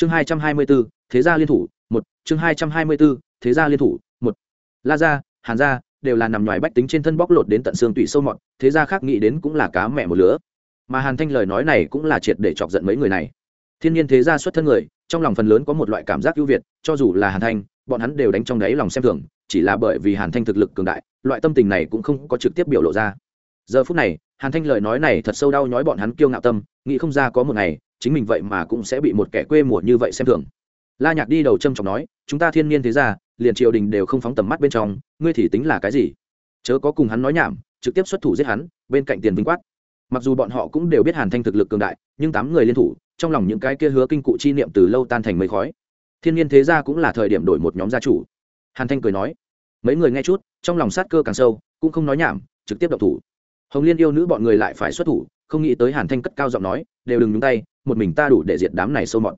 chương hai trăm hai mươi bốn thế gia liên thủ, một. Chương hai trăm hai mươi bốn thế gia liên thủ, một. La gia, hàn gia đều là nằm ngoài bách tính trên thân bóc lột đến tận xương tủy sâu mọt, thế gia khác nghĩ đến cũng là cá mẹ một lứa. Mà hàn thanh lời nói này cũng là triệt để chọc giận mấy người này. Thiên nhiên thế gia xuất thân người, trong lòng phần lớn có một loại cảm giác ưu việt, cho dù là hàn thanh, bọn hắn đều đánh trong đáy lòng xem thường, chỉ là bởi vì hàn thanh thực lực cường đại, loại tâm tình này cũng không có trực tiếp biểu lộ ra. Giờ phút này, hàn thanh lời nói này thật sâu đau nhói bọn hắn kiêu ngạo tâm, nghĩ không ra có một ngày chính mình vậy mà cũng sẽ bị một kẻ quê mùa như vậy xem thường. La nhạc đi đầu châm trọng nói, chúng ta thiên nhiên thế gia, liền triều đình đều không phóng tầm mắt bên trong, ngươi thì tính là cái gì? Chớ có cùng hắn nói nhảm, trực tiếp xuất thủ giết hắn, bên cạnh tiền vinh quát. Mặc dù bọn họ cũng đều biết hàn thanh thực lực cường đại, nhưng tám người liên thủ, trong lòng những cái kia hứa kinh cụ chi niệm từ lâu tan thành mây khói. Thiên nhiên thế gia cũng là thời điểm đổi một nhóm gia chủ. Hàn thanh cười nói, mấy người nghe chút, trong lòng sát cơ càng sâu, cũng không nói nhảm, trực tiếp động thủ. Hồng liên yêu nữ bọn người lại phải xuất thủ, không nghĩ tới hàn thanh cất cao giọng nói, đều đừng nhúng tay một mình ta đủ để diệt đám này sâu mọt.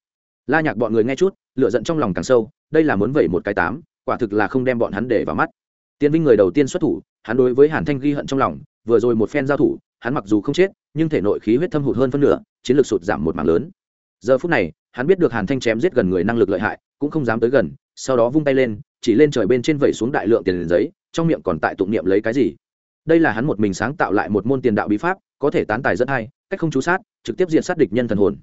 La nhạc bọn người nghe chút lựa giận trong lòng càng sâu, đây là muốn vẩy một cái tám, quả thực là không đem bọn hắn để vào mắt. Tiên vinh người đầu tiên xuất thủ, hắn đối với hàn thanh ghi hận trong lòng, vừa rồi một phen giao thủ, hắn mặc dù không chết, nhưng thể nội khí huyết thâm hụt hơn phân nửa, chiến lược sụt giảm một mảng lớn. Giờ phút này, hắn biết được hàn thanh chém giết gần người năng lực lợi hại, cũng không dám tới gần, sau đó vung tay lên, chỉ lên trời bên trên vẩy xuống đại lượng tiền giấy, trong miệng còn tại tụng niệm lấy cái gì. Đây là hắn một mình sáng tạo lại một môn tiền đạo bí pháp, có thể tán tài dẫn hay cách không chú sát, trực tiếp diện sát địch nhân thần hồn.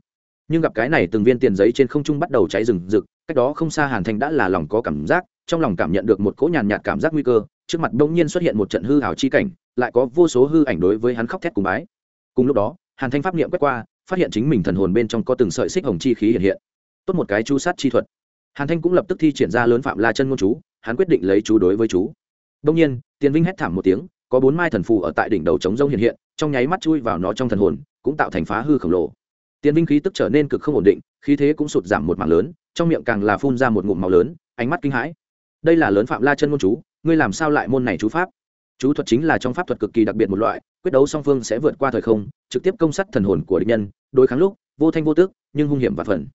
Nhưng gặp cái này từng viên tiền giấy trên không trung bắt đầu cháy rừng rực, cách đó không xa hàn thanh đã là lòng có cảm giác, trong lòng cảm nhận được một cỗ nhàn nhạt cảm giác nguy cơ, trước mặt bỗng nhiên xuất hiện một trận hư hào chi cảnh, lại có vô số hư ảnh đối với hắn khóc thét cùng bái. Cùng lúc đó, hàn thanh pháp niệm quét qua, phát hiện chính mình thần hồn bên trong có từng sợi xích hồng chi khí hiện hiện. Tốt một cái chú sát chi thuật. Hàn thanh cũng lập tức thi triển ra lớn phạm la chân ngôn chú, hắn quyết định lấy chú đối với chú. Đông nhiên, tiền vinh hét thảm một tiếng có bốn mai thần phù ở tại đỉnh đầu trống rông hiện hiện, trong nháy mắt chui vào nó trong thần hồn, cũng tạo thành phá hư khổng lồ. Tiên binh khí tức trở nên cực không ổn định, khí thế cũng sụt giảm một mảng lớn, trong miệng càng là phun ra một ngụm màu lớn, ánh mắt kinh hãi. Đây là lớn phạm la chân môn chú, ngươi làm sao lại môn này chú pháp? Chú thuật chính là trong pháp thuật cực kỳ đặc biệt một loại, quyết đấu song phương sẽ vượt qua thời không, trực tiếp công sát thần hồn của địch nhân, đối kháng lúc, vô thanh vô tước nhưng hung hiểm và phần.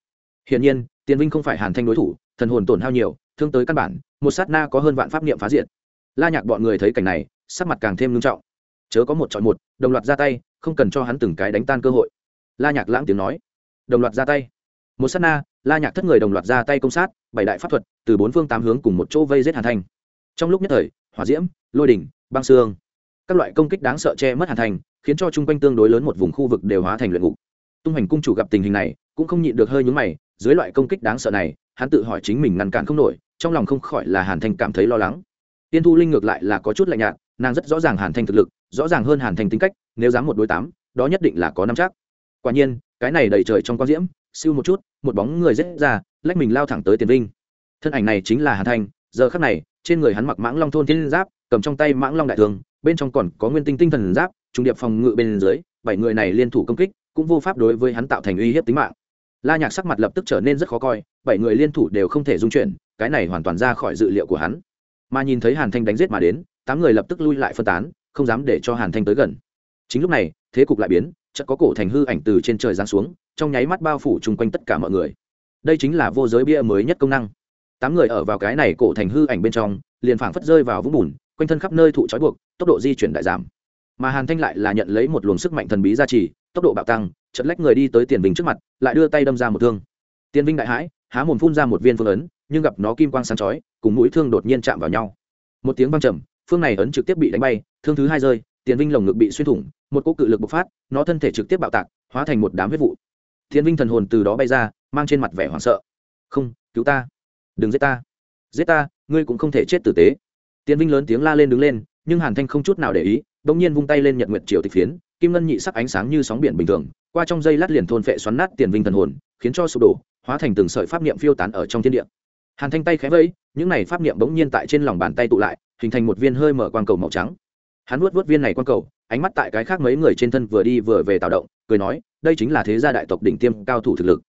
Hiển nhiên, tiên vinh không phải hàn thanh đối thủ, thần hồn tổn hao nhiều, thương tới căn bản, một sát na có hơn vạn pháp niệm phá diệt la nhạc bọn người thấy cảnh này, sắc mặt càng thêm nghiêm trọng. Chớ có một chọn một, đồng loạt ra tay, không cần cho hắn từng cái đánh tan cơ hội. La nhạc lãng tiếng nói. Đồng loạt ra tay. Một sát na, la nhạc thất người đồng loạt ra tay công sát, bảy đại pháp thuật, từ bốn phương tám hướng cùng một chỗ vây giết hàn thanh trong lúc nhất thời, hỏa diễm, lôi đỉnh, băng xương, các loại công kích đáng sợ che mất hàn thành, khiến cho chung quanh tương đối lớn một vùng khu vực đều hóa thành luyện ngục. Tung hành cung chủ gặp tình hình này, cũng không nhịn được hơi nhúng mày, dưới loại công kích đáng sợ này, hắn tự hỏi chính mình ngăn cản không nổi, trong lòng không khỏi là hàn thanh cảm thấy lo lắng tiên thu linh ngược lại là có chút lạnh nhạt, nàng rất rõ ràng hàn thanh thực lực, rõ ràng hơn hàn thanh tính cách, nếu dám một đối tám, đó nhất định là có năm chắc. Quả nhiên, cái này đầy trời trong con diễm, siêu một chút, một bóng người rết ra, lách mình lao thẳng tới tiền vinh. Thân ảnh này chính là hàn thanh, giờ khắc này, trên người hắn mặc mãng long thôn thiên giáp, cầm trong tay mãng long đại thường bên trong còn có nguyên tinh tinh thần giáp, trung điệp phòng ngự bên dưới, bảy người này liên thủ công kích, cũng vô pháp đối với hắn tạo thành uy hiếp tính mạng. La nhạc sắc mặt lập tức trở nên rất khó coi, bảy người liên thủ đều không thể dung chuyển, cái này hoàn toàn ra khỏi dự liệu của hắn mà nhìn thấy hàn thanh đánh giết mà đến, tám người lập tức lui lại phân tán, không dám để cho hàn thanh tới gần. Chính lúc này, thế cục lại biến, chợt có cổ thành hư ảnh từ trên trời giáng xuống, trong nháy mắt bao phủ chung quanh tất cả mọi người. Đây chính là vô giới bia mới nhất công năng. Tám người ở vào cái này cổ thành hư ảnh bên trong, liền phảng phất rơi vào vũng bùn, quanh thân khắp nơi thụ trói buộc, tốc độ di chuyển đại giảm. Mà hàn thanh lại là nhận lấy một luồng sức mạnh thần bí gia trì, tốc độ bạo tăng chật lách người đi tới tiền vinh trước mặt, lại đưa tay đâm ra một thương. Tiền vinh đại hãi, há mồm phun ra một viên phương ấn nhưng gặp nó kim quang sáng chói, cùng mũi thương đột nhiên chạm vào nhau. Một tiếng vang trầm, phương này ấn trực tiếp bị đánh bay, thương thứ hai rơi, tiền vinh lồng ngực bị xuyên thủng, một cỗ cự lực bộc phát, nó thân thể trực tiếp bạo tạc, hóa thành một đám huyết vụ. Tiền vinh thần hồn từ đó bay ra, mang trên mặt vẻ hoảng sợ. Không, cứu ta, đừng giết ta. Giết ta, ngươi cũng không thể chết tử tế. Tiến vinh lớn tiếng la lên đứng lên, nhưng hàn thanh không chút nào để ý, bỗng nhiên vung tay lên nhật nguyệt triều tịch phiến, kim ngân nhị sắc ánh sáng như sóng biển bình thường, qua trong dây lát liền thôn phệ xoắn nát tiền vinh thần hồn, khiến cho sụp đổ, hóa thành từng sợi pháp niệm phiêu tán ở trong thiên địa hàn thanh tay khẽ vẫy, những này pháp niệm bỗng nhiên tại trên lòng bàn tay tụ lại, hình thành một viên hơi mở quang cầu màu trắng. Hắn nuốt nuốt viên này quang cầu, ánh mắt tại cái khác mấy người trên thân vừa đi vừa về tạo động, cười nói, đây chính là thế gia đại tộc đỉnh tiêm cao thủ thực lực.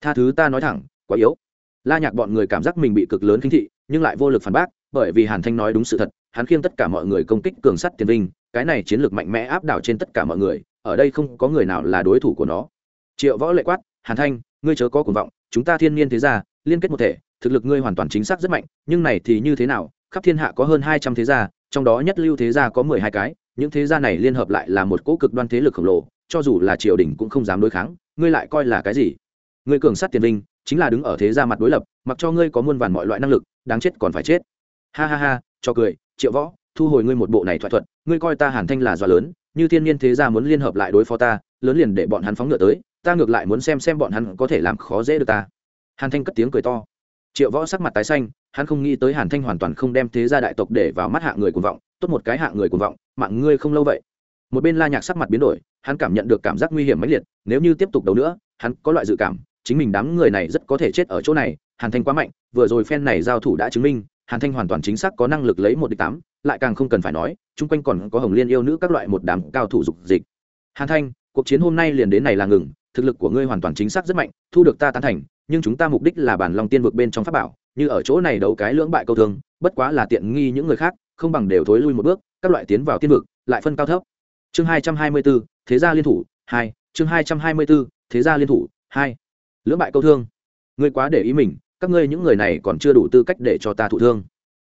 Tha thứ ta nói thẳng, quá yếu. La nhạc bọn người cảm giác mình bị cực lớn khinh thị, nhưng lại vô lực phản bác, bởi vì hàn thanh nói đúng sự thật, hắn khiêng tất cả mọi người công kích cường sắt tiền vinh, cái này chiến lược mạnh mẽ áp đảo trên tất cả mọi người, ở đây không có người nào là đối thủ của nó. Triệu võ lệ quát, hàn thanh, ngươi chớ có cuồng vọng, chúng ta thiên nhiên thế gia, liên kết một thể thực lực ngươi hoàn toàn chính xác rất mạnh, nhưng này thì như thế nào? Khắp thiên hạ có hơn hai trăm thế gia, trong đó nhất lưu thế gia có mười hai cái, những thế gia này liên hợp lại là một cỗ cực đoan thế lực khổng lồ, cho dù là triều đình cũng không dám đối kháng. Ngươi lại coi là cái gì? Ngươi cường sát tiền vinh, chính là đứng ở thế gia mặt đối lập, mặc cho ngươi có muôn vàn mọi loại năng lực, đáng chết còn phải chết. Ha ha ha, cho cười, triệu võ, thu hồi ngươi một bộ này thỏa thuận ngươi coi ta hàn thanh là dọa lớn, như thiên nhiên thế gia muốn liên hợp lại đối phó ta, lớn liền để bọn hắn phóng ngựa tới, ta ngược lại muốn xem xem bọn hắn có thể làm khó dễ được ta. Hàn thanh cất tiếng cười to triệu võ sắc mặt tái xanh, hắn không nghĩ tới hàn thanh hoàn toàn không đem thế gia đại tộc để vào mắt hạ người cuồng vọng, tốt một cái hạ người cuồng vọng, mạng ngươi không lâu vậy. Một bên la nhạc sắc mặt biến đổi, hắn cảm nhận được cảm giác nguy hiểm mãnh liệt, nếu như tiếp tục đấu nữa, hắn có loại dự cảm, chính mình đám người này rất có thể chết ở chỗ này, hàn thanh quá mạnh, vừa rồi phen này giao thủ đã chứng minh, hàn thanh hoàn toàn chính xác có năng lực lấy một địch tám, lại càng không cần phải nói, chung quanh còn có hồng liên yêu nữ các loại một đám cao thủ dục dịch. Hàn thanh, cuộc chiến hôm nay liền đến này là ngừng thực lực của ngươi hoàn toàn chính xác rất mạnh, thu được ta tán thành, nhưng chúng ta mục đích là bản lòng tiên vực bên trong pháp bảo, như ở chỗ này đấu cái lưỡng bại câu thương, bất quá là tiện nghi những người khác, không bằng đều thối lui một bước, các loại tiến vào tiên vực, lại phân cao thấp. Chương hai trăm hai mươi bốn thế gia liên thủ, hai, chương hai trăm hai mươi bốn thế gia liên thủ, hai. Lưỡng bại câu thương. Ngươi quá để ý mình, các ngươi những người này còn chưa đủ tư cách để cho ta thụ thương.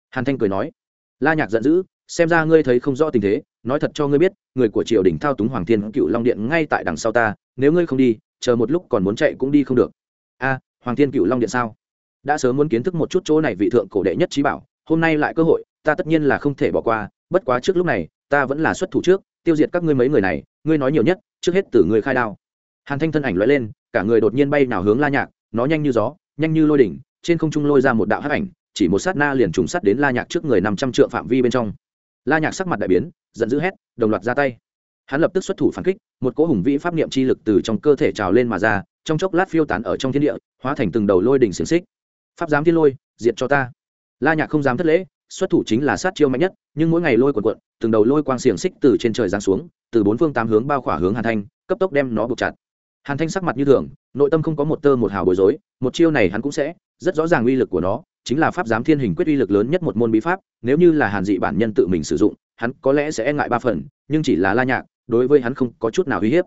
Hàn thanh cười nói. La nhạc giận dữ, xem ra ngươi thấy không rõ tình thế, nói thật cho ngươi biết, người của triều đình thao túng hoàng thiên cựu long điện ngay tại đằng sau ta nếu ngươi không đi, chờ một lúc còn muốn chạy cũng đi không được. A, hoàng thiên cựu long điện sao? Đã sớm muốn kiến thức một chút chỗ này vị thượng cổ đệ nhất trí bảo, hôm nay lại cơ hội, ta tất nhiên là không thể bỏ qua, bất quá trước lúc này, ta vẫn là xuất thủ trước, tiêu diệt các ngươi mấy người này, ngươi nói nhiều nhất, trước hết từ người khai đao. Hàn thanh thân ảnh lóe lên, cả người đột nhiên bay nào hướng la nhạc, nó nhanh như gió, nhanh như lôi đỉnh, trên không trung lôi ra một đạo hắc ảnh, chỉ một sát na liền trùng sát đến la nhạc trước người năm trăm trượng phạm vi bên trong. La nhạc sắc mặt đại biến, giận dữ hét, đồng loạt ra tay hắn lập tức xuất thủ phản kích, một cỗ hùng vĩ pháp niệm chi lực từ trong cơ thể trào lên mà ra, trong chốc lát phiêu tán ở trong thiên địa, hóa thành từng đầu lôi đỉnh xiềng xích. Pháp giám thiên lôi, diệt cho ta. La nhạc không dám thất lễ, xuất thủ chính là sát chiêu mạnh nhất, nhưng mỗi ngày lôi quần quận từng đầu lôi quang xiềng xích từ trên trời giáng xuống, từ bốn phương tám hướng bao khỏa hướng hàn thanh, cấp tốc đem nó buộc chặt. Hàn thanh sắc mặt như thường, nội tâm không có một tơ một hào bối rối, một chiêu này hắn cũng sẽ, rất rõ ràng uy lực của nó, chính là pháp giám thiên hình quyết uy lực lớn nhất một môn bí pháp, nếu như là hàn dị bản nhân tự mình sử dụng, hắn có lẽ sẽ e ngại ba phần, nhưng chỉ là la nhạc đối với hắn không có chút nào uy hiếp.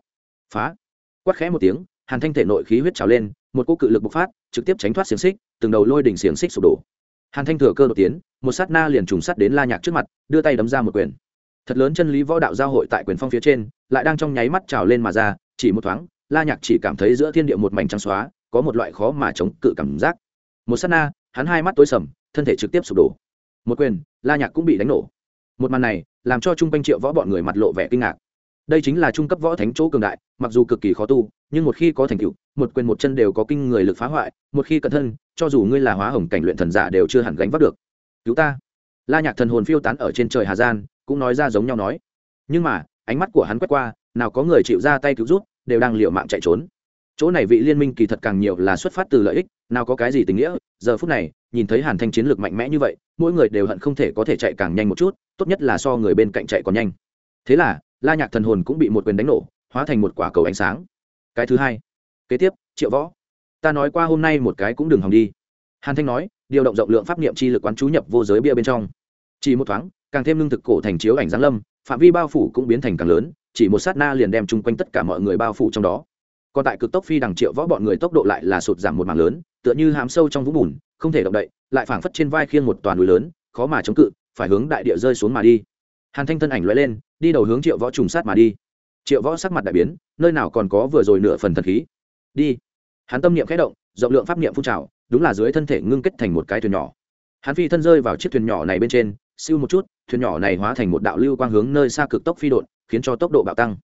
Phá. Quát khẽ một tiếng, hàn thanh thể nội khí huyết trào lên, một cỗ cự lực bộc phát, trực tiếp tránh thoát xiềng xích, từng đầu lôi đỉnh xiềng xích sụp đổ. Hàn thanh thừa cơ đột tiến, một sát na liền trùng sát đến la nhạc trước mặt, đưa tay đấm ra một quyền. Thật lớn chân lý võ đạo giao hội tại quyền phong phía trên, lại đang trong nháy mắt trào lên mà ra, chỉ một thoáng, la nhạc chỉ cảm thấy giữa thiên địa một mảnh trắng xóa, có một loại khó mà chống cự cảm giác. Một sát na, hắn hai mắt tối sầm, thân thể trực tiếp sụp đổ. Một quyền, la nhạc cũng bị đánh nổ. Một màn này, làm cho trung quanh triệu võ bọn người mặt lộ vẻ kinh ngạc đây chính là trung cấp võ thánh chỗ cường đại, mặc dù cực kỳ khó tu, nhưng một khi có thành tựu, một quyền một chân đều có kinh người lực phá hoại, một khi cẩn thân, cho dù ngươi là hóa hồng cảnh luyện thần giả đều chưa hẳn gánh vác được. Cứu ta. La nhạc thần hồn phiêu tán ở trên trời hà gian, cũng nói ra giống nhau nói. Nhưng mà, ánh mắt của hắn quét qua, nào có người chịu ra tay cứu rút, đều đang liều mạng chạy trốn. Chỗ này vị liên minh kỳ thật càng nhiều là xuất phát từ lợi ích, nào có cái gì tình nghĩa, giờ phút này, nhìn thấy hàn thanh chiến lược mạnh mẽ như vậy, mỗi người đều hận không thể có thể chạy càng nhanh một chút, tốt nhất là so người bên cạnh chạy còn nhanh. Thế là la nhạc thần hồn cũng bị một quyền đánh nổ, hóa thành một quả cầu ánh sáng. Cái thứ hai. Kế tiếp, triệu võ. Ta nói qua hôm nay một cái cũng đừng hòng đi. Hàn thanh nói, điều động rộng lượng pháp niệm chi lực quán chú nhập vô giới bia bên trong. Chỉ một thoáng, càng thêm lương thực cổ thành chiếu ảnh giáng lâm, phạm vi bao phủ cũng biến thành càng lớn, chỉ một sát na liền đem chung quanh tất cả mọi người bao phủ trong đó. Còn tại cực tốc phi đằng triệu võ bọn người tốc độ lại là sụt giảm một mảng lớn, tựa như hám sâu trong vũng bùn, không thể động đậy, lại phảng phất trên vai khiêng một toàn núi lớn, khó mà chống cự, phải hướng đại địa rơi xuống mà đi. Hàn thanh thân ảnh lóe lên đi đầu hướng triệu võ trùng sát mà đi. Triệu võ sắc mặt đại biến, nơi nào còn có vừa rồi nửa phần thần khí. Đi. Hắn tâm niệm khẽ động, rộng lượng pháp niệm phun trào, đúng là dưới thân thể ngưng kết thành một cái thuyền nhỏ. Hắn phi thân rơi vào chiếc thuyền nhỏ này bên trên, siêu một chút, thuyền nhỏ này hóa thành một đạo lưu quang hướng nơi xa cực tốc phi đột khiến cho tốc độ bạo tăng.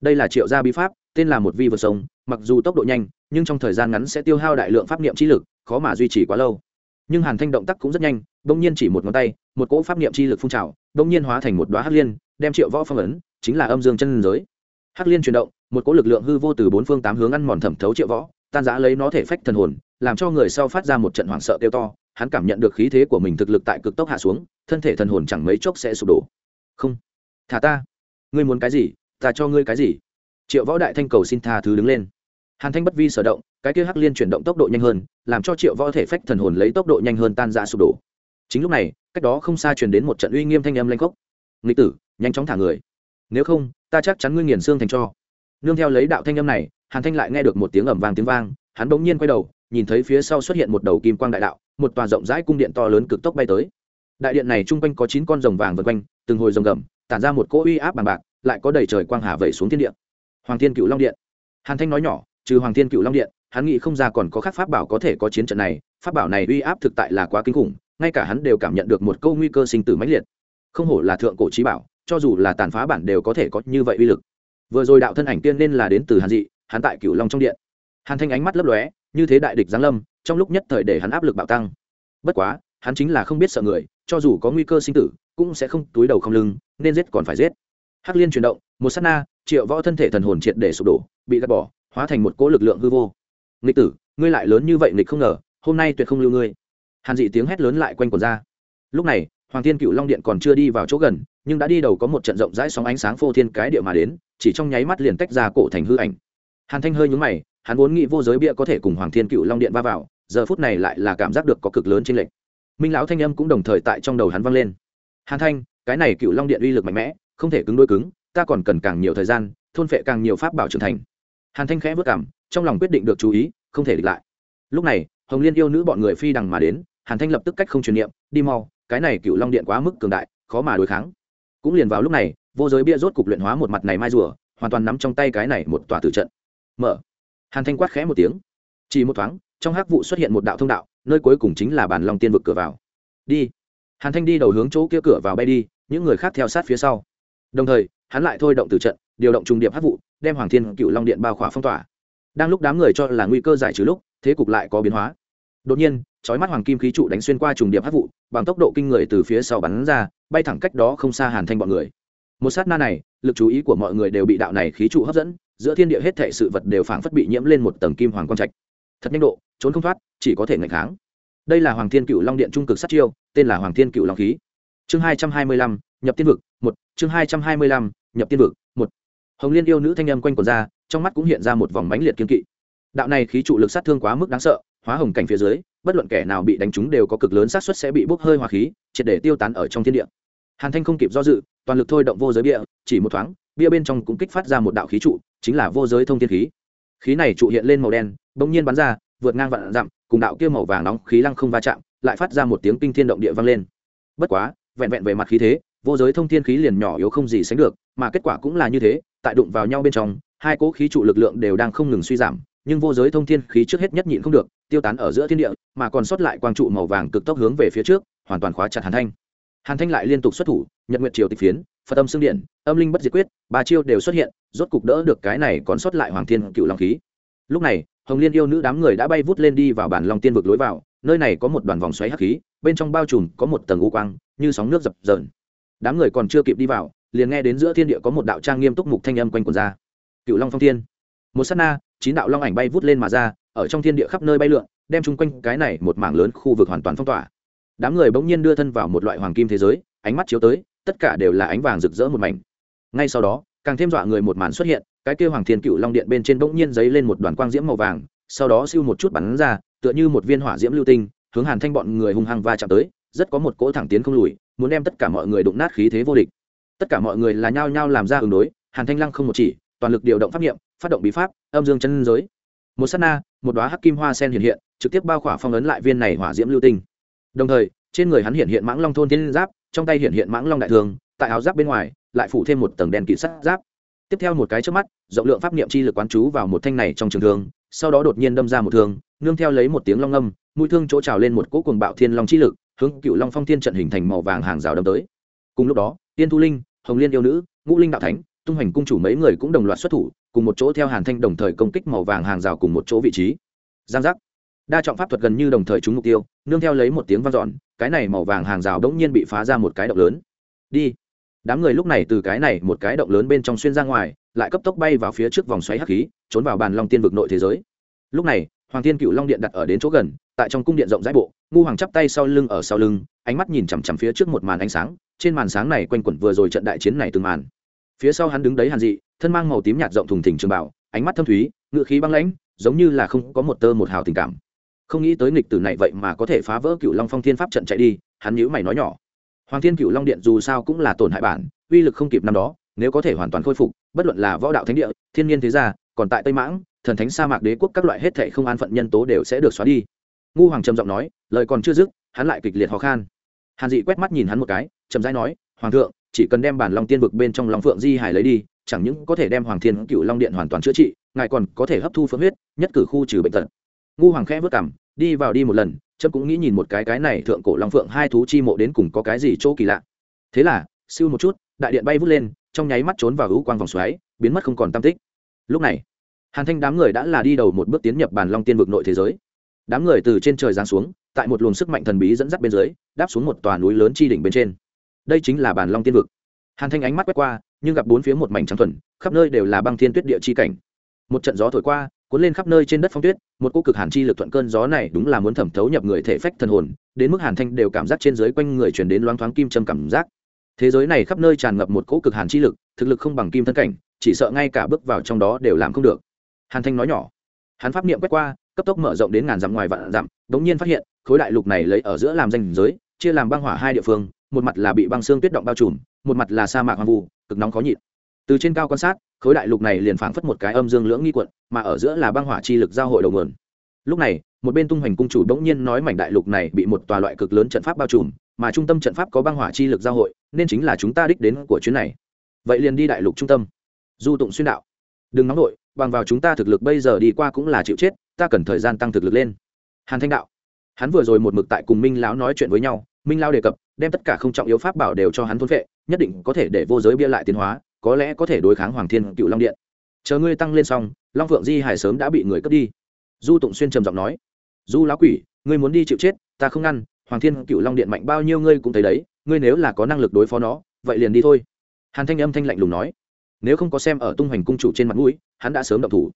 Đây là triệu gia bí pháp, tên là một vi vượt sông, mặc dù tốc độ nhanh, nhưng trong thời gian ngắn sẽ tiêu hao đại lượng pháp niệm trí lực, khó mà duy trì quá lâu. Nhưng hàn thanh động tác cũng rất nhanh, bỗng nhiên chỉ một ngón tay, một cỗ pháp niệm chi lực phun trào, bỗng nhiên hóa thành một đoá hắc liên đem triệu võ phong ấn, chính là âm dương chân giới. Hắc liên chuyển động, một cỗ lực lượng hư vô từ bốn phương tám hướng ăn mòn thẩm thấu triệu võ, tan giã lấy nó thể phách thần hồn, làm cho người sau phát ra một trận hoảng sợ kêu to, hắn cảm nhận được khí thế của mình thực lực tại cực tốc hạ xuống, thân thể thần hồn chẳng mấy chốc sẽ sụp đổ. Không. Thả ta. Ngươi muốn cái gì? Ta cho ngươi cái gì? Triệu võ đại thanh cầu xin tha thứ đứng lên. Hàn thanh bất vi sở động, cái kia hắc liên chuyển động tốc độ nhanh hơn, làm cho triệu võ thể phách thần hồn lấy tốc độ nhanh hơn tan ra sụp đổ. Chính lúc này, cách đó không xa truyền đến một trận uy nghiêm thanh âm lanh cốc nghịch tử nhanh chóng thả người. Nếu không, ta chắc chắn ngươi nghiền xương thành cho. Nương theo lấy đạo thanh âm này, hàn thanh lại nghe được một tiếng ẩm vang tiếng vang, hắn bỗng nhiên quay đầu, nhìn thấy phía sau xuất hiện một đầu kim quang đại đạo, một tòa rộng rãi cung điện to lớn cực tốc bay tới. Đại điện này chung quanh có chín con rồng vàng vân quanh, từng hồi rồng gầm, tản ra một cỗ uy áp bằng bạc, lại có đầy trời quang hà vẩy xuống thiên điện hoàng thiên cựu long điện. Hàn thanh nói nhỏ, trừ hoàng thiên cựu long điện, hắn nghĩ không ra còn có khác pháp bảo có thể có chiến trận này, pháp bảo này uy áp thực tại là quá kinh khủng, ngay cả hắn đều cảm nhận được một câu nguy cơ sinh tử mãnh liệt. Không hổ là thượng cổ trí bảo cho dù là tàn phá bản đều có thể có như vậy uy lực. Vừa rồi đạo thân ảnh tiên nên là đến từ hàn dị, hắn tại cửu long trong điện. Hàn thanh ánh mắt lấp lóe, như thế đại địch giáng lâm, trong lúc nhất thời để hắn áp lực bạo tăng. Bất quá, hắn chính là không biết sợ người, cho dù có nguy cơ sinh tử, cũng sẽ không túi đầu không lưng, nên giết còn phải giết. Hắc liên chuyển động, một sát na, triệu võ thân thể thần hồn triệt để sụp đổ, bị gạt bỏ, hóa thành một cỗ lực lượng hư vô. Nghịch tử, ngươi lại lớn như vậy nghịch không ngờ, hôm nay tuyệt không lưu ngươi. Hàn dị tiếng hét lớn lại quanh quần ra. Lúc này, hoàng thiên cựu long điện còn chưa đi vào chỗ gần nhưng đã đi đầu có một trận rộng rãi sóng ánh sáng phô thiên cái địa mà đến, chỉ trong nháy mắt liền tách ra cổ thành hư ảnh. Hàn thanh hơi nhúng mày, hắn vốn nghĩ vô giới bia có thể cùng hoàng thiên cựu long điện va vào, giờ phút này lại là cảm giác được có cực lớn trên lệnh minh lão thanh âm cũng đồng thời tại trong đầu hắn vang lên. Hàn thanh, cái này cựu long điện uy lực mạnh mẽ, không thể cứng đôi cứng, ta còn cần càng nhiều thời gian, thôn phệ càng nhiều pháp bảo trưởng thành. Hàn thanh khẽ vất cảm, trong lòng quyết định được chú ý, không thể địch lại. Lúc này, hồng liên yêu nữ bọn người phi đằng mà đến, hàn thanh lập tức cách không truyền niệm, đi mau, cái này cựu long điện quá mức cường đại, khó mà đối kháng cũng liền vào lúc này, vô giới bia rốt cục luyện hóa một mặt này mai rùa, hoàn toàn nắm trong tay cái này một tòa tử trận. Mở. Hàn thanh quát khẽ một tiếng. Chỉ một thoáng, trong hắc vụ xuất hiện một đạo thông đạo, nơi cuối cùng chính là bản long tiên vực cửa vào. Đi. Hàn thanh đi đầu hướng chỗ kia cửa vào bay đi, những người khác theo sát phía sau. Đồng thời, hắn lại thôi động từ trận, điều động trùng điệp hắc vụ, đem hoàng thiên cựu long điện bao khỏa phong tỏa. Đang lúc đám người cho là nguy cơ giải trừ lúc, thế cục lại có biến hóa. Đột nhiên chói mắt hoàng kim khí trụ đánh xuyên qua trùng điệp hắc vụ, bằng tốc độ kinh người từ phía sau bắn ra, bay thẳng cách đó không xa hàn thanh bọn người. Một sát na này, lực chú ý của mọi người đều bị đạo này khí trụ hấp dẫn, giữa thiên địa hết thảy sự vật đều phảng phất bị nhiễm lên một tầng kim hoàng quang trạch. Thật nhanh độ, trốn không thoát, chỉ có thể nghịch kháng. Đây là hoàng thiên cựu long điện trung cực sát chiêu, tên là hoàng thiên cựu long khí. Chương hai trăm hai mươi lăm, nhập tiên vực, một, chương hai trăm hai mươi lăm, nhập tiên vực, một. Hồng liên yêu nữ thanh âm quanh quẩn ra, trong mắt cũng hiện ra một vòng mãnh liệt kiên kỵ. Đạo này khí trụ lực sát thương quá mức đáng sợ, hóa hồng cảnh phía dưới bất luận kẻ nào bị đánh trúng đều có cực lớn xác suất sẽ bị bốc hơi hòa khí, triệt để tiêu tán ở trong thiên địa. Hàn thanh không kịp do dự, toàn lực thôi động vô giới bia, chỉ một thoáng, bia bên trong cũng kích phát ra một đạo khí trụ, chính là vô giới thông thiên khí. Khí này trụ hiện lên màu đen, bỗng nhiên bắn ra, vượt ngang vạn dặm, cùng đạo kia màu vàng nóng khí lăng không va chạm, lại phát ra một tiếng kinh thiên động địa vang lên. Bất quá, vẹn vẹn về mặt khí thế, vô giới thông thiên khí liền nhỏ yếu không gì sánh được, mà kết quả cũng là như thế, tại đụng vào nhau bên trong, hai cỗ khí trụ lực lượng đều đang không ngừng suy giảm nhưng vô giới thông thiên khí trước hết nhất nhịn không được, tiêu tán ở giữa thiên địa, mà còn sót lại quang trụ màu vàng cực tốc hướng về phía trước, hoàn toàn khóa chặt hàn thanh. Hàn thanh lại liên tục xuất thủ, nhật nguyện triều tịch phiến, phật âm xương điện, âm linh bất diệt quyết, ba chiêu đều xuất hiện, rốt cục đỡ được cái này còn sót lại hoàng thiên cựu long khí. Lúc này, hồng liên yêu nữ đám người đã bay vút lên đi vào bản long tiên vực lối vào, nơi này có một đoàn vòng xoáy hắc khí, bên trong bao trùm có một tầng u quang, như sóng nước dập dờn. Đám người còn chưa kịp đi vào, liền nghe đến giữa thiên địa có một đạo trang nghiêm túc mục thanh âm quanh quần ra. Cựu long phong thiên. Một s á t na chín đạo long ảnh bay vút lên mà ra, ở trong thiên địa khắp nơi bay lượn, đem chung quanh cái này một mảng lớn khu vực hoàn toàn phong tỏa. Đám người bỗng nhiên đưa thân vào một loại hoàng kim thế giới, ánh mắt chiếu tới, tất cả đều là ánh vàng rực rỡ một mảnh. Ngay sau đó, càng thêm dọa người một màn xuất hiện, cái kêu hoàng thiên cựu long điện bên trên bỗng nhiên dấy lên một đoàn quang diễm màu vàng, sau đó siêu một chút bắn ra, tựa như một viên hỏa diễm lưu tinh, hướng hàn thanh bọn người hung hăng va chạm tới, rất có một cỗ thẳng tiến không lùi, muốn đem tất cả mọi người đụng nát khí thế vô địch. Tất cả mọi người là nhao nhao làm ra ứng đối, hàn thanh lăng không một chỉ toàn lực điều động pháp nghiệm phát động bí pháp, âm dương chân giới. Một s á t na, một đoá hắc kim hoa sen hiện hiện, trực tiếp bao khỏa phong ấn lại viên này hỏa diễm lưu tinh. Đồng thời, trên người hắn hiện hiện mãng long thôn thiên giáp, trong tay hiện hiện mãng long đại thường, tại áo giáp bên ngoài, lại phủ thêm một tầng đèn kỵ sắt giáp. Tiếp theo một cái trước mắt, rộng lượng pháp niệm chi lực quán chú vào một thanh này trong trường thương, sau đó đột nhiên đâm ra một thương, nương theo lấy một tiếng long âm, mũi thương chỗ trào lên một cỗ cuồng bạo thiên long chi lực, hướng cựu long phong thiên trận hình thành màu vàng hàng rào đâm tới. Cùng lúc đó, tiên thu linh, hồng liên yêu nữ, ngũ linh đạo thánh tung hoành cung chủ mấy người cũng đồng loạt xuất thủ, cùng một chỗ theo hàn thanh đồng thời công kích màu vàng hàng rào cùng một chỗ vị trí. Giang giác. Đa trọng pháp thuật gần như đồng thời trúng mục tiêu, nương theo lấy một tiếng vang dọn, cái này màu vàng hàng rào đ ỗ n g nhiên bị phá ra một cái động lớn. Đi. Đám người lúc này từ cái này một cái động lớn bên trong xuyên ra ngoài, lại cấp tốc bay vào phía trước vòng xoáy hắc khí, trốn vào bàn long tiên vực nội thế giới. Lúc này, hoàng thiên cựu long điện đặt ở đến chỗ gần, tại trong cung điện rộng rãi bộ, ngu hoàng chắp tay sau lưng ở sau lưng, ánh mắt nhìn chằm chằm phía trước một màn ánh sáng, trên màn sáng này quanh quẩn vừa rồi trận đại chiến này từng màn phía sau hắn đứng đấy hàn dị, thân mang màu tím nhạt rộng thùng thỉnh trường bảo ánh mắt thâm thúy, ngựa khí băng lãnh, giống như là không có một tơ một hào tình cảm. Không nghĩ tới nghịch tử này vậy mà có thể phá vỡ cựu long phong thiên pháp trận chạy đi, hắn nhữ mày nói nhỏ. Hoàng thiên cựu long điện dù sao cũng là tổn hại bản, uy lực không kịp năm đó, nếu có thể hoàn toàn khôi phục, bất luận là võ đạo thánh địa, thiên nhiên thế gia, còn tại tây mãng, thần thánh sa mạc đế quốc các loại hết thệ không an phận nhân tố đều sẽ được xóa đi. Ngu hoàng trầm giọng nói, lời còn chưa dứt, hắn lại kịch liệt khó khan. Hàn dị quét mắt nhìn hắn một cái, chậm rãi nói, hoàng thượng chỉ cần đem bản long tiên vực bên trong long phượng di hải lấy đi, chẳng những có thể đem hoàng thiên cựu long điện hoàn toàn chữa trị, ngài còn có thể hấp thu phượng huyết, nhất cử khu trừ bệnh tật. Ngu hoàng khẽ vất cảm đi vào đi một lần trâm cũng nghĩ nhìn một cái cái này thượng cổ long phượng hai thú chi mộ đến cùng có cái gì chỗ kỳ lạ. Thế là, siêu một chút, đại điện bay vút lên, trong nháy mắt trốn vào hữu quang vòng xoáy, biến mất không còn tam tích. Lúc này, hàn thanh đám người đã là đi đầu một bước tiến nhập bàn long tiên vực nội thế giới. Đám người từ trên trời giáng xuống, tại một luồng sức mạnh thần bí dẫn dắt bên dưới, đáp xuống một tòa núi lớn chi đỉnh bên trên đây chính là bản long tiên vực. Hàn thanh ánh mắt quét qua, nhưng gặp bốn phía một mảnh trắng thuần, khắp nơi đều là băng thiên tuyết địa chi cảnh. Một trận gió thổi qua, cuốn lên khắp nơi trên đất phong tuyết, một cô cực hàn chi lực thuận cơn gió này đúng là muốn thẩm thấu nhập người thể phách thần hồn, đến mức hàn thanh đều cảm giác trên dưới quanh người chuyển đến loáng thoáng kim châm cảm giác. Thế giới này khắp nơi tràn ngập một cỗ cực hàn chi lực, thực lực không bằng kim thân cảnh, chỉ sợ ngay cả bước vào trong đó đều làm không được. Hàn thanh nói nhỏ. Hắn pháp niệm quét qua, cấp tốc mở rộng đến ngàn dặm ngoài vạn dặm, đống nhiên phát hiện, khối đại lục này lấy ở giữa làm danh giới, chia làm băng hỏa hai địa phương một mặt là bị băng xương tuyết động bao trùm, một mặt là sa mạc hoang vu, cực nóng khó nhịn. Từ trên cao quan sát, khối đại lục này liền phảng phất một cái âm dương lưỡng nghi quận, mà ở giữa là băng hỏa chi lực giao hội đầu nguồn. Lúc này, một bên tung hoành cung chủ đống nhiên nói mảnh đại lục này bị một tòa loại cực lớn trận pháp bao trùm, mà trung tâm trận pháp có băng hỏa chi lực giao hội, nên chính là chúng ta đích đến của chuyến này. Vậy liền đi đại lục trung tâm. Du tụng xuyên đạo. Đừng nóng nổi bằng vào chúng ta thực lực bây giờ đi qua cũng là chịu chết, ta cần thời gian tăng thực lực lên. Hàn thanh đạo. Hắn vừa rồi một mực tại cùng minh lão nói chuyện với nhau minh lao đề cập, đem tất cả không trọng yếu pháp bảo đều cho hắn thôn vệ nhất định có thể để vô giới bia lại tiến hóa, có lẽ có thể đối kháng hoàng thiên cựu long điện. Chờ ngươi tăng lên xong, long phượng di hải sớm đã bị người cướp đi. Du tụng xuyên trầm giọng nói, du lão quỷ, ngươi muốn đi chịu chết, ta không ngăn, hoàng thiên cựu long điện mạnh bao nhiêu ngươi cũng thấy đấy, ngươi nếu là có năng lực đối phó nó, vậy liền đi thôi. Hàn thanh âm thanh lạnh lùng nói, nếu không có xem ở tung hoành cung chủ trên mặt mũi, hắn đã sớm động thủ.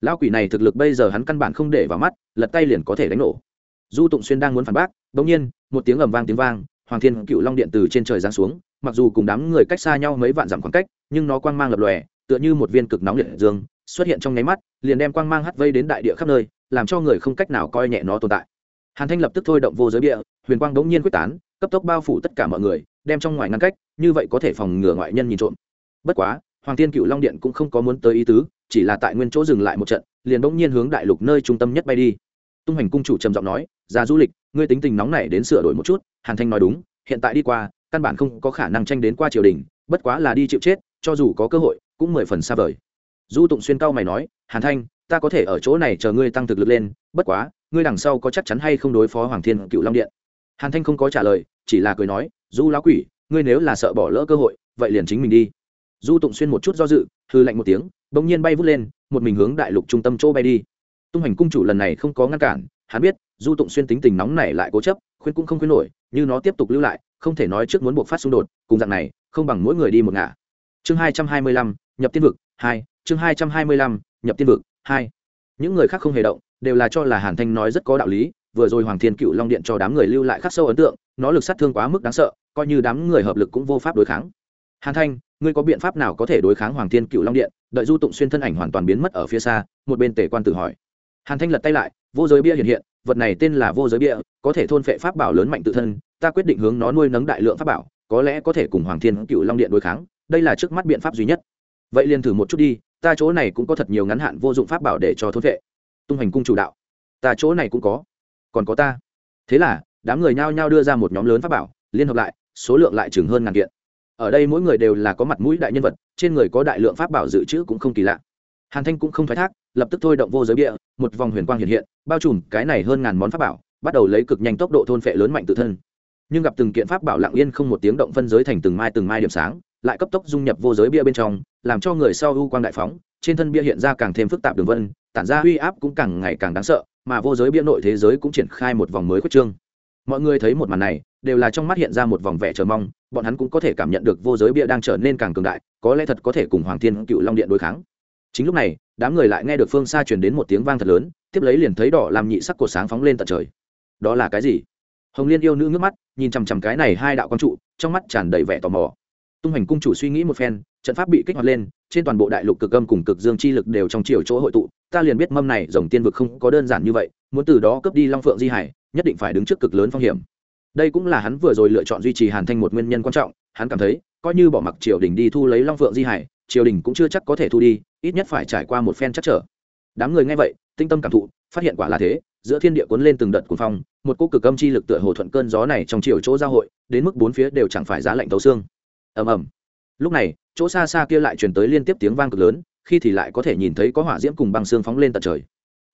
Lão quỷ này thực lực bây giờ hắn căn bản không để vào mắt, lật tay liền có thể đánh nổ. Du tụng xuyên đang muốn phản bác Đột nhiên, một tiếng ầm vang tiếng vang, hoàng thiên cựu long điện từ trên trời giáng xuống, mặc dù cùng đám người cách xa nhau mấy vạn dặm khoảng cách, nhưng nó quang mang lập lòe, tựa như một viên cực nóng liệt dương, xuất hiện trong nháy mắt, liền đem quang mang hắt vây đến đại địa khắp nơi, làm cho người không cách nào coi nhẹ nó tồn tại. Hàn thanh lập tức thôi động vô giới địa huyền quang đống nhiên quyết tán, cấp tốc bao phủ tất cả mọi người, đem trong ngoài ngăn cách, như vậy có thể phòng ngừa ngoại nhân nhìn trộm. Bất quá, hoàng thiên cựu long điện cũng không có muốn tới ý tứ, chỉ là tại nguyên chỗ dừng lại một trận, liền đống nhiên hướng đại lục nơi trung tâm nhất bay đi. Tung hành cung chủ trầm giọng nói, ra du lịch ngươi tính tình nóng này đến sửa đổi một chút, hàn thanh nói đúng, hiện tại đi qua, căn bản không có khả năng tranh đến qua triều đình, bất quá là đi chịu chết, cho dù có cơ hội, cũng mười phần xa vời. Du tụng xuyên cao mày nói, hàn thanh, ta có thể ở chỗ này chờ ngươi tăng thực lực lên, bất quá, ngươi đằng sau có chắc chắn hay không đối phó hoàng thiên cựu long điện? Hàn thanh không có trả lời, chỉ là cười nói, du lão quỷ, ngươi nếu là sợ bỏ lỡ cơ hội, vậy liền chính mình đi. Du tụng xuyên một chút do dự hư lạnh một tiếng, bỗng nhiên bay vút lên, một mình hướng đại lục trung tâm chỗ bay đi. Tung hành cung chủ lần này không có ngăn cản hắn biết, du tụng xuyên tính tình nóng này lại cố chấp, khuyên cũng không khuyên nổi, như nó tiếp tục lưu lại, không thể nói trước muốn buộc phát xung đột, cùng dạng này, không bằng mỗi người đi một ngả. Chương hai trăm hai mươi lăm, nhập tiên vực, hai, chương hai trăm hai mươi lăm, nhập tiên vực, hai. Những người khác không hề động, đều là cho là hàn thanh nói rất có đạo lý, vừa rồi hoàng thiên cựu long điện cho đám người lưu lại khắc sâu ấn tượng, nó lực sát thương quá mức đáng sợ, coi như đám người hợp lực cũng vô pháp đối kháng. Hàn thanh, ngươi có biện pháp nào có thể đối kháng hoàng thiên cựu long điện? Đợi du tụng xuyên thân ảnh hoàn toàn biến mất ở phía xa, một bên tể quan tự hỏi. Hàn thanh lật tay lại vô giới bia hiện hiện, vật này tên là vô giới bia, có thể thôn phệ pháp bảo lớn mạnh tự thân, ta quyết định hướng nó nuôi nấng đại lượng pháp bảo, có lẽ có thể cùng hoàng thiên cựu long điện đối kháng, đây là trước mắt biện pháp duy nhất. Vậy liền thử một chút đi, ta chỗ này cũng có thật nhiều ngắn hạn vô dụng pháp bảo để cho thôn phệ. Tung hành cung chủ đạo, ta chỗ này cũng có, còn có ta. Thế là, đám người nhao nhao đưa ra một nhóm lớn pháp bảo, liên hợp lại, số lượng lại chừng hơn ngàn kiện. Ở đây mỗi người đều là có mặt mũi đại nhân vật, trên người có đại lượng pháp bảo dự trữ cũng không kỳ lạ. Hàn thanh cũng không thoái thác lập tức thôi động vô giới bia, một vòng huyền quang hiện hiện, bao trùm cái này hơn ngàn món pháp bảo, bắt đầu lấy cực nhanh tốc độ thôn phệ lớn mạnh tự thân. Nhưng gặp từng kiện pháp bảo lặng yên không một tiếng động phân giới thành từng mai từng mai điểm sáng, lại cấp tốc dung nhập vô giới bia bên trong, làm cho người sau u quang đại phóng, trên thân bia hiện ra càng thêm phức tạp đường vân, tản ra uy áp cũng càng ngày càng đáng sợ, mà vô giới bia nội thế giới cũng triển khai một vòng mới khuất trương. Mọi người thấy một màn này, đều là trong mắt hiện ra một vòng vẻ chờ mong, bọn hắn cũng có thể cảm nhận được vô giới bia đang trở nên càng cường đại, có lẽ thật có thể cùng hoàng thiên cựu long điện đối kháng chính lúc này, đám người lại nghe được phương xa truyền đến một tiếng vang thật lớn, tiếp lấy liền thấy đỏ làm nhị sắc cột sáng phóng lên tận trời. Đó là cái gì? Hồng liên yêu nữ ngước mắt, nhìn chằm chằm cái này hai đạo quang trụ, trong mắt tràn đầy vẻ tò mò. Tung hành cung chủ suy nghĩ một phen, trận pháp bị kích hoạt lên, trên toàn bộ đại lục cực âm cùng cực dương chi lực đều trong chiều chỗ hội tụ, ta liền biết mâm này dòng tiên vực không có đơn giản như vậy, muốn từ đó cướp đi long phượng di hải, nhất định phải đứng trước cực lớn phong hiểm. Đây cũng là hắn vừa rồi lựa chọn duy trì hàn thanh một nguyên nhân quan trọng, hắn cảm thấy, coi như bỏ mặc triều đình đi thu lấy long phượng di hải, triều đình cũng chưa chắc có thể thu đi ít nhất phải trải qua một phen chắc trở. Đám người nghe vậy, tinh tâm cảm thụ, phát hiện quả là thế, giữa thiên địa cuốn lên từng đợt cuồng phong, một cỗ cực âm chi lực tựa hồ thuận cơn gió này trong chiều chỗ giao hội, đến mức bốn phía đều chẳng phải giá lạnh tấu xương. Ầm ầm. Lúc này, chỗ xa xa kia lại truyền tới liên tiếp tiếng vang cực lớn, khi thì lại có thể nhìn thấy có hỏa diễm cùng băng xương phóng lên tận trời.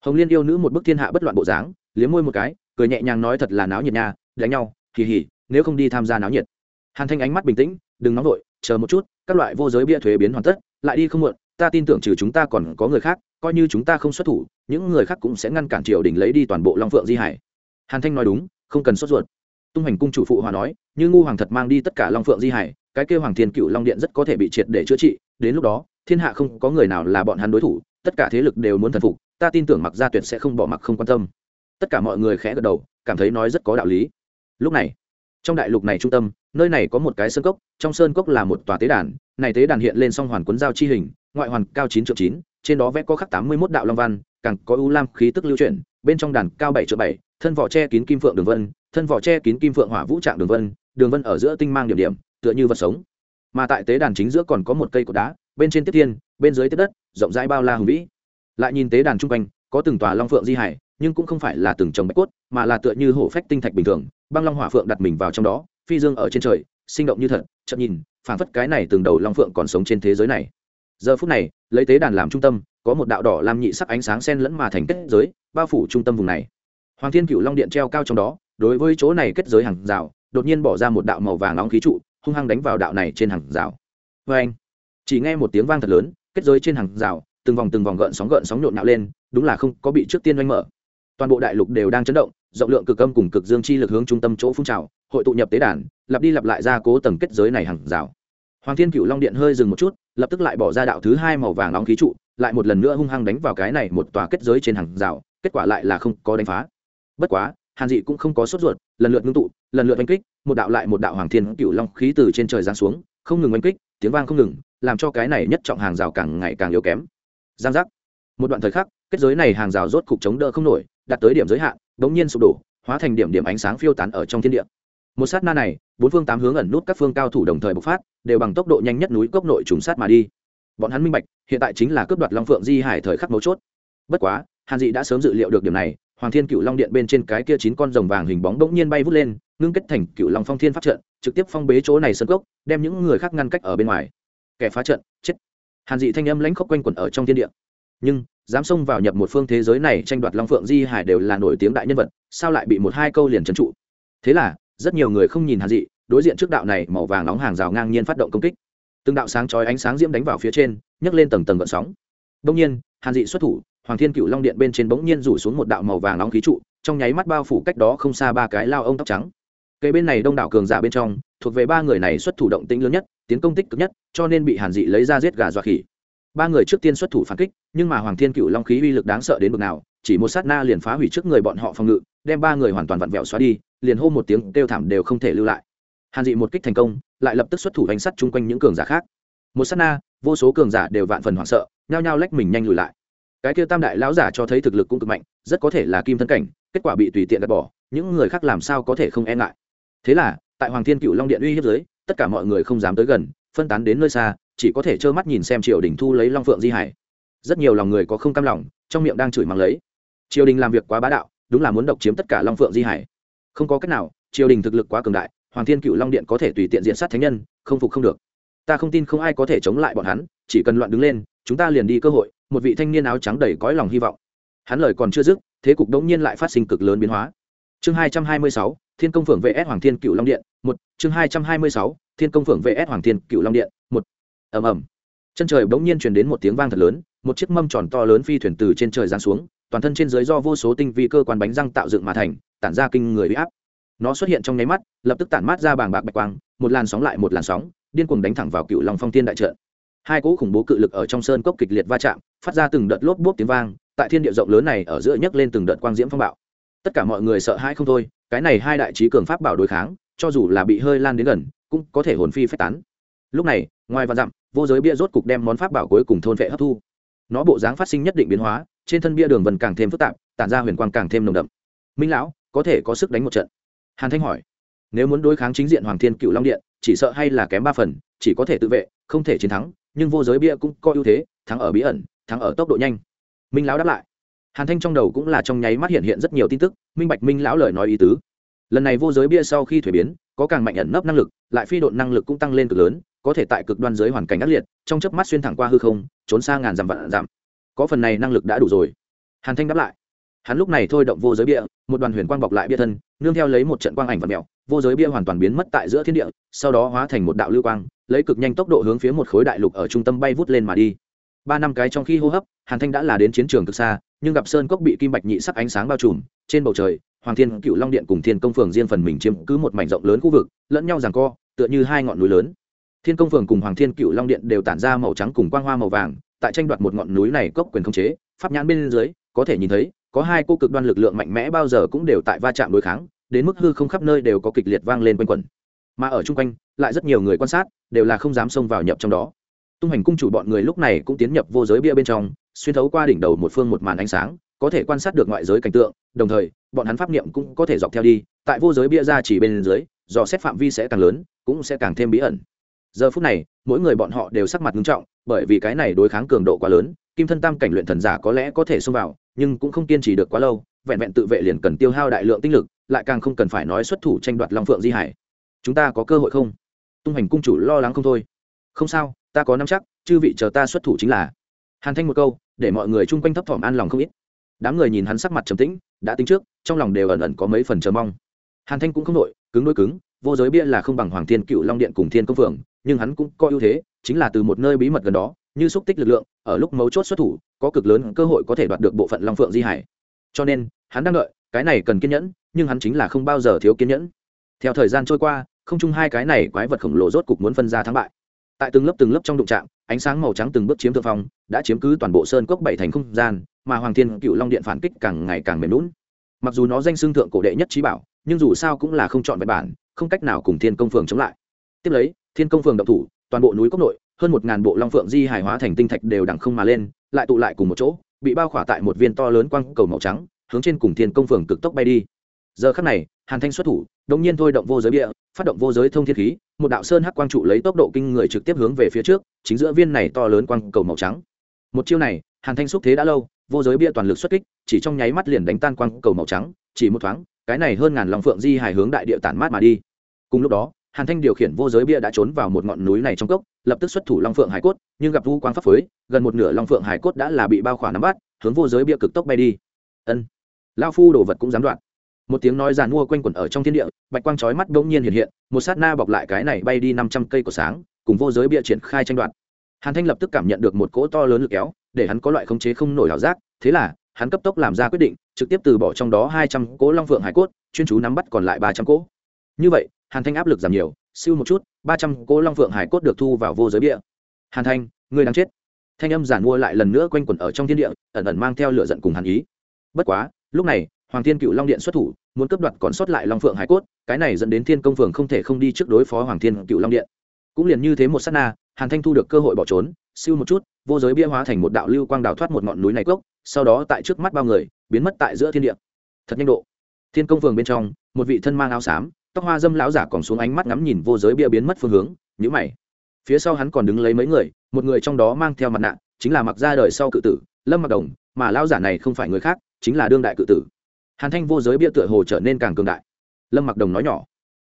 Hồng liên yêu nữ một bức thiên hạ bất loạn bộ dáng, liếm môi một cái, cười nhẹ nhàng nói thật là náo nhiệt nha, đánh nhau kỳ hỉ nếu không đi tham gia náo nhiệt. Hàn thanh ánh mắt bình tĩnh, đừng nóng vội, chờ một chút, các loại vô giới bia thuế biến hoàn tất, lại đi không muộn ta tin tưởng trừ chúng ta còn có người khác, coi như chúng ta không xuất thủ, những người khác cũng sẽ ngăn cản triều đình lấy đi toàn bộ long phượng di hải. Hàn thanh nói đúng, không cần sốt ruột. Tung hành cung chủ phụ hòa nói, như ngu hoàng thật mang đi tất cả long phượng di hải, cái kêu hoàng thiên cựu long điện rất có thể bị triệt để chữa trị, đến lúc đó, thiên hạ không có người nào là bọn hắn đối thủ, tất cả thế lực đều muốn thần phục, ta tin tưởng mặc gia tuyệt sẽ không bỏ mặc không quan tâm. Tất cả mọi người khẽ gật đầu, cảm thấy nói rất có đạo lý. Lúc này, trong đại lục này trung tâm, nơi này có một cái sơn cốc, trong sơn cốc là một tòa tế đàn, này tế đàn hiện lên song hoàn cuốn giao chi hình ngoại hoàn cao chín triệu chín, trên đó vẽ có khắc tám mươi mốt đạo long văn, càng có ưu lam khí tức lưu chuyển, bên trong đàn cao bảy triệu bảy, thân vỏ che kín kim phượng đường vân, thân vỏ che kín kim phượng hỏa vũ trạng đường vân đường vân ở giữa tinh mang điểm điểm, tựa như vật sống. Mà tại tế đàn chính giữa còn có một cây cột đá, bên trên tiếp thiên bên dưới tiếp đất, rộng rãi bao la hùng vĩ. Lại nhìn tế đàn chung quanh, có từng tòa long phượng di hải, nhưng cũng không phải là từng trồng bạch cốt, mà là tựa như hổ phách tinh thạch bình thường, băng long hỏa phượng đặt mình vào trong đó, phi dương ở trên trời, sinh động như thật, chậm nhìn, phảng phất cái này từng đầu long phượng còn sống trên thế giới này giờ phút này, lấy tế đàn làm trung tâm, có một đạo đỏ làm nhị sắc ánh sáng sen lẫn mà thành kết giới, bao phủ trung tâm vùng này. Hoàng thiên cựu long điện treo cao trong đó, đối với chỗ này kết giới hàng rào, đột nhiên bỏ ra một đạo màu vàng nóng khí trụ, hung hăng đánh vào đạo này trên hàng rào. Vê anh, chỉ nghe một tiếng vang thật lớn, kết giới trên hàng rào, từng vòng từng vòng gợn sóng gợn sóng nhộn nhạo lên, đúng là không có bị trước tiên oanh mở. Toàn bộ đại lục đều đang chấn động, rộng lượng cực âm cùng cực dương chi lực hướng trung tâm chỗ phun trào, hội tụ nhập tế đàn, lặp đi lặp lại ra cố tầng kết giới này hàng rào. Hoàng thiên cựu long điện hơi dừng một chút lập tức lại bỏ ra đạo thứ hai màu vàng nóng khí trụ, lại một lần nữa hung hăng đánh vào cái này một tòa kết giới trên hàng rào, kết quả lại là không có đánh phá. Bất quá, hàn dị cũng không có sốt ruột, lần lượt ngưng tụ, lần lượt oanh kích, một đạo lại một đạo hoàng thiên cựu long khí từ trên trời giáng xuống, không ngừng oanh kích, tiếng vang không ngừng, làm cho cái này nhất trọng hàng rào càng ngày càng yếu kém. Giang giác. Một đoạn thời khắc, kết giới này hàng rào rốt cục chống đỡ không nổi, đạt tới điểm giới hạn đống nhiên sụp đổ, hóa thành điểm điểm ánh sáng phiêu tán ở trong thiên địa. Một sát na này bốn phương tám hướng ẩn nút các phương cao thủ đồng thời bộc phát, đều bằng tốc độ nhanh nhất núi cốc nội trùng sát mà đi. Bọn hắn minh bạch, hiện tại chính là cướp đoạt long phượng di hải thời khắc mấu chốt. Bất quá, hàn dị đã sớm dự liệu được điểm này, hoàng thiên cựu long điện bên trên cái kia chín con rồng vàng hình bóng bỗng nhiên bay vút lên, ngưng kết thành cựu long phong thiên phát trận, trực tiếp phong bế chỗ này sân cốc, đem những người khác ngăn cách ở bên ngoài. Kẻ phá trận, chết. Hàn dị thanh âm lãnh khốc quanh quẩn ở trong thiên địa. Nhưng, dám xông vào nhập một phương thế giới này tranh đoạt long phượng di hải đều là nổi tiếng đại nhân vật, sao lại bị một hai câu liền trấn trụ? Thế là rất nhiều người không nhìn hàn dị, đối diện trước đạo này màu vàng nóng hàng rào ngang nhiên phát động công kích. Từng đạo sáng chói ánh sáng diễm đánh vào phía trên, nhấc lên tầng tầng gợn sóng. Đông nhiên, hàn dị xuất thủ, hoàng thiên cựu long điện bên trên bỗng nhiên rủ xuống một đạo màu vàng nóng khí trụ, trong nháy mắt bao phủ cách đó không xa ba cái lao ông tóc trắng. Cây bên này đông đảo cường giả bên trong, thuộc về ba người này xuất thủ động tĩnh lớn nhất, tiến công tích cực nhất, cho nên bị hàn dị lấy ra giết gà dọa khỉ. Ba người trước tiên xuất thủ phản kích, nhưng mà hoàng thiên cựu long khí uy lực đáng sợ đến bực nào, chỉ một sát na liền phá hủy trước người bọn họ phòng ngự, đem ba người hoàn toàn vặn vẹo xóa đi liền hô một tiếng kêu thảm đều không thể lưu lại. Hàn dị một kích thành công, lại lập tức xuất thủ đánh sắt chung quanh những cường giả khác. Một sát na, vô số cường giả đều vạn phần hoảng sợ, nhao nhao lách mình nhanh lùi lại. Cái kia tam đại lão giả cho thấy thực lực cũng cực mạnh, rất có thể là kim thân cảnh, kết quả bị tùy tiện gạt bỏ, những người khác làm sao có thể không e ngại. Thế là, tại hoàng thiên cựu long điện uy hiếp dưới, tất cả mọi người không dám tới gần, phân tán đến nơi xa, chỉ có thể trơ mắt nhìn xem triều đình thu lấy long phượng di hải. Rất nhiều lòng người có không cam lòng, trong miệng đang chửi mắng lấy. Triều đình làm việc quá bá đạo, đúng là muốn độc chiếm tất cả long phượng di hải không có cách nào, triều đình thực lực quá cường đại, hoàng thiên cựu long điện có thể tùy tiện diện sát thánh nhân, không phục không được. Ta không tin không ai có thể chống lại bọn hắn, chỉ cần loạn đứng lên, chúng ta liền đi cơ hội, một vị thanh niên áo trắng đầy cõi lòng hy vọng. Hắn lời còn chưa dứt, thế cục đống nhiên lại phát sinh cực lớn biến hóa. Chương hai trăm hai mươi sáu, thiên công phượng vs. Hoàng thiên cựu long điện, một. Chương hai trăm hai mươi sáu, thiên công phượng vs. Hoàng thiên cựu long điện, một. Ầm ầm. Chân trời bỗng nhiên truyền đến một tiếng vang thật lớn, một chiếc mâm tròn to lớn phi thuyền từ trên trời giáng xuống toàn thân trên dưới do vô số tinh vi cơ quan bánh răng tạo dựng mà thành, tản ra kinh người uy áp. Nó xuất hiện trong nháy mắt, lập tức tản mát ra bàng bạc bạch quang, một làn sóng lại một làn sóng, điên cuồng đánh thẳng vào cựu long phong thiên đại trận. Hai cỗ khủng bố cự lực ở trong sơn cốc kịch liệt va chạm, phát ra từng đợt lốp bốp tiếng vang, tại thiên địa rộng lớn này ở giữa nhấc lên từng đợt quang diễm phong bạo. Tất cả mọi người sợ hãi không thôi, cái này hai đại trí cường pháp bảo đối kháng, cho dù là bị hơi lan đến gần, cũng có thể hồn phi phách tán. Lúc này, ngoài và dặm, vô giới bia rốt cục đem món pháp bảo cuối cùng thôn vệ hấp thu. Nó bộ dáng phát sinh nhất định biến hóa trên thân bia đường vần càng thêm phức tạp, tản ra huyền quang càng thêm nồng đậm. Minh lão, có thể có sức đánh một trận. Hàn thanh hỏi. Nếu muốn đối kháng chính diện hoàng thiên cựu long điện, chỉ sợ hay là kém ba phần, chỉ có thể tự vệ, không thể chiến thắng, nhưng vô giới bia cũng có ưu thế, thắng ở bí ẩn, thắng ở tốc độ nhanh. Minh lão đáp lại. Hàn thanh trong đầu cũng là trong nháy mắt hiện hiện rất nhiều tin tức, minh bạch minh lão lời nói ý tứ. Lần này vô giới bia sau khi thuế biến, có càng mạnh ẩn nấp năng lực, lại phi độn năng lực cũng tăng lên cực lớn, có thể tại cực đoan dưới hoàn cảnh ác liệt, trong chớp mắt xuyên thẳng qua hư không, trốn xa ngàn dặm vạn dặm có phần này năng lực đã đủ rồi. Hàn thanh đáp lại. Hắn lúc này thôi động vô giới bia, một đoàn huyền quang bọc lại bia thân, nương theo lấy một trận quang ảnh vật mèo, vô giới bia hoàn toàn biến mất tại giữa thiên địa, sau đó hóa thành một đạo lưu quang, lấy cực nhanh tốc độ hướng phía một khối đại lục ở trung tâm bay vút lên mà đi. Ba năm cái trong khi hô hấp, hàn thanh đã là đến chiến trường cực xa, nhưng gặp sơn cốc bị kim bạch nhị sắc ánh sáng bao trùm, trên bầu trời, hoàng thiên cựu long điện cùng thiên công phường riêng phần mình chiếm cứ một mảnh rộng lớn khu vực, lẫn nhau ràng co, tựa như hai ngọn núi lớn. Thiên công phường cùng hoàng thiên cựu long điện đều tản ra màu trắng cùng quang hoa màu vàng tại tranh đoạt một ngọn núi này cốc quyền không chế, pháp nhãn bên dưới, có thể nhìn thấy, có hai cô cực đoan lực lượng mạnh mẽ bao giờ cũng đều tại va chạm đối kháng, đến mức hư không khắp nơi đều có kịch liệt vang lên quanh quẩn. Mà ở chung quanh, lại rất nhiều người quan sát, đều là không dám xông vào nhập trong đó. Tung hành cung chủ bọn người lúc này cũng tiến nhập vô giới bia bên trong, xuyên thấu qua đỉnh đầu một phương một màn ánh sáng, có thể quan sát được ngoại giới cảnh tượng, đồng thời, bọn hắn pháp niệm cũng có thể dọc theo đi, tại vô giới bia ra chỉ bên dưới, dò xét phạm vi sẽ càng lớn, cũng sẽ càng thêm bí ẩn giờ phút này, mỗi người bọn họ đều sắc mặt nghiêm trọng, bởi vì cái này đối kháng cường độ quá lớn, kim thân tam cảnh luyện thần giả có lẽ có thể xông vào, nhưng cũng không kiên trì được quá lâu, vẹn vẹn tự vệ liền cần tiêu hao đại lượng tinh lực, lại càng không cần phải nói xuất thủ tranh đoạt long phượng di hải. Chúng ta có cơ hội không? Tung hành cung chủ lo lắng không thôi. Không sao, ta có nắm chắc, chư vị chờ ta xuất thủ chính là. Hàn thanh một câu, để mọi người chung quanh thấp thỏm an lòng không ít. Đám người nhìn hắn sắc mặt trầm tĩnh, đã tính trước, trong lòng đều ẩn ẩn có mấy phần chờ mong. Hàn thanh cũng không nội cứng đôi cứng, vô giới bia là không bằng hoàng thiên cựu long điện cùng thiên công phượng nhưng hắn cũng có ưu thế, chính là từ một nơi bí mật gần đó, như xúc tích lực lượng, ở lúc mấu chốt xuất thủ, có cực lớn cơ hội có thể đoạt được bộ phận long phượng di hải. Cho nên, hắn đang đợi, cái này cần kiên nhẫn, nhưng hắn chính là không bao giờ thiếu kiên nhẫn. Theo thời gian trôi qua, không chung hai cái này quái vật khổng lồ rốt cục muốn phân ra thắng bại. Tại từng lớp từng lớp trong đụng trạm ánh sáng màu trắng từng bước chiếm thượng phong, đã chiếm cứ toàn bộ sơn cốc bảy thành không gian, mà hoàng thiên cựu long điện phản kích càng ngày càng mềm lún mặc dù nó danh xương thượng cổ đệ nhất trí bảo, nhưng dù sao cũng là không chọn vẹn bản, không cách nào cùng thiên công phường chống lại. Tiếp lấy thiên công phường động thủ, toàn bộ núi cốc nội, hơn một ngàn bộ long phượng di hài hóa thành tinh thạch đều đẳng không mà lên, lại tụ lại cùng một chỗ, bị bao khỏa tại một viên to lớn quang cầu màu trắng, hướng trên cùng thiên công phường cực tốc bay đi. Giờ khắc này, hàn thanh xuất thủ đống nhiên thôi động vô giới bia phát động vô giới thông thiên khí, một đạo sơn hắc quang trụ lấy tốc độ kinh người trực tiếp hướng về phía trước, chính giữa viên này to lớn quang cầu màu trắng. Một chiêu này, hàn thanh xúc thế đã lâu, vô giới bia toàn lực xuất kích, chỉ trong nháy mắt liền đánh tan quang cầu màu trắng, chỉ một thoáng, cái này hơn ngàn lòng phượng di hài hướng đại địa tản mát mà đi. Cùng lúc đó hàn thanh điều khiển vô giới bia đã trốn vào một ngọn núi này trong cốc, lập tức xuất thủ long phượng hải cốt, nhưng gặp vu quang pháp phối, gần một nửa long phượng hải cốt đã là bị bao khỏa nắm bắt, hướng vô giới bia cực tốc bay đi. Ân. Lao phu đồ vật cũng dám đoạn. Một tiếng nói giàn mua quanh quẩn ở trong thiên địa, bạch quang chói mắt bỗng nhiên hiện hiện, một sát na bọc lại cái này bay đi năm trăm cây của sáng, cùng vô giới bia triển khai tranh đoạt. Hàn thanh lập tức cảm nhận được một cỗ to lớn lực kéo, để hắn có loại khống chế không nổi ảo giác, thế là, hắn cấp tốc làm ra quyết định, trực tiếp từ bỏ trong đó hai trăm cỗ long phượng hải cốt, chuyên chú nắm bắt còn lại ba trăm cỗ. Như vậy hàn thanh áp lực giảm nhiều, siêu một chút, ba trăm cỗ long phượng hải cốt được thu vào vô giới bia. Hàn thanh, ngươi đang chết. Thanh âm giản mua lại lần nữa quanh quẩn ở trong thiên địa, ẩn ẩn mang theo lửa giận cùng hàn ý. Bất quá, lúc này, hoàng thiên cựu long điện xuất thủ, muốn cấp đoạt còn sót lại long phượng hải cốt, cái này dẫn đến thiên công phường không thể không đi trước đối phó hoàng thiên cựu long điện. Cũng liền như thế một s á t na, hàn thanh thu được cơ hội bỏ trốn, siêu một chút, vô giới bia hóa thành một đạo lưu quang đào thoát một ngọn núi này cốc, sau đó tại trước mắt bao người, biến mất tại giữa thiên địa. Thật nhanh độ. Thiên công phường bên trong, một vị thân mang áo xám tóc hoa dâm lão giả còn xuống ánh mắt ngắm nhìn vô giới bia biến mất phương hướng nhữ mày. Phía sau hắn còn đứng lấy mấy người, một người trong đó mang theo mặt nạ, chính là mặc ra đời sau cự tử, lâm mặc đồng, mà lão giả này không phải người khác, chính là đương đại cự tử. Hàn thanh vô giới bia tựa hồ trở nên càng cường đại. Lâm mặc đồng nói nhỏ.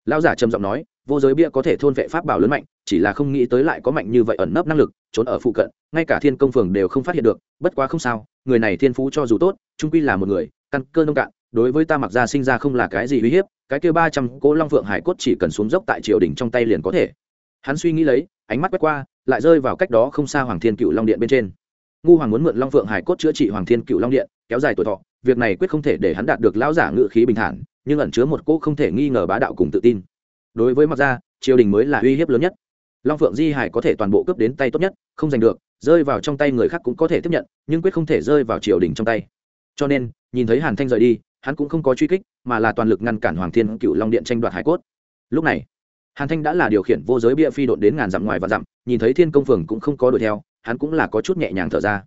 Lão giả trầm giọng nói, vô giới bia có thể thôn vệ pháp bảo lớn mạnh, chỉ là không nghĩ tới lại có mạnh như vậy ẩn nấp năng lực, trốn ở phụ cận, ngay cả thiên công phường đều không phát hiện được, bất quá không sao, người này thiên phú cho dù tốt trung quy là một người, căn cơ nông cạn, đối với ta mặc ra sinh ra không là cái gì uy hiếp cái kia ba trăm cỗ long phượng hải cốt chỉ cần xuống dốc tại triều đình trong tay liền có thể. Hắn suy nghĩ lấy, ánh mắt quét qua, lại rơi vào cách đó không xa hoàng thiên cựu long điện bên trên. Ngu hoàng muốn mượn long phượng hải cốt chữa trị hoàng thiên cựu long điện, kéo dài tuổi thọ, việc này quyết không thể để hắn đạt được lão giả ngự khí bình thản, nhưng ẩn chứa một cỗ không thể nghi ngờ bá đạo cùng tự tin. Đối với mặc gia, triều đình mới là uy hiếp lớn nhất. Long phượng di hải có thể toàn bộ cướp đến tay tốt nhất, không giành được, rơi vào trong tay người khác cũng có thể tiếp nhận, nhưng quyết không thể rơi vào triều đình trong tay. Cho nên, nhìn thấy hàn thanh rời đi hắn cũng không có truy kích, mà là toàn lực ngăn cản hoàng thiên cựu long điện tranh đoạt hải cốt. Lúc này, hàn thanh đã là điều khiển vô giới bia phi độn đến ngàn dặm ngoài và dặm, nhìn thấy thiên công phường cũng không có đuổi theo, hắn cũng là có chút nhẹ nhàng thở ra.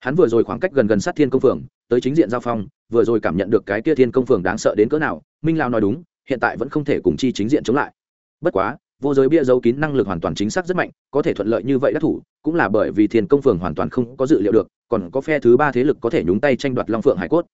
Hắn vừa rồi khoảng cách gần gần sát thiên công phường, tới chính diện giao phong, vừa rồi cảm nhận được cái kia thiên công phường đáng sợ đến cỡ nào, minh lao nói đúng, hiện tại vẫn không thể cùng chi chính diện chống lại. Bất quá, vô giới bia giấu kín năng lực hoàn toàn chính xác rất mạnh, có thể thuận lợi như vậy đắc thủ, cũng là bởi vì thiên công phường hoàn toàn không có dự liệu được, còn có phe thứ ba thế lực có thể nhúng tay tranh đoạt long phượng hải cốt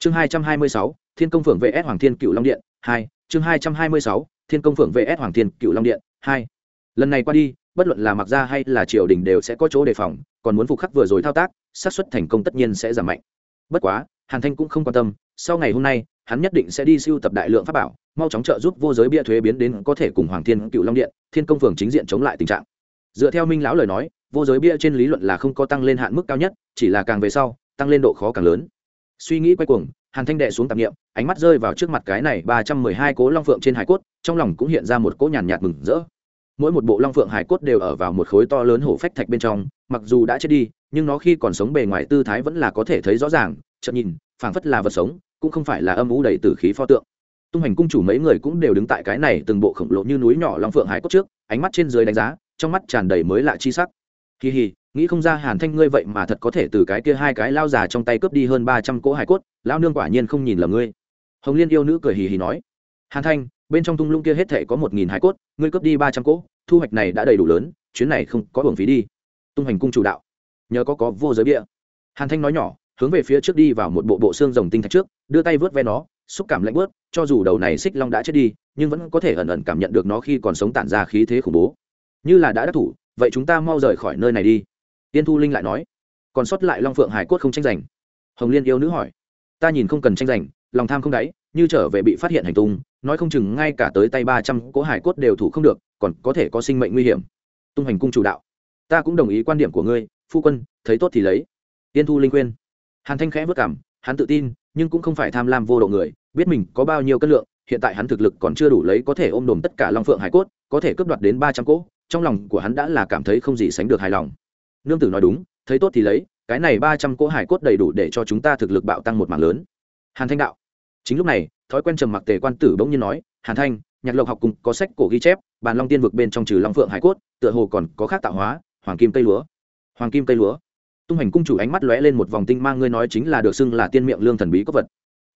chương hai trăm hai mươi sáu, thiên công phượng vs. Hoàng thiên cựu long điện, hai. Chương hai trăm hai mươi sáu, thiên công phượng vs. Hoàng thiên cựu long điện, hai. Lần này qua đi, bất luận là mặc gia hay là triều đình đều sẽ có chỗ đề phòng, còn muốn phục khắc vừa rồi thao tác, xác suất thành công tất nhiên sẽ giảm mạnh. Bất quá, hàn thanh cũng không quan tâm, sau ngày hôm nay, hắn nhất định sẽ đi siêu tập đại lượng pháp bảo, mau chóng trợ giúp vô giới bia thuế biến đến có thể cùng hoàng thiên cựu long điện, thiên công phường chính diện chống lại tình trạng. Dựa theo minh lão lời nói, vô giới bia trên lý luận là không có tăng lên hạn mức cao nhất, chỉ là càng về sau, tăng lên độ khó càng lớn suy nghĩ quay cuồng, hàn thanh đệ xuống tạp nghiệm, ánh mắt rơi vào trước mặt cái này ba trăm mười hai cố long phượng trên hải cốt, trong lòng cũng hiện ra một cỗ nhàn nhạt mừng rỡ. Mỗi một bộ long phượng hải cốt đều ở vào một khối to lớn hổ phách thạch bên trong, mặc dù đã chết đi, nhưng nó khi còn sống bề ngoài tư thái vẫn là có thể thấy rõ ràng, chợt nhìn, phảng phất là vật sống, cũng không phải là âm ú đầy tử khí pho tượng. Tung hành cung chủ mấy người cũng đều đứng tại cái này từng bộ khổng lồ như núi nhỏ long phượng hải cốt trước, ánh mắt trên dưới đánh giá, trong mắt tràn đầy mới lạ chi sắc. Kỳ hì nghĩ không ra hàn thanh ngươi vậy mà thật có thể từ cái kia hai cái lao già trong tay cướp đi hơn ba trăm cỗ hải cốt lao nương quả nhiên không nhìn lầm ngươi. Hồng liên yêu nữ cười hì hì nói. Hàn thanh, bên trong thung lũng kia hết thể có một nghìn hải cốt, ngươi cướp đi ba trăm cỗ, thu hoạch này đã đầy đủ lớn, chuyến này không có hưởng phí đi. Tung hành cung chủ đạo. Nhờ có có vô giới bia hàn thanh nói nhỏ, hướng về phía trước đi vào một bộ bộ xương rồng tinh thạch trước, đưa tay vớt ve nó, xúc cảm lạnh bớt cho dù đầu này xích long đã chết đi, nhưng vẫn có thể ẩn ẩn cảm nhận được nó khi còn sống tản ra khí thế khủng bố. Như là đã đắc thủ, vậy chúng ta mau rời khỏi nơi này đi tiên thu linh lại nói, còn sót lại long phượng hải cốt không tranh giành. Hồng liên yêu nữ hỏi, ta nhìn không cần tranh giành, lòng tham không đáy, như trở về bị phát hiện hành tung, nói không chừng ngay cả tới tay ba trăm cỗ hải cốt đều thủ không được, còn có thể có sinh mệnh nguy hiểm. Tung hành cung chủ đạo, ta cũng đồng ý quan điểm của ngươi, phu quân, thấy tốt thì lấy. Tiên thu linh khuyên, hàn thanh khẽ vất cảm, hắn tự tin, nhưng cũng không phải tham lam vô độ người, biết mình có bao nhiêu cân lượng, hiện tại hắn thực lực còn chưa đủ lấy có thể ôm đồm tất cả long phượng hải cốt, có thể cướp đoạt đến ba trăm cỗ, trong lòng của hắn đã là cảm thấy không gì sánh được hài lòng nương tử nói đúng, thấy tốt thì lấy, cái này ba trăm cỗ hải cốt đầy đủ để cho chúng ta thực lực bạo tăng một mảng lớn. Hàn thanh đạo. Chính lúc này, thói quen trầm mặc tề quan tử bỗng nhiên nói, hàn thanh, nhạc lộc học cùng có sách cổ ghi chép, bàn long tiên vực bên trong trừ long phượng hải cốt, tựa hồ còn có khác tạo hóa, hoàng kim cây lúa. Hoàng kim cây lúa. Tung hành cung chủ ánh mắt lóe lên một vòng tinh mang, ngươi nói chính là được xưng là tiên miệng lương thần bí cốc vật.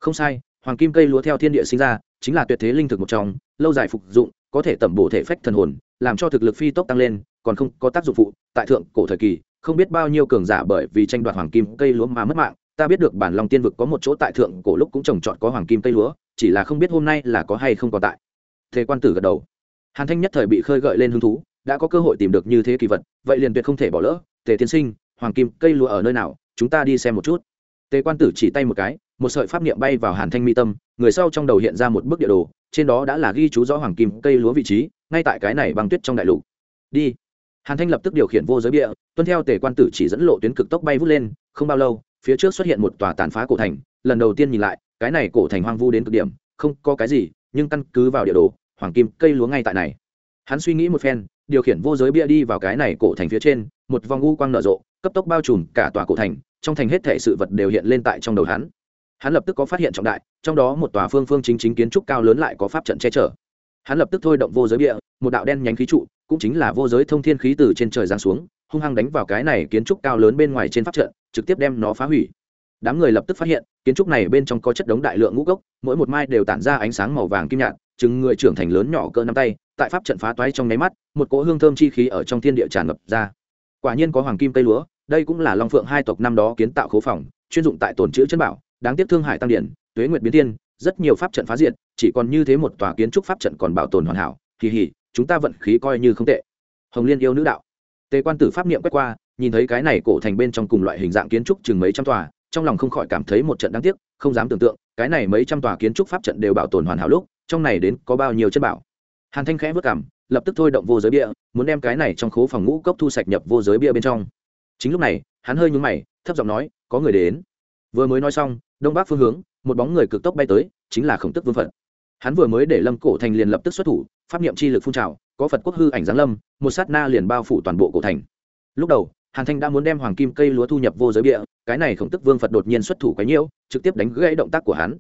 Không sai, hoàng kim cây lúa theo thiên địa sinh ra, chính là tuyệt thế linh thực một trong, lâu dài phục dụng, có thể tẩm bổ thể phách thần hồn, làm cho thực lực phi tốc tăng lên còn không có tác dụng phụ, tại thượng cổ thời kỳ, không biết bao nhiêu cường giả bởi vì tranh đoạt hoàng kim cây lúa mà mất mạng. Ta biết được bản lòng tiên vực có một chỗ tại thượng cổ lúc cũng trồng trọt có hoàng kim cây lúa, chỉ là không biết hôm nay là có hay không còn tại. Thế quan tử gật đầu. Hàn thanh nhất thời bị khơi gợi lên hứng thú, đã có cơ hội tìm được như thế kỳ vật, vậy liền tuyệt không thể bỏ lỡ. Tề tiên sinh, hoàng kim cây lúa ở nơi nào? Chúng ta đi xem một chút. Tề quan tử chỉ tay một cái, một sợi pháp niệm bay vào hàn thanh mi tâm, người sau trong đầu hiện ra một bức địa đồ, trên đó đã là ghi chú rõ hoàng kim cây lúa vị trí, ngay tại cái này băng tuyết trong đại lục. Đi hàn thanh lập tức điều khiển vô giới bia tuân theo tề quan tử chỉ dẫn lộ tuyến cực tốc bay vút lên, không bao lâu, phía trước xuất hiện một tòa tàn phá cổ thành, lần đầu tiên nhìn lại, cái này cổ thành hoang vu đến cực điểm, không có cái gì, nhưng căn cứ vào địa đồ, hoàng kim cây lúa ngay tại này. Hắn suy nghĩ một phen, điều khiển vô giới bia đi vào cái này cổ thành phía trên, một vòng u quang nở rộ, cấp tốc bao trùm cả tòa cổ thành, trong thành hết thể sự vật đều hiện lên tại trong đầu hắn. Hắn lập tức có phát hiện trọng đại, trong đó một tòa phương phương chính chính kiến trúc cao lớn lại có pháp trận che chở hắn lập tức thôi động vô giới địa một đạo đen nhánh khí trụ, cũng chính là vô giới thông thiên khí từ trên trời giáng xuống, hung hăng đánh vào cái này kiến trúc cao lớn bên ngoài trên pháp trận, trực tiếp đem nó phá hủy. Đám người lập tức phát hiện, kiến trúc này bên trong có chất đống đại lượng ngũ cốc, mỗi một mai đều tản ra ánh sáng màu vàng kim nhạt, chừng người trưởng thành lớn nhỏ cỡ năm tay, tại pháp trận phá toái trong nháy mắt, một cỗ hương thơm chi khí ở trong thiên địa tràn ngập ra. Quả nhiên có hoàng kim cây lúa, đây cũng là long phượng hai tộc năm đó kiến tạo khố phòng, chuyên dụng tại tồn chữ chân bảo, đáng tiếc thương hải tăng điển tuế nguyệt biến tiên rất nhiều pháp trận phá diện chỉ còn như thế một tòa kiến trúc pháp trận còn bảo tồn hoàn hảo, kỳ hỉ, chúng ta vận khí coi như không tệ. Hồng liên yêu nữ đạo. Tề quan tử pháp niệm quét qua, nhìn thấy cái này cổ thành bên trong cùng loại hình dạng kiến trúc chừng mấy trăm tòa, trong lòng không khỏi cảm thấy một trận đáng tiếc, không dám tưởng tượng, cái này mấy trăm tòa kiến trúc pháp trận đều bảo tồn hoàn hảo lúc, trong này đến có bao nhiêu chất bảo. Hàn thanh khẽ vất cảm, lập tức thôi động vô giới bia, muốn đem cái này trong khố phòng ngũ cốc thu sạch nhập vô giới bia bên trong. Chính lúc này, hắn hơi nhúng mày, thấp giọng nói, có người đến. Vừa mới nói xong, đông bắc phương hướng một bóng người cực tốc bay tới, chính là khổng tức vương phật. Hắn vừa mới để lâm cổ thành liền lập tức xuất thủ, pháp niệm chi lực phun trào, có phật quốc hư ảnh giáng lâm, một sát na liền bao phủ toàn bộ cổ thành. Lúc đầu, hàn thanh đã muốn đem hoàng kim cây lúa thu nhập vô giới địa cái này khổng tức vương phật đột nhiên xuất thủ quá nhiễu, trực tiếp đánh gãy động tác của hắn.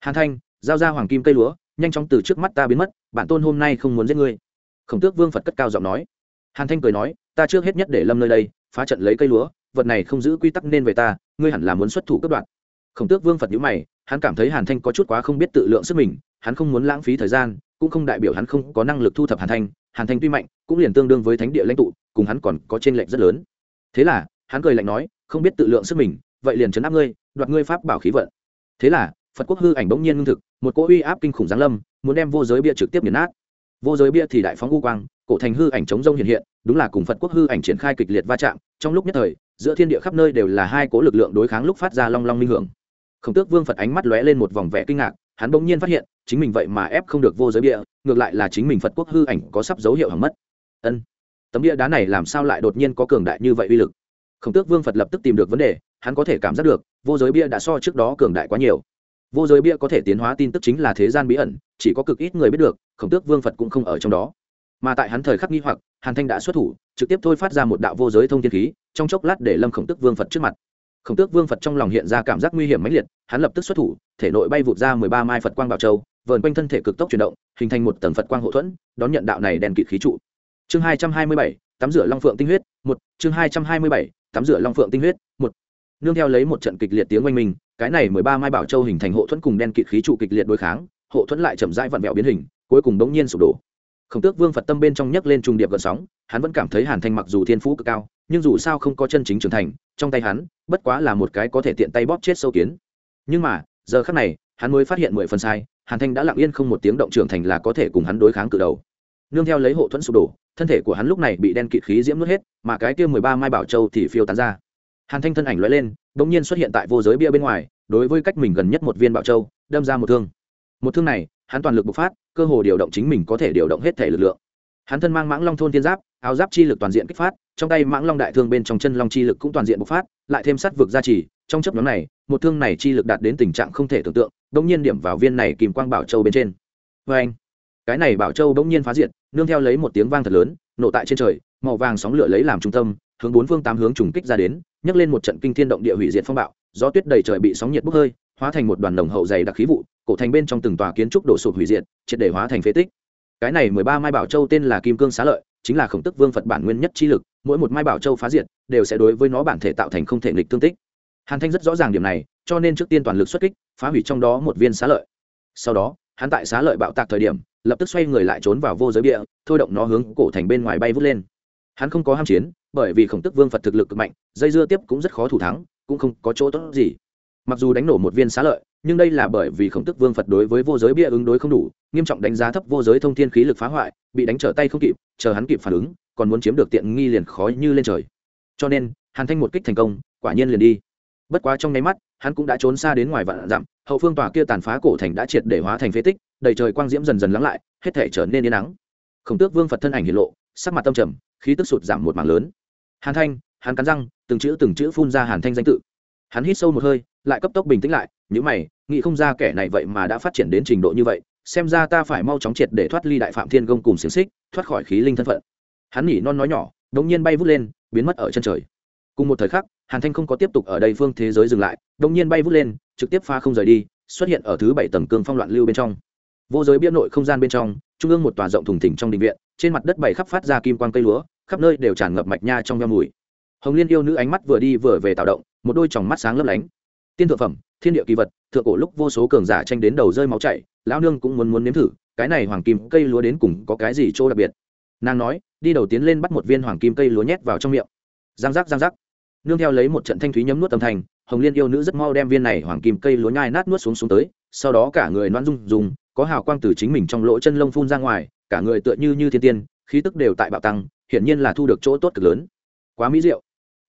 Hàn thanh, giao ra hoàng kim cây lúa, nhanh chóng từ trước mắt ta biến mất, bản tôn hôm nay không muốn giết ngươi. Khổng tước vương phật cất cao giọng nói. Hàn thanh cười nói, ta trước hết nhất để lâm nơi đây, phá trận lấy cây lúa, vật này không giữ quy tắc nên về ta, ngươi hẳn là muốn xuất thủ cấp đoạn khổng tước vương phật nhữ mày hắn cảm thấy hàn thanh có chút quá không biết tự lượng sức mình, hắn không muốn lãng phí thời gian, cũng không đại biểu hắn không có năng lực thu thập hàn thanh. Hàn thanh tuy mạnh, cũng liền tương đương với thánh địa lãnh tụ, cùng hắn còn có t r ê n lệch rất lớn. Thế là, hắn cười lạnh nói, không biết tự lượng sức mình, vậy liền chấn áp ngươi, đoạt ngươi pháp bảo khí vận. Thế là, phật quốc hư ảnh bỗng nhiên ngưng thực, một cỗ uy áp kinh khủng giáng lâm, muốn đem vô giới bia trực tiếp nghiền nát. Vô giới bia thì đại phóng u quang, cổ thành hư ảnh chống rông hiện hiện, đúng là cùng phật quốc hư ảnh triển khai kịch liệt va chạm. Trong lúc nhất thời, giữa thiên địa khắp nơi đều là hai cố lực lượng đối kháng lúc phát ra long long minh hưởng khổng tước vương phật ánh mắt lóe lên một vòng vẻ kinh ngạc, hắn bỗng nhiên phát hiện, chính mình vậy mà ép không được vô giới bia ngược lại là chính mình phật quốc hư ảnh có sắp dấu hiệu hỏng mất. Ân, tấm bia đá này làm sao lại đột nhiên có cường đại như vậy uy lực? Khổng tước vương phật lập tức tìm được vấn đề, hắn có thể cảm giác được, vô giới bia đã so trước đó cường đại quá nhiều. Vô giới bia có thể tiến hóa tin tức chính là thế gian bí ẩn, chỉ có cực ít người biết được, khổng tước vương phật cũng không ở trong đó. Mà tại hắn thời khắc nghi hoặc, hàn thanh đã xuất thủ, trực tiếp thôi phát ra một đạo vô giới thông thiên khí, trong chốc lát để lâm khổng tước vương phật trước mặt khổng tước vương phật trong lòng hiện ra cảm giác nguy hiểm mãnh liệt, hắn lập tức xuất thủ, thể nội bay vụt ra mười ba mai phật quang bảo châu, vờn quanh thân thể cực tốc chuyển động, hình thành một tầng phật quang hậu thuẫn, đón nhận đạo này đèn kịt khí trụ. Chương hai trăm hai mươi bảy, tắm rửa long phượng tinh huyết, một, chương hai trăm hai mươi bảy, tắm rửa long phượng tinh huyết, một. Nương theo lấy một trận kịch liệt tiếng oanh minh, cái này mười ba mai bảo châu hình thành hộ thuẫn cùng đen kịt khí trụ kịch liệt đối kháng, hộ thuẫn lại chậm rãi vặn vẹo biến hình, cuối cùng đống nhiên sụp đổ. Khổng tước vương phật tâm bên trong nhấc lên trung điệp gần sóng, hắn vẫn cảm thấy hàn thanh mặc dù thiên phú cực cao nhưng dù sao không có chân chính trưởng thành, trong tay hắn, bất quá là một cái có thể tiện tay bóp chết sâu kiến. Nhưng mà, giờ khắc này, hắn mới phát hiện mười phần sai, hàn thanh đã lặng yên không một tiếng động trưởng thành là có thể cùng hắn đối kháng cự đầu. Nương theo lấy hộ thuẫn sụp đổ, thân thể của hắn lúc này bị đen kịt khí diễm nuốt hết, mà cái kia mười ba mai bảo châu thì phiêu tán ra. Hàn thanh thân ảnh l lên đ ỗ n g nhiên xuất hiện tại vô giới bia bên ngoài, đối với cách mình gần nhất một viên bảo châu, đâm ra một thương. Một thương này, hắn toàn lực bộc phát, cơ hồ điều động chính mình có thể điều động hết thể lực lượng. Hắn thân mang mãng long thôn thiên giáp áo giáp chi lực toàn diện kích phát, trong tay mãng long đại thương bên trong chân long chi lực cũng toàn diện bộc phát, lại thêm sát vực gia trì, trong chấp nhóm này, một thương này chi lực đạt đến tình trạng không thể tưởng tượng đ nhiên điểm vào viên này kìm quang bảo châu bên trên. Vê anh cái này bảo châu bỗng nhiên phá diệt, nương theo lấy một tiếng vang thật lớn, nổ tại trên trời, màu vàng sóng lửa lấy làm trung tâm, hướng bốn phương tám hướng trùng kích ra đến, nhấc lên một trận kinh thiên động địa hủy diệt phong bạo, gió tuyết đầy trời bị sóng nhiệt bốc hơi, hóa thành một đoàn đồng hậu dày đặc khí vụ, cổ thành bên trong từng tòa kiến trúc đổ sụp hủy diệt, triệt để hóa thành phế tích. Cái này mười ba mai bảo châu tên là kim cương xá lợi chính là khổng tức vương phật bản nguyên nhất chi lực, mỗi một mai bảo châu phá diệt, đều sẽ đối với nó bản thể tạo thành không thể nghịch thương tích. Hàn thanh rất rõ ràng điểm này, cho nên trước tiên toàn lực xuất kích, phá hủy trong đó một viên xá lợi. Sau đó, hắn tại xá lợi bạo tạc thời điểm, lập tức xoay người lại trốn vào vô giới địa thôi động nó hướng cổ thành bên ngoài bay vút lên. Hắn không có ham chiến, bởi vì khổng tức vương phật thực lực cực mạnh, dây dưa tiếp cũng rất khó thủ thắng, cũng không có chỗ tốt gì. Mặc dù đánh nổ một viên xá lợi nhưng đây là bởi vì khổng tức vương phật đối với vô giới bia ứng đối không đủ, nghiêm trọng đánh giá thấp vô giới thông thiên khí lực phá hoại, bị đánh trở tay không kịp, chờ hắn kịp phản ứng, còn muốn chiếm được tiện nghi liền khó như lên trời. Cho nên, hàn thanh một kích thành công, quả nhiên liền đi. Bất quá trong nháy mắt, hắn cũng đã trốn xa đến ngoài vạn dặm, hậu phương tòa kia tàn phá cổ thành đã triệt để hóa thành phế tích, đầy trời quang diễm dần dần lắng lại, hết thể trở nên yên nắng. Khổng tước vương phật thân ảnh hiện lộ, sắc mặt tâm trầm, khí tức sụt giảm một mảng lớn. Hàn thanh, hắn cắn răng, từng chữ từng chữ phun ra hàn thanh danh tự. Hắn hít sâu một hơi lại cấp tốc bình tĩnh lại, nhữ mày, nghĩ không ra kẻ này vậy mà đã phát triển đến trình độ như vậy, xem ra ta phải mau chóng triệt để thoát ly đại phạm thiên công cùng xiềng xích, thoát khỏi khí linh thân phận. Hắn nhỉ non nói nhỏ, đống nhiên bay vút lên, biến mất ở chân trời. Cùng một thời khắc, hàn thanh không có tiếp tục ở đây phương thế giới dừng lại, đống nhiên bay vút lên, trực tiếp pha không rời đi, xuất hiện ở thứ bảy tầng cương phong loạn lưu bên trong. Vô giới bia nội không gian bên trong, trung ương một tòa rộng thùng thỉnh trong đình viện, trên mặt đất bày khắp phát ra kim quang cây lúa, khắp nơi đều tràn ngập mạch nha trong veo mùi. Hồng liên yêu nữ ánh mắt vừa đi vừa về tạo động, một đôi tròng mắt sáng lấp lánh tiên thượng phẩm, thiên địa kỳ vật, thượng cổ lúc vô số cường giả tranh đến đầu rơi máu chảy, lão nương cũng muốn muốn nếm thử, cái này hoàng kim cây lúa đến cùng có cái gì chỗ đặc biệt? Nàng nói, đi đầu tiến lên bắt một viên hoàng kim cây lúa nhét vào trong miệng. Giang giác giang giác. Nương theo lấy một trận thanh thúy nhấm nuốt âm thanh, hồng liên yêu nữ rất mau đem viên này hoàng kim cây lúa nhai nát nuốt xuống xuống tới, sau đó cả người loan rung dùng có hào quang từ chính mình trong lỗ chân lông phun ra ngoài, cả người tựa như như thiên tiên, khí tức đều tại bạo tăng, hiển nhiên là thu được chỗ tốt cực lớn. Quá mỹ diệu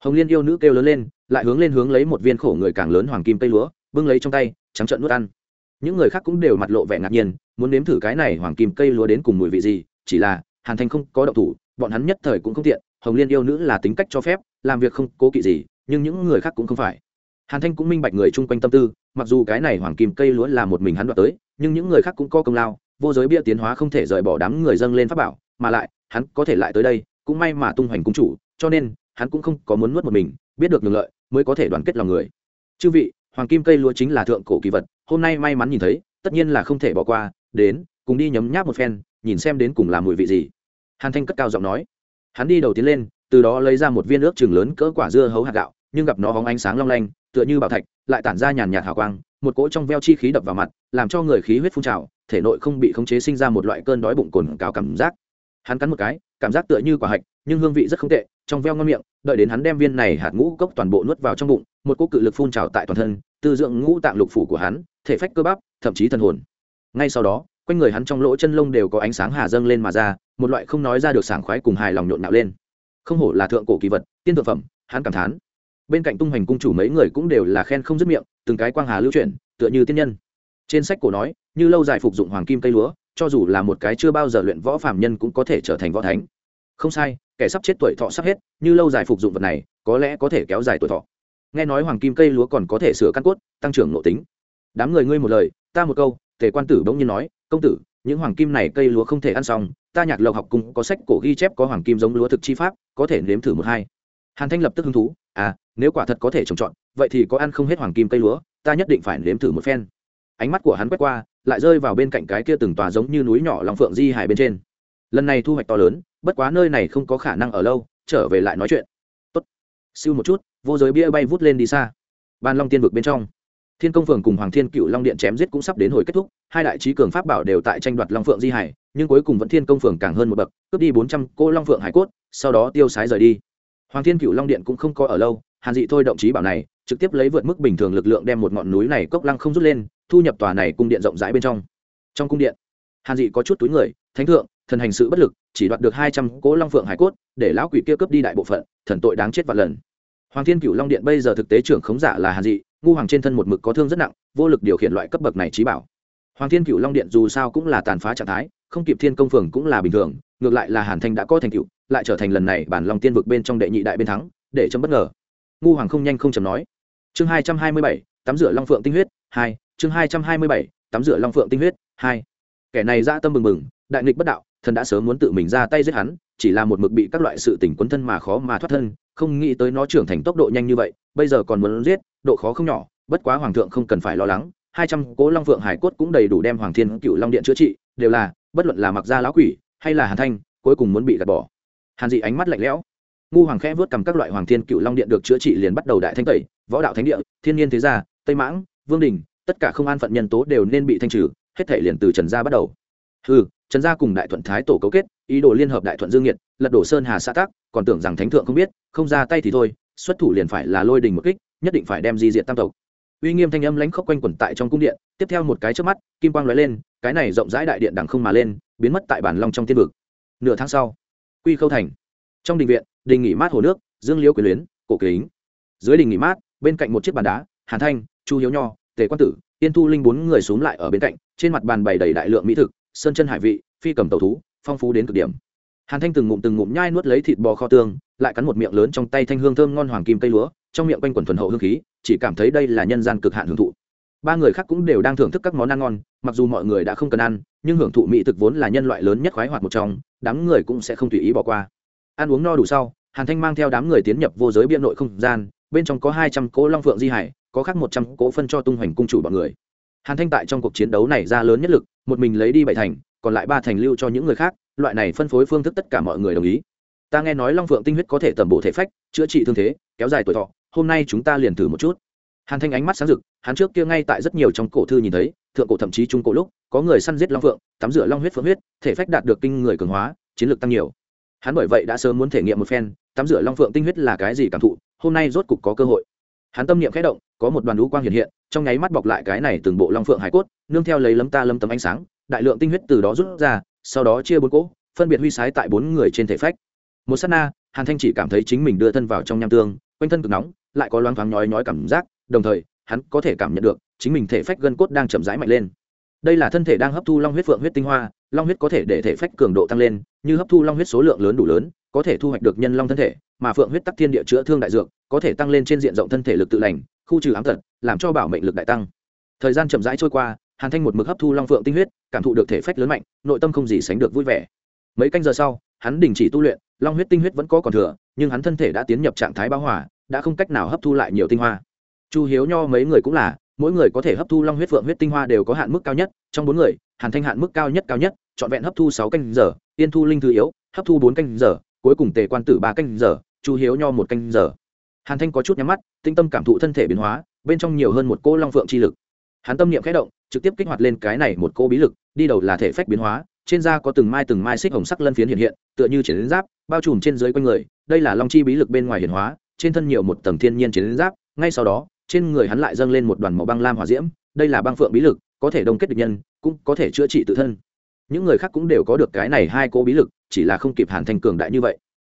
hồng liên yêu nữ kêu lớn lên, lại hướng lên hướng lấy một viên khổ người càng lớn hoàng kim cây lúa, bưng lấy trong tay, trắng trợn nuốt ăn. Những người khác cũng đều mặt lộ vẻ ngạc nhiên, muốn nếm thử cái này hoàng kim cây lúa đến cùng mùi vị gì, chỉ là, hàn thành không có động thủ, bọn hắn nhất thời cũng không tiện, hồng liên yêu nữ là tính cách cho phép, làm việc không cố kỵ gì, nhưng những người khác cũng không phải. Hàn thanh cũng minh bạch người chung quanh tâm tư, mặc dù cái này hoàng kim cây lúa là một mình hắn đoạt tới, nhưng những người khác cũng có công lao, vô giới bia tiến hóa không thể rời bỏ đám người dâng lên pháp bảo, mà lại, hắn có thể lại tới đây, cũng may mà tung hoành cung chủ, cho nên hắn cũng không có muốn nuốt một mình, biết được nhường lợi, mới có thể đoàn kết lòng người. Chư vị, hoàng kim cây lúa chính là thượng cổ kỳ vật, hôm nay may mắn nhìn thấy, tất nhiên là không thể bỏ qua, đến, cùng đi nhấm nháp một phen, nhìn xem đến cùng là mùi vị gì. Hàn thanh cất cao giọng nói. Hắn đi đầu tiến lên, từ đó lấy ra một viên ước chừng lớn cỡ quả dưa hấu hạt gạo, nhưng gặp nó hóng ánh sáng long lanh, tựa như bảo thạch, lại tản ra nhàn nhạt hào quang, một cỗ trong veo chi khí đập vào mặt, làm cho người khí huyết phun trào, thể nội không bị khống chế sinh ra một loại cơn đói bụng cồn cào cảm giác. Hắn cắn một cái cảm giác tựa như quả hạch, nhưng hương vị rất không tệ, trong veo ngon miệng, đợi đến hắn đem viên này hạt ngũ cốc toàn bộ nuốt vào trong bụng, một cỗ cự lực phun trào tại toàn thân, tư dưỡng ngũ tạng lục phủ của hắn, thể phách cơ bắp, thậm chí thần hồn. Ngay sau đó, quanh người hắn trong lỗ chân lông đều có ánh sáng hà dâng lên mà ra, một loại không nói ra được sảng khoái cùng hài lòng nhộn nhạo lên. Không hổ là thượng cổ kỳ vật, tiên thực phẩm, hắn cảm thán. Bên cạnh tung hoành cung chủ mấy người cũng đều là khen không dứt miệng, từng cái quang hà lưu chuyển, tựa như tiên nhân. Trên sách cổ nói, như lâu dài phục dụng hoàng kim cây lúa cho dù là một cái chưa bao giờ luyện võ phạm nhân cũng có thể trở thành võ thánh. Không sai, kẻ sắp chết tuổi thọ sắp hết, như lâu dài phục dụng vật này, có lẽ có thể kéo dài tuổi thọ. Nghe nói hoàng kim cây lúa còn có thể sửa căn cốt, tăng trưởng nội tính. Đám người ngươi một lời, ta một câu, tề quan tử bỗng nhiên nói, công tử, những hoàng kim này cây lúa không thể ăn xong, ta nhạc lộc học cùng có sách cổ ghi chép có hoàng kim giống lúa thực chi pháp, có thể nếm thử một hai. Hàn thanh lập tức hứng thú à nếu quả thật có thể trồng trọt, vậy thì có ăn không hết hoàng kim cây lúa, ta nhất định phải nếm thử một phen. Ánh mắt của hắn quét qua lại rơi vào bên cạnh cái kia từng tòa giống như núi nhỏ lòng phượng di hải bên trên. Lần này thu hoạch to lớn, bất quá nơi này không có khả năng ở lâu, trở về lại nói chuyện. Tốt. Siêu một chút, vô giới bia bay vút lên đi xa. Ban long tiên vực bên trong. Thiên công phường cùng hoàng thiên cựu long điện chém giết cũng sắp đến hồi kết thúc, hai đại trí cường pháp bảo đều tại tranh đoạt long phượng di hải, nhưng cuối cùng vẫn thiên công phường càng hơn một bậc, cướp đi bốn trăm cô long phượng hải cốt, sau đó tiêu sái rời đi. Hoàng thiên cựu long điện cũng không có ở lâu, hàn dị thôi động trí bảo này, trực tiếp lấy vượt mức bình thường lực lượng đem một ngọn núi này cốc lăng không rút lên thu nhập tòa này cung điện rộng rãi bên trong. Trong cung điện, hàn dị có chút túi người, thánh thượng, thần hành sự bất lực, chỉ đoạt được hai trăm cỗ long phượng hải cốt, để lão quỷ kia cướp đi đại bộ phận, thần tội đáng chết vạn lần. Hoàng thiên cựu long điện bây giờ thực tế trưởng khống giả là hàn dị, ngu hoàng trên thân một mực có thương rất nặng, vô lực điều khiển loại cấp bậc này trí bảo. Hoàng thiên cựu long điện dù sao cũng là tàn phá trạng thái, không kịp thiên công phường cũng là bình thường, ngược lại là hàn thanh đã có thành cựu lại trở thành lần này bản long tiên vực bên trong đệ nhị đại bên thắng, để chấm bất ngờ. Ngu hoàng không nhanh không chậm nói. Chương hai trăm hai mươi bảy, tắm rửa long phượng tinh huyết, hai chương hai trăm hai mươi bảy, tắm rửa long phượng tinh huyết, hai. Kẻ này ra tâm mừng mừng đại nghịch bất đạo, thần đã sớm muốn tự mình ra tay giết hắn, chỉ là một mực bị các loại sự tình quấn thân mà khó mà thoát thân, không nghĩ tới nó trưởng thành tốc độ nhanh như vậy, bây giờ còn muốn giết, độ khó không nhỏ, bất quá hoàng thượng không cần phải lo lắng, hai trăm cố long phượng hải cốt cũng đầy đủ đem hoàng thiên cựu long điện chữa trị, đều là, bất luận là mặc gia lão quỷ, hay là hàn thanh, cuối cùng muốn bị gạt bỏ. Hàn dị ánh mắt lạnh lẽo. Ngu hoàng khẽ vớt cầm các loại hoàng thiên cựu long điện được chữa trị liền bắt đầu đại thanh tẩy, võ đạo thánh địa, thiên nhiên thế gia, tây mãng, vương đình tất cả không an phận nhân tố đều nên bị thanh trừ, hết thể liền từ trần gia bắt đầu. Ừ trần gia cùng đại thuận thái tổ cấu kết, ý đồ liên hợp đại thuận dương nhiệt lật đổ sơn hà xã tắc, còn tưởng rằng thánh thượng không biết, không ra tay thì thôi, xuất thủ liền phải là lôi đình một kích, nhất định phải đem di diện tam tộc. Uy nghiêm thanh âm lãnh khốc quanh quẩn tại trong cung điện, tiếp theo một cái trước mắt, kim quang lóe lên, cái này rộng rãi đại điện đằng không mà lên, biến mất tại bản long trong tiên vực. Nửa tháng sau, quy khâu thành. Trong đình viện, đình nghỉ mát hồ nước, dương liễu quyền luyến, cổ kính. Dưới đình nghỉ mát, bên cạnh một chiếc bàn đá, hàn thanh, chu hiếu nho tề quan tử tiên thu linh bốn người xuống lại ở bên cạnh, trên mặt bàn bày đầy đại lượng mỹ thực, sơn chân hải vị, phi cầm tàu thú, phong phú đến cực điểm. Hàn thanh từng ngụm từng ngụm nhai nuốt lấy thịt bò kho tương, lại cắn một miệng lớn trong tay thanh hương thơm ngon hoàng kim cây lúa, trong miệng quanh quần thuần hậu hương khí, chỉ cảm thấy đây là nhân gian cực hạn hưởng thụ. Ba người khác cũng đều đang thưởng thức các món ăn ngon, mặc dù mọi người đã không cần ăn, nhưng hưởng thụ mỹ thực vốn là nhân loại lớn nhất khoái hoạt một trong, đám người cũng sẽ không tùy ý bỏ qua. Ăn uống no đủ sau, hàn thanh mang theo đám người tiến nhập vô giới biên nội không gian, bên trong có hai trăm cỗ long phượng di hải có khác một trăm cỗ phân cho tung hoành cung chủ bọn người. Hàn thanh tại trong cuộc chiến đấu này ra lớn nhất lực, một mình lấy đi bảy thành, còn lại ba thành lưu cho những người khác, loại này phân phối phương thức tất cả mọi người đồng ý. Ta nghe nói long phượng tinh huyết có thể tẩm bổ thể phách, chữa trị thương thế, kéo dài tuổi thọ, hôm nay chúng ta liền thử một chút. Hàn thanh ánh mắt sáng rực, hắn trước kia ngay tại rất nhiều trong cổ thư nhìn thấy, thượng cổ thậm chí trung cổ lúc, có người săn giết long phượng, tắm rửa long huyết phượng huyết, thể phách đạt được kinh người cường hóa, chiến lược tăng nhiều. Hắn bởi vậy đã sớm muốn thể nghiệm một phen, tắm rửa long phượng tinh huyết là cái gì cảm thụ, hôm nay rốt cục có cơ hội hắn tâm niệm khẽ động, có một đoàn lũ quang hiện hiện, trong nháy mắt bọc lại cái này từng bộ long phượng hải cốt, nương theo lấy lấm ta lâm tấm ánh sáng, đại lượng tinh huyết từ đó rút ra, sau đó chia bốn cỗ, phân biệt huy sái tại bốn người trên thể phách. Một s á t na, hàn thanh chỉ cảm thấy chính mình đưa thân vào trong nham tương, quanh thân cực nóng, lại có loáng thoáng nhói nhói cảm giác, đồng thời, hắn có thể cảm nhận được, chính mình thể phách gân cốt đang chậm rãi mạnh lên. Đây là thân thể đang hấp thu long huyết phượng huyết tinh hoa, long huyết có thể để thể phách cường độ tăng lên, như hấp thu long huyết số lượng lớn đủ lớn có thể thu hoạch được nhân long thân thể, mà phượng huyết tắc thiên địa chữa thương đại dược có thể tăng lên trên diện rộng thân thể lực tự lành, khu trừ ám tật, làm cho bảo mệnh lực đại tăng. Thời gian chậm rãi trôi qua, hàn thanh một mực hấp thu long phượng tinh huyết, cảm thụ được thể phách lớn mạnh, nội tâm không gì sánh được vui vẻ. Mấy canh giờ sau, hắn đình chỉ tu luyện, long huyết tinh huyết vẫn có còn thừa, nhưng hắn thân thể đã tiến nhập trạng thái bão hỏa đã không cách nào hấp thu lại nhiều tinh hoa. Chu hiếu nho mấy người cũng là, mỗi người có thể hấp thu long huyết phượng huyết tinh hoa đều có hạn mức cao nhất, trong bốn người, hàn thanh hạn mức cao nhất cao nhất, trọn vẹn hấp thu sáu canh giờ tiên thu linh thư yếu, hấp thu bốn canh giờ cuối cùng tề quan tử ba canh giờ, chu hiếu nho một canh giờ. Hàn thanh có chút nhắm mắt, tinh tâm cảm thụ thân thể biến hóa, bên trong nhiều hơn một cô long phượng chi lực. Hắn tâm niệm khẽ động, trực tiếp kích hoạt lên cái này một cô bí lực, đi đầu là thể phách biến hóa, trên da có từng mai từng mai xích hồng sắc lân phiến hiện hiện, tựa như chiến giáp, bao trùm trên dưới quanh người, đây là long chi bí lực bên ngoài hiển hóa, trên thân nhiều một tầng thiên nhiên chiến giáp, ngay sau đó, trên người hắn lại dâng lên một đoàn màu băng lam hỏa diễm, đây là băng phượng bí lực, có thể đông kết địch nhân, cũng có thể chữa trị tự thân. Những người khác cũng đều có được cái này hai cô bí lực chỉ là không kịp hàn thành cường đại như vậy.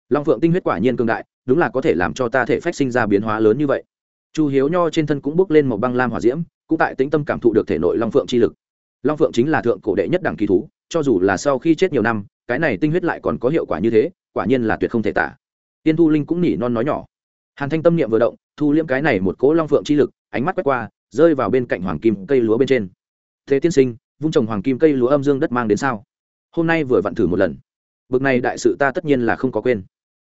Long phượng tinh huyết quả nhiên cường đại, đúng là có thể làm cho ta thể phách sinh ra biến hóa lớn như vậy. Chu hiếu nho trên thân cũng bước lên một băng lam hòa diễm, cũng tại tĩnh tâm cảm thụ được thể nội long phượng chi lực. Long phượng chính là thượng cổ đệ nhất đẳng kỳ thú, cho dù là sau khi chết nhiều năm, cái này tinh huyết lại còn có hiệu quả như thế, quả nhiên là tuyệt không thể tả. Tiên thu linh cũng nỉ non nói nhỏ. Hàn thanh tâm niệm vừa động, thu liễm cái này một cỗ long phượng chi lực, ánh mắt quét qua, rơi vào bên cạnh hoàng kim cây lúa bên trên. Thế tiên sinh, vung trồng hoàng kim cây lúa âm dương đất mang đến sao? Hôm nay vừa vặn thử một lần bực này đại sự ta tất nhiên là không có quên.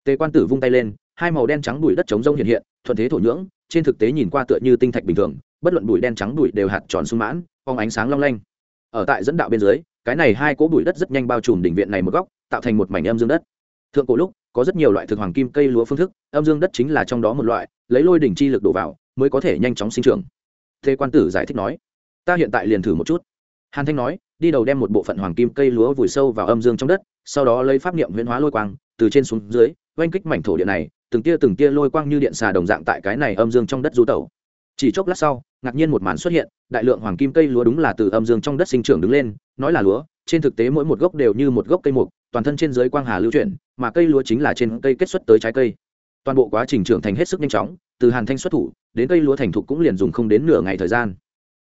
Tề quan tử vung tay lên, hai màu đen trắng bụi đất trống rông hiện hiện, thuận thế thổ nhưỡng, trên thực tế nhìn qua tựa như tinh thạch bình thường, bất luận bụi đen trắng bụi đều hạt tròn sung mãn phong ánh sáng long lanh. Ở tại dẫn đạo bên dưới, cái này hai cỗ bụi đất rất nhanh bao trùm đỉnh viện này một góc, tạo thành một mảnh âm dương đất. Thượng cổ lúc, có rất nhiều loại thực hoàng kim cây lúa phương thức, âm dương đất chính là trong đó một loại, lấy lôi đỉnh chi lực đổ vào, mới có thể nhanh chóng sinh trưởng. Thế quan tử giải thích nói, ta hiện tại liền thử một chút. Hàn thanh nói đi đầu đem một bộ phận hoàng kim cây lúa vùi sâu vào âm dương trong đất, sau đó lấy pháp niệm huyễn hóa lôi quang, từ trên xuống dưới, oanh kích mảnh thổ địa này, từng tia từng tia lôi quang như điện xà đồng dạng tại cái này âm dương trong đất du tẩu. Chỉ chốc lát sau, ngạc nhiên một màn xuất hiện, đại lượng hoàng kim cây lúa đúng là từ âm dương trong đất sinh trưởng đứng lên, nói là lúa, trên thực tế mỗi một gốc đều như một gốc cây mục, toàn thân trên dưới quang hà lưu chuyển, mà cây lúa chính là trên cây kết xuất tới trái cây. Toàn bộ quá trình trưởng thành hết sức nhanh chóng, từ hàn thanh xuất thủ, đến cây lúa thành thục cũng liền dùng không đến nửa ngày thời gian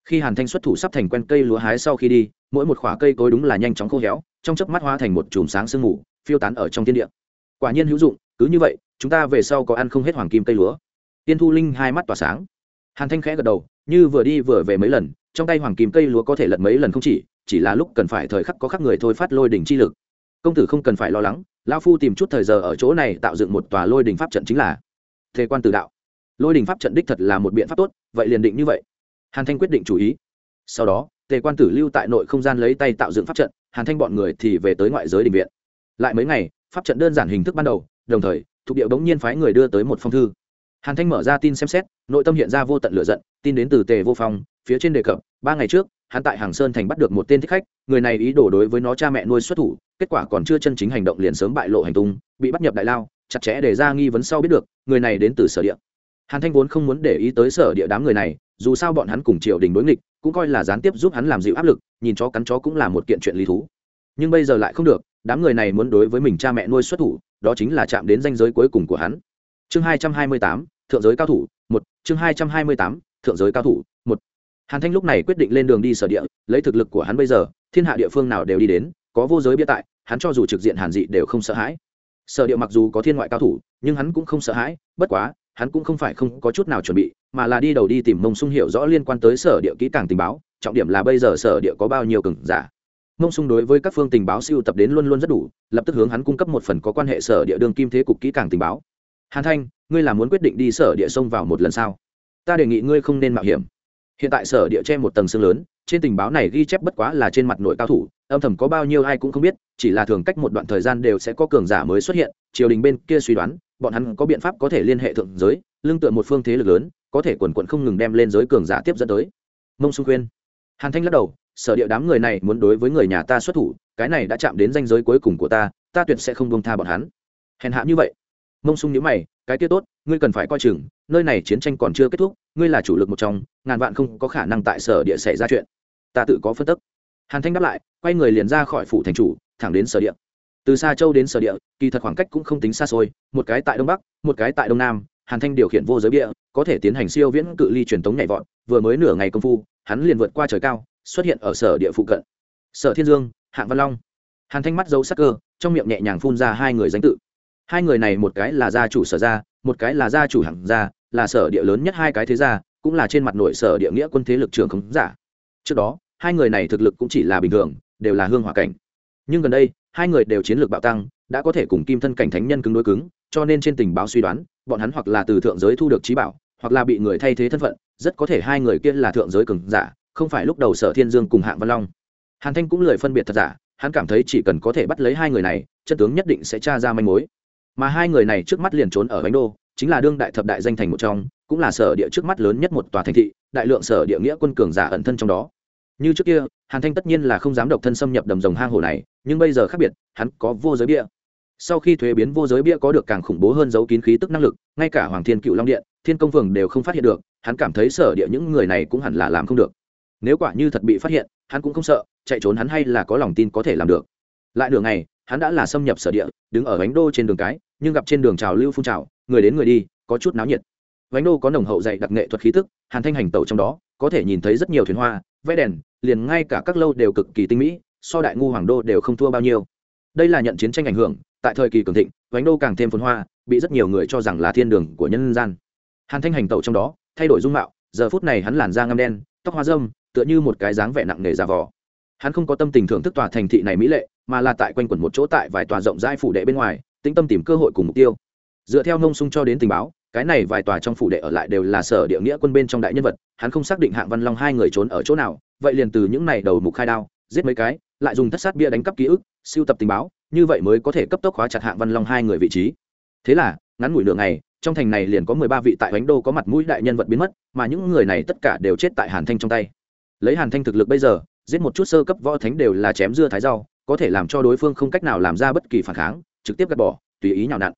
khi hàn thanh xuất thủ sắp thành quen cây lúa hái sau khi đi, mỗi một khoả cây cối đúng là nhanh chóng khô héo, trong chớp mắt hóa thành một chùm sáng sương mù, phiêu tán ở trong thiên địa. Quả nhiên hữu dụng, cứ như vậy, chúng ta về sau có ăn không hết hoàng kim cây lúa. Tiên thu linh hai mắt tỏa sáng. Hàn thanh khẽ gật đầu, như vừa đi vừa về mấy lần, trong tay hoàng kim cây lúa có thể lật mấy lần không chỉ chỉ là lúc cần phải thời khắc có khắc người thôi phát lôi đỉnh chi lực. Công tử không cần phải lo lắng lao phu tìm chút thời giờ ở chỗ này tạo dựng một tòa lôi đỉnh pháp trận chính là thế quan tử đạo. Lôi đỉnh pháp trận đích thật là một biện pháp tốt, vậy liền định như vậy hàn thanh quyết định chủ ý. Sau đó, tề quan tử lưu tại nội không gian lấy tay tạo dựng pháp trận, hàn thanh bọn người thì về tới ngoại giới định viện. Lại mấy ngày, pháp trận đơn giản hình thức ban đầu, đồng thời, thuộc địa bỗng nhiên phái người đưa tới một phong thư. Hàn thanh mở ra tin xem xét, nội tâm hiện ra vô tận lửa giận, tin đến từ tề vô phong, phía trên đề cập, ba ngày trước, hắn tại hàng sơn thành bắt được một tên thích khách, người này ý đồ đối với nó cha mẹ nuôi xuất thủ, kết quả còn chưa chân chính hành động liền sớm bại lộ hành tung, bị bắt nhập đại lao, chặt chẽ để ra nghi vấn sau biết được, người này đến từ sở địa. Hàn thanh vốn không muốn để ý tới sở địa đám người này dù sao bọn hắn cùng triều đình đối nghịch, cũng coi là gián tiếp giúp hắn làm dịu áp lực, nhìn chó cắn chó cũng là một kiện chuyện lý thú. Nhưng bây giờ lại không được, đám người này muốn đối với mình cha mẹ nuôi xuất thủ, đó chính là chạm đến danh giới cuối cùng của hắn. Chương hai trăm hai mươi tám, thượng giới cao thủ, một. Chương hai trăm hai mươi tám, thượng giới cao thủ, một. Hàn thanh lúc này quyết định lên đường đi sở địa, lấy thực lực của hắn bây giờ, thiên hạ địa phương nào đều đi đến, có vô giới bia tại, hắn cho dù trực diện hàn dị đều không sợ hãi. Sở địa mặc dù có thiên ngoại cao thủ, nhưng hắn cũng không sợ hãi, bất quá hắn cũng không phải không có chút nào chuẩn bị, mà là đi đầu đi tìm mông sung hiểu rõ liên quan tới sở địa kỹ càng tình báo, trọng điểm là bây giờ sở địa có bao nhiêu cường giả. Mông sung đối với các phương tình báo siêu tập đến luôn luôn rất đủ, lập tức hướng hắn cung cấp một phần có quan hệ sở địa đương kim thế cục kỹ càng tình báo. Hàn thanh, ngươi là muốn quyết định đi sở địa sông vào một lần sao? Ta đề nghị ngươi không nên mạo hiểm. Hiện tại sở địa che một tầng xương lớn, trên tình báo này ghi chép bất quá là trên mặt nội cao thủ, âm thầm có bao nhiêu ai cũng không biết chỉ là thường cách một đoạn thời gian đều sẽ có cường giả mới xuất hiện, triều đình bên kia suy đoán, bọn hắn có biện pháp có thể liên hệ thượng giới lương tựa một phương thế lực lớn, có thể quần quận không ngừng đem lên giới cường giả tiếp dẫn tới. Mông xung khuyên. Hàn thanh lắc đầu, sở địa đám người này muốn đối với người nhà ta xuất thủ, cái này đã chạm đến danh giới cuối cùng của ta ta tuyệt sẽ không bông tha bọn hắn. Hèn hạ như vậy. Mông sung nhớ mày, cái kia tốt, ngươi cần phải coi chừng, nơi này chiến tranh còn chưa kết thúc, ngươi là chủ lực một trong, ngàn vạn không có khả năng tại sở địa xảy ra chuyện. Ta tự có phân tức. Hàn thanh đáp lại, quay người liền ra khỏi phủ thành chủ thẳng đến sở địa. Từ xa châu đến sở địa, kỳ thật khoảng cách cũng không tính xa xôi, một cái tại đông bắc, một cái tại đông nam, hàn thanh điều khiển vô giới địa, có thể tiến hành siêu viễn cự ly truyền tống nhảy vọt, vừa mới nửa ngày công phu, hắn liền vượt qua trời cao, xuất hiện ở sở địa phụ cận. Sở thiên dương, hạng văn long. Hàn thanh mắt dấu sắc cơ, trong miệng nhẹ nhàng phun ra hai người danh tự. Hai người này một cái là gia chủ sở gia, một cái là gia chủ hạng gia, là sở địa lớn nhất hai cái thế gia, cũng là trên mặt nội sở địa nghĩa quân thế lực trường khống giả. Trước đó, hai người này thực lực cũng chỉ là bình thường, đều là hương hỏa cảnh nhưng gần đây, hai người đều chiến lược bạo tăng, đã có thể cùng kim thân cảnh thánh nhân cứng đối cứng, cho nên trên tình báo suy đoán, bọn hắn hoặc là từ thượng giới thu được trí bảo, hoặc là bị người thay thế thân phận, rất có thể hai người kia là thượng giới cường giả, không phải lúc đầu sở thiên dương cùng hạng văn long. Hàn thanh cũng lời phân biệt thật giả, hắn cảm thấy chỉ cần có thể bắt lấy hai người này, chân tướng nhất định sẽ tra ra manh mối. Mà hai người này trước mắt liền trốn ở bánh đô, chính là đương đại thập đại danh thành một trong, cũng là sở địa trước mắt lớn nhất một tòa thành thị, đại lượng sở địa nghĩa quân cường giả ẩn thân trong đó như trước kia, hàn thanh tất nhiên là không dám độc thân xâm nhập đầm rồng hang hồ này, nhưng bây giờ khác biệt, hắn có vô giới bia. Sau khi thuế biến vô giới bia có được càng khủng bố hơn dấu kín khí tức năng lực, ngay cả hoàng thiên cựu long điện, thiên công phường đều không phát hiện được, hắn cảm thấy sở địa những người này cũng hẳn là làm không được. Nếu quả như thật bị phát hiện, hắn cũng không sợ, chạy trốn hắn hay là có lòng tin có thể làm được. Lại đường này hắn đã là xâm nhập sở địa, đứng ở bánh đô trên đường cái, nhưng gặp trên đường trào lưu phun trào, người đến người đi, có chút náo nhiệt. Bánh đô có nồng hậu dạy đặc nghệ thuật khí tức, hàn thanh hành tẩu trong đó, có thể nhìn thấy rất nhiều thuyền hoa vẽ đèn, liền ngay cả các lâu đều cực kỳ tinh mỹ, so đại ngu hoàng đô đều không thua bao nhiêu. Đây là nhận chiến tranh ảnh hưởng, tại thời kỳ cường thịnh, vánh đô càng thêm phồn hoa, bị rất nhiều người cho rằng là thiên đường của nhân gian. Hàn thanh hành tẩu trong đó, thay đổi dung mạo, giờ phút này hắn làn da ngâm đen, tóc hoa dâm tựa như một cái dáng vẻ nặng nề già vò. Hắn không có tâm tình thưởng thức tòa thành thị này mỹ lệ, mà là tại quanh quẩn một chỗ tại vài tòa rộng rãi phủ đệ bên ngoài, tĩnh tâm tìm cơ hội cùng mục tiêu. Dựa theo nông sung cho đến tình báo cái này vài tòa trong phủ đệ ở lại đều là sở địa nghĩa quân bên trong đại nhân vật, hắn không xác định hạng văn long hai người trốn ở chỗ nào, vậy liền từ những này đầu mục khai đao, giết mấy cái, lại dùng thất sát bia đánh cắp ký ức, siêu tập tình báo, như vậy mới có thể cấp tốc khóa chặt hạng văn long hai người vị trí. Thế là, ngắn ngủi nửa ngày, trong thành này liền có mười ba vị tại bánh đô có mặt mũi đại nhân vật biến mất, mà những người này tất cả đều chết tại hàn thanh trong tay. Lấy hàn thanh thực lực bây giờ, giết một chút sơ cấp võ thánh đều là chém dưa thái rau, có thể làm cho đối phương không cách nào làm ra bất kỳ phản kháng, trực tiếp gạt bỏ, tùy ý nhào nặn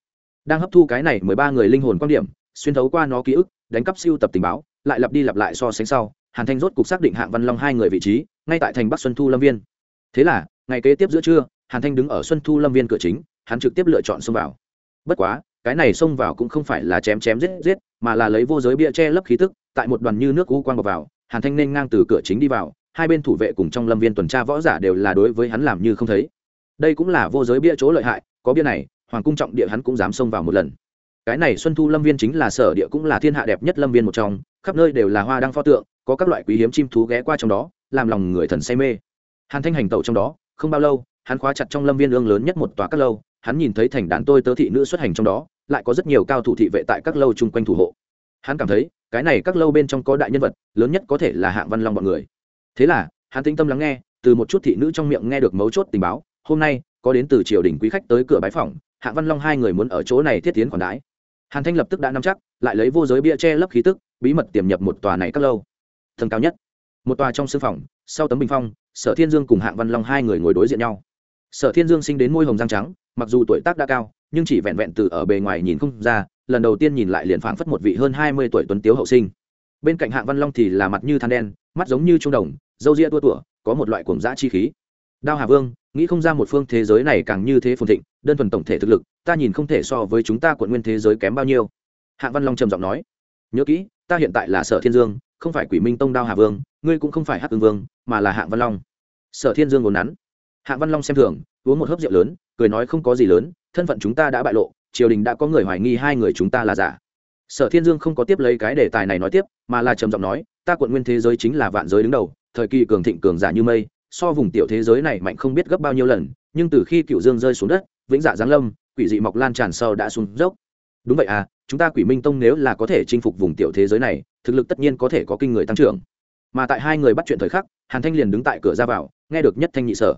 đang hấp thu cái này mười ba người linh hồn quan điểm, xuyên thấu qua nó ký ức, đánh cắp siêu tập tình báo, lại lặp đi lặp lại so sánh sau, hàn thanh rốt cục xác định hạng văn long hai người vị trí, ngay tại thành bắc xuân thu lâm viên. Thế là, ngày kế tiếp giữa trưa, hàn thanh đứng ở xuân thu lâm viên cửa chính, hắn trực tiếp lựa chọn xông vào. Bất quá, cái này xông vào cũng không phải là chém chém giết giết, mà là lấy vô giới bia che lấp khí tức, tại một đoàn như nước u quang vào, hàn thanh nên ngang từ cửa chính đi vào, hai bên thủ vệ cùng trong lâm viên tuần tra võ giả đều là đối với hắn làm như không thấy. Đây cũng là vô giới bia chỗ lợi hại, có bia này hoàng cung trọng địa hắn cũng dám xông vào một lần. Cái này xuân thu lâm viên chính là sở địa cũng là thiên hạ đẹp nhất lâm viên một trong, khắp nơi đều là hoa đang pho tượng, có các loại quý hiếm chim thú ghé qua trong đó, làm lòng người thần say mê. Hàn thanh hành tẩu trong đó, không bao lâu, hắn khóa chặt trong lâm viên ương lớn nhất một tòa các lâu, hắn nhìn thấy thành đán tôi tớ thị nữ xuất hành trong đó, lại có rất nhiều cao thủ thị vệ tại các lâu chung quanh thủ hộ. Hắn cảm thấy, cái này các lâu bên trong có đại nhân vật, lớn nhất có thể là hạng văn long b ọ n người. Thế là, hắn tĩnh tâm lắng nghe, từ một chút thị nữ trong miệng nghe được mấu chốt tình báo, hôm nay, có đến từ triều đình quý khách tới cửa bái phòng hạng văn long hai người muốn ở chỗ này thiết tiến khoản đái hàn thanh lập tức đã nắm chắc, lại lấy vô giới bia che lấp khí tức, bí mật tiềm nhập một tòa này các lâu. Tầng cao nhất. Một tòa trong sư phòng, sau tấm bình phong, sở thiên dương cùng hạng văn long hai người ngồi đối diện nhau. Sở thiên dương sinh đến môi hồng răng trắng, mặc dù tuổi tác đã cao, nhưng chỉ vẹn vẹn từ ở bề ngoài nhìn không ra, lần đầu tiên nhìn lại liền phảng phất một vị hơn hai mươi tuổi tuấn tiếu hậu sinh. Bên cạnh hạng văn long thì là mặt như than đen, mắt giống như trung đồng dâu ria tua tủa, có một loại cuồng dã chi khí đao hà vương, nghĩ không ra một phương thế giới này càng như thế phồn thịnh, đơn thuần tổng thể thực lực, ta nhìn không thể so với chúng ta quận nguyên thế giới kém bao nhiêu. Hạ văn long trầm giọng nói, nhớ kỹ, ta hiện tại là sở thiên dương, không phải quỷ minh tông đao hà vương, ngươi cũng không phải hắc ương vương, mà là Hạ văn long. Sở thiên dương ngồn nắn. Hạ văn long xem thường, uống một hớp rượu lớn, cười nói không có gì lớn, thân phận chúng ta đã bại lộ, triều đình đã có người hoài nghi hai người chúng ta là giả. Sở thiên dương không có tiếp lấy cái đề tài này nói tiếp, mà là trầm giọng nói, ta quận nguyên thế giới chính là vạn giới đứng đầu, thời kỳ cường thịnh cường giả như mây so vùng tiểu thế giới này mạnh không biết gấp bao nhiêu lần, nhưng từ khi cựu dương rơi xuống đất, vĩnh dạ giáng lâm, quỷ dị mọc lan tràn sâu đã xuống dốc. Đúng vậy à chúng ta quỷ minh tông nếu là có thể chinh phục vùng tiểu thế giới này, thực lực tất nhiên có thể có kinh người tăng trưởng. Mà tại hai người bắt chuyện thời khắc, hàn thanh liền đứng tại cửa ra vào, nghe được nhất thanh nhị sở.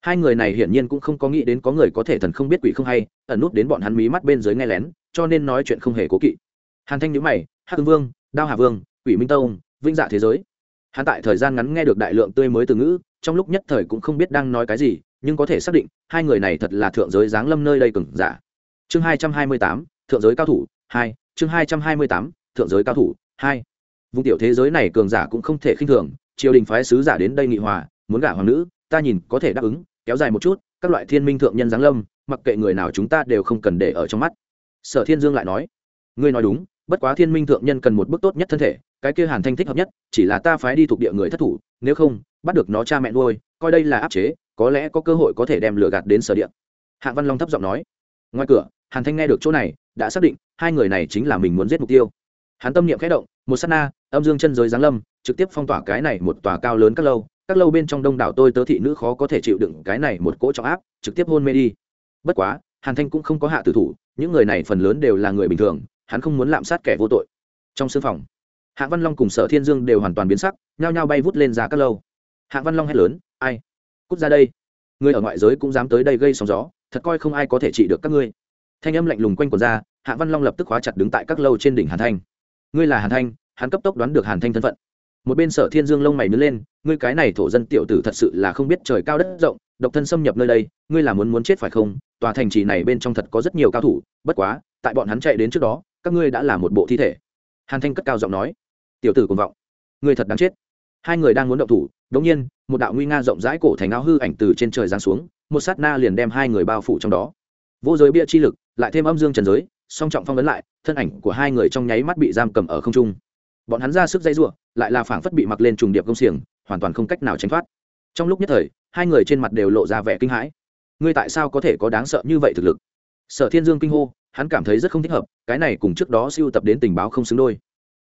Hai người này hiển nhiên cũng không có nghĩ đến có người có thể thần không biết quỷ không hay, ẩn nút đến bọn hắn mí mắt bên dưới nghe lén, cho nên nói chuyện không hề cố kỵ. Hàn thanh nhữ mày, hắc vương, đao hà vương, quỷ minh tông, vĩnh dạ thế giới hắn tại thời gian ngắn nghe được đại lượng tươi mới từ ngữ, trong lúc nhất thời cũng không biết đang nói cái gì, nhưng có thể xác định, hai người này thật là thượng giới giáng lâm nơi đây cừng giả. Chương hai trăm hai mươi tám, thượng giới cao thủ, hai, chương hai trăm hai mươi tám, thượng giới cao thủ, hai. Vùng tiểu thế giới này cường giả cũng không thể khinh thường, triều đình phái sứ giả đến đây nghị hòa, muốn gả hoàng nữ, ta nhìn có thể đáp ứng, kéo dài một chút, các loại thiên minh thượng nhân giáng lâm, mặc kệ người nào chúng ta đều không cần để ở trong mắt. Sở thiên dương lại nói, ngươi nói đúng, bất quá thiên minh thượng nhân cần một bước tốt nhất thân thể cái kia hàn thanh thích hợp nhất, chỉ là ta phái đi thuộc địa người thất thủ, nếu không, bắt được nó cha mẹ nuôi, coi đây là áp chế, có lẽ có cơ hội có thể đem lửa gạt đến sở địa. Hạ văn long thấp giọng nói. Ngoài cửa, hàn thanh nghe được chỗ này, đã xác định hai người này chính là mình muốn giết mục tiêu. Hắn tâm niệm khẽ động, một s á t na, âm dương chân giới giáng lâm, trực tiếp phong tỏa cái này một tòa cao lớn các lâu các lâu bên trong đông đảo tôi tớ thị nữ khó có thể chịu đựng cái này một cỗ trọng áp, trực tiếp hôn mê đi. Bất quá, hàn thanh cũng không có hạ tử thủ, những người này phần lớn đều là người bình thường, hắn không muốn lạm sát kẻ vô tội. Trong sưng phòng Hạ văn long cùng sở thiên dương đều hoàn toàn biến sắc, nhao nhao bay vút lên ra các lâu. Hạ văn long hét lớn, ai? Cút ra đây. Người ở ngoại giới cũng dám tới đây gây sóng gió, thật coi không ai có thể trị được các ngươi. Thanh âm lạnh lùng quanh quần ra Hạ văn long lập tức khóa chặt đứng tại các lâu trên đỉnh hàn thanh. Ngươi là hàn thanh, hắn cấp tốc đoán được hàn thanh thân phận. Một bên sở thiên dương lông mày nứt lên, ngươi cái này thổ dân tiểu tử thật sự là không biết trời cao đất rộng, độc thân xâm nhập nơi đây, ngươi là muốn muốn chết phải không? Tòa thành trì này bên trong thật có rất nhiều cao thủ, bất quá, tại bọn hắn chạy đến trước đó, các ngươi đã là một bộ thi thể. Hàn thanh cất cao giọng nói tiểu tử cùng vọng. Người thật đáng chết. Hai người đang muốn động thủ đống nhiên, một đạo nguy nga rộng rãi cổ thành áo hư ảnh từ trên trời giáng xuống, một sát na liền đem hai người bao phủ trong đó. Vô giới bia chi lực, lại thêm âm dương trần giới, song trọng phong vấn lại, thân ảnh của hai người trong nháy mắt bị giam cầm ở không trung. Bọn hắn ra sức dây giụa lại là phảng phất bị mặc lên trùng điệp công xiềng, hoàn toàn không cách nào tránh thoát. Trong lúc nhất thời, hai người trên mặt đều lộ ra vẻ kinh hãi. Ngươi tại sao có thể có đáng sợ như vậy thực lực? Sở thiên dương kinh hô, hắn cảm thấy rất không thích hợp, cái này cùng trước đó siêu tập đến tình báo không xứng đôi.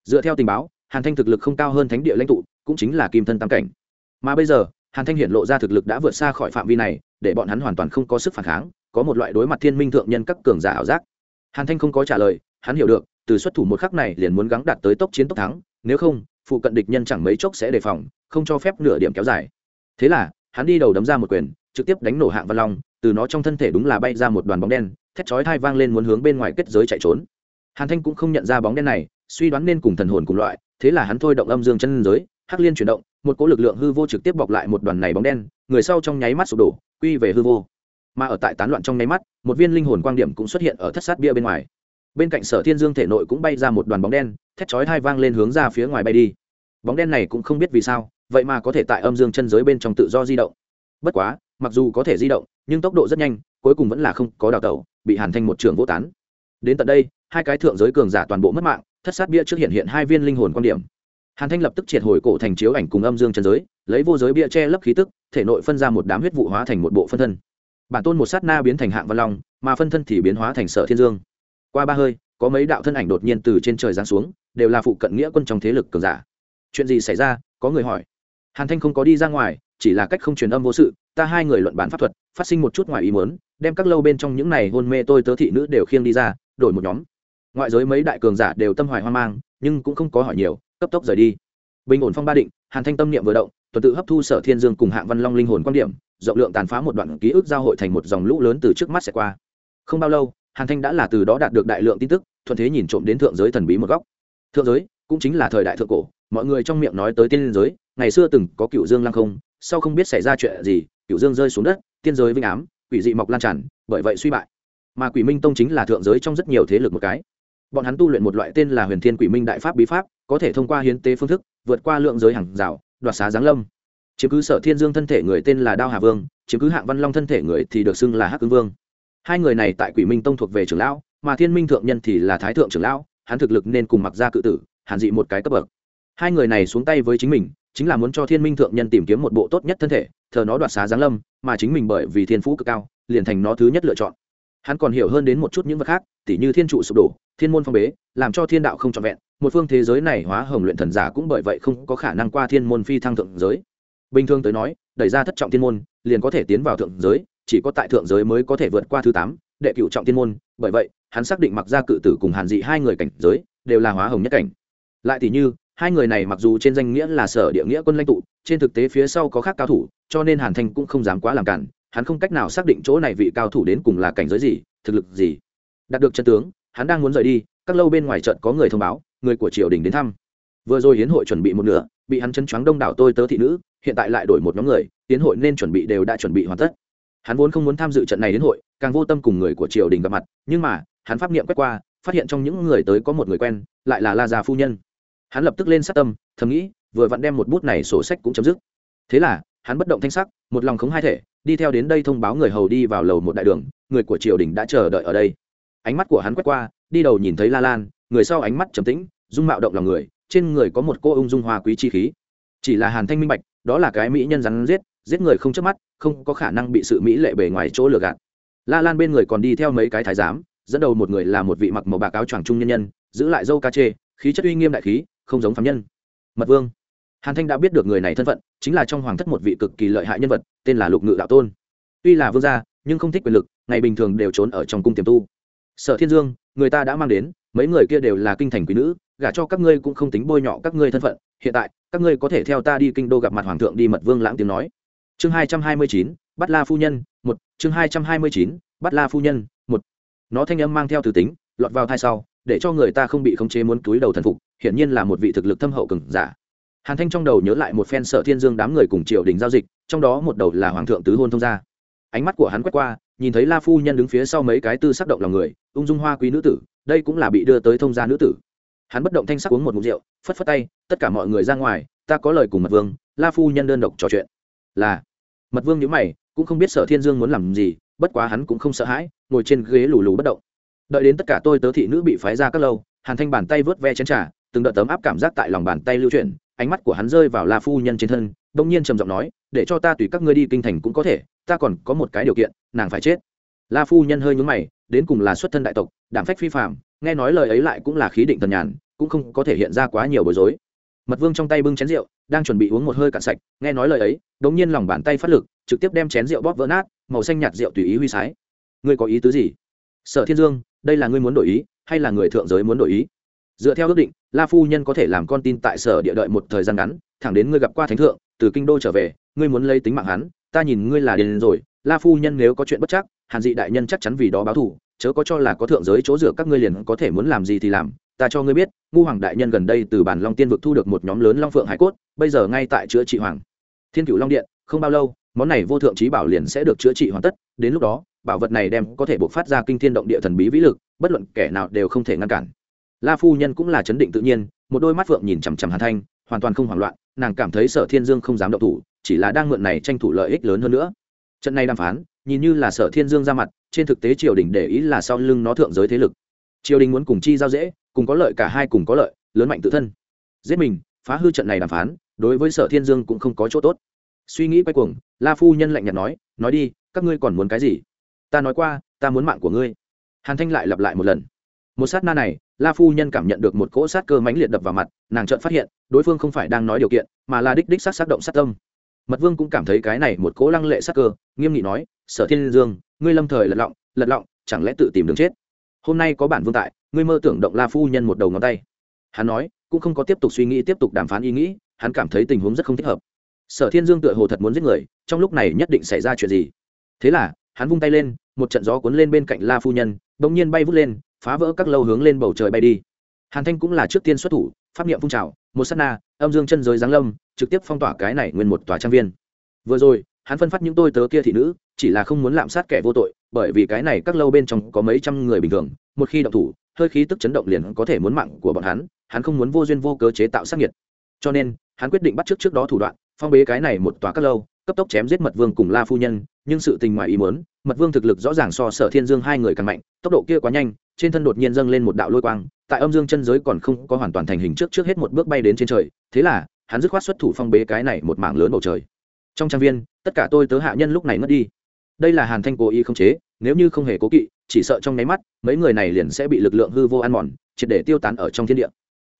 Dựa theo tình báo hàn thanh thực lực không cao hơn thánh địa lãnh tụ, cũng chính là kim thân tam cảnh. Mà bây giờ, hàn thanh hiện lộ ra thực lực đã vượt xa khỏi phạm vi này, để bọn hắn hoàn toàn không có sức phản kháng, có một loại đối mặt thiên minh thượng nhân các cường giả ảo giác. Hàn thanh không có trả lời, hắn hiểu được, từ xuất thủ một khắc này liền muốn gắng đạt tới tốc chiến tốc thắng, nếu không, phụ cận địch nhân chẳng mấy chốc sẽ đề phòng, không cho phép nửa điểm kéo dài. Thế là, hắn đi đầu đấm ra một quyền, trực tiếp đánh nổ hạng văn long, từ nó trong thân thể đúng là bay ra một đoàn bóng đen, thét chói thai vang lên muốn hướng bên ngoài kết giới chạy trốn. Hàn thanh cũng không nhận ra bóng đen này, suy đoán nên cùng thần hồn cùng loại thế là hắn thôi động âm dương chân giới, hắc liên chuyển động, một cỗ lực lượng hư vô trực tiếp bọc lại một đoàn này bóng đen, người sau trong nháy mắt sụp đổ, quy về hư vô. Mà ở tại tán loạn trong nháy mắt, một viên linh hồn quang điểm cũng xuất hiện ở thất sát bia bên ngoài. Bên cạnh sở thiên dương thể nội cũng bay ra một đoàn bóng đen, thét chói hai vang lên hướng ra phía ngoài bay đi. Bóng đen này cũng không biết vì sao, vậy mà có thể tại âm dương chân giới bên trong tự do di động. Bất quá, mặc dù có thể di động, nhưng tốc độ rất nhanh, cuối cùng vẫn là không có đào tẩu, bị hàn thanh một trường vô tán. Đến tận đây, hai cái thượng giới cường giả toàn bộ mất mạng thất sát bia trước hiện hiện hai viên linh hồn quan điểm. Hàn thanh lập tức triệt hồi cổ thành chiếu ảnh cùng âm dương trần giới, lấy vô giới bia che lấp khí tức, thể nội phân ra một đám huyết vụ hóa thành một bộ phân thân. Bản tôn một sát na biến thành hạng văn long, mà phân thân thì biến hóa thành sở thiên dương. Qua ba hơi, có mấy đạo thân ảnh đột nhiên từ trên trời giáng xuống, đều là phụ cận nghĩa quân trong thế lực cường giả. Chuyện gì xảy ra? Có người hỏi. Hàn thanh không có đi ra ngoài, chỉ là cách không truyền âm vô sự, ta hai người luận bản pháp thuật, phát sinh một chút ngoài ý muốn, đem các lâu bên trong những này hôn mê tôi tớ thị nữ đều khiêng đi ra, đổi một nhóm ngoại giới mấy đại cường giả đều tâm hoài hoang mang, nhưng cũng không có hỏi nhiều, cấp tốc rời đi. Bình ổn phong ba định, hàn thanh tâm niệm vừa động, tuần tự hấp thu sở thiên dương cùng hạng văn long linh hồn quan điểm, rộng lượng tàn phá một đoạn ký ức giao hội thành một dòng lũ lớn từ trước mắt sẽ qua. Không bao lâu, hàn thanh đã là từ đó đạt được đại lượng tin tức, thuận thế nhìn trộm đến thượng giới thần bí một góc. Thượng giới, cũng chính là thời đại thượng cổ, mọi người trong miệng nói tới tiên giới, ngày xưa từng có cựu dương lăng không, sau không biết xảy ra chuyện gì, cựu dương rơi xuống đất, tiên giới vinh ám, quỷ dị mọc lan tràn, bởi vậy suy bại. Mà quỷ minh tông chính là thượng giới trong rất nhiều thế lực một cái bọn hắn tu luyện một loại tên là huyền thiên quỷ minh đại pháp bí pháp, có thể thông qua hiến tế phương thức, vượt qua lượng giới hàng rào, đoạt xá giáng lâm. Chiếm cứ sở thiên dương thân thể người tên là đao hà vương, chiếm cứ hạng văn long thân thể người thì được xưng là hắc ứng vương. Hai người này tại quỷ minh tông thuộc về trưởng lão, mà thiên minh thượng nhân thì là thái thượng trưởng lão, hắn thực lực nên cùng mặc ra cự tử, hàn dị một cái cấp bậc. Hai người này xuống tay với chính mình, chính là muốn cho thiên minh thượng nhân tìm kiếm một bộ tốt nhất thân thể, thờ nó đoạt xá giáng lâm, mà chính mình bởi vì thiên phú cực cao, liền thành nó thứ nhất lựa chọn. Hắn còn hiểu hơn đến một chút những vật khác, tỉ như thiên trụ sụp đổ thiên môn phong bế, làm cho thiên đạo không trọn vẹn. Một phương thế giới này hóa hồng luyện thần giả cũng bởi vậy không có khả năng qua thiên môn phi thăng thượng giới. Bình thường tới nói, đẩy ra thất trọng thiên môn, liền có thể tiến vào thượng giới, chỉ có tại thượng giới mới có thể vượt qua thứ tám, đệ cựu trọng thiên môn. Bởi vậy, hắn xác định mặc ra cự tử cùng hàn dị hai người cảnh giới, đều là hóa hồng nhất cảnh. Lại thì như, hai người này mặc dù trên danh nghĩa là sở địa nghĩa quân lãnh tụ, trên thực tế phía sau có khác cao thủ, cho nên hàn thanh cũng không dám quá làm cản. Hắn không cách nào xác định chỗ này vị cao thủ đến cùng là cảnh giới gì, thực lực gì. Đạt được chân tướng hắn đang muốn rời đi, các lâu bên ngoài trận có người thông báo, người của triều đình đến thăm. Vừa rồi hiến hội chuẩn bị một nửa, bị hắn chân choáng đông đảo tôi tớ thị nữ, hiện tại lại đổi một nhóm người, hiến hội nên chuẩn bị đều đã chuẩn bị hoàn tất. Hắn vốn không muốn tham dự trận này đến hội, càng vô tâm cùng người của triều đình gặp mặt, nhưng mà, hắn pháp niệm quét qua, phát hiện trong những người tới có một người quen, lại là la già phu nhân. Hắn lập tức lên sát tâm, thầm nghĩ, vừa vặn đem một bút này sổ sách cũng chấm dứt. Thế là, hắn bất động thanh sắc, một lòng khống hai thể, đi theo đến đây thông báo người hầu đi vào lầu một đại đường, người của triều đình đã chờ đợi ở đây ánh mắt của hắn quét qua, đi đầu nhìn thấy la lan, người sau ánh mắt trầm tĩnh, dung mạo động lòng người, trên người có một cô ung dung hoa quý chi khí. Chỉ là hàn thanh minh bạch, đó là cái mỹ nhân rắn giết giết người không chớp mắt, không có khả năng bị sự mỹ lệ bề ngoài chỗ lừa gạt. La lan bên người còn đi theo mấy cái thái giám, dẫn đầu một người là một vị mặc màu bạc áo choàng trung nhân nhân, giữ lại dâu ca chê, khí chất uy nghiêm đại khí, không giống phạm nhân. Mật vương. Hàn thanh đã biết được người này thân phận, chính là trong hoàng thất một vị cực kỳ lợi hại nhân vật, tên là lục ngự đạo tôn. Tuy là vương gia, nhưng không thích quyền lực, ngày bình thường đều trốn ở trong cung tiềm tu sở thiên dương, người ta đã mang đến, mấy người kia đều là kinh thành quý nữ, gả cho các ngươi cũng không tính bôi nhọ các ngươi thân phận. Hiện tại, các ngươi có thể theo ta đi kinh đô gặp mặt hoàng thượng đi mật vương lãng tiếng nói. Chương hai trăm hai mươi chín bắt la phu nhân, một. Chương hai trăm hai mươi chín bắt la phu nhân, một. Nó thanh âm mang theo từ tính, lọt vào thai sau, để cho người ta không bị khống chế muốn túi đầu thần phục, hiển nhiên là một vị thực lực thâm hậu cường giả. Hàn thanh trong đầu nhớ lại một phen Sở thiên dương đám người cùng triều đình giao dịch, trong đó một đầu là hoàng thượng tứ hôn thông gia. Ánh mắt của hắn quét qua nhìn thấy la phu nhân đứng phía sau mấy cái tư sắc động lòng người, ung dung hoa quý nữ tử, đây cũng là bị đưa tới thông gia nữ tử. Hắn bất động thanh sắc uống một ngụm rượu, phất phất tay, tất cả mọi người ra ngoài, ta có lời cùng mật vương, la phu nhân đơn độc trò chuyện. Là. Mật vương nhữ mày, cũng không biết sở thiên dương muốn làm gì, bất quá hắn cũng không sợ hãi, ngồi trên ghế lù lù bất động. Đợi đến tất cả tôi tớ thị nữ bị phái ra các lâu, hàn thanh bàn tay vớt ve chén trà, từng đợt tấm áp cảm giác tại lòng bàn tay lưu chuyển, ánh mắt của hắn rơi vào la phu nhân trên thân, bỗng nhiên trầm giọng nói, để cho ta tùy các ngươi đi kinh thành cũng có thể ta còn có một cái điều kiện, nàng phải chết. La phu nhân hơi nhúng mày, đến cùng là xuất thân đại tộc đảm phách phi phạm nghe nói lời ấy lại cũng là khí định thần nhàn, cũng không có thể hiện ra quá nhiều bối rối. Mật vương trong tay bưng chén rượu, đang chuẩn bị uống một hơi cạn sạch, nghe nói lời ấy đ ỗ n g nhiên lòng bàn tay phát lực, trực tiếp đem chén rượu bóp vỡ nát, màu xanh nhạt rượu tùy ý huy sái. Ngươi có ý tứ gì? Sở thiên dương, đây là ngươi muốn đổi ý, hay là người thượng giới muốn đổi ý? Dựa theo ước định, la phu nhân có thể làm con tin tại sở địa đợi một thời gian ngắn, thẳng đến ngươi gặp qua thánh thượng, từ kinh đô trở về, ngươi muốn lấy tính mạng hắn ta nhìn ngươi là điền rồi, la phu nhân nếu có chuyện bất chắc, hàn dị đại nhân chắc chắn vì đó báo thù, chớ có cho là có thượng giới chỗ dựa các ngươi liền có thể muốn làm gì thì làm, ta cho ngươi biết, ngu hoàng đại nhân gần đây từ bản long tiên vực thu được một nhóm lớn long phượng hải cốt, bây giờ ngay tại chữa trị hoàng. Thiên cửu long điện, không bao lâu, món này vô thượng trí bảo liền sẽ được chữa trị hoàn tất, đến lúc đó, bảo vật này đem có thể buộc phát ra kinh thiên động địa thần bí vĩ lực, bất luận kẻ nào đều không thể ngăn cản. La phu nhân cũng là chấn định tự nhiên, một đôi mắt phượng nhìn chằm chằm hàn thanh, hoàn toàn không hoảng loạn, nàng cảm thấy sở thiên dương không dám động thủ chỉ là đang mượn này tranh thủ lợi ích lớn hơn nữa. Trận này đàm phán, nhìn như là sở thiên dương ra mặt, trên thực tế triều đình để ý là sau lưng nó thượng giới thế lực. Triều đình muốn cùng chi giao dễ, cùng có lợi cả hai cùng có lợi, lớn mạnh tự thân. Giết mình, phá hư trận này đàm phán, đối với sở thiên dương cũng không có chỗ tốt. Suy nghĩ quay cuồng, la phu nhân lạnh nhạt nói nói đi, các ngươi còn muốn cái gì? Ta nói qua, ta muốn mạng của ngươi. Hàn thanh lại lặp lại một lần. Một sát na này, la phu nhân cảm nhận được một cỗ sát cơ mãnh liệt đập vào mặt, nàng chợt phát hiện, đối phương không phải đang nói điều kiện, mà là đích đích sát sát động sát tâm mật vương cũng cảm thấy cái này một cỗ lăng lệ sát cơ, nghiêm nghị nói, sở thiên dương, ngươi lâm thời lật lọng lật lọng, chẳng lẽ tự tìm đường chết? Hôm nay có bản vương tại, ngươi mơ tưởng động la phu nhân một đầu ngón tay. Hắn nói, cũng không có tiếp tục suy nghĩ, tiếp tục đàm phán ý nghĩ, hắn cảm thấy tình huống rất không thích hợp. Sở thiên dương tựa hồ thật muốn giết người, trong lúc này nhất định xảy ra chuyện gì? Thế là, hắn vung tay lên, một trận gió cuốn lên bên cạnh la phu nhân đ ỗ n g nhiên bay vút lên, phá vỡ các lâu hướng lên bầu trời bay đi. Hàn thanh cũng là trước tiên xuất thủ, pháp niệm phun trào một s á t na, âm dương chân giới giáng lâm, trực tiếp phong tỏa cái này nguyên một tòa trang viên. Vừa rồi, hắn phân phát những tôi tớ kia thị nữ, chỉ là không muốn lạm sát kẻ vô tội, bởi vì cái này các lâu bên trong có mấy trăm người bình thường, một khi động thủ, hơi khí tức chấn động liền có thể muốn mạng của bọn hắn hắn không muốn vô duyên vô cớ chế tạo sát nhiệt cho nên, hắn quyết định bắt trước trước đó thủ đoạn, phong bế cái này một tòa các lâu cấp tốc chém giết mật vương cùng la phu nhân, nhưng sự tình ngoài ý muốn, mật vương thực lực rõ ràng so sở thiên dương hai người càng mạnh, tốc độ kia quá nhanh, trên thân đột nhiên dâng lên một đạo lôi quang, tại âm dương chân giới còn không có hoàn toàn thành hình trước trước hết một bước bay đến trên trời, thế là, hắn dứt khoát xuất thủ phong bế cái này một mảng lớn bầu trời. Trong trang viên, tất cả tôi tớ hạ nhân lúc này mất đi. Đây là hàn thanh cố ý không chế, nếu như không hề cố kỵ, chỉ sợ trong nháy mắt, mấy người này liền sẽ bị lực lượng hư vô ăn mòn, triệt để tiêu tán ở trong thiên địa.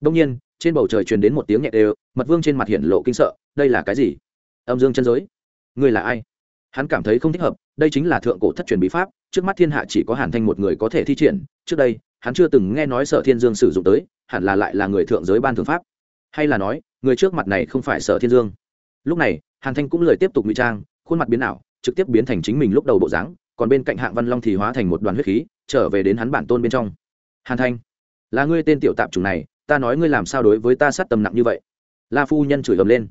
Đông nhiên, trên bầu trời truyền đến một tiếng nhẹ đều, mật vương trên mặt hiện lộ kinh sợ, đây là cái gì? Âm dương chân giới. Ngươi là ai? Hắn cảm thấy không thích hợp, đây chính là thượng cổ thất truyền bí pháp, trước mắt thiên hạ chỉ có hàn thanh một người có thể thi triển, trước đây, hắn chưa từng nghe nói sở thiên dương sử dụng tới, hẳn là lại là người thượng giới ban thượng pháp. Hay là nói, người trước mặt này không phải sở thiên dương. Lúc này, hàn thanh cũng lời tiếp tục ngụy trang, khuôn mặt biến ảo, trực tiếp biến thành chính mình lúc đầu bộ dáng, còn bên cạnh hạng văn long thì hóa thành một đoàn huyết khí, trở về đến hắn bản tôn bên trong. Hàn thanh, là ngươi tên tiểu tạp chủng này, ta nói ngươi làm sao đối với ta sát tầm nặng như vậy? La phu nhân chửi ầm lên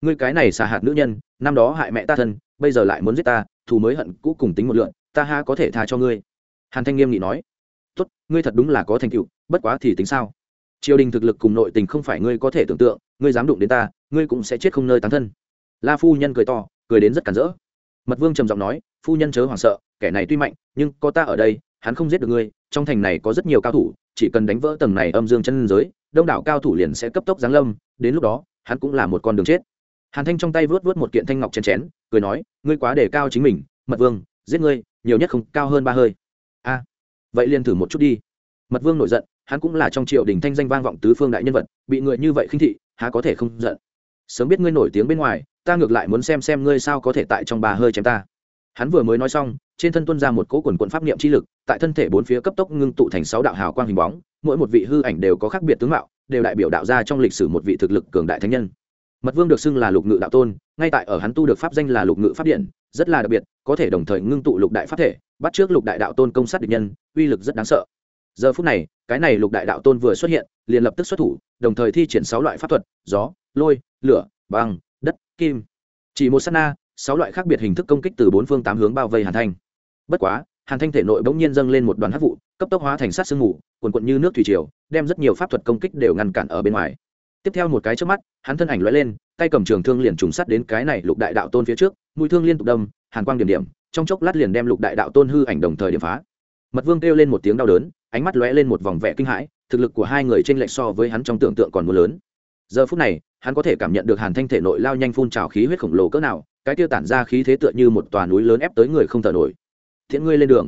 ngươi cái này xà hạt nữ nhân, năm đó hại mẹ ta thân, bây giờ lại muốn giết ta, thù mới hận, cũ cùng tính một lượn, ta ha có thể tha cho ngươi. Hàn thanh nghiêm nghị nói. Tốt, ngươi thật đúng là có thành tựu, bất quá thì tính sao? Triều đình thực lực cùng nội tình không phải ngươi có thể tưởng tượng, ngươi dám đụng đến ta, ngươi cũng sẽ chết không nơi tán thân. La phu nhân cười to, cười đến rất cản rỡ. Mật vương trầm giọng nói, phu nhân chớ hoảng sợ, kẻ này tuy mạnh, nhưng có ta ở đây, hắn không giết được ngươi, trong thành này có rất nhiều cao thủ, chỉ cần đánh vỡ tầng này âm dương chân giới, đông đảo cao thủ liền sẽ cấp tốc giáng lâm, đến lúc đó, hắn cũng là một con đường chết hàn thanh trong tay vớt vớt một kiện thanh ngọc chén chén, cười nói, ngươi quá đề cao chính mình, mật vương, giết ngươi, nhiều nhất không cao hơn ba hơi. A, vậy liền thử một chút đi. Mật vương nổi giận, hắn cũng là trong triều đình thanh danh vang vọng tứ phương đại nhân vật, bị người như vậy khinh thị, há có thể không giận? Sớm biết ngươi nổi tiếng bên ngoài, ta ngược lại muốn xem xem ngươi sao có thể tại trong ba hơi chém ta. Hắn vừa mới nói xong, trên thân tuân ra một cỗ quần quận pháp niệm chi lực, tại thân thể bốn phía cấp tốc ngưng tụ thành sáu đạo hào quang hình bóng, mỗi một vị hư ảnh đều có khác biệt tướng mạo, đều đại biểu đạo ra trong lịch sử một vị thực lực cường đại thánh nhân mật vương được xưng là lục ngự đạo tôn, ngay tại ở hắn tu được pháp danh là lục ngự pháp điện, rất là đặc biệt, có thể đồng thời ngưng tụ lục đại pháp thể, bắt trước lục đại đạo tôn công sát địch nhân, uy lực rất đáng sợ. Giờ phút này, cái này lục đại đạo tôn vừa xuất hiện, liền lập tức xuất thủ, đồng thời thi triển sáu loại pháp thuật, gió, lôi, lửa, băng, đất, kim. Chỉ một s á t na, sáu loại khác biệt hình thức công kích từ bốn phương tám hướng bao vây hàn thanh. Bất quá, hàn thanh thể nội bỗng nhiên dâng lên một đoàn hát vụ, cấp tốc hóa thành sát sương mù quần quận như nước thủy triều, đem rất nhiều pháp thuật công kích đều ngăn cản ở bên ngoài tiếp theo một cái trước mắt, hắn thân ảnh lóe lên, tay cầm trường thương liền trùng sắt đến cái này lục đại đạo tôn phía trước, mũi thương liên tục đâm, hàn quang điểm điểm, trong chốc lát liền đem lục đại đạo tôn hư ảnh đồng thời điểm phá. Mật vương kêu lên một tiếng đau đớn, ánh mắt lóe lên một vòng vẻ kinh hãi, thực lực của hai người t r ê n lệch so với hắn trong tưởng tượng còn mưa lớn. Giờ phút này, hắn có thể cảm nhận được hàn thanh thể nội lao nhanh phun trào khí huyết khổng lồ cỡ nào, cái tiêu tản ra khí thế tựa như một tòa núi lớn ép tới người không thở nổi. Thiện ngươi lên đường.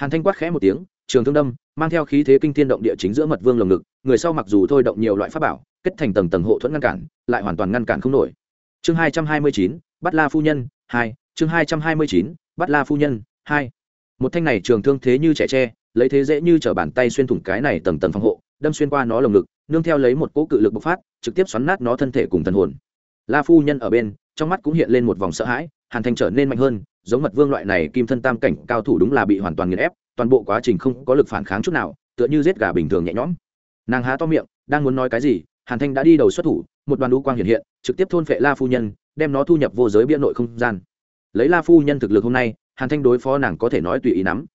Hàn thanh quát khẽ một tiếng trường thương đâm, mang theo khí thế kinh thiên động địa chính giữa mật vương lồng ngực, người sau mặc dù thôi động nhiều loại pháp bảo, kết thành tầng tầng hộ thuẫn ngăn cản, lại hoàn toàn ngăn cản không nổi. Chương hai trăm hai mươi chín bắt la phu nhân, hai, chương hai trăm hai mươi chín bắt la phu nhân, hai. Một thanh này trường thương thế như trẻ tre, lấy thế dễ như t r ở bàn tay xuyên thủng cái này tầng tầng phòng hộ, đâm xuyên qua nó lồng ngực, nương theo lấy một cỗ cự lực bộc phát, trực tiếp xoắn nát nó thân thể cùng thần hồn. La phu nhân ở bên, trong mắt cũng hiện lên một vòng sợ hãi, hàn thành trở nên mạnh hơn, giống mật vương loại này kim thân tam cảnh cao thủ đúng là bị hoàn toàn nghiền ép toàn bộ quá trình không có lực phản kháng chút nào, tựa như giết gà bình thường nhẹ nhõm. Nàng há to miệng, đang muốn nói cái gì, hàn thanh đã đi đầu xuất thủ, một đoàn đũ quang hiện hiện, trực tiếp thôn phệ la phu nhân, đem nó thu nhập vô giới bia nội không gian. Lấy la phu nhân thực lực hôm nay, hàn thanh đối phó nàng có thể nói tùy ý nắm.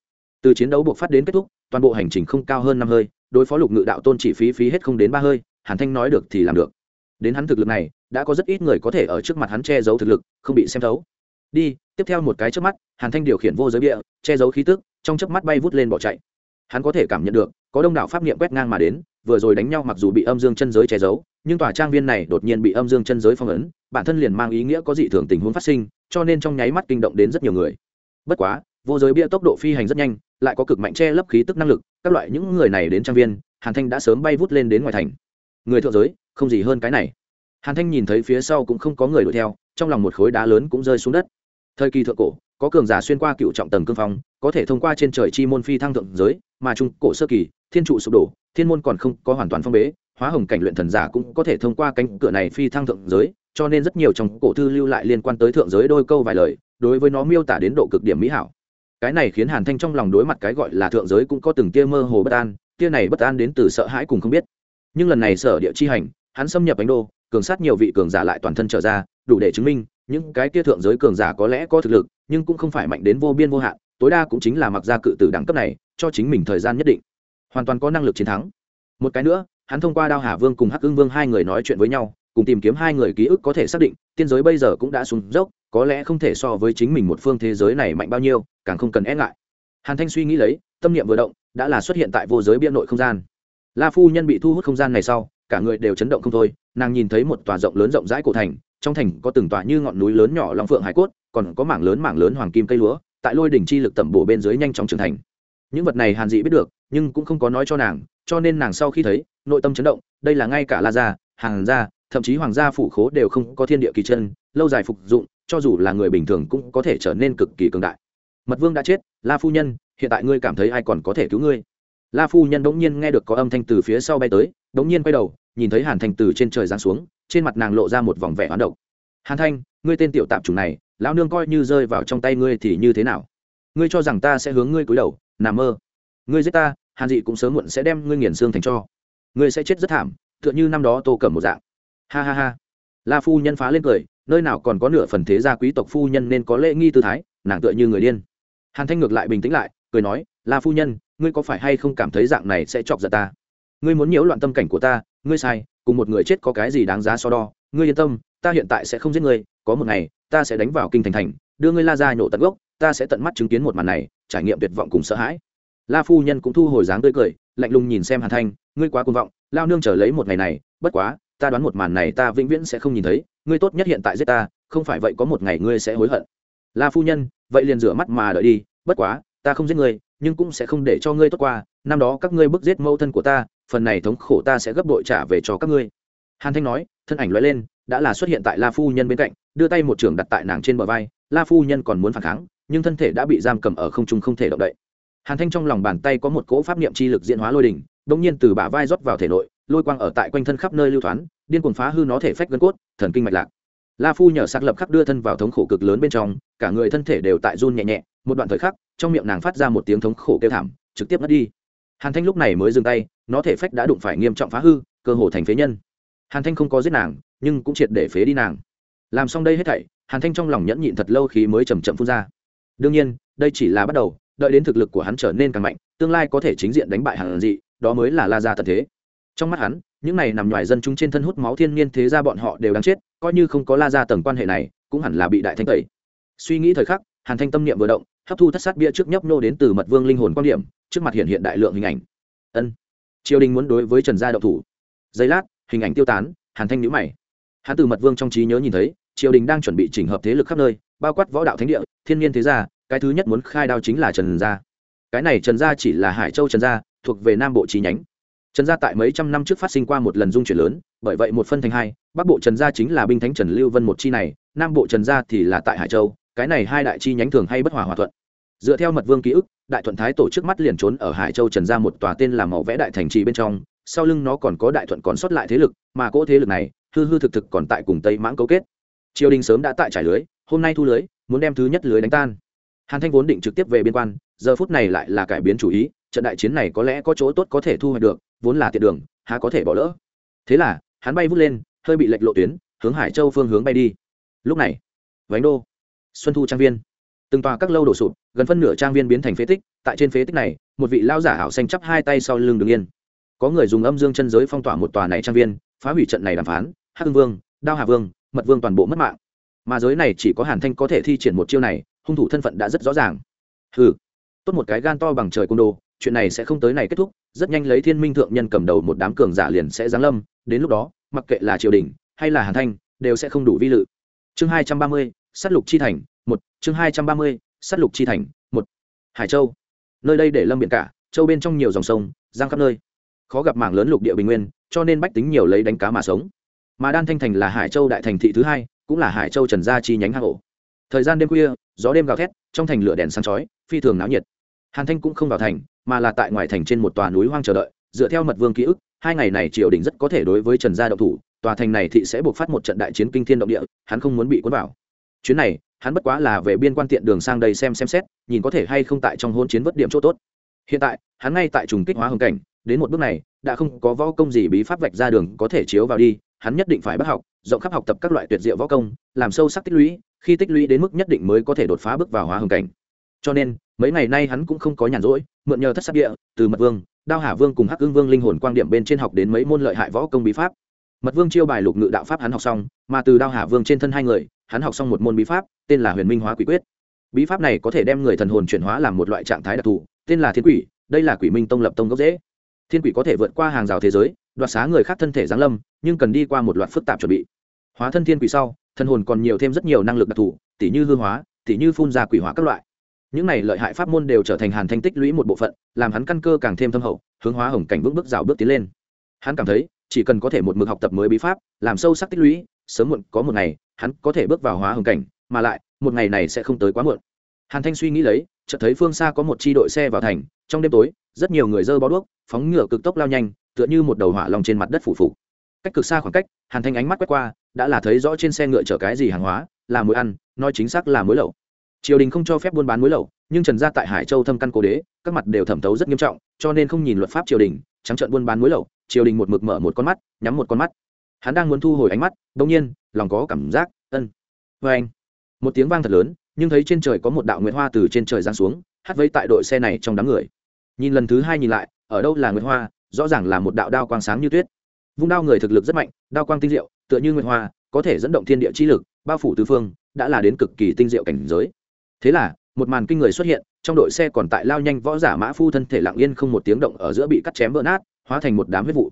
Từ chiến đấu buộc phát đến kết thúc, toàn bộ hành trình không cao hơn năm hơi, đối phó lục ngự đạo tôn chỉ phí phí hết không đến ba hơi, hàn thanh nói được thì làm được. Đến hắn thực lực này, đã có rất ít người có thể ở trước mặt hắn che giấu thực lực, không bị xem thấu. Đi tiếp theo một cái trước mắt, hàn thanh điều khiển vô giới địa che giấu khí tức, trong chớp mắt bay vút lên bỏ chạy. Hắn có thể cảm nhận được, có đông đảo pháp niệm quét ngang mà đến, vừa rồi đánh nhau mặc dù bị âm dương chân giới che giấu, nhưng tòa trang viên này đột nhiên bị âm dương chân giới phong ấn, bản thân liền mang ý nghĩa có dị thường tình huống phát sinh, cho nên trong nháy mắt kinh động đến rất nhiều người. Bất quá, vô giới bia tốc độ phi hành rất nhanh, lại có cực mạnh che lấp khí tức năng lực, các loại những người này đến trang viên, hàn thanh đã sớm bay vút lên đến ngoài thành. Người thượng giới, không gì hơn cái này. Hàn thanh nhìn thấy phía sau cũng không có người đuổi theo, trong lòng một khối đá lớn cũng rơi xuống đất thời kỳ thượng cổ, có cường giả xuyên qua cựu trọng tầng cương phong, có thể thông qua trên trời chi môn phi thăng thượng giới, mà trung cổ sơ kỳ, thiên trụ sụp đổ, thiên môn còn không có hoàn toàn phong bế, hóa hồng cảnh luyện thần giả cũng có thể thông qua cánh cửa này phi thăng thượng giới, cho nên rất nhiều trong cổ thư lưu lại liên quan tới thượng giới đôi câu vài lời, đối với nó miêu tả đến độ cực điểm mỹ hảo. Cái này khiến hàn thanh trong lòng đối mặt cái gọi là thượng giới cũng có từng tia mơ hồ bất an, tia này bất an đến từ sợ hãi cùng không biết. Nhưng lần này sở địa chi hành, hắn xâm nhập ánh đô cường sát nhiều vị cường giả lại toàn thân trở ra, đủ để chứng minh những cái tia thượng giới cường giả có lẽ có thực lực, nhưng cũng không phải mạnh đến vô biên vô hạn, tối đa cũng chính là mặc ra cự tử đẳng cấp này, cho chính mình thời gian nhất định. Hoàn toàn có năng lực chiến thắng. Một cái nữa, hắn thông qua đao hà vương cùng hắc ưng vương hai người nói chuyện với nhau, cùng tìm kiếm hai người ký ức có thể xác định, tiên giới bây giờ cũng đã xuống dốc, có lẽ không thể so với chính mình một phương thế giới này mạnh bao nhiêu, càng không cần e ngại. Hàn thanh suy nghĩ lấy, tâm niệm vừa động, đã là xuất hiện tại vô giới biên nội không gian. La phu nhân bị thu hút không gian này sau, cả người đều chấn động không thôi, nàng nhìn thấy một tòa rộng lớn rộng rãi cổ thành trong thành có từng tòa như ngọn núi lớn nhỏ long phượng hải cốt, còn có mảng lớn mảng lớn hoàng kim cây lúa, tại lôi đỉnh chi lực tẩm bổ bên dưới nhanh chóng trưởng thành. Những vật này hàn dị biết được, nhưng cũng không có nói cho nàng, cho nên nàng sau khi thấy, nội tâm chấn động, đây là ngay cả la gia, hàng gia, thậm chí hoàng gia phủ khố đều không có thiên địa kỳ chân, lâu dài phục dụng, cho dù là người bình thường cũng có thể trở nên cực kỳ cường đại. Mật vương đã chết, la phu nhân, hiện tại ngươi cảm thấy ai còn có thể cứu ngươi? La phu nhân bỗng nhiên nghe được có âm thanh từ phía sau bay tới, bỗng nhiên quay đầu, nhìn thấy hàn thành từ trên trời giáng xuống trên mặt nàng lộ ra một vòng vẻ hoán độc. Hàn thanh, ngươi tên tiểu tạp chủng này, lão nương coi như rơi vào trong tay ngươi thì như thế nào? Ngươi cho rằng ta sẽ hướng ngươi cúi đầu nằm mơ. Ngươi giết ta, hàn dị cũng sớm muộn sẽ đem ngươi nghiền xương thành cho. Ngươi sẽ chết rất thảm, tựa như năm đó tô cẩm một dạng. Ha ha ha. La phu nhân phá lên cười, nơi nào còn có nửa phần thế gia quý tộc phu nhân nên có lễ nghi tư thái, nàng tựa như người điên. Hàn thanh ngược lại bình tĩnh lại, cười nói, la phu nhân, ngươi có phải hay không cảm thấy dạng này sẽ chọc giận ta? Ngươi muốn nhiễu loạn tâm cảnh của ta ngươi sai, cùng một người chết có cái gì đáng giá so đo? Ngươi yên tâm, ta hiện tại sẽ không giết ngươi, có một ngày, ta sẽ đánh vào kinh thành thành, đưa ngươi la ra nhổ tận gốc, ta sẽ tận mắt chứng kiến một màn này, trải nghiệm tuyệt vọng cùng sợ hãi. La phu nhân cũng thu hồi dáng tươi cười, lạnh lùng nhìn xem hàn thanh, ngươi quá cuồng vọng, lao nương chờ lấy một ngày này, bất quá, ta đoán một màn này ta vĩnh viễn sẽ không nhìn thấy, ngươi tốt nhất hiện tại giết ta, không phải vậy có một ngày ngươi sẽ hối hận. La phu nhân, vậy liền rửa mắt mà đợi đi, bất quá, ta không giết ngươi, nhưng cũng sẽ không để cho ngươi tốt qua, năm đó các ngươi bức giết mẫu thân của ta phần này thống khổ ta sẽ gấp đội trả về cho các ngươi. Hàn thanh nói, thân ảnh loại lên, đã là xuất hiện tại la phu nhân bên cạnh, đưa tay một trường đặt tại nàng trên bờ vai, la phu nhân còn muốn phản kháng, nhưng thân thể đã bị giam cầm ở không trung không thể động đậy. Hàn thanh trong lòng bàn tay có một cỗ pháp niệm chi lực diễn hóa lôi đỉnh đ nhiên từ bả vai rót vào thể nội, lôi quang ở tại quanh thân khắp nơi lưu thoáng điên cuồng phá hư nó thể phách gân cốt, thần kinh mạch lạc. La phu nhờ sạc lập khắc đưa thân vào thống khổ cực lớn bên trong, cả người thân thể đều tại run nhẹ nhẹ, một đoạn thời khắc, trong miệng nàng phát ra một tiếng thống khổ kêu thảm, trực tiếp mất đi. Hàn thanh lúc này mới dừng tay nó thể phách đã đụng phải nghiêm trọng phá hư, cơ hồ thành phế nhân. Hàn thanh không có giết nàng, nhưng cũng triệt để phế đi nàng. Làm xong đây hết thảy, hàn thanh trong lòng nhẫn nhịn thật lâu khi mới chầm chậm phun ra. Đương nhiên, đây chỉ là bắt đầu, đợi đến thực lực của hắn trở nên càng mạnh, tương lai có thể chính diện đánh bại hàn dị, đó mới là la gia tật thế. Trong mắt hắn, những này nằm ngoài dân chúng trên thân hút máu thiên nhiên thế ra bọn họ đều đáng chết, coi như không có la ra tầng quan hệ này, cũng hẳn là bị đại thanh tẩy. Suy nghĩ thời khắc, hàn thanh tâm niệm vừa động, hấp thu thất sát bia trước nhấp nô đến từ mật vương linh hồn quan điểm, trước mặt hiện hiện đại lượng hình ảnh. Ân triều đình muốn đối với trần gia đậu thủ. Giây lát, hình ảnh tiêu tán, hàn thanh nhữ mày. Hắn từ mật vương trong trí nhớ nhìn thấy, triều đình đang chuẩn bị chỉnh hợp thế lực khắp nơi, bao quát võ đạo thánh địa, thiên nhiên thế gia, cái thứ nhất muốn khai đao chính là trần gia. Cái này trần gia chỉ là hải châu trần gia, thuộc về nam bộ trí nhánh. Trần gia tại mấy trăm năm trước phát sinh qua một lần dung chuyển lớn, bởi vậy một phân thành hai, bắc bộ trần gia chính là binh thánh trần lưu vân một chi này, nam bộ trần gia thì là tại hải châu, cái này hai đại chi nhánh thường hay bất hòa hòa thuận dựa theo mật vương ký ức, đại thuận thái tổ trước mắt liền trốn ở hải châu trần ra một tòa tên là màu vẽ đại thành trì bên trong, sau lưng nó còn có đại thuận còn sót lại thế lực, mà cỗ thế lực này, hư hư thực thực còn tại cùng tây mãng cấu kết. Triều đình sớm đã tại trải lưới, hôm nay thu lưới, muốn đem thứ nhất lưới đánh tan. Hàn thanh vốn định trực tiếp về biên quan, giờ phút này lại là cải biến chủ ý, trận đại chiến này có lẽ có chỗ tốt có thể thu hoạch được, vốn là tiện đường, há có thể bỏ lỡ. Thế là, hắn bay vút lên, hơi bị lệch lộ tuyến, hướng hải châu phương hướng bay đi. Lúc này, vánh đô, xuân thu trang viên từng tòa các lâu đổ sụp, gần phân nửa trang viên biến thành phế tích, tại trên phế tích này, một vị lao giả hảo xanh chắp hai tay sau lưng đứng yên. Có người dùng âm dương chân giới phong tỏa một tòa này trang viên, phá hủy trận này đàm phán, hắc vương, đao hà vương, mật vương toàn bộ mất mạng. Mà giới này chỉ có hàn thanh có thể thi triển một chiêu này, hung thủ thân phận đã rất rõ ràng. Ừ tốt một cái gan to bằng trời côn đồ, chuyện này sẽ không tới này kết thúc, rất nhanh lấy thiên minh thượng nhân cầm đầu một đám cường giả liền sẽ giáng lâm, đến lúc đó, mặc kệ là triều đình hay là hàn thanh, đều sẽ không đủ vi lự. Chương hai trăm ba mươi s á t lục chi thành chương hai trăm ba mươi s lục chi thành, một. Hải châu. Nơi đây để lâm biển cả, châu bên trong nhiều dòng sông, giang khắp nơi. Khó gặp mảng lớn lục địa bình nguyên, cho nên bách tính nhiều lấy đánh cá mà sống. Mà đan thanh thành là hải châu đại thành thị thứ hai, cũng là hải châu trần gia chi nhánh hang ổ. Thời gian đêm khuya, gió đêm gào thét, trong thành lửa đèn sáng chói, phi thường náo nhiệt. Hàn thanh cũng không vào thành, mà là tại ngoài thành trên một tòa núi hoang chờ đợi, dựa theo mật vương ký ức, hai ngày này triều đình rất có thể đối với trần gia động thủ, tòa thành này thị sẽ buộc phát một trận đại chiến kinh thiên động địa, hắn không muốn bị cuốn vào. Chuyến này hắn bất quá là về biên quan tiện đường sang đây xem xem xét, nhìn có thể hay không tại trong hôn chiến vất điểm chỗ tốt. Hiện tại, hắn ngay tại trùng kích hóa hồng cảnh, đến một bước này, đã không có võ công gì bí pháp vạch ra đường có thể chiếu vào đi, hắn nhất định phải bắt học, rộng khắp học tập các loại tuyệt diệu võ công, làm sâu sắc tích lũy, khi tích lũy đến mức nhất định mới có thể đột phá bước vào hóa hồng cảnh. Cho nên, mấy ngày nay hắn cũng không có nhàn rỗi, mượn nhờ thất sắc địa, từ mật vương, đao hà vương cùng hắc ương vương linh hồn quang điểm bên trên học đến mấy môn lợi hại võ công bí pháp. Mật vương chiêu bài lục ngự đạo pháp hắn học xong, mà từ đao hà vương trên thân hai người hắn học xong một môn bí pháp, tên là huyền minh hóa quỷ quyết. Bí pháp này có thể đem người thần hồn chuyển hóa làm một loại trạng thái đặc thù, tên là thiên quỷ, đây là quỷ minh tông lập tông gốc dễ thiên quỷ có thể vượt qua hàng rào thế giới, đoạt xá người khác thân thể giáng lâm, nhưng cần đi qua một loạt phức tạp chuẩn bị. Hóa thân thiên quỷ sau, thần hồn còn nhiều thêm rất nhiều năng lực đặc thù, tỉ như hư hóa, tỉ như phun ra quỷ hóa các loại. Những này lợi hại pháp môn đều trở thành hàn thanh tích lũy một bộ phận, làm hắn căn cơ càng thêm thâm hậu, hướng hóa hồng cảnh vững bước rào bước tiến lên. Hắn cảm thấy, chỉ cần có thể một mực học tập mới bí pháp, làm sâu sắc tích lũy sớm muộn có một ngày, hắn có thể bước vào hóa hồng cảnh, mà lại, một ngày này sẽ không tới quá muộn. Hàn thanh suy nghĩ lấy, chợt thấy phương xa có một chi đội xe vào thành, trong đêm tối, rất nhiều người dơ bó đuốc, phóng ngựa cực tốc lao nhanh, tựa như một đầu hỏa lòng trên mặt đất phủ phủ. Cách cực xa khoảng cách, hàn thanh ánh mắt quét qua, đã là thấy rõ trên xe ngựa chở cái gì hàng hóa, là muối ăn, nói chính xác là muối lậu triều đình không cho phép buôn bán muối lậu nhưng trần gia tại hải châu thâm căn cố đế, các mặt đều thẩm thấu rất nghiêm trọng, cho nên không nhìn luật pháp triều đình, trắng trợn buôn bán muối lậu triều đình một mực mở một con mắt, nhắm một con mắt hắn đang muốn thu hồi ánh mắt đông nhiên, lòng có cảm giác, ân. Vê anh, một tiếng vang thật lớn, nhưng thấy trên trời có một đạo nguyệt hoa từ trên trời giáng xuống hắt vây tại đội xe này trong đám người. Nhìn lần thứ hai nhìn lại, ở đâu là nguyệt hoa, rõ ràng là một đạo đao quang sáng như tuyết. Vung đao người thực lực rất mạnh, đao quang tinh diệu, tựa như nguyệt hoa, có thể dẫn động thiên địa chi lực, bao phủ tứ phương, đã là đến cực kỳ tinh diệu cảnh giới. Thế là, một màn kinh người xuất hiện, trong đội xe còn tại lao nhanh võ giả mã phu thân thể lặng yên không một tiếng động ở giữa bị cắt chém vỡ nát, hóa thành một đám huyết vụ.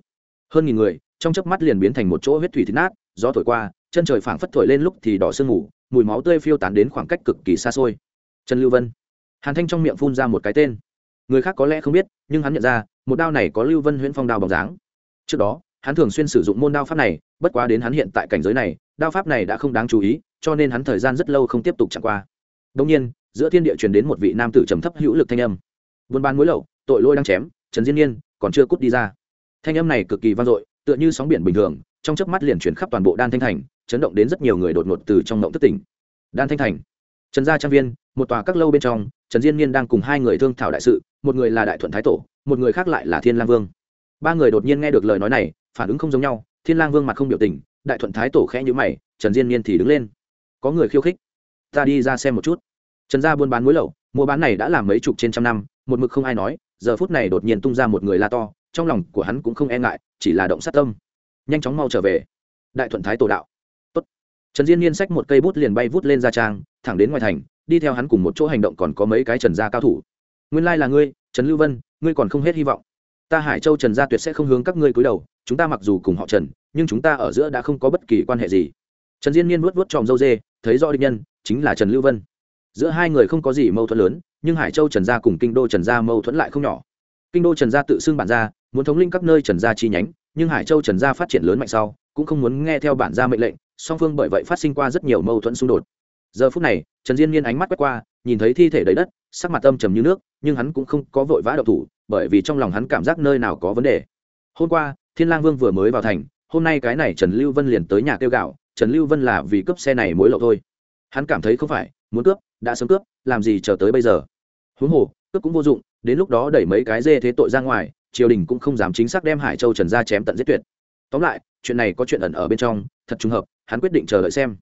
Hơn nghìn người trong chớp mắt liền biến thành một chỗ huyết thủy thịt nát, gió thổi qua, chân trời phảng phất thổi lên lúc thì đỏ sương mù, mùi máu tươi phiêu tán đến khoảng cách cực kỳ xa xôi. Trần lưu vân. Hàn thanh trong miệng phun ra một cái tên. Người khác có lẽ không biết, nhưng hắn nhận ra, một đao này có lưu vân huyễn phong đao bóng dáng. Trước đó, hắn thường xuyên sử dụng môn đao pháp này, bất quá đến hắn hiện tại cảnh giới này, đao pháp này đã không đáng chú ý, cho nên hắn thời gian rất lâu không tiếp tục chẳng qua. Đông nhiên, giữa thiên địa truyền đến một vị nam tử trầm thấp hữu lực thanh âm. Buôn bán muối lậu, tội lỗi đang chém, trần diên Niên còn chưa cút đi ra. Thanh âm này cực kỳ vang dội tựa như sóng biển bình thường, trong chớp mắt liền chuyển khắp toàn bộ đan thanh thành, chấn động đến rất nhiều người đột ngột từ trong ngộng thất tỉnh. Đan thanh thành. Trần gia trang viên, một tòa các lâu bên trong, trần diên niên đang cùng hai người thương thảo đại sự, một người là đại thuận thái tổ, một người khác lại là thiên lang vương. Ba người đột nhiên nghe được lời nói này, phản ứng không giống nhau, thiên lang vương mặt không biểu tình, đại thuận thái tổ khẽ nhíu mày, trần diên niên thì đứng lên. Có người khiêu khích. Ta đi ra xem một chút. Trần gia buôn bán muối lậu mua bán này đã làm mấy chục trên trăm năm, một mực không ai nói, giờ phút này đột nhiên tung ra một người la to trong lòng của hắn cũng không e ngại, chỉ là động sát tâm. Nhanh chóng mau trở về. Đại thuận thái tổ đạo. Tốt. trần diên niên xách một cây bút liền bay vút lên ra trang, thẳng đến ngoài thành, đi theo hắn cùng một chỗ hành động còn có mấy cái trần gia cao thủ. Nguyên lai là ngươi, trần lưu vân, ngươi còn không hết hy vọng. Ta hải châu trần gia tuyệt sẽ không hướng các ngươi cúi đầu, chúng ta mặc dù cùng họ trần, nhưng chúng ta ở giữa đã không có bất kỳ quan hệ gì. Trần diên niên vuốt vuốt tròm dâu dê, thấy rõ định nhân, chính là trần lưu vân. Giữa hai người không có gì mâu thuẫn lớn, nhưng hải châu trần gia cùng kinh đô trần gia mâu thuẫn lại không nhỏ. Kinh đô trần gia tự xưng bản gia muốn thống linh các nơi trần gia chi nhánh, nhưng hải châu trần gia phát triển lớn mạnh sau, cũng không muốn nghe theo bản gia mệnh lệnh, song phương bởi vậy phát sinh qua rất nhiều mâu thuẫn xung đột. Giờ phút này, trần diên niên ánh mắt quét qua, nhìn thấy thi thể đầy đất, sắc mặt âm trầm như nước, nhưng hắn cũng không có vội vã đậu thủ, bởi vì trong lòng hắn cảm giác nơi nào có vấn đề. Hôm qua, thiên lang vương vừa mới vào thành, hôm nay cái này trần lưu vân liền tới nhà kêu gạo, trần lưu vân là vì cướp xe này mối lậu thôi. Hắn cảm thấy không phải, muốn cướp, đã sớm cướp, làm gì chờ tới bây giờ? Huống hồ, cướp cũng vô dụng, đến lúc đó đẩy mấy cái dê thế tội ra ngoài triều đình cũng không dám chính xác đem hải châu, trần gia chém tận giết tuyệt. Tóm lại, chuyện này có chuyện ẩn ở bên trong, thật trùng hợp, hắn quyết định chờ đợi xem.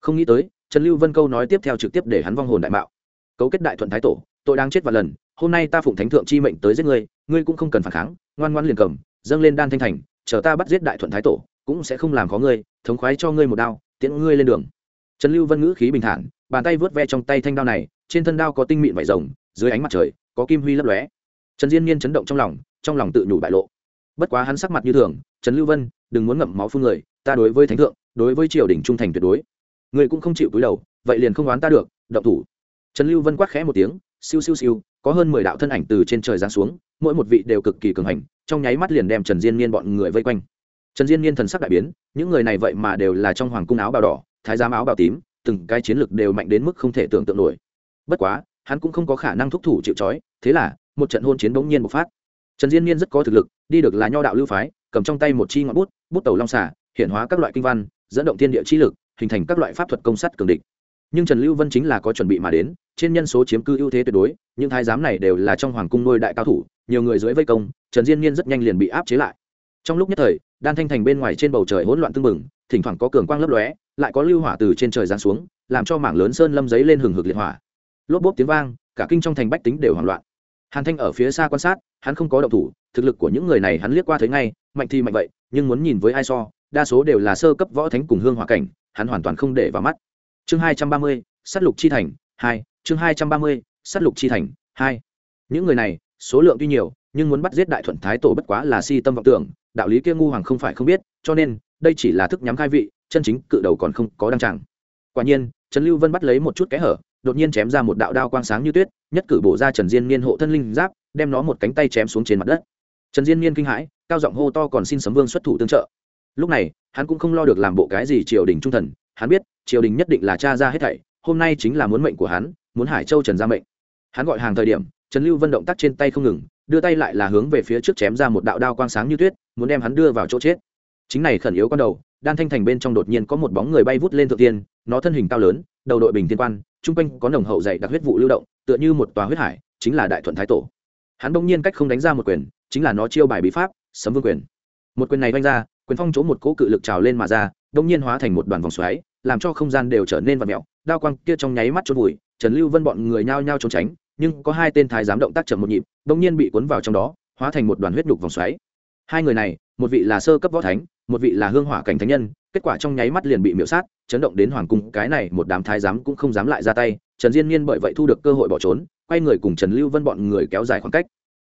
Không nghĩ tới, trần lưu vân câu nói tiếp theo trực tiếp để hắn vong hồn đại mạo. Cấu kết đại thuận thái tổ, tội đang chết và lần, hôm nay ta phụng thánh thượng chi mệnh tới giết ngươi ngươi cũng không cần phản kháng, ngoan ngoan liền cầm, dâng lên đan thanh thành, chờ ta bắt giết đại thuận thái tổ, cũng sẽ không làm khó ngươi, thống khoái cho ngươi một đao, tiễn ngươi lên đường. Trần lưu vân ngữ khí bình thản, bàn tay vớt ve trong tay thanh đao này, trên thân đao có tinh mịn vải rồng, dưới ánh mặt trời, có kim huy lấp lóe. Trần diên nhiên chấn động trong lòng trong lòng tự nhủ bại lộ. Bất quá hắn sắc mặt như thường, trần lưu vân, đừng muốn ngậm máu phương người, ta đối với thánh thượng, đối với triều đình trung thành tuyệt đối. Người cũng không chịu cúi đầu, vậy liền không oán ta được, động thủ. Trần lưu vân quát khẽ một tiếng, siêu siêu siêu, có hơn mười đạo thân ảnh từ trên trời giáng xuống, mỗi một vị đều cực kỳ cường hành, trong nháy mắt liền đem trần diên niên bọn người vây quanh. Trần diên niên thần sắc đại biến, những người này vậy mà đều là trong hoàng cung áo bào đỏ, thái giám áo bào tím, từng cái chiến lực đều mạnh đến mức không thể tưởng tượng nổi. Bất quá, hắn cũng không có khả năng thúc thủ chịu trói, thế là một trận hôn chiến bỗng nhiên bộc phát trần diên niên rất có thực lực, đi được là nho đạo lưu phái, cầm trong tay một chi ngọn bút bút tàu long xả hiện hóa các loại kinh văn, dẫn động thiên địa chi lực, hình thành các loại pháp thuật công sắt cường địch. Nhưng trần lưu vân chính là có chuẩn bị mà đến, trên nhân số chiếm cư ưu thế tuyệt đối, những thái giám này đều là trong hoàng cung nuôi đại cao thủ, nhiều người dưới vây công, trần diên niên rất nhanh liền bị áp chế lại. Trong lúc nhất thời, đan thanh thành bên ngoài trên bầu trời hỗn loạn tưng bừng, thỉnh thoảng có cường quang lấp lóe, lại có lưu hỏa từ trên trời giáng xuống, làm cho mảng lớn sơn lâm giấy lên hừng hực liệt hỏa. Lốp bốp tiếng vang, cả kinh trong thành bách tính đều hoảng loạn hàn thanh ở phía xa quan sát, hắn không có động thủ, thực lực của những người này hắn liếc qua thấy ngay, mạnh thì mạnh vậy, nhưng muốn nhìn với ai so, đa số đều là sơ cấp võ thánh cùng hương hòa cảnh, hắn hoàn toàn không để vào mắt. Chương hai trăm ba mươi s á t lục chi thành, hai, chương hai trăm ba mươi s á t lục chi thành, hai. Những người này, số lượng tuy nhiều, nhưng muốn bắt giết đại thuận thái tổ bất quá là si tâm vọng tưởng, đạo lý kia ngu hoàng không phải không biết, cho nên, đây chỉ là thức nhắm khai vị, chân chính cự đầu còn không có đăng tràng. Quả nhiên, trần lưu vân bắt lấy một chút kẽ hở đột nhiên chém ra một đạo đao quang sáng như tuyết, nhất cử bổ ra trần diên niên hộ thân linh giáp, đem nó một cánh tay chém xuống trên mặt đất. Trần diên niên kinh hãi, cao giọng hô to còn xin sấm vương xuất thủ tương trợ. Lúc này, hắn cũng không lo được làm bộ cái gì triều đình trung thần, hắn biết, triều đình nhất định là cha ra hết thảy, hôm nay chính là muốn mệnh của hắn, muốn hải châu trần ra mệnh. Hắn gọi hàng thời điểm, trần lưu vân động tác trên tay không ngừng, đưa tay lại là hướng về phía trước chém ra một đạo đao quang sáng như tuyết, muốn đem hắn đưa vào chỗ chết. Chính này khẩn yếu con đầu, đan thanh thành bên trong đột nhiên có một bóng người bay vút lên thượng tiên, nó thân hình cao lớn, đầu đội bình tiên quan chung quanh có nồng hậu dày đặc huyết vụ lưu động, tựa như một tòa huyết hải, chính là đại thuận thái tổ. Hắn bỗng nhiên cách không đánh ra một quyền, chính là nó chiêu bài bí pháp, sấm vương quyền. Một quyền này vanh ra, quyền phong chỗ một cỗ cự lực trào lên mà ra, bỗng nhiên hóa thành một đoàn vòng xoáy, làm cho không gian đều trở nên vặn mẹo đao quang kia trong nháy mắt trôn vùi, trần lưu vân bọn người nhao nhao trốn tránh, nhưng có hai tên thái giám động tác chậm một nhịp, bỗng nhiên bị cuốn vào trong đó, hóa thành một đoàn huyết đục vòng xoáy. Hai người này, một vị là sơ cấp võ thánh, một vị là hương hỏa cảnh thánh nhân kết quả trong nháy mắt liền bị miễu sát, chấn động đến hoàng cung, cái này một đám thái giám cũng không dám lại ra tay, trần diên nhiên bởi vậy thu được cơ hội bỏ trốn, quay người cùng trần lưu vân bọn người kéo dài khoảng cách.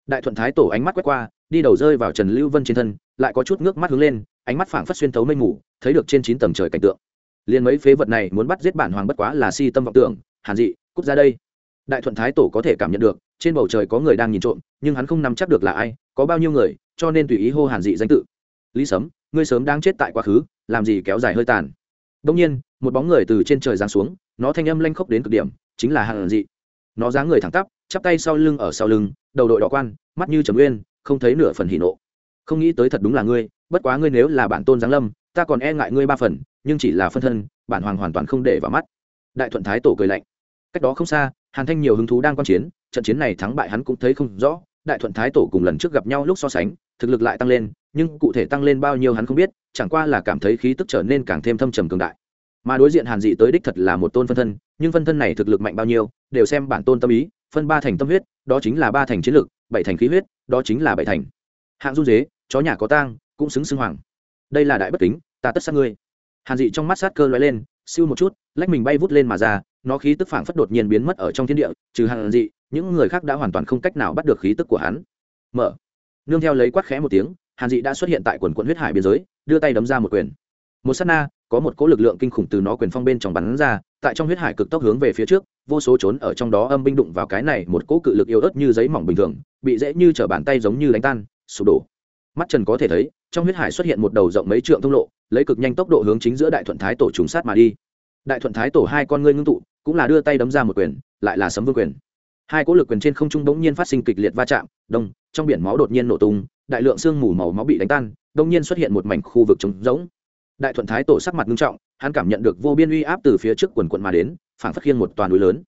Đại thuận thái tổ ánh mắt quét qua, đi đầu rơi vào trần lưu vân trên thân, lại có chút nước mắt hướng lên, ánh mắt phảng phất xuyên thấu mây mù, thấy được trên chín tầng trời cảnh tượng. Liền mấy phế vật này muốn bắt giết bản hoàng bất quá là si tâm vọng tưởng, hàn dị, cút ra đây. Đại thuận thái tổ có thể cảm nhận được, trên bầu trời có người đang nhìn trộm, nhưng hắn không nắm chắc được là ai, có bao nhiêu người, cho nên tùy ý hô hàn dị danh tự. Lý sấm ngươi sớm đang chết tại quá khứ, làm gì kéo dài hơi tàn. Đông nhiên, một bóng người từ trên trời giáng xuống, nó thanh âm lanh khốc đến cực điểm, chính là Hạng dị. Nó dáng người thẳng tắp, chắp tay sau lưng ở sau lưng, đầu đội đỏ quan, mắt như trầm uyên không thấy nửa phần hỉ nộ. Không nghĩ tới thật đúng là ngươi, bất quá ngươi nếu là bản tôn giáng lâm, ta còn e ngại ngươi ba phần, nhưng chỉ là phân thân, bản hoàng hoàn toàn không để vào mắt. Đại thuận thái tổ cười lạnh. Cách đó không xa, hàn thanh nhiều hứng thú đang quan chiến, trận chiến này thắng bại hắn cũng thấy không rõ, đại thuận thái tổ cùng lần trước gặp nhau lúc so sánh thực lực lại tăng lên, nhưng cụ thể tăng lên bao nhiêu hắn không biết, chẳng qua là cảm thấy khí tức trở nên càng thêm thâm trầm cường đại. Mà đối diện hàn dị tới đích thật là một tôn phân thân, nhưng phân thân này thực lực mạnh bao nhiêu, đều xem bản tôn tâm ý, phân ba thành tâm huyết, đó chính là ba thành chiến lực, bảy thành khí huyết, đó chính là bảy thành. Hạng run dế, chó nhà có tang, cũng xứng xưng hoàng. Đây là đại bất kính, ta tất sát ngươi. Hàn dị trong mắt sát cơ loại lên, siêu một chút, lách mình bay vút lên mà ra, nó khí tức phảng phất đột nhiên biến mất ở trong thiên địa, trừ hàn dị, những người khác đã hoàn toàn không cách nào bắt được khí tức của hắn. Mở nương theo lấy quát khẽ một tiếng, hàn dị đã xuất hiện tại quần quận huyết hải biên giới, đưa tay đấm ra một quyền. Một s á t na, có một cỗ lực lượng kinh khủng từ nó quyền phong bên trong bắn ra, tại trong huyết hải cực tốc hướng về phía trước, vô số trốn ở trong đó âm binh đụng vào cái này một cỗ cự lực yếu ớt như giấy mỏng bình thường, bị dễ như t r ở bàn tay giống như đánh tan, sụp đổ. Mắt trần có thể thấy, trong huyết hải xuất hiện một đầu rộng mấy trượng thông lộ, lấy cực nhanh tốc độ hướng chính giữa đại thuận thái tổ trùng sát mà đi. Đại thuận thái tổ hai con ngươi ngưng tụ, cũng là đưa tay đấm ra một quyền, lại là sấm vương quyền hai cỗ lực quyền trên không trung bỗng nhiên phát sinh kịch liệt va chạm, đông, trong biển máu đột nhiên nổ tung, đại lượng sương mù màu máu bị đánh tan, đông nhiên xuất hiện một mảnh khu vực trống rỗng. Đại thuận thái tổ sắc mặt nghiêm trọng, hắn cảm nhận được vô biên uy áp từ phía trước quần quận mà đến, phảng phất khiên một toàn núi lớn.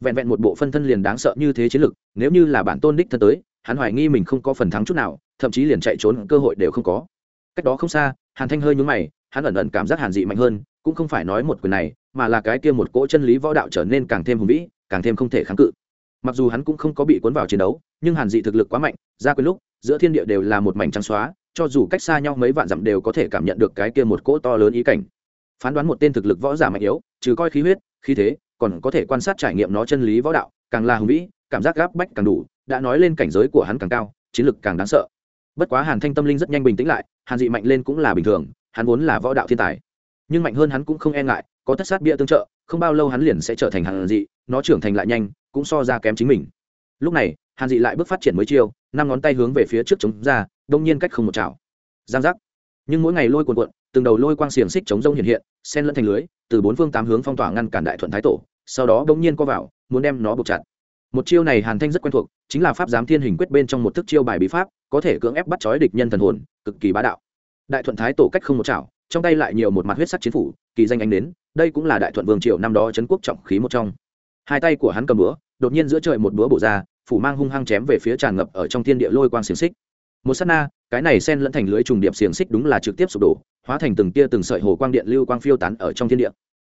Vẹn vẹn một bộ phân thân liền đáng sợ như thế chiến lực, nếu như là bản tôn đích thân tới, hắn hoài nghi mình không có phần thắng chút nào, thậm chí liền chạy trốn cơ hội đều không có. Cách đó không xa, hàn thanh hơi nhúng mày, hắn ẩn ẩn cảm giác hàn dị mạnh hơn, cũng không phải nói một quyền này, mà là cái kia một cỗ chân lý võ đạo trở nên càng thêm hùng vĩ, càng thêm không thể kháng cự mặc dù hắn cũng không có bị cuốn vào chiến đấu, nhưng hàn dị thực lực quá mạnh, ra quên lúc, giữa thiên địa đều là một mảnh trắng xóa, cho dù cách xa nhau mấy vạn dặm đều có thể cảm nhận được cái kia một cỗ to lớn ý cảnh. Phán đoán một tên thực lực võ giả mạnh yếu, trừ coi khí huyết, khí thế, còn có thể quan sát trải nghiệm nó chân lý võ đạo, càng là hùng vĩ, cảm giác gáp bách càng đủ, đã nói lên cảnh giới của hắn càng cao, chiến lực càng đáng sợ. Bất quá hàn thanh tâm linh rất nhanh bình tĩnh lại, hàn dị mạnh lên cũng là bình thường, hắn vốn là võ đạo thiên tài. Nhưng mạnh hơn hắn cũng không e ngại, có thất sát bia tương trợ, không bao lâu hắn liền sẽ trở thành hàn dị, nó trưởng thành lại nhanh cũng so ra kém chính mình. Lúc này, hàn dị lại bước phát triển mới chiêu, năm ngón tay hướng về phía trước chống ra, đông nhiên cách không một chảo. Giang giác. Nhưng mỗi ngày lôi cuồn cuộn, từng đầu lôi quang xiềng xích chống rông hiện hiện sen lẫn thành lưới, từ bốn phương tám hướng phong tỏa ngăn cản đại thuận thái tổ, sau đó đông nhiên co vào, muốn đem nó buộc chặt. Một chiêu này hàn thanh rất quen thuộc, chính là pháp giám thiên hình quyết bên trong một thức chiêu bài bí pháp, có thể cưỡng ép bắt chói địch nhân thần hồn, cực kỳ bá đạo. Đại thuận thái tổ cách không một chảo, trong tay lại nhiều một mặt huyết sắc chiến phủ, kỳ danh ánh đến đây cũng là đại thuận vương triều năm đó trấn quốc trọng khí một trong hai tay của hắn cầm búa, đột nhiên giữa trời một búa bổ ra, phủ mang hung hăng chém về phía tràn ngập ở trong thiên địa lôi quang xiềng xích. Một sát na, cái này sen lẫn thành lưới trùng điệp xiềng xích đúng là trực tiếp sụp đổ, hóa thành từng tia từng sợi hồ quang điện lưu quang phiêu tán ở trong thiên địa.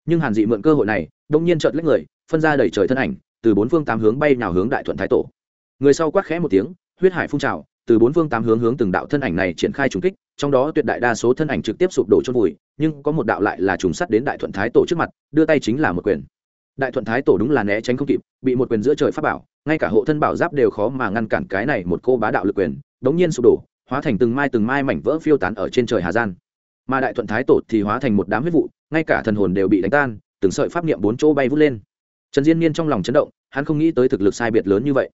Nhưng hàn dị mượn cơ hội này đông nhiên trợt lấy người, phân ra đẩy trời thân ảnh, từ bốn phương tám hướng bay nào hướng đại thuận thái tổ. Người sau quát khẽ một tiếng, huyết hải phun trào, từ bốn phương tám hướng hướng từng đạo thân ảnh này triển khai trùng kích, trong đó tuyệt đại đa số thân ảnh trực tiếp sụp đổ chôn vùi, nhưng có một đạo lại là trùng sắt đến đại thuận thái tổ trước mặt, đưa tay chính là một quyền đại thuận thái tổ đúng là né tránh không kịp, bị một quyền giữa trời pháp bảo, ngay cả hộ thân bảo giáp đều khó mà ngăn cản cái này một cô bá đạo lực quyền, đống nhiên sụp đổ, hóa thành từng mai từng mai mảnh vỡ phiêu tán ở trên trời hà gian. Mà đại thuận thái tổ thì hóa thành một đám huyết vụ, ngay cả thần hồn đều bị đánh tan, từng sợi pháp niệm bốn chỗ bay vút lên. Trần diên niên trong lòng chấn động, hắn không nghĩ tới thực lực sai biệt lớn như vậy.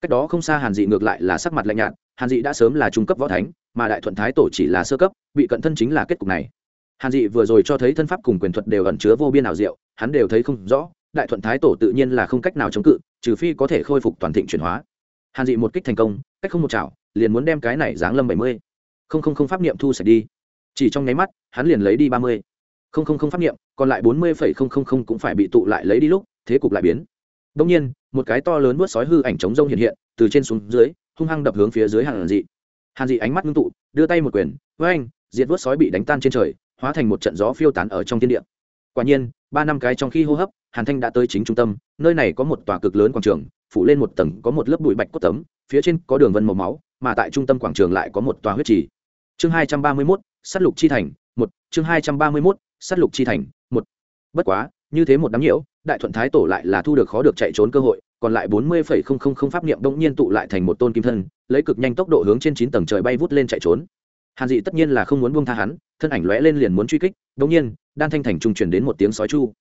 Cách đó không xa hàn dị ngược lại là sắc mặt lạnh nhạt, hàn dị đã sớm là trung cấp võ thánh, mà đại thuận thái tổ chỉ là sơ cấp, bị cận thân chính là kết cục này. Hàn dị vừa rồi cho thấy thân pháp cùng quyền thuật đều ẩn chứa vô biên ảo diệu, hắn đều thấy không rõ đại thuận thái tổ tự nhiên là không cách nào chống cự, trừ phi có thể khôi phục toàn thịnh chuyển hóa. Hàn dị một kích thành công, cách không một chảo, liền muốn đem cái này giáng lâm bảy mươi. Không không không pháp niệm thu sạch đi. Chỉ trong nháy mắt, hắn liền lấy đi ba mươi. Không không không pháp niệm, còn lại bốn mươi phẩy không không không cũng phải bị tụ lại lấy đi lúc, thế cục lại biến. Đông nhiên, một cái to lớn vớt sói hư ảnh chống rông hiện hiện, từ trên xuống dưới, hung hăng đập hướng phía dưới hàn dị. Hàn dị ánh mắt ngưng tụ, đưa tay một quyền với anh diệt vớt sói bị đánh tan trên trời, hóa thành một trận gió phiêu tán ở trong thiên địa quả nhiên, ba năm cái trong khi hô hấp, hàn thanh đã tới chính trung tâm, nơi này có một tòa cực lớn quảng trường, phủ lên một tầng có một lớp bụi bạch cốt tấm, phía trên có đường vân màu máu, mà tại trung tâm quảng trường lại có một tòa huyết trì. Chương hai trăm ba mươi mốt s á t lục chi thành, một, chương hai trăm ba mươi mốt s á t lục chi thành, một. Bất quá, như thế một đám nhiễu, đại thuận thái tổ lại là thu được khó được chạy trốn cơ hội, còn lại bốn mươi phẩy không không không pháp niệm bỗng nhiên tụ lại thành một tôn kim thân, lấy cực nhanh tốc độ hướng trên chín tầng trời bay vút lên chạy trốn. Hàn dị tất nhiên là không muốn buông tha hắn, thân ảnh lóe lên liền muốn truy kích, bỗng nhiên đan thanh thành trung truyền đến một tiếng sói chu.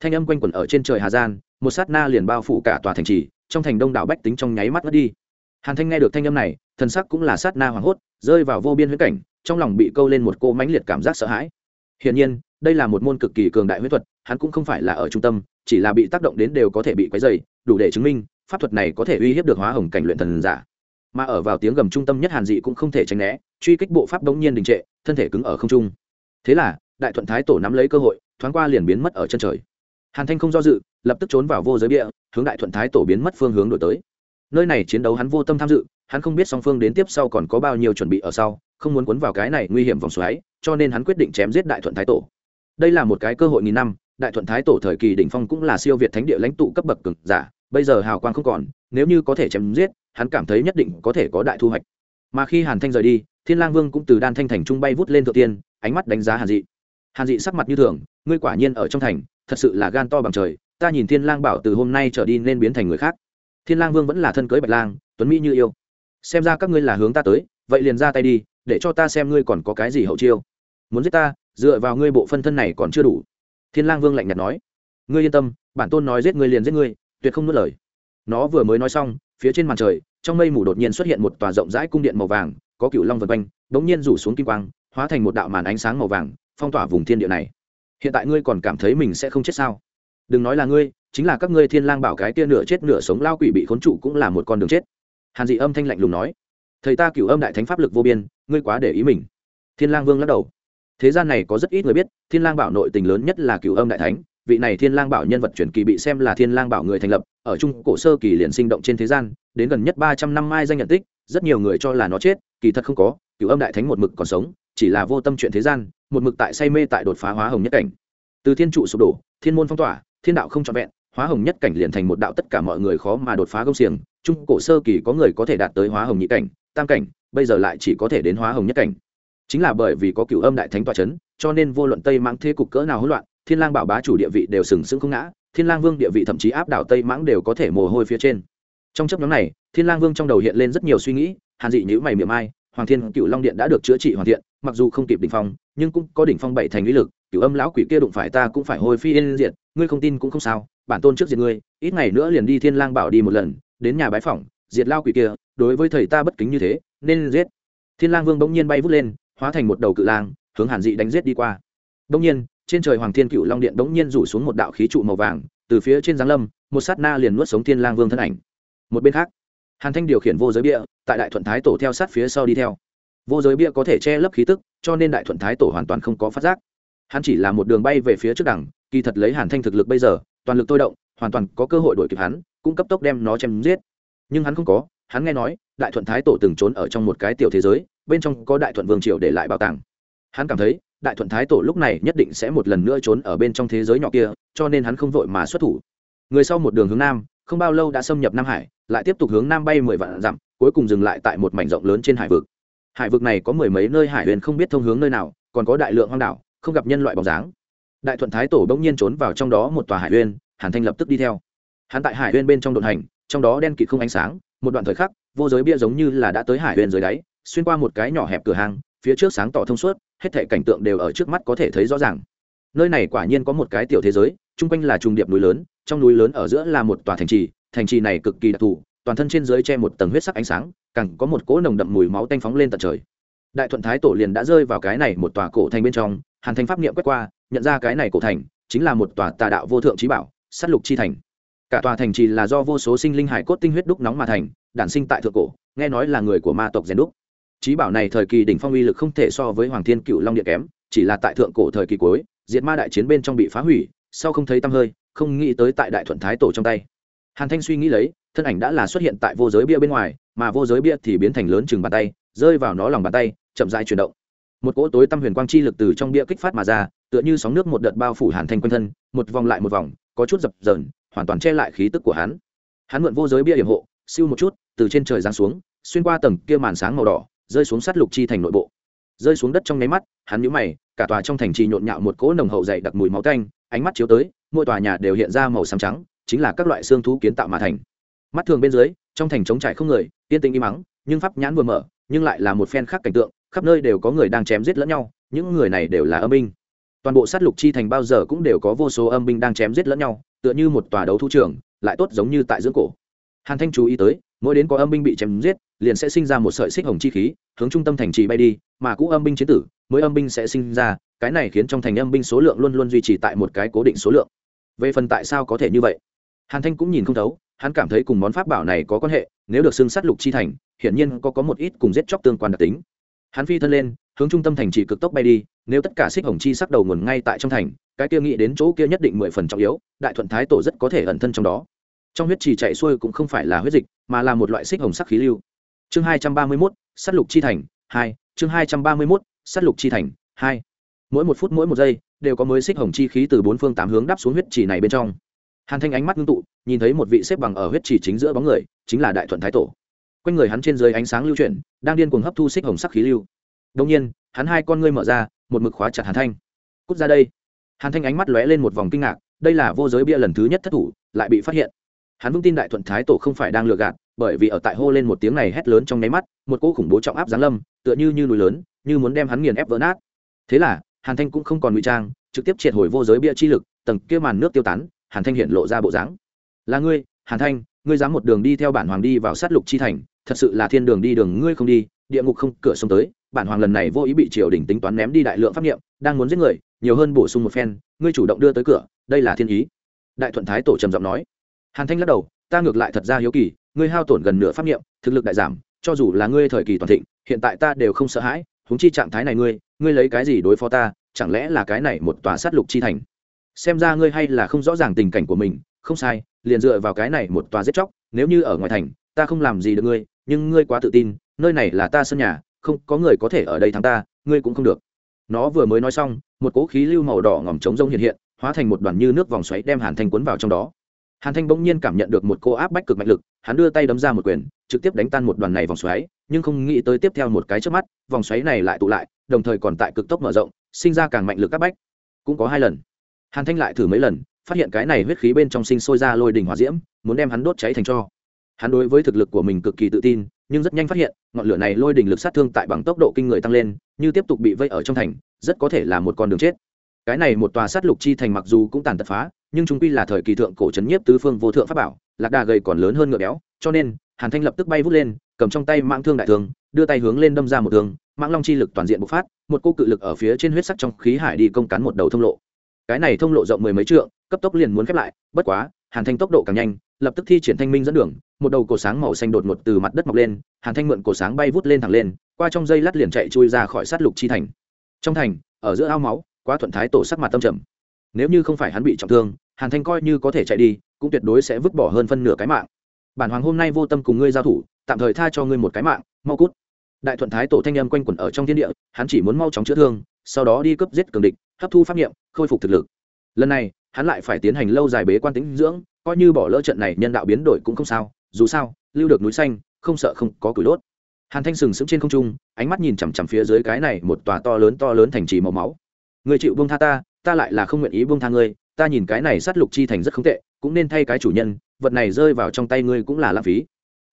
Thanh âm quanh quẩn ở trên trời hà gian, một sát na liền bao phủ cả tòa thành trì, trong thành đông đảo bách tính trong nháy mắt mất đi. Hàn thanh nghe được thanh âm này, thần sắc cũng là sát na hoảng hốt, rơi vào vô biên huyết cảnh, trong lòng bị câu lên một cô mãnh liệt cảm giác sợ hãi. Hiển nhiên, đây là một môn cực kỳ cường đại huyết thuật, hắn cũng không phải là ở trung tâm, chỉ là bị tác động đến đều có thể bị quấy dày đủ để chứng minh, pháp thuật này có thể uy hiếp được hóa hồng cảnh luyện thần giả. Mà ở vào tiếng gầm trung tâm nhất hàn dị cũng không thể tránh né, truy kích bộ pháp đống nhiên đình trệ, thân thể cứng ở không trung. Thế là đại thuận thái tổ nắm lấy cơ hội, thoáng qua liền biến mất ở chân trời. Hàn thanh không do dự, lập tức trốn vào vô giới bia, hướng đại thuận thái tổ biến mất phương hướng đổi tới. Nơi này chiến đấu hắn vô tâm tham dự, hắn không biết song phương đến tiếp sau còn có bao nhiêu chuẩn bị ở sau, không muốn cuốn vào cái này nguy hiểm vòng xoáy, cho nên hắn quyết định chém giết đại thuận thái tổ. Đây là một cái cơ hội nghìn năm, đại thuận thái tổ thời kỳ đỉnh phong cũng là siêu việt thánh địa lãnh tụ cấp bậc cực giả, bây giờ hào quang không còn, nếu như có thể chém giết, hắn cảm thấy nhất định có thể có đại thu hoạch. Mà khi hàn thanh rời đi, thiên lang vương cũng từ đan thanh thành trung bay vút lên thượng tiên, ánh mắt đánh giá hàn dị hàn dị sắc mặt như thường, ngươi quả nhiên ở trong thành, thật sự là gan to bằng trời, ta nhìn thiên lang bảo từ hôm nay trở đi nên biến thành người khác. Thiên lang vương vẫn là thân cưới bạch lang, tuấn mỹ như yêu. Xem ra các ngươi là hướng ta tới, vậy liền ra tay đi, để cho ta xem ngươi còn có cái gì hậu chiêu. Muốn giết ta, dựa vào ngươi bộ phân thân này còn chưa đủ. Thiên lang vương lạnh nhạt nói. Ngươi yên tâm, bản tôn nói giết ngươi liền giết ngươi, tuyệt không nuốt lời. Nó vừa mới nói xong, phía trên màn trời, trong mây mù đột nhiên xuất hiện một tòa rộng rãi cung điện màu vàng, có cựu long vần quanh, đống nhiên rủ xuống kim quang, hóa thành một đạo màn ánh sáng màu vàng phong tỏa vùng thiên địa này. Hiện tại ngươi còn cảm thấy mình sẽ không chết sao? Đừng nói là ngươi, chính là các ngươi thiên lang bảo cái kia nửa chết nửa sống lao quỷ bị khốn trụ cũng là một con đường chết. Hàn dị âm thanh lạnh lùng nói. Thầy ta cửu âm đại thánh pháp lực vô biên, ngươi quá để ý mình. Thiên lang vương lắc đầu. Thế gian này có rất ít người biết, thiên lang bảo nội tình lớn nhất là cửu âm đại thánh. Vị này thiên lang bảo nhân vật truyền kỳ bị xem là thiên lang bảo người thành lập, ở trung cổ sơ kỳ liền sinh động trên thế gian, đến gần nhất ba trăm năm mai danh nhận tích, rất nhiều người cho là nó chết, kỳ thật không có, cửu âm đại thánh một mực còn sống, chỉ là vô tâm chuyện thế gian một mực tại say mê tại đột phá hóa hồng nhất cảnh. Từ thiên trụ sụp đổ, thiên môn phong tỏa, thiên đạo không trọn vẹn, hóa hồng nhất cảnh liền thành một đạo tất cả mọi người khó mà đột phá công xiềng. Trung cổ sơ kỳ có người có thể đạt tới hóa hồng nhị cảnh, tam cảnh, bây giờ lại chỉ có thể đến hóa hồng nhất cảnh. Chính là bởi vì có cửu âm đại thánh tọa c h ấ n cho nên vô luận tây mãng thế cục cỡ nào hỗn loạn, thiên lang bảo bá chủ địa vị đều sừng sững không ngã, thiên lang vương địa vị thậm chí áp đảo tây mãng đều có thể mồ hôi phía trên. Trong chấp nhóm này, thiên lang vương trong đầu hiện lên rất nhiều suy nghĩ, hàn dị nhữ mày miệng mai, hoàng thiên cựu long điện đã được chữa trị hoàn thiện mặc dù không kịp đỉnh phong, nhưng cũng có đỉnh phong bảy thành lý lực cửu âm lão quỷ kia đụng phải ta cũng phải hồi phi yên diệt, ngươi không tin cũng không sao, bản tôn trước diệt ngươi, ít ngày nữa liền đi thiên lang bảo đi một lần, đến nhà bái phỏng, diệt lao quỷ kia, đối với thầy ta bất kính như thế, nên giết. Thiên lang vương bỗng nhiên bay vút lên, hóa thành một đầu cự lang, hướng hàn dị đánh giết đi qua. Bỗng nhiên, trên trời hoàng thiên cựu long điện bỗng nhiên rủ xuống một đạo khí trụ màu vàng, từ phía trên giáng lâm, một sát na liền nuốt sống thiên lang vương thân ảnh. Một bên khác, hàn thanh điều khiển vô giới địa tại đại thuận thái tổ theo sát phía sau đi theo vô giới bia có thể che lấp khí tức, cho nên đại thuận thái tổ hoàn toàn không có phát giác. Hắn chỉ là một đường bay về phía trước đẳng kỳ thật lấy hàn thanh thực lực bây giờ, toàn lực tôi động, hoàn toàn có cơ hội đuổi kịp hắn, cũng cấp tốc đem nó chém giết. Nhưng hắn không có, hắn nghe nói, đại thuận thái tổ từng trốn ở trong một cái tiểu thế giới, bên trong có đại thuận vương triều để lại bảo tàng. Hắn cảm thấy, đại thuận thái tổ lúc này nhất định sẽ một lần nữa trốn ở bên trong thế giới nhỏ kia, cho nên hắn không vội mà xuất thủ. Người sau một đường hướng nam, không bao lâu đã xâm nhập nam hải, lại tiếp tục hướng nam bay mười vạn dặm, cuối cùng dừng lại tại một mảnh rộng lớn trên hải vực hải vực này có mười mấy nơi hải huyền không biết thông hướng nơi nào, còn có đại lượng hoang đảo, không gặp nhân loại bóng dáng. Đại thuận thái tổ bỗng nhiên trốn vào trong đó một tòa hải huyền, hàn thanh lập tức đi theo. Hắn tại hải huyền bên trong đồn hành, trong đó đen kịt không ánh sáng, một đoạn thời khắc, vô giới bia giống như là đã tới hải huyền dưới đáy, xuyên qua một cái nhỏ hẹp cửa hàng phía trước sáng tỏ thông suốt, hết thể cảnh tượng đều ở trước mắt có thể thấy rõ ràng. Nơi này quả nhiên có một cái tiểu thế giới, chung quanh là trùng điệp núi lớn, trong núi lớn ở giữa là một tòa thành trì thành trì này cực kỳ đặc thù toàn thân trên dưới che một tầng huyết sắc ánh sáng, càng có một cỗ nồng đậm mùi máu tanh phóng lên tận trời. Đại thuận thái tổ liền đã rơi vào cái này một tòa cổ thành bên trong, hàn thanh pháp niệm quét qua, nhận ra cái này cổ thành chính là một tòa tà đạo vô thượng trí bảo s á t lục chi thành. Cả tòa thành trì là do vô số sinh linh hải cốt tinh huyết đúc nóng mà thành, đản sinh tại thượng cổ, nghe nói là người của ma tộc rèn đúc. Trí bảo này thời kỳ đỉnh phong uy lực không thể so với hoàng thiên cựu long điện kém, chỉ là tại thượng cổ thời kỳ cuối, diệt ma đại chiến bên trong bị phá hủy, sau không thấy tăm hơi, không nghĩ tới tại đại thuận thái tổ trong tay hàn thanh suy nghĩ lấy, thân ảnh đã là xuất hiện tại vô giới bia bên ngoài, mà vô giới bia thì biến thành lớn chừng bàn tay, rơi vào nó lòng bàn tay, chậm rãi chuyển động. Một cỗ tối tăm huyền quang chi lực từ trong bia kích phát mà ra, tựa như sóng nước một đợt bao phủ hàn thanh quanh thân, một vòng lại một vòng, có chút dập dờn, hoàn toàn che lại khí tức của hắn. Hắn mượn vô giới bia hiểm hộ, siêu một chút, từ trên trời giáng xuống, xuyên qua tầng kia màn sáng màu đỏ, rơi xuống sát lục chi thành nội bộ. Rơi xuống đất trong nháy mắt, hắn nhíu mày, cả tòa trong thành trì nhộn nhạo một cỗ nồng hậu dày đặc mùi máu tanh, ánh mắt chiếu tới, mỗi tòa nhà đều hiện ra màu xám trắng chính là các loại xương thú kiến tạo mà thành. Mắt thường bên dưới, trong thành trống trải không người, yên tĩnh im mắng nhưng pháp nhãn vừa mở, nhưng lại là một phen khác cảnh tượng, khắp nơi đều có người đang chém giết lẫn nhau, những người này đều là âm binh. Toàn bộ sát lục chi thành bao giờ cũng đều có vô số âm binh đang chém giết lẫn nhau, tựa như một tòa đấu thu trường, lại tốt giống như tại dưỡng cổ. Hàn thanh chú ý tới, mỗi đến có âm binh bị chém giết, liền sẽ sinh ra một sợi xích hồng chi khí, hướng trung tâm thành trì bay đi, mà cũ âm binh chiến tử, mới âm binh sẽ sinh ra, cái này khiến trong thành âm binh số lượng luôn luôn duy trì tại một cái cố định số lượng. Về phần tại sao có thể như vậy? Hàn thanh cũng nhìn không thấu, hắn cảm thấy cùng món pháp bảo này có quan hệ, nếu được xưng sát lục chi thành, hiển nhiên có có một ít cùng giết chóc tương quan đặc tính. Hắn phi thân lên, hướng trung tâm thành trì cực tốc bay đi, nếu tất cả xích hồng chi sắc đầu nguồn ngay tại trong thành, cái kia nghĩ đến chỗ kia nhất định mười phần trọng yếu, đại thuận thái tổ rất có thể ẩn thân trong đó. Trong huyết trì chạy xuôi cũng không phải là huyết dịch, mà là một loại xích hồng sắc khí lưu. Chương hai trăm ba mươi mốt s á t lục chi thành, hai, chương hai trăm ba mươi mốt s á t lục chi thành, hai. Mỗi một phút mỗi một giây, đều có mới xích hồng chi khí từ bốn phương tám hướng đắp xuống huyết trì này bên trong hàn thanh ánh mắt ngưng tụ, nhìn thấy một vị xếp bằng ở huyết trì chính giữa bóng người, chính là đại thuận thái tổ. Quanh người hắn trên dưới ánh sáng lưu chuyển, đang điên cuồng hấp thu xích hồng sắc khí lưu. Đông nhiên, hắn hai con ngươi mở ra, một mực khóa chặt hàn thanh. Cút ra đây. Hàn thanh ánh mắt lóe lên một vòng kinh ngạc, đây là vô giới bia lần thứ nhất thất thủ, lại bị phát hiện. Hắn vững tin đại thuận thái tổ không phải đang lừa gạt, bởi vì ở tại hô lên một tiếng này hét lớn trong nháy mắt, một cỗ khủng bố trọng áp giáng lâm, tựa như như núi lớn, như muốn đem hắn nghiền ép vỡ nát. Thế là, hàn thanh cũng không còn ngụy trang, trực tiếp triệt hồi vô giới bia chi lực, tầng kia màn nước tiêu tán hàn thanh hiện lộ ra bộ dáng. Là ngươi, hàn thanh, ngươi dám một đường đi theo bản hoàng đi vào sát lục chi thành, thật sự là thiên đường đi đường, ngươi không đi, địa ngục không, cửa sông tới, bản hoàng lần này vô ý bị triều đình tính toán ném đi đại lượng pháp nghiệm đang muốn giết người, nhiều hơn bổ sung một phen, ngươi chủ động đưa tới cửa, đây là thiên ý. Đại thuận thái tổ trầm giọng nói. Hàn thanh lắc đầu, ta ngược lại thật ra hiếu kỳ, ngươi hao tổn gần nửa pháp nghiệm thực lực đại giảm, cho dù là ngươi thời kỳ toàn thịnh, hiện tại ta đều không sợ hãi, huống chi trạng thái này ngươi ngươi lấy cái gì đối phó ta, chẳng lẽ là cái này một tòa sát lục chi thành? Xem ra ngươi hay là không rõ ràng tình cảnh của mình. Không sai, liền dựa vào cái này một tòa giết chóc, nếu như ở ngoài thành, ta không làm gì được ngươi, nhưng ngươi quá tự tin, nơi này là ta sân nhà, không, có người có thể ở đây thắng ta, ngươi cũng không được. Nó vừa mới nói xong, một cỗ khí lưu màu đỏ ngòm trống rông hiện hiện, hóa thành một đoàn như nước vòng xoáy đem hàn thanh cuốn vào trong đó. Hàn thanh bỗng nhiên cảm nhận được một cô áp bách cực mạnh lực, hắn đưa tay đấm ra một quyền, trực tiếp đánh tan một đoàn này vòng xoáy, nhưng không nghĩ tới tiếp theo một cái trước mắt, vòng xoáy này lại tụ lại, đồng thời còn tại cực tốc mở rộng, sinh ra càng mạnh lực áp bách. Cũng có hai lần hàn thanh lại thử mấy lần, phát hiện cái này huyết khí bên trong sinh sôi ra lôi đỉnh hỏa diễm, muốn đem hắn đốt cháy thành cho. Hắn đối với thực lực của mình cực kỳ tự tin, nhưng rất nhanh phát hiện, ngọn lửa này lôi đỉnh lực sát thương tại bằng tốc độ kinh người tăng lên, như tiếp tục bị vây ở trong thành, rất có thể là một con đường chết. Cái này một tòa sát lục chi thành mặc dù cũng tàn tật phá, nhưng chúng quy là thời kỳ thượng cổ trấn nhiếp tứ phương vô thượng pháp bảo, lạc đà gầy còn lớn hơn ngựa béo, cho nên, hàn thanh lập tức bay vút lên, cầm trong tay mạng thương đại thương, đưa tay hướng lên đâm ra một thương mạng long chi lực toàn diện bộc phát, một cô cự lực ở phía trên huyết sắc trong khí hải đi công cán một đầu thông lộ cái này thông lộ rộng mười mấy trượng, cấp tốc liền muốn khép lại, bất quá, hàn thanh tốc độ càng nhanh, lập tức thi triển thanh minh dẫn đường, một đầu cổ sáng màu xanh đột ngột từ mặt đất mọc lên, hàn thanh mượn cổ sáng bay vút lên thẳng lên, qua trong dây lát liền chạy chui ra khỏi sát lục chi thành. Trong thành, ở giữa ao máu, quá thuận thái tổ sắc mặt tâm trầm. Nếu như không phải hắn bị trọng thương, hàn thanh coi như có thể chạy đi, cũng tuyệt đối sẽ vứt bỏ hơn phân nửa cái mạng. Bản hoàng hôm nay vô tâm cùng ngươi giao thủ, tạm thời tha cho ngươi một cái mạng, mau cút. Đại thuận thái tổ thanh âm quanh quẩn ở trong thiên địa, hắn chỉ muốn mau chóng chữa thương sau đó đi cấp giết cường địch, hấp thu pháp nghiệm khôi phục thực lực. Lần này, hắn lại phải tiến hành lâu dài bế quan tĩnh dưỡng, coi như bỏ lỡ trận này nhân đạo biến đổi cũng không sao, dù sao, lưu được núi xanh, không sợ không có củi đốt. Hàn thanh sừng sững trên không trung, ánh mắt nhìn chằm chằm phía dưới cái này một tòa to lớn to lớn thành trì màu máu. Người chịu buông tha ta ta lại là không nguyện ý buông tha ngươi, ta nhìn cái này sát lục chi thành rất không tệ, cũng nên thay cái chủ nhân, vật này rơi vào trong tay ngươi cũng là lãng phí.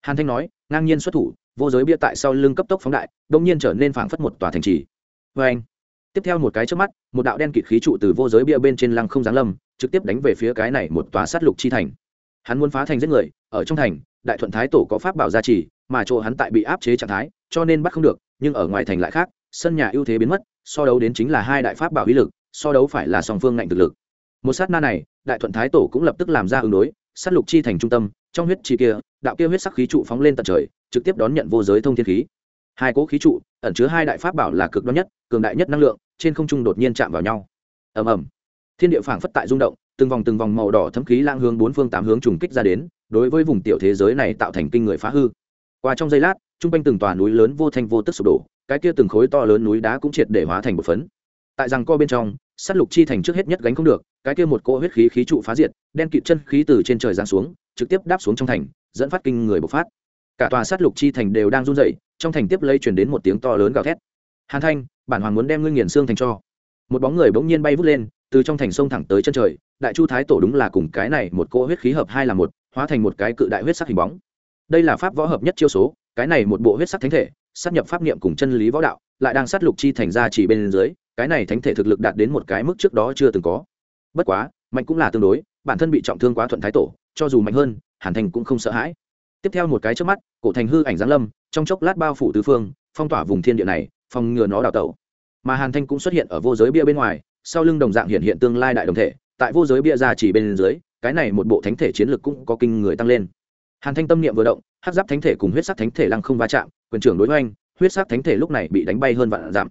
Hàn thanh nói, ngang nhiên xuất thủ, vô giới bia tại sau lưng cấp tốc phóng đại đông nhiên trở nên phảng phất một tòa thành trì. Vê anh tiếp theo một cái trước mắt, một đạo đen kịt khí trụ từ vô giới bia bên trên lăng không giáng lâm, trực tiếp đánh về phía cái này một tòa sát lục chi thành. Hắn muốn phá thành giết người, ở trong thành, đại thuận thái tổ có pháp bảo gia trì, mà chỗ hắn tại bị áp chế trạng thái, cho nên bắt không được, nhưng ở ngoài thành lại khác, sân nhà ưu thế biến mất, so đấu đến chính là hai đại pháp bảo uy lực, so đấu phải là song phương ngạnh thực lực. Một sát na này, đại thuận thái tổ cũng lập tức làm ra ứng đối, sát lục chi thành trung tâm, trong huyết chi kia, đạo kia huyết sắc khí trụ phóng lên tận trời, trực tiếp đón nhận vô giới thông thiên khí hai cỗ khí trụ, ẩn chứa hai đại pháp bảo là cực đoan nhất, cường đại nhất năng lượng, trên không trung đột nhiên chạm vào nhau. Ầm ầm. Thiên địa phảng phất tại rung động, từng vòng từng vòng màu đỏ thấm khí lang hướng bốn phương tám hướng trùng kích ra đến, đối với vùng tiểu thế giới này tạo thành kinh người phá hư. Qua trong giây lát, trung quanh từng tòa núi lớn vô thanh vô tức sụp đổ, cái kia từng khối to lớn núi đá cũng triệt để hóa thành một phấn. Tại rằng co bên trong s á t lục chi thành trước hết nhất gánh không được, cái kia một cỗ huyết khí khí trụ phá diệt, đen kịt chân khí từ trên trời giáng xuống, trực tiếp đáp xuống trong thành, dẫn phát kinh người bộc phát cả tòa sát lục chi thành đều đang run rẩy, trong thành tiếp lây chuyển đến một tiếng to lớn gào thét. Hàn thanh, bản hoàng muốn đem ngươi nghiền xương thành cho. Một bóng người bỗng nhiên bay vút lên, từ trong thành sông thẳng tới chân trời, đại chu thái tổ đúng là cùng cái này một cỗ huyết khí hợp hai là một, hóa thành một cái cự đại huyết sắc hình bóng. Đây là pháp võ hợp nhất chiêu số, cái này một bộ huyết sắc thánh thể, sát nhập pháp niệm cùng chân lý võ đạo, lại đang sát lục chi thành ra chỉ bên dưới, cái này thánh thể thực lực đạt đến một cái mức trước đó chưa từng có. Bất quá, mạnh cũng là tương đối, bản thân bị trọng thương quá thuận thái tổ, cho dù mạnh hơn, hàn thành cũng không sợ hãi. Tiếp theo một cái trước mắt cổ thành hư ảnh giáng lâm, trong chốc lát bao phủ tứ phương, phong tỏa vùng thiên địa này, phòng ngừa nó đào tẩu. Mà hàn thanh cũng xuất hiện ở vô giới bia bên ngoài, sau lưng đồng dạng hiện hiện tương lai đại đồng thể, tại vô giới bia ra chỉ bên dưới, cái này một bộ thánh thể chiến lược cũng có kinh người tăng lên. Hàn thanh tâm niệm vừa động hát giáp thánh thể cùng huyết sắc thánh thể lăng không va chạm, quyền trưởng đối với anh huyết sắc thánh thể lúc này bị đánh bay hơn vạn giảm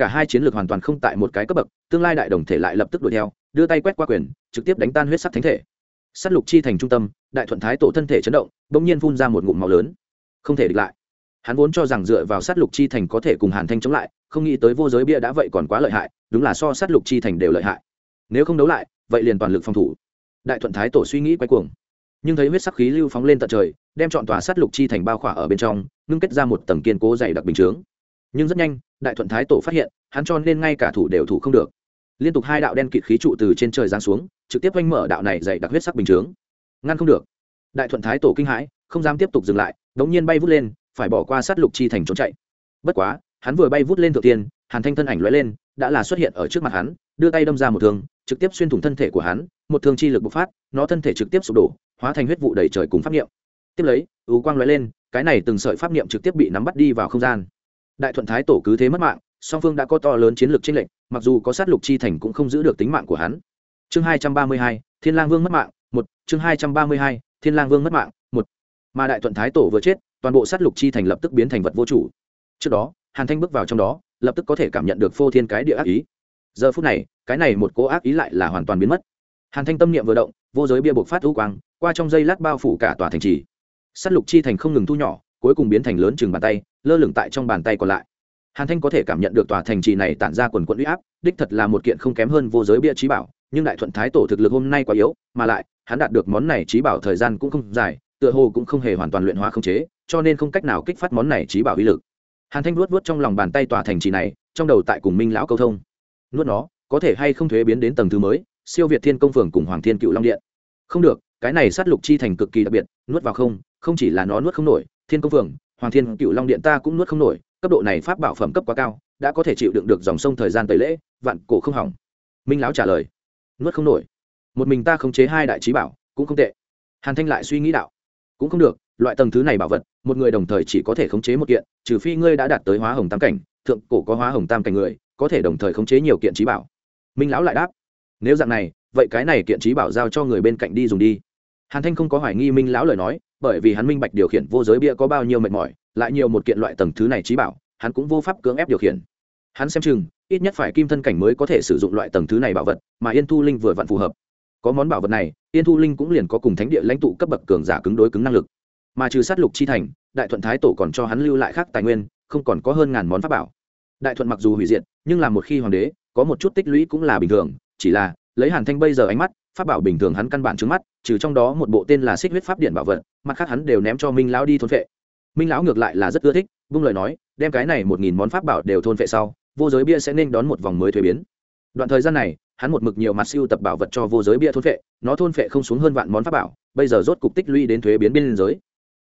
cả hai chiến lược hoàn toàn không tại một cái cấp bậc, tương lai đại đồng thể lại lập tức đuổi theo, đưa tay quét qua quyền, trực tiếp đánh tan huyết sắc thánh thể. S á t lục chi thành trung tâm, đại thuận thái tổ thân thể chấn động đ ỗ n g nhiên phun ra một ngụm màu lớn không thể địch lại. Hắn vốn cho rằng dựa vào sát lục chi thành có thể cùng hàn thanh chống lại, không nghĩ tới vô giới bia đã vậy còn quá lợi hại, đúng là so sát lục chi thành đều lợi hại. Nếu không đấu lại, vậy liền toàn lực phòng thủ. Đại thuận thái tổ suy nghĩ quay cuồng. Nhưng thấy huyết sắc khí lưu phóng lên tận trời, đem chọn tòa sát lục chi thành bao khỏa ở bên trong, ngưng kết ra một tầng kiên cố dày đặc bình chướng. Nhưng rất nhanh, đại thuận thái tổ phát hiện, hắn cho nên ngay cả thủ đều thủ không được. Liên tục hai đạo đen kịt khí trụ từ trên trời giáng xuống, trực tiếp oanh mở đạo này dày đặc huyết sắc bình chướng. Ngăn không được. Đại thuận thái tổ kinh hãi không dám tiếp tục dừng lại, đống nhiên bay vút lên, phải bỏ qua sát lục chi thành trốn chạy. Bất quá, hắn vừa bay vút lên thượng tiên, hàn thanh thân ảnh lóe lên, đã là xuất hiện ở trước mặt hắn, đưa tay đâm ra một thương, trực tiếp xuyên thủng thân thể của hắn, một thương chi lực bộc phát, nó thân thể trực tiếp sụp đổ, hóa thành huyết vụ đầy trời cùng pháp niệm. Tiếp lấy ú quang lóe lên, cái này từng sợi pháp niệm trực tiếp bị nắm bắt đi vào không gian. Đại thuận thái tổ cứ thế mất mạng, song phương đã có to lớn chiến lược trên lệnh mặc dù có sát lục chi thành cũng không giữ được tính mạng của hắn. Chương hai trăm ba mươi hai, thiên lang vương mất mạng, một, chương hai trăm ba mươi hai, thiên lang vương mất mạng mà đại thuận thái tổ vừa chết, toàn bộ sát lục chi thành lập tức biến thành vật vô chủ. Trước đó, hàn thanh bước vào trong đó, lập tức có thể cảm nhận được phô thiên cái địa ác ý. Giờ phút này, cái này một cố ác ý lại là hoàn toàn biến mất. Hàn thanh tâm niệm vừa động, vô giới bia buộc phát hữu quang, qua trong dây lát bao phủ cả tòa thành trì. S á t lục chi thành không ngừng thu nhỏ, cuối cùng biến thành lớn chừng bàn tay, lơ lửng tại trong bàn tay còn lại. Hàn thanh có thể cảm nhận được tòa thành trì này tản ra quần quận u y áp, đích thật là một kiện không kém hơn vô giới bia trí bảo, nhưng đại thuận thái tổ thực lực hôm nay quá yếu, mà lại, hắn đạt được món này trí bảo thời gian cũng không dài tựa hồ cũng không hề hoàn toàn luyện hóa không chế, cho nên không cách nào kích phát món này trí bảo uy lực. Hàn thanh luốt vớt trong lòng bàn tay tòa thành trì này, trong đầu tại cùng minh lão câu thông. Nuốt nó, có thể hay không thuế biến đến tầng thứ mới, siêu việt thiên công phường cùng hoàng thiên cựu long điện. Không được, cái này sát lục chi thành cực kỳ đặc biệt, nuốt vào không không chỉ là nó nuốt không nổi, thiên công phường, hoàng thiên cựu long điện ta cũng nuốt không nổi, cấp độ này pháp bảo phẩm cấp quá cao, đã có thể chịu đựng được dòng sông thời gian tới lễ, vạn cổ không hỏng. Minh lão trả lời, nuốt không nổi. Một mình ta khống chế hai đại trí bảo, cũng không tệ. Hàn thanh lại suy nghĩ đạo cũng không được, loại tầng thứ này bảo vật, một người đồng thời chỉ có thể khống chế một kiện, trừ phi ngươi đã đạt tới hóa hồng tam cảnh, thượng cổ có hóa hồng tam cảnh người, có thể đồng thời khống chế nhiều kiện trí bảo. Minh lão lại đáp, nếu dạng này, vậy cái này kiện trí bảo giao cho người bên cạnh đi dùng đi. Hàn thanh không có hoài nghi minh lão lời nói, bởi vì hắn minh bạch điều khiển vô giới bia có bao nhiêu mệt mỏi, lại nhiều một kiện loại tầng thứ này trí bảo, hắn cũng vô pháp cưỡng ép điều khiển. Hắn xem chừng, ít nhất phải kim thân cảnh mới có thể sử dụng loại tầng thứ này bảo vật, mà yên thu linh vừa vặn phù hợp có món bảo vật này, yên thu linh cũng liền có cùng thánh địa lãnh tụ cấp bậc cường giả cứng đối cứng năng lực. Mà trừ sát lục chi thành, đại thuận thái tổ còn cho hắn lưu lại khác tài nguyên, không còn có hơn ngàn món pháp bảo. Đại thuận mặc dù hủy diệt, nhưng là một khi hoàng đế, có một chút tích lũy cũng là bình thường, chỉ là, lấy hàn thanh bây giờ ánh mắt, pháp bảo bình thường hắn căn bản trứng mắt, trừ trong đó một bộ tên là xích huyết pháp điện bảo vật, mặt khác hắn đều ném cho minh lão đi thôn vệ minh lão ngược lại là rất ưa thích, vung lời nói, đem cái này một nghìn món pháp bảo đều thôn vệ sau, vô giới bia sẽ nên đón một vòng mới thuế biến. Đoạn thời gian này hắn một mực nhiều mặt siêu tập bảo vật cho vô giới bia thôn phệ, nó thôn phệ không xuống hơn vạn món pháp bảo bây giờ rốt cục tích lũy đến thuế biến biên giới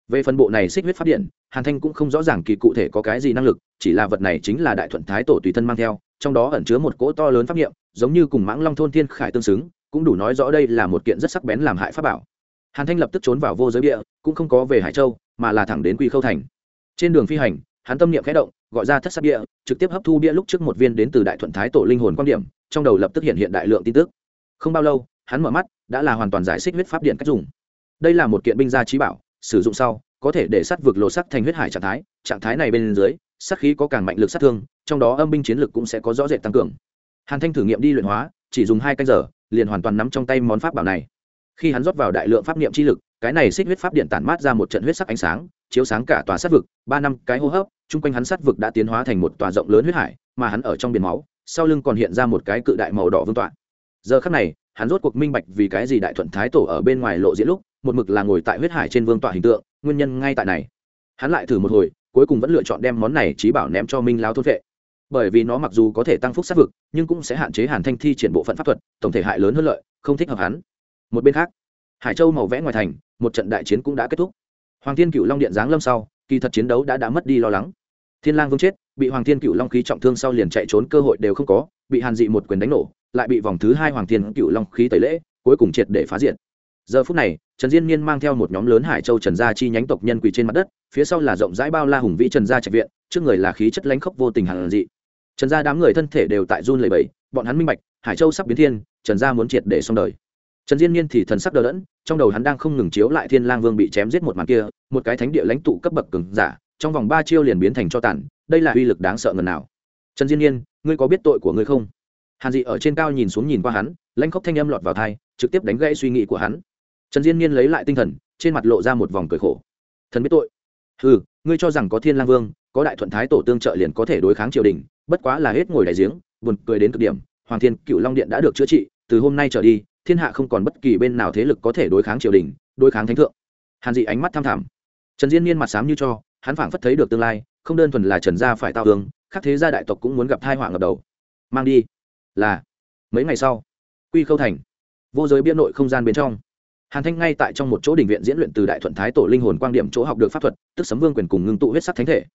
về phần bộ này xích huyết phát điện hàn thanh cũng không rõ ràng kỳ cụ thể có cái gì năng lực chỉ là vật này chính là đại thuận thái tổ tùy thân mang theo trong đó ẩn chứa một cỗ to lớn pháp nghiệm giống như cùng mãng long thôn thiên khải tương xứng cũng đủ nói rõ đây là một kiện rất sắc bén làm hại pháp bảo. Hàn thanh lập tức trốn vào vô giới địa cũng không có về hải châu mà là thẳng đến quy khâu thành. Trên đường phi hành hắn tâm niệm khẽ động gọi ra thất sắc bia, trực tiếp hấp thu bia lúc trước một viên đến từ đại thuận thái tổ linh hồn quan điểm trong đầu lập tức hiện hiện đại lượng tin tức. Không bao lâu, hắn mở mắt, đã là hoàn toàn giải xích huyết pháp điện cách dùng. Đây là một kiện binh gia trí bảo, sử dụng sau, có thể để sát vực lộ sắc thành huyết hải trạng thái trạng thái này bên dưới, sát khí có càng mạnh lực sát thương, trong đó âm binh chiến lực cũng sẽ có rõ rệt tăng cường. Hàn thanh thử nghiệm đi luyện hóa, chỉ dùng hai canh giờ, liền hoàn toàn nắm trong tay món pháp bảo này. Khi hắn rót vào đại lượng pháp niệm chi lực, cái này xích huyết pháp điện tản mát ra một trận huyết sắc ánh sáng, chiếu sáng cả tòa sát vực, ba năm cái hô hấp, chung quanh hắn sát vực đã tiến hóa thành một tòa rộng lớn huyết hải, mà hắn ở trong biển máu sau lưng còn hiện ra một cái cự đại màu đỏ vương tọa. Giờ khắc này, hắn rốt cuộc minh bạch vì cái gì đại thuận thái tổ ở bên ngoài lộ diễn lúc, một mực là ngồi tại huyết hải trên vương tọa hình tượng, nguyên nhân ngay tại này. Hắn lại thử một hồi, cuối cùng vẫn lựa chọn đem món này trí bảo ném cho minh lao thôn vệ. Bởi vì nó mặc dù có thể tăng phúc sát vực, nhưng cũng sẽ hạn chế hàn thanh thi triển bộ phận pháp thuật, tổng thể hại lớn hơn lợi, không thích hợp hắn. Một bên khác, hải châu màu vẽ ngoài thành, một trận đại chiến cũng đã kết thúc. Hoàng thiên cựu long điện giáng lâm sau, kỳ thật chiến đấu đã đã mất đi lo lắng thiên lang vương chết, bị hoàng thiên cựu long khí trọng thương sau liền chạy trốn, cơ hội đều không có, bị hàn dị một quyền đánh nổ, lại bị vòng thứ hai hoàng thiên cựu long khí tẩy lễ, cuối cùng triệt để phá diện giờ phút này, trần diên niên mang theo một nhóm lớn hải châu trần gia chi nhánh tộc nhân quỳ trên mặt đất, phía sau là rộng rãi bao la hùng vĩ trần gia trạch viện, trước người là khí chất lãnh khốc vô tình hàn dị. Trần gia đám người thân thể đều tại run lầy bẫy bọn hắn minh bạch, hải châu sắp biến thiên, trần gia muốn triệt để xong đời. Trần diên niên thì thần sắc đờ đẫn, trong đầu hắn đang không ngừng chiếu lại thiên lang vương bị chém giết một màn kia, một cái thánh địa lãnh tụ cấp bậc cường giả trong vòng ba chiêu liền biến thành cho tàn, đây là uy lực đáng sợ ngần nào. Trần diên niên ngươi có biết tội của ngươi không? Hàn dị ở trên cao nhìn xuống nhìn qua hắn, lãnh khốc thanh âm lọt vào thai trực tiếp đánh gãy suy nghĩ của hắn. Trần diên niên lấy lại tinh thần, trên mặt lộ ra một vòng cười khổ. Thần biết tội. Ừ ngươi cho rằng có thiên lang vương, có đại thuận thái tổ tương trợ liền có thể đối kháng triều đình, bất quá là hết ngồi đại giếng, buồn cười đến cực điểm, hoàng thiên cựu long điện đã được chữa trị, từ hôm nay trở đi, thiên hạ không còn bất kỳ bên nào thế lực có thể đối kháng triều đình, đối kháng thánh thượng. Hàn dị ánh mắt tham thảm. Trần diên niên mặt sám như cho hắn phảng phất thấy được tương lai, không đơn thuần là trần gia phải tao hướng khắc thế gia đại tộc cũng muốn gặp thai họa ngập đầu. Mang đi. Là. Mấy ngày sau, quy khâu thành, vô giới biên nội không gian bên trong, hàn thanh ngay tại trong một chỗ đình viện diễn luyện từ đại thuận thái tổ linh hồn quan điểm chỗ học được pháp thuật, tức sấm vương quyền cùng ngưng tụ huyết sắc thánh thể.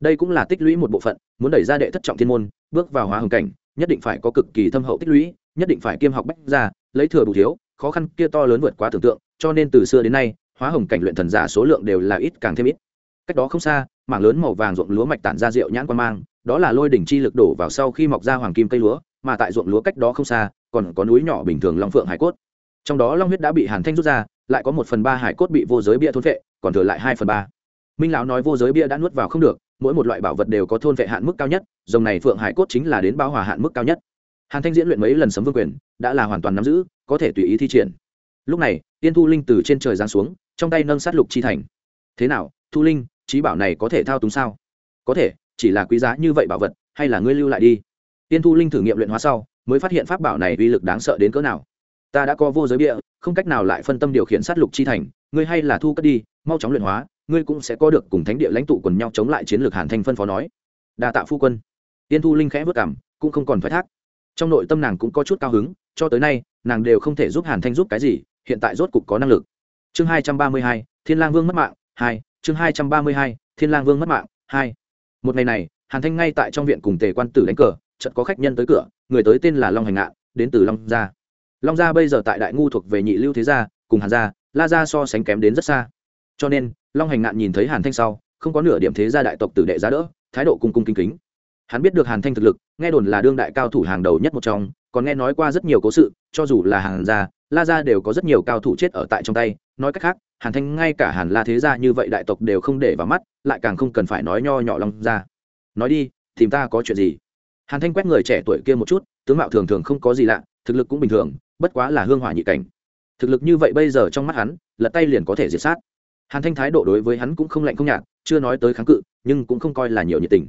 Đây cũng là tích lũy một bộ phận, muốn đẩy ra đệ thất trọng thiên môn, bước vào hóa hồng cảnh, nhất định phải có cực kỳ thâm hậu tích lũy, nhất định phải kiêm học bách ra lấy thừa đủ thiếu, khó khăn kia to lớn vượt quá tưởng tượng, cho nên từ xưa đến nay, hóa hồng cảnh luyện thần giả số lượng đều là ít càng thêm ít cách đó không xa, mảng lớn màu vàng ruộng lúa mạch tản ra rượu nhãn quan mang, đó là lôi đỉnh chi lực đổ vào sau khi mọc ra hoàng kim cây lúa, mà tại ruộng lúa cách đó không xa, còn có núi nhỏ bình thường long phượng hải cốt. Trong đó long huyết đã bị hàn thanh rút ra, lại có một phần ba hải cốt bị vô giới bia thôn vệ còn thừa lại hai phần ba. Minh lão nói vô giới bia đã nuốt vào không được, mỗi một loại bảo vật đều có thôn vệ hạn mức cao nhất, dòng này phượng hải cốt chính là đến bao hòa hạn mức cao nhất. Hàn thanh diễn luyện mấy lần sấm vương quyền, đã là hoàn toàn nắm giữ, có thể tùy ý thi triển. Lúc này, tiên thu linh từ trên trời giáng xuống, trong tay nâng sát lục chi thành. Thế nào, thu linh trí bảo này có thể thao túng sao? Có thể, chỉ là quý giá như vậy bảo vật, hay là ngươi lưu lại đi? Tiên thu linh thử nghiệm luyện hóa sau, mới phát hiện pháp bảo này uy lực đáng sợ đến cỡ nào. Ta đã có vô giới bia không cách nào lại phân tâm điều khiển sát lục chi thành, ngươi hay là thu cất đi, mau chóng luyện hóa, ngươi cũng sẽ có được cùng thánh địa lãnh tụ quần nhau chống lại chiến lược hàn thanh phân phó nói. Đa tạ phu quân. Tiên thu linh khẽ vất cảm cũng không còn phải thác. Trong nội tâm nàng cũng có chút cao hứng, cho tới nay, nàng đều không thể giúp hàn thanh giúp cái gì, hiện tại rốt cục có năng lực. Chương hai trăm ba mươi hai, thiên lang vương mất mạng, hai chương hai trăm ba mươi hai, thiên lang vương mất mạng, hai. Một ngày này, hàn thanh ngay tại trong viện cùng tề quan tử đánh cờ, chợt có khách nhân tới cửa, người tới tên là long hành ngạn, đến từ long gia. Long gia bây giờ tại đại ngu thuộc về nhị lưu thế gia, cùng hàn gia, la gia so sánh kém đến rất xa. Cho nên, long hành ngạn nhìn thấy hàn thanh sau, không có nửa điểm thế gia đại tộc tử đệ giá đỡ, thái độ cung cung kính kính. Hắn biết được hàn thanh thực lực, nghe đồn là đương đại cao thủ hàng đầu nhất một trong, còn nghe nói qua rất nhiều cố sự, cho dù là hàn gia, la gia đều có rất nhiều cao thủ chết ở tại trong tay, nói cách khác hàn thanh ngay cả hàn la thế gia như vậy đại tộc đều không để vào mắt, lại càng không cần phải nói nho nhỏ long ra. nói đi, tìm ta có chuyện gì? Hàn thanh quét người trẻ tuổi kia một chút, tướng mạo thường thường không có gì lạ, thực lực cũng bình thường, bất quá là hương hỏa nhị cảnh. Thực lực như vậy bây giờ trong mắt hắn, lật tay liền có thể diệt sát. Hàn thanh thái độ đối với hắn cũng không lạnh không nhạt, chưa nói tới kháng cự, nhưng cũng không coi là nhiều nhiệt tình.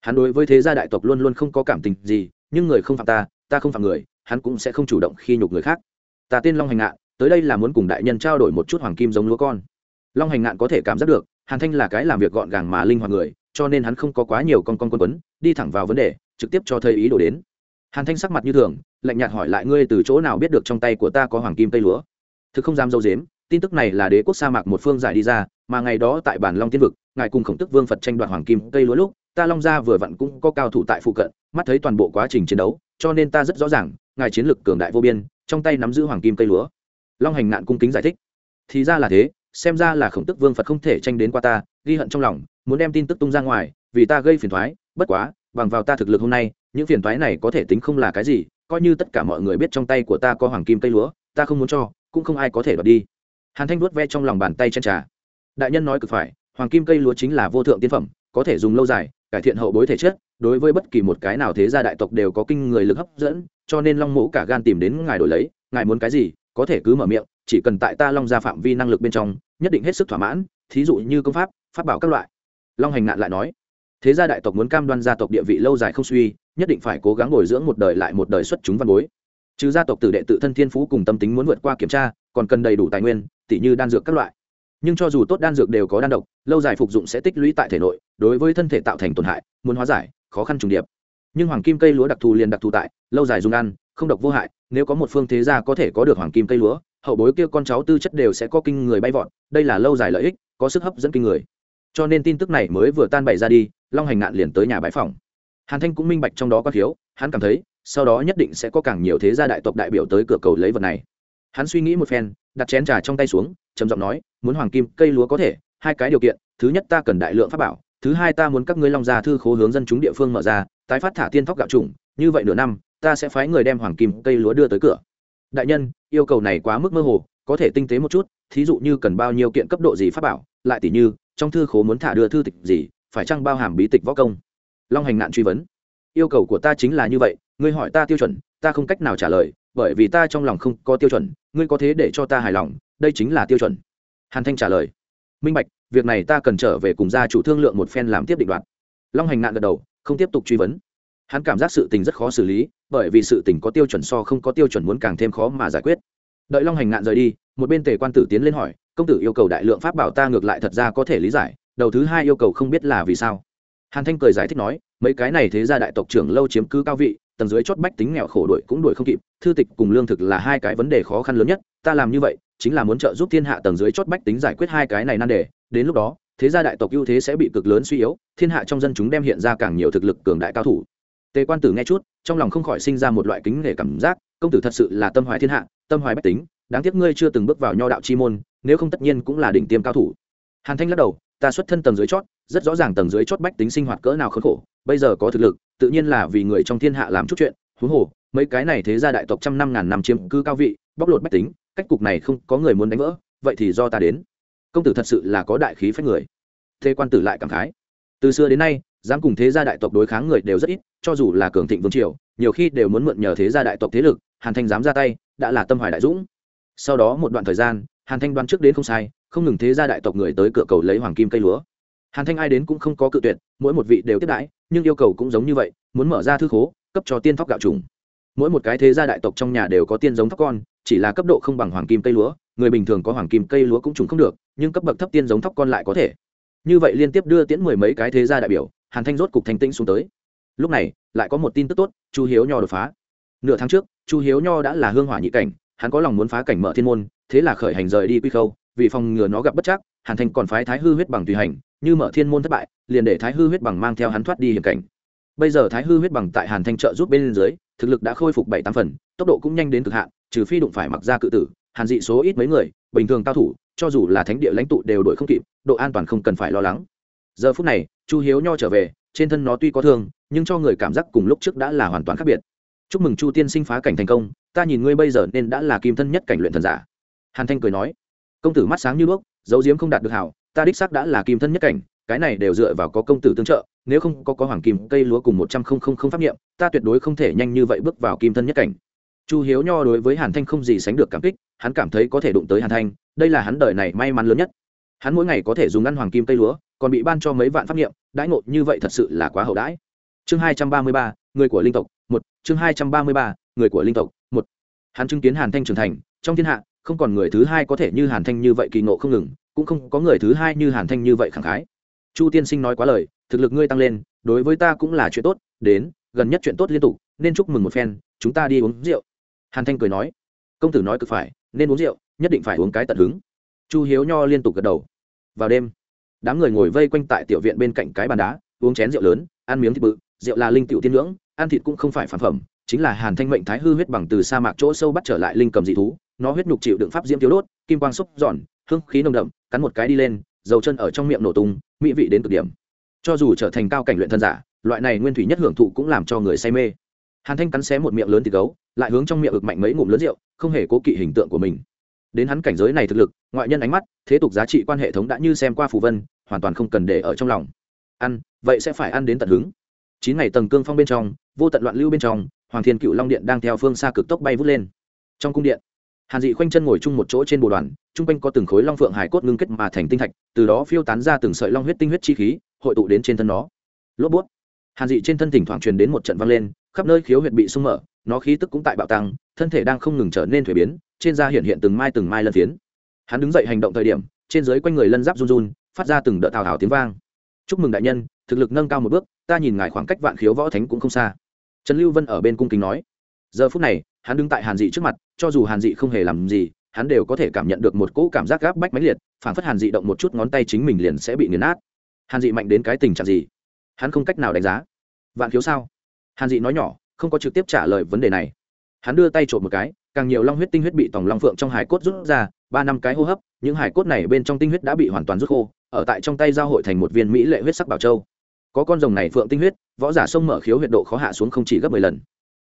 Hắn đối với thế gia đại tộc luôn luôn không có cảm tình gì, nhưng người không phạm ta ta không phạm người, hắn cũng sẽ không chủ động khi nhục người khác. Ta tên long hành ngạn tới đây là muốn cùng đại nhân trao đổi một chút hoàng kim giống lúa con. Long hành ngạn có thể cảm giác được, hàn thanh là cái làm việc gọn gàng mà linh hoạt người, cho nên hắn không có quá nhiều con con quân quấn, đi thẳng vào vấn đề, trực tiếp cho thầy ý đồ đến. Hàn thanh sắc mặt như thường, lạnh nhạt hỏi lại ngươi từ chỗ nào biết được trong tay của ta có hoàng kim tây lúa. Thực không dám dâu dếm, tin tức này là đế quốc sa mạc một phương giải đi ra, mà ngày đó tại bản long tiên vực, ngài cùng khổng tức vương phật tranh đoạt hoàng kim tây lúa lúc, ta long gia vừa vặn cũng có cao thủ tại phụ cận, mắt thấy toàn bộ quá trình chiến đấu, cho nên ta rất rõ ràng, ngài chiến lực cường đại vô biên, trong tay nắm giữ hoàng kim cây lúa long hành nạn cung kính giải thích. Thì ra là thế, xem ra là khổng tức vương phật không thể tranh đến qua ta, ghi hận trong lòng, muốn đem tin tức tung ra ngoài, vì ta gây phiền thoái bất quá, bằng vào ta thực lực hôm nay, những phiền thoái này có thể tính không là cái gì, coi như tất cả mọi người biết trong tay của ta có hoàng kim cây lúa, ta không muốn cho, cũng không ai có thể đoạt đi. Hàn thanh vuốt ve trong lòng bàn tay chân trà. Đại nhân nói cực phải, hoàng kim cây lúa chính là vô thượng tiên phẩm, có thể dùng lâu dài, cải thiện hậu bối thể chất, đối với bất kỳ một cái nào thế gia đại tộc đều có kinh người lực hấp dẫn, cho nên long mẫu cả gan tìm đến ngài đổi lấy, ngài muốn cái gì có thể cứ mở miệng, chỉ cần tại ta long ra phạm vi năng lực bên trong, nhất định hết sức thỏa mãn, thí dụ như công pháp pháp bảo các loại. Long hành ngạn lại nói, thế gia đại tộc muốn cam đoan gia tộc địa vị lâu dài không suy, nhất định phải cố gắng bồi dưỡng một đời lại một đời xuất chúng văn bối. Trừ gia tộc tử đệ tự thân thiên phú cùng tâm tính muốn vượt qua kiểm tra, còn cần đầy đủ tài nguyên tỷ như đan dược các loại. Nhưng cho dù tốt đan dược đều có đan độc, lâu dài phục dụng sẽ tích lũy tại thể nội, đối với thân thể tạo thành tổn hại, muốn hóa giải, khó khăn trùng điệp. Nhưng hoàng kim cây lúa đặc thù liền đặc thù tại, lâu dài dùng ăn không độc vô hại, nếu có một phương thế gia có thể có được hoàng kim cây lúa, hậu bối kia con cháu tư chất đều sẽ có kinh người bay vọt, đây là lâu dài lợi ích, có sức hấp dẫn kinh người. Cho nên tin tức này mới vừa tan bày ra đi, long hành ngạn liền tới nhà bãi phòng hàn thanh cũng minh bạch trong đó có thiếu, hắn cảm thấy, sau đó nhất định sẽ có càng nhiều thế gia đại tộc đại biểu tới cửa cầu lấy vật này. Hắn suy nghĩ một phen, đặt chén trà trong tay xuống, trầm giọng nói, muốn hoàng kim, cây lúa có thể, hai cái điều kiện, thứ nhất ta cần đại lượng pháp bảo, thứ hai ta muốn các ngươi long gia thư khố hướng dân chúng địa phương mở ra, tái phát thả tiên thóc gạo trùng, như vậy nửa năm ta sẽ phái người đem hoàng kim cây lúa đưa tới cửa. Đại nhân, yêu cầu này quá mức mơ hồ, có thể tinh tế một chút, thí dụ như cần bao nhiêu kiện cấp độ gì pháp bảo, lại tỷ như, trong thư khố muốn thả đưa thư tịch gì, phải chăng bao hàm bí tịch võ công? Long hành nạn truy vấn. Yêu cầu của ta chính là như vậy, ngươi hỏi ta tiêu chuẩn, ta không cách nào trả lời, bởi vì ta trong lòng không có tiêu chuẩn, ngươi có thế để cho ta hài lòng, đây chính là tiêu chuẩn. Hàn thanh trả lời. Minh bạch, việc này ta cần trở về cùng gia chủ thương lượng một phen làm tiếp định đoạt. Long hành nạn gật đầu, không tiếp tục truy vấn. Hắn cảm giác sự tình rất khó xử lý bởi vì sự tình có tiêu chuẩn so không có tiêu chuẩn muốn càng thêm khó mà giải quyết. Đợi long hành ngạn rời đi, một bên tề quan tử tiến lên hỏi, công tử yêu cầu đại lượng pháp bảo ta ngược lại thật ra có thể lý giải, đầu thứ hai yêu cầu không biết là vì sao. Hàn thanh cười giải thích nói, mấy cái này thế ra đại tộc trưởng lâu chiếm cứ cao vị, tầng dưới chót bách tính nghèo khổ đuổi cũng đuổi không kịp, thư tịch cùng lương thực là hai cái vấn đề khó khăn lớn nhất, ta làm như vậy, chính là muốn trợ giúp thiên hạ tầng dưới chót bách tính giải quyết hai cái này nan đề, đến lúc đó, thế gia đại tộc ưu thế sẽ bị cực lớn suy yếu, thiên hạ trong dân chúng đem hiện ra càng nhiều thực lực cường đại cao thủ tề quan tử nghe chút, trong lòng không khỏi sinh ra một loại kính nể cảm giác, công tử thật sự là tâm hoài thiên hạ, tâm hoài bách tính, đáng tiếc ngươi chưa từng bước vào nho đạo chi môn, nếu không tất nhiên cũng là đỉnh tiêm cao thủ. Hàn thanh lắc đầu, ta xuất thân tầng dưới chót, rất rõ ràng tầng dưới chót bách tính sinh hoạt cỡ nào khốn khổ, bây giờ có thực lực, tự nhiên là vì người trong thiên hạ làm chút chuyện, huống hồ, mấy cái này thế gia đại tộc trăm năm ngàn năm chiếm cư cao vị, bóc lột bách tính, cách cục này không có người muốn đánh vỡ, vậy thì do ta đến. Công tử thật sự là có đại khí phách người. Thế quan tử lại cảm khái. Từ xưa đến nay dám cùng thế gia đại tộc đối kháng người đều rất ít, cho dù là cường thịnh vương triều, nhiều khi đều muốn mượn nhờ thế gia đại tộc thế lực, hàn thanh dám ra tay, đã là tâm hoài đại dũng. Sau đó một đoạn thời gian, hàn thanh đoán trước đến không sai, không ngừng thế gia đại tộc người tới cửa cầu lấy hoàng kim cây lúa. Hàn thanh ai đến cũng không có cự tuyệt, mỗi một vị đều tiếp đãi, nhưng yêu cầu cũng giống như vậy, muốn mở ra thư khố, cấp cho tiên thóc gạo trùng. Mỗi một cái thế gia đại tộc trong nhà đều có tiên giống thóc con, chỉ là cấp độ không bằng hoàng kim cây lúa, người bình thường có hoàng kim cây lúa cũng trùng không được, nhưng cấp bậc thấp tiên giống thóc con lại có thể. Như vậy liên tiếp đưa tiễn mười mấy cái thế gia đại biểu hàn thanh rốt cục thành tĩnh xuống tới. Lúc này, lại có một tin tức tốt, chu hiếu nho đột phá. Nửa tháng trước, chu hiếu nho đã là hương hỏa nhị cảnh, hắn có lòng muốn phá cảnh mở thiên môn, thế là khởi hành rời đi quy khâu, vì phòng ngừa nó gặp bất chắc, hàn thanh còn phái thái hư huyết bằng tùy hành, như mở thiên môn thất bại, liền để thái hư huyết bằng mang theo hắn thoát đi hiểm cảnh. Bây giờ thái hư huyết bằng tại hàn thanh trợ giúp bên dưới, thực lực đã khôi phục bảy tám phần, tốc độ cũng nhanh đến cực hạn, trừ phi đụng phải mặc ra cự tử, hàn dị số ít mấy người, bình thường cao thủ, cho dù là thánh địa lãnh tụ đều đổi không kịp, độ an toàn không cần phải lo lắng giờ phút này, chu hiếu nho trở về, trên thân nó tuy có thương, nhưng cho người cảm giác cùng lúc trước đã là hoàn toàn khác biệt. Chúc mừng chu tiên sinh phá cảnh thành công, ta nhìn ngươi bây giờ nên đã là kim thân nhất cảnh luyện thần giả. Hàn thanh cười nói, công tử mắt sáng như đuốc, dấu diếm không đạt được hảo, ta đích xác đã là kim thân nhất cảnh, cái này đều dựa vào có công tử tương trợ, nếu không có có hoàng kim, cây lúa cùng một trăm không không không pháp nghiệm ta tuyệt đối không thể nhanh như vậy bước vào kim thân nhất cảnh. Chu hiếu nho đối với hàn thanh không gì sánh được cảm kích, hắn cảm thấy có thể đụng tới hàn thanh, đây là hắn đời này may mắn lớn nhất. Hắn mỗi ngày có thể dùng ăn hoàng kim, cây lúa còn bị ban cho mấy vạn pháp nghiệm đãi ngộ như vậy thật sự là quá hậu đãi. Chương hai trăm ba mươi ba, người của linh tộc, một. Chương hai trăm ba mươi ba, người của linh tộc, một. Hắn chứng kiến hàn thanh trưởng thành, trong thiên hạ, không còn người thứ hai có thể như hàn thanh như vậy kỳ ngộ không ngừng, cũng không có người thứ hai như hàn thanh như vậy khẳng khái. Chu tiên sinh nói quá lời, thực lực ngươi tăng lên, đối với ta cũng là chuyện tốt, đến, gần nhất chuyện tốt liên tục, nên chúc mừng một phen, chúng ta đi uống rượu. Hàn thanh cười nói, công tử nói cực phải, nên uống rượu, nhất định phải uống cái tận hứng. Chu hiếu nho liên tục gật đầu. Vào đêm đám người ngồi vây quanh tại tiểu viện bên cạnh cái bàn đá, uống chén rượu lớn, ăn miếng thịt bự, rượu là linh tiểu tiên ngưỡng ăn thịt cũng không phải phản phẩm, chính là hàn thanh mệnh thái hư huyết bằng từ sa mạc chỗ sâu bắt trở lại linh cầm dị thú, nó huyết nhục chịu đựng pháp diễm tiêu đốt, kim quang xúc giòn, hương khí nồng đậm, cắn một cái đi lên, dầu chân ở trong miệng nổ tung, mỹ vị đến cực điểm. Cho dù trở thành cao cảnh luyện thân giả, loại này nguyên thủy nhất hưởng thụ cũng làm cho người say mê. Hàn thanh cắn xé một miệng lớn thịt gấu, lại hướng trong miệng ực mạnh mấy ngụm lớn rượu, không hề cố kỵ hình tượng của mình đến hắn cảnh giới này thực lực, ngoại nhân ánh mắt, thế tục giá trị quan hệ thống đã như xem qua phù vân, hoàn toàn không cần để ở trong lòng. Ăn, vậy sẽ phải ăn đến tận hứng. Chín ngày tầng cương phong bên trong, vô tận loạn lưu bên trong, hoàng thiên cựu long điện đang theo phương xa cực tốc bay vút lên. Trong cung điện, hàn dị khoanh chân ngồi chung một chỗ trên bồ đoàn, chung quanh có từng khối long phượng hải cốt ngưng kết mà thành tinh thạch, từ đó phiêu tán ra từng sợi long huyết tinh huyết chi khí, hội tụ đến trên thân nó. Lốp bút. Hàn dị trên thân thỉnh thoảng truyền đến một trận vang lên, khắp nơi khiếu huyệt bị sung mở, nó khí tức cũng tại bạo tăng, thân thể đang không ngừng trở nên thuế biến trên da hiện hiện từng mai từng mai lân phiến. Hắn đứng dậy hành động thời điểm, trên dưới quanh người lân giáp run run, phát ra từng đợt thào thào tiếng vang. Chúc mừng đại nhân, thực lực nâng cao một bước, ta nhìn ngài khoảng cách vạn khiếu võ thánh cũng không xa. Trần lưu vân ở bên cung kính nói. Giờ phút này, hắn đứng tại hàn dị trước mặt, cho dù hàn dị không hề làm gì, hắn đều có thể cảm nhận được một cỗ cảm giác gáp bách mãnh liệt phản phất hàn dị động một chút ngón tay chính mình liền sẽ bị nghiền nát. Hàn dị mạnh đến cái tình trạng gì? Hắn không cách nào đánh giá. Vạn khiếu sao? Hàn dị nói nhỏ, không có trực tiếp trả lời vấn đề này. Hắn đưa tay trộm một cái càng nhiều long huyết tinh huyết bị tòng long phượng trong hải cốt rút ra, ba năm cái hô hấp, những hải cốt này bên trong tinh huyết đã bị hoàn toàn rút khô, ở tại trong tay giao hội thành một viên mỹ lệ huyết sắc bảo châu. Có con rồng này phượng tinh huyết, võ giả sông mở khiếu huyệt độ khó hạ xuống không chỉ gấp mười lần.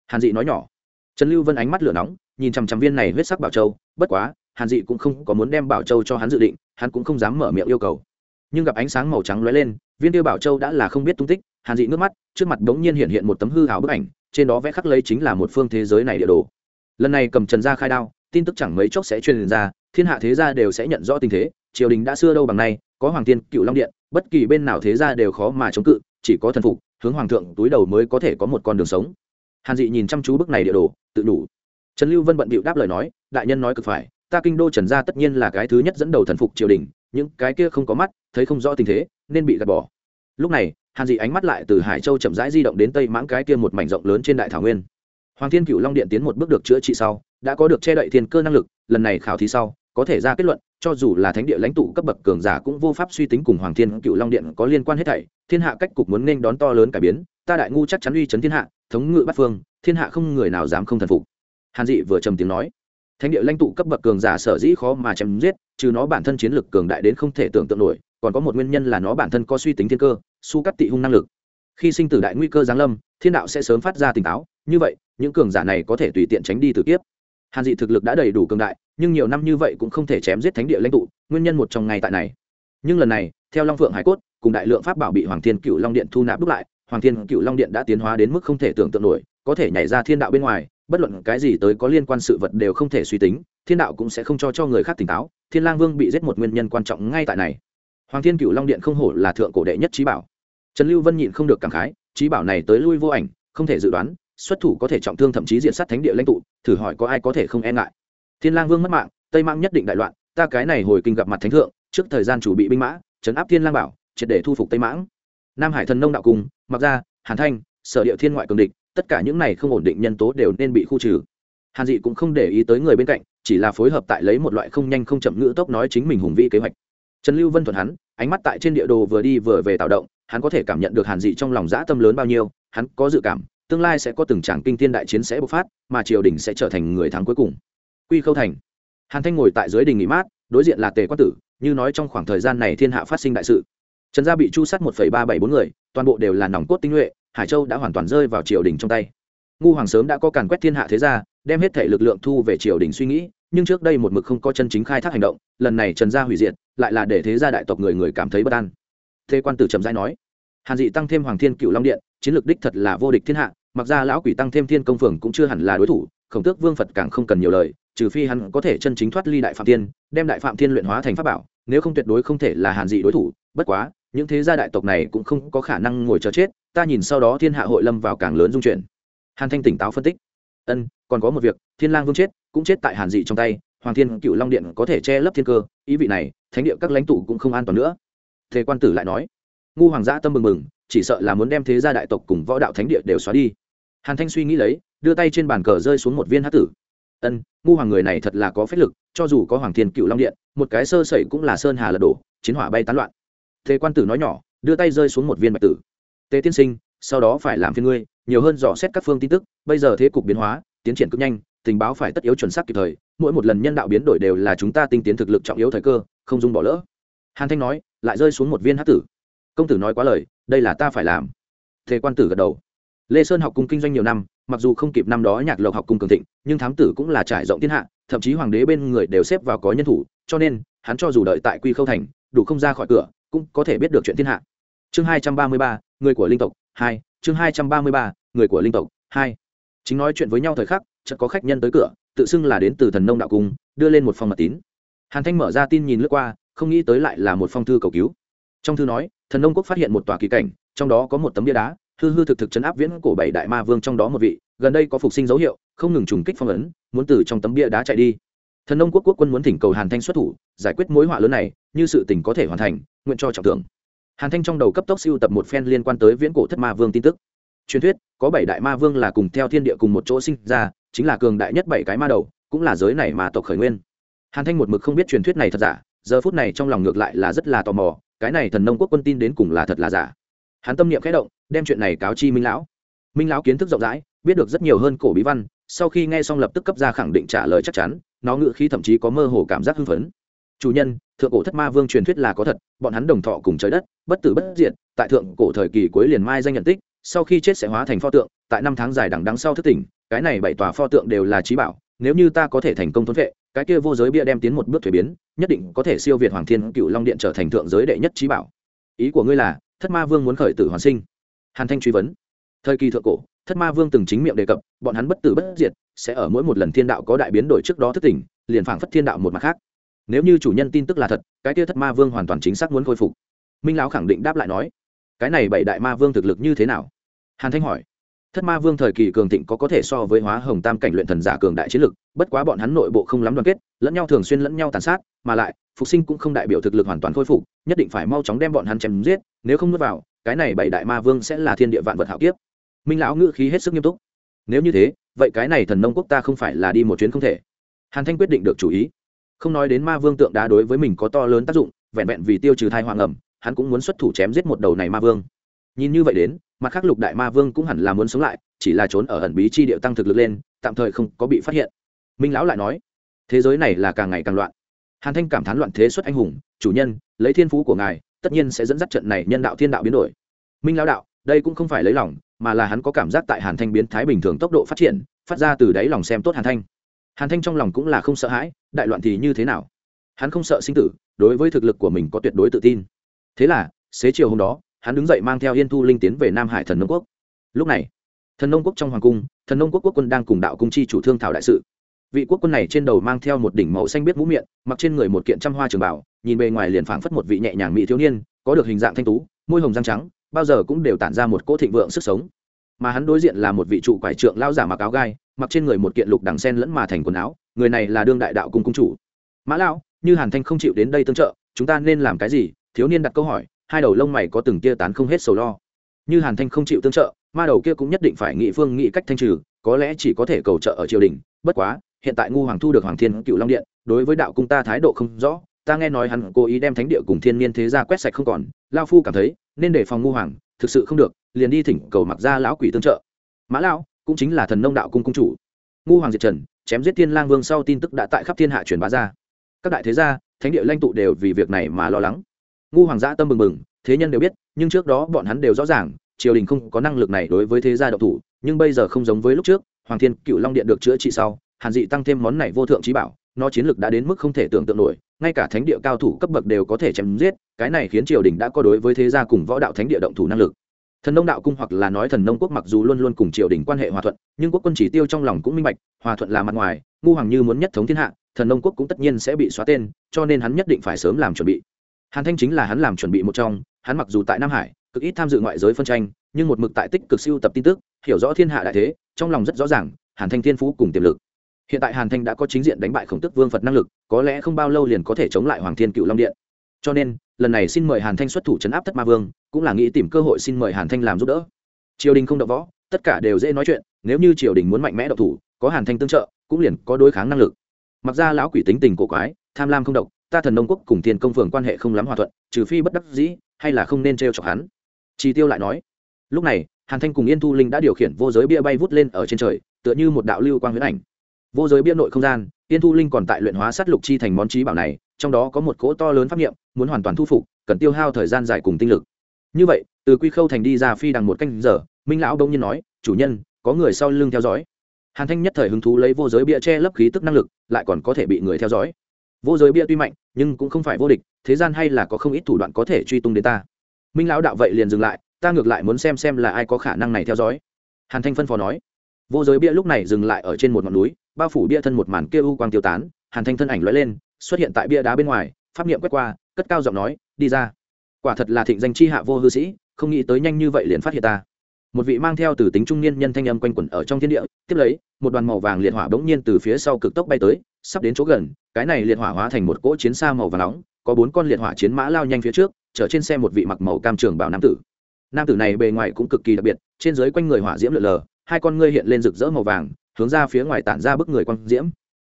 Hàn dị nói nhỏ. Trần lưu vân ánh mắt lửa nóng, nhìn chằm chằm viên này huyết sắc bảo châu, bất quá, hàn dị cũng không có muốn đem bảo châu cho hắn dự định, hắn cũng không dám mở miệng yêu cầu. Nhưng gặp ánh sáng màu trắng lóe lên, viên tiêu bảo châu đã là không biết tung tích, hàn dị ngước mắt, trước mặt đống nhiên hiện hiện một tấm hư hào bức ảnh, trên đó vẽ khắc lấy chính là một phương thế giới này địa đồ lần này cầm trần gia khai đao, tin tức chẳng mấy chốc sẽ truyền ra, thiên hạ thế gia đều sẽ nhận rõ tình thế, triều đình đã xưa đâu bằng nay, có hoàng tiên, cựu long điện, bất kỳ bên nào thế gia đều khó mà chống cự, chỉ có thần phục, hướng hoàng thượng túi đầu mới có thể có một con đường sống. Hàn dị nhìn chăm chú bức này địa đồ, tự đủ. Trần lưu vân bận bịu đáp lời nói, đại nhân nói cực phải, ta kinh đô trần gia tất nhiên là cái thứ nhất dẫn đầu thần phục triều đình, những cái kia không có mắt, thấy không rõ tình thế, nên bị gạt bỏ. Lúc này, hàn dị ánh mắt lại từ hải châu chậm rãi di động đến tây mãng cái kia một mảnh rộng lớn trên đại thảo nguyên hoàng thiên cựu long điện tiến một bước được chữa trị sau, đã có được che đậy thiên cơ năng lực, lần này khảo thí sau, có thể ra kết luận, cho dù là thánh địa lãnh tụ cấp bậc cường giả cũng vô pháp suy tính cùng hoàng thiên cựu long điện có liên quan hết thảy. Thiên hạ cách cục muốn nên đón to lớn cải biến, ta đại ngu chắc chắn uy chấn thiên hạ, thống ngự bát phương, thiên hạ không người nào dám không thần phục. Hàn dị vừa trầm tiếng nói, thánh địa lãnh tụ cấp bậc cường giả sở dĩ khó mà chém giết, trừ nó bản thân chiến lực cường đại đến không thể tưởng tượng nổi, còn có một nguyên nhân là nó bản thân có suy tính thiên cơ, su cắt tị hung năng lực. Khi sinh tử đại nguy cơ giáng lâm, thiên đạo sẽ sớm phát ra tỉnh táo, như vậy những cường giả này có thể tùy tiện tránh đi từ kiếp. Hàn dị thực lực đã đầy đủ cường đại, nhưng nhiều năm như vậy cũng không thể chém giết thánh địa lãnh tụ, nguyên nhân một trong ngày tại này. Nhưng lần này, theo long phượng hải cốt, cùng đại lượng pháp bảo bị hoàng thiên cựu long điện thu nạp đúc lại, hoàng thiên cựu long điện đã tiến hóa đến mức không thể tưởng tượng nổi, có thể nhảy ra thiên đạo bên ngoài, bất luận cái gì tới có liên quan sự vật đều không thể suy tính, thiên đạo cũng sẽ không cho cho người khác tỉnh táo, thiên lang vương bị giết một nguyên nhân quan trọng ngay tại này. Hoàng thiên cựu long điện không hổ là thượng cổ đệ nhất trí bảo. Trần lưu vân nhịn không được cảm khái, trí bảo này tới lui vô ảnh, không thể dự đoán xuất thủ có thể trọng thương thậm chí diện sát thánh địa lãnh tụ, thử hỏi có ai có thể không e ngại. Thiên lang vương mất mạng, tây mang nhất định đại loạn, ta cái này hồi kinh gặp mặt thánh thượng, trước thời gian chủ bị binh mã, trấn áp thiên lang bảo, triệt để thu phục tây mãng. Nam hải thần nông đạo cung mặc ra, hàn thanh, sở địa thiên ngoại cường địch, tất cả những này không ổn định nhân tố đều nên bị khu trừ. Hàn dị cũng không để ý tới người bên cạnh, chỉ là phối hợp tại lấy một loại không nhanh không chậm ngữ tốc nói chính mình hùng vĩ kế hoạch. Trần lưu vân thuận hắn, ánh mắt tại trên địa đồ vừa đi vừa về tạo động, hắn có thể cảm nhận được hàn dị trong lòng dã tâm lớn bao nhiêu, hắn có dự cảm tương lai sẽ có từng tràng kinh thiên đại chiến sẽ bộc phát, mà triều đình sẽ trở thành người thắng cuối cùng. Quy khâu thành. Hàn thanh ngồi tại dưới đình nghỉ mát, đối diện là tề quan tử, như nói trong khoảng thời gian này thiên hạ phát sinh đại sự. Trần gia bị chu sát một ba bảy bốn người, toàn bộ đều là nòng cốt tinh nhuệ, hải châu đã hoàn toàn rơi vào triều đình trong tay. Ngu hoàng sớm đã có càn quét thiên hạ thế gia, đem hết thể lực lượng thu về triều đình suy nghĩ, nhưng trước đây một mực không có chân chính khai thác hành động, lần này trần gia hủy diệt, lại là để thế gia đại tộc người người cảm thấy bất an. Thế quan tử trầm giai nói, hàn dị tăng thêm hoàng thiên cựu long điện, chiến lược đích thật là vô địch thiên hạ mặc ra lão quỷ tăng thêm thiên công phường cũng chưa hẳn là đối thủ, khổng tước vương phật càng không cần nhiều lời, trừ phi hắn có thể chân chính thoát ly đại phạm tiên đem đại phạm tiên luyện hóa thành pháp bảo, nếu không tuyệt đối không thể là hàn dị đối thủ. Bất quá, những thế gia đại tộc này cũng không có khả năng ngồi chờ chết, ta nhìn sau đó thiên hạ hội lâm vào càng lớn dung chuyển. Hàn thanh tỉnh táo phân tích. Ân, còn có một việc, thiên lang vương chết, cũng chết tại hàn dị trong tay, hoàng thiên cựu long điện có thể che lấp thiên cơ, ý vị này, thánh địa các lãnh tụ cũng không an toàn nữa. Thế quan tử lại nói. Ngu hoàng gia tâm mừng mừng chỉ sợ là muốn đem thế gia đại tộc cùng võ đạo thánh địa đều xóa đi hàn thanh suy nghĩ lấy, đưa tay trên bàn cờ rơi xuống một viên hát tử. Ân, ngu hoàng người này thật là có phép lực, cho dù có hoàng thiên cựu long điện, một cái sơ sẩy cũng là sơn hà lật đổ, chiến hỏa bay tán loạn. Thế quan tử nói nhỏ, đưa tay rơi xuống một viên bạch tử. Tề tiên sinh, sau đó phải làm phiên ngươi, nhiều hơn dò xét các phương tin tức, bây giờ thế cục biến hóa, tiến triển cực nhanh, tình báo phải tất yếu chuẩn xác kịp thời, mỗi một lần nhân đạo biến đổi đều là chúng ta tinh tiến thực lực trọng yếu thời cơ, không dung bỏ lỡ. Hàn thanh nói, lại rơi xuống một viên hát tử. Công tử nói quá lời, đây là ta phải làm. Thế quan tử gật đầu lê sơn học cung kinh doanh nhiều năm, mặc dù không kịp năm đó nhạc lộc học cung cường thịnh, nhưng thám tử cũng là trải rộng thiên hạ, thậm chí hoàng đế bên người đều xếp vào có nhân thủ, cho nên, hắn cho dù đợi tại quy khâu thành, đủ không ra khỏi cửa, cũng có thể biết được chuyện thiên hạ. Chương hai trăm ba mươi ba, người của linh tộc, hai, chương hai trăm ba mươi ba, người của linh tộc, hai. Chính nói chuyện với nhau thời khắc, chợt có khách nhân tới cửa, tự xưng là đến từ thần nông đạo cung, đưa lên một phong mật tín. Hàn thanh mở ra tin nhìn lướt qua, không nghĩ tới lại là một phong thư cầu cứu. Trong thư nói, thần nông quốc phát hiện một tòa kỳ cảnh, trong đó có một tấm bia đá hư hư thực thực chấn áp viễn cổ bảy đại ma vương trong đó một vị, gần đây có phục sinh dấu hiệu, không ngừng trùng kích phong ấn, muốn từ trong tấm bia đá chạy đi. Thần nông quốc quốc quân muốn thỉnh cầu hàn thanh xuất thủ, giải quyết mối họa lớn này, như sự tình có thể hoàn thành, nguyện cho trọng thưởng. Hàn thanh trong đầu cấp tốc siêu tập một phen liên quan tới viễn cổ thất ma vương tin tức. Truyền thuyết, có bảy đại ma vương là cùng theo thiên địa cùng một chỗ sinh ra, chính là cường đại nhất bảy cái ma đầu, cũng là giới này mà tộc khởi nguyên. Hàn thanh một mực không biết truyền thuyết này thật giả, giờ phút này trong lòng ngược lại là rất là tò mò, cái này thần nông quốc quân tin đến cùng là thật là giả. Hắn tâm niệm khẽ động đem chuyện này cáo chi minh lão. Minh lão kiến thức rộng rãi, biết được rất nhiều hơn cổ bí văn, sau khi nghe xong lập tức cấp ra khẳng định trả lời chắc chắn, nó ngự khi thậm chí có mơ hồ cảm giác hưng phấn. Chủ nhân, thượng cổ thất ma vương truyền thuyết là có thật, bọn hắn đồng thọ cùng trời đất, bất tử bất diệt, tại thượng cổ thời kỳ cuối liền mai danh nhận tích, sau khi chết sẽ hóa thành pho tượng, tại năm tháng dài đằng đằng sau thức tỉnh, cái này bảy tòa pho tượng đều là trí bảo, nếu như ta có thể thành công thốn vệ, cái kia vô giới bia đem tiến một bước thuế biến, nhất định có thể siêu việt hoàng thiên cựu long điện trở thành thượng giới đệ nhất trí bảo. Ý của ngươi là, thất ma vương muốn khởi tử hoàn sinh hàn thanh truy vấn. Thời kỳ thượng cổ, thất ma vương từng chính miệng đề cập, bọn hắn bất tử bất diệt, sẽ ở mỗi một lần thiên đạo có đại biến đổi trước đó thức tỉnh, liền phảng phất thiên đạo một mặt khác. Nếu như chủ nhân tin tức là thật, cái kia thất ma vương hoàn toàn chính xác muốn khôi phục. Minh lão khẳng định đáp lại nói, cái này bảy đại ma vương thực lực như thế nào? Hàn thanh hỏi. Thất ma vương thời kỳ cường thịnh có có thể so với hóa hồng tam cảnh luyện thần giả cường đại chiến lực, bất quá bọn hắn nội bộ không lắm đoàn kết, lẫn nhau thường xuyên lẫn nhau tàn sát, mà lại, phục sinh cũng không đại biểu thực lực hoàn toàn khôi phục, nhất định phải mau chóng đem bọn hắn chém giết, nếu không nuốt vào cái này bảy đại ma vương sẽ là thiên địa vạn vật hạo kiếp. Minh lão ngữ khí hết sức nghiêm túc. Nếu như thế, vậy cái này thần nông quốc ta không phải là đi một chuyến không thể. Hàn thanh quyết định được chủ ý. Không nói đến ma vương tượng đá đối với mình có to lớn tác dụng, vẹn vẹn vì tiêu trừ thai hoàng ẩm, hắn cũng muốn xuất thủ chém giết một đầu này ma vương. Nhìn như vậy đến, mặt khác lục đại ma vương cũng hẳn là muốn sống lại, chỉ là trốn ở ẩn bí chi điệu tăng thực lực lên, tạm thời không có bị phát hiện. Minh lão lại nói, thế giới này là càng ngày càng loạn. Hàn thanh cảm thán loạn thế xuất anh hùng, chủ nhân, lấy thiên phú của ngài tất nhiên sẽ dẫn dắt trận này nhân đạo thiên đạo biến đổi. Minh lão đạo, đây cũng không phải lấy lòng, mà là hắn có cảm giác tại hàn thanh biến thái bình thường tốc độ phát triển, phát ra từ đáy lòng xem tốt hàn thanh. Hàn thanh trong lòng cũng là không sợ hãi, đại loạn thì như thế nào? Hắn không sợ sinh tử, đối với thực lực của mình có tuyệt đối tự tin. Thế là, xế chiều hôm đó, hắn đứng dậy mang theo yên thu linh tiến về nam hải thần nông quốc. Lúc này, thần nông quốc trong hoàng cung, thần nông quốc quốc quân đang cùng đạo cung chi chủ thương thảo đại sự. Vị quốc quân này trên đầu mang theo một đỉnh màu xanh biết mũ miệng, mặc trên người một kiện trăm hoa trường bảo nhìn bề ngoài liền phảng phất một vị nhẹ nhàng mỹ thiếu niên, có được hình dạng thanh tú, môi hồng răng trắng, bao giờ cũng đều tản ra một cỗ thịnh vượng sức sống. Mà hắn đối diện là một vị trụ quải trượng lao giả mặc áo gai, mặc trên người một kiện lục đằng sen lẫn mà thành quần áo, người này là đương đại đạo cung cung chủ. Mã lão, như hàn thanh không chịu đến đây tương trợ, chúng ta nên làm cái gì? Thiếu niên đặt câu hỏi, hai đầu lông mày có từng kia tán không hết sầu lo. Như hàn thanh không chịu tương trợ, ma đầu kia cũng nhất định phải nghị phương nghị cách thanh trừ, có lẽ chỉ có thể cầu trợ ở triều đình. Bất quá, hiện tại ngu hoàng thu được hoàng thiên cựu long điện, đối với đạo cung ta thái độ không rõ ta nghe nói hắn cố ý đem thánh địa cùng thiên niên thế gia quét sạch không còn, lao phu cảm thấy, nên để phòng ngu hoàng, thực sự không được, liền đi thỉnh cầu mặc ra lão quỷ tương trợ. Mã lão, cũng chính là thần nông đạo cung cung chủ. Ngu hoàng diệt trần, chém giết thiên lang vương sau tin tức đã tại khắp thiên hạ truyền bá ra. Các đại thế gia, thánh địa lãnh tụ đều vì việc này mà lo lắng. Ngu hoàng gia tâm mừng mừng thế nhân đều biết, nhưng trước đó bọn hắn đều rõ ràng, triều đình không có năng lực này đối với thế gia độc thủ, nhưng bây giờ không giống với lúc trước, hoàng thiên cựu long điện được chữa trị sau, hàn dị tăng thêm món này vô thượng trí bảo nó chiến lược đã đến mức không thể tưởng tượng nổi, ngay cả thánh địa cao thủ cấp bậc đều có thể chém giết, cái này khiến triều đình đã có đối với thế gia cùng võ đạo thánh địa động thủ năng lực. Thần nông đạo cung hoặc là nói thần nông quốc mặc dù luôn luôn cùng triều đình quan hệ hòa thuận, nhưng quốc quân chỉ tiêu trong lòng cũng minh bạch, hòa thuận là mặt ngoài, ngu hoàng như muốn nhất thống thiên hạ, thần nông quốc cũng tất nhiên sẽ bị xóa tên, cho nên hắn nhất định phải sớm làm chuẩn bị. Hàn thanh chính là hắn làm chuẩn bị một trong, hắn mặc dù tại nam hải, cực ít tham dự ngoại giới phân tranh, nhưng một mực tại tích cực siêu tập tin tức, hiểu rõ thiên hạ đại thế, trong lòng rất rõ ràng, hàn thanh thiên phú cùng tiềm lực hiện tại hàn thanh đã có chính diện đánh bại khổng tức vương phật năng lực, có lẽ không bao lâu liền có thể chống lại hoàng thiên cựu long điện. Cho nên, lần này xin mời hàn thanh xuất thủ chấn áp thất ma vương, cũng là nghĩ tìm cơ hội xin mời hàn thanh làm giúp đỡ. Triều đình không đậu võ, tất cả đều dễ nói chuyện, nếu như triều đình muốn mạnh mẽ độc thủ, có hàn thanh tương trợ, cũng liền có đối kháng năng lực. Mặc ra lão quỷ tính tình cổ quái, tham lam không độc, ta thần nông quốc cùng thiên công phường quan hệ không lắm hòa thuận, trừ phi bất đắc dĩ, hay là không nên t chọc hắn. Chi tiêu lại nói, lúc này, hàn thanh cùng yên thu linh đã điều khiển vô giới bia bay vút lên ở trên trời, tựa như một đạo lưu quang huyễn ảnh vô giới biên nội không gian tiên thu linh còn tại luyện hóa sát lục chi thành món trí bảo này, trong đó có một cỗ to lớn pháp nghiệm muốn hoàn toàn thu phục, cần tiêu hao thời gian dài cùng tinh lực. Như vậy, từ quy khâu thành đi ra phi đằng một canh giờ, minh lão đông nhiên nói, chủ nhân, có người sau lưng theo dõi. Hàn thanh nhất thời hứng thú lấy vô giới bia che lấp khí tức năng lực, lại còn có thể bị người theo dõi. Vô giới bia tuy mạnh, nhưng cũng không phải vô địch, thế gian hay là có không ít thủ đoạn có thể truy tung đến ta. Minh lão đạo vậy liền dừng lại, ta ngược lại muốn xem xem là ai có khả năng này theo dõi. Hàn thanh phân phó nói. Vô giới bia lúc này dừng lại ở trên một ngọn núi bao phủ bia thân một màn kia u quang tiêu tán, hàn thanh thân ảnh lóe lên, xuất hiện tại bia đá bên ngoài, pháp niệm quét qua, cất cao giọng nói, đi ra. Quả thật là thịnh danh chi hạ vô hư sĩ, không nghĩ tới nhanh như vậy liền phát hiện ta. Một vị mang theo từ tính trung niên nhân thanh âm quanh quẩn ở trong thiên địa, tiếp lấy, một đoàn màu vàng liệt hỏa bỗng nhiên từ phía sau cực tốc bay tới, sắp đến chỗ gần, cái này liệt hỏa hóa thành một cỗ chiến xa màu vàng nóng, có bốn con liệt hỏa chiến mã lao nhanh phía trước, chở trên xe một vị mặc màu cam trường bảo nam tử. Nam tử này bề ngoài cũng cực kỳ đặc biệt, trên dưới quanh người hỏa diễm lượn lờ, hai con ngươi hiện lên rực rỡ màu vàng hướng ra phía ngoài tản ra bức người quang diễm.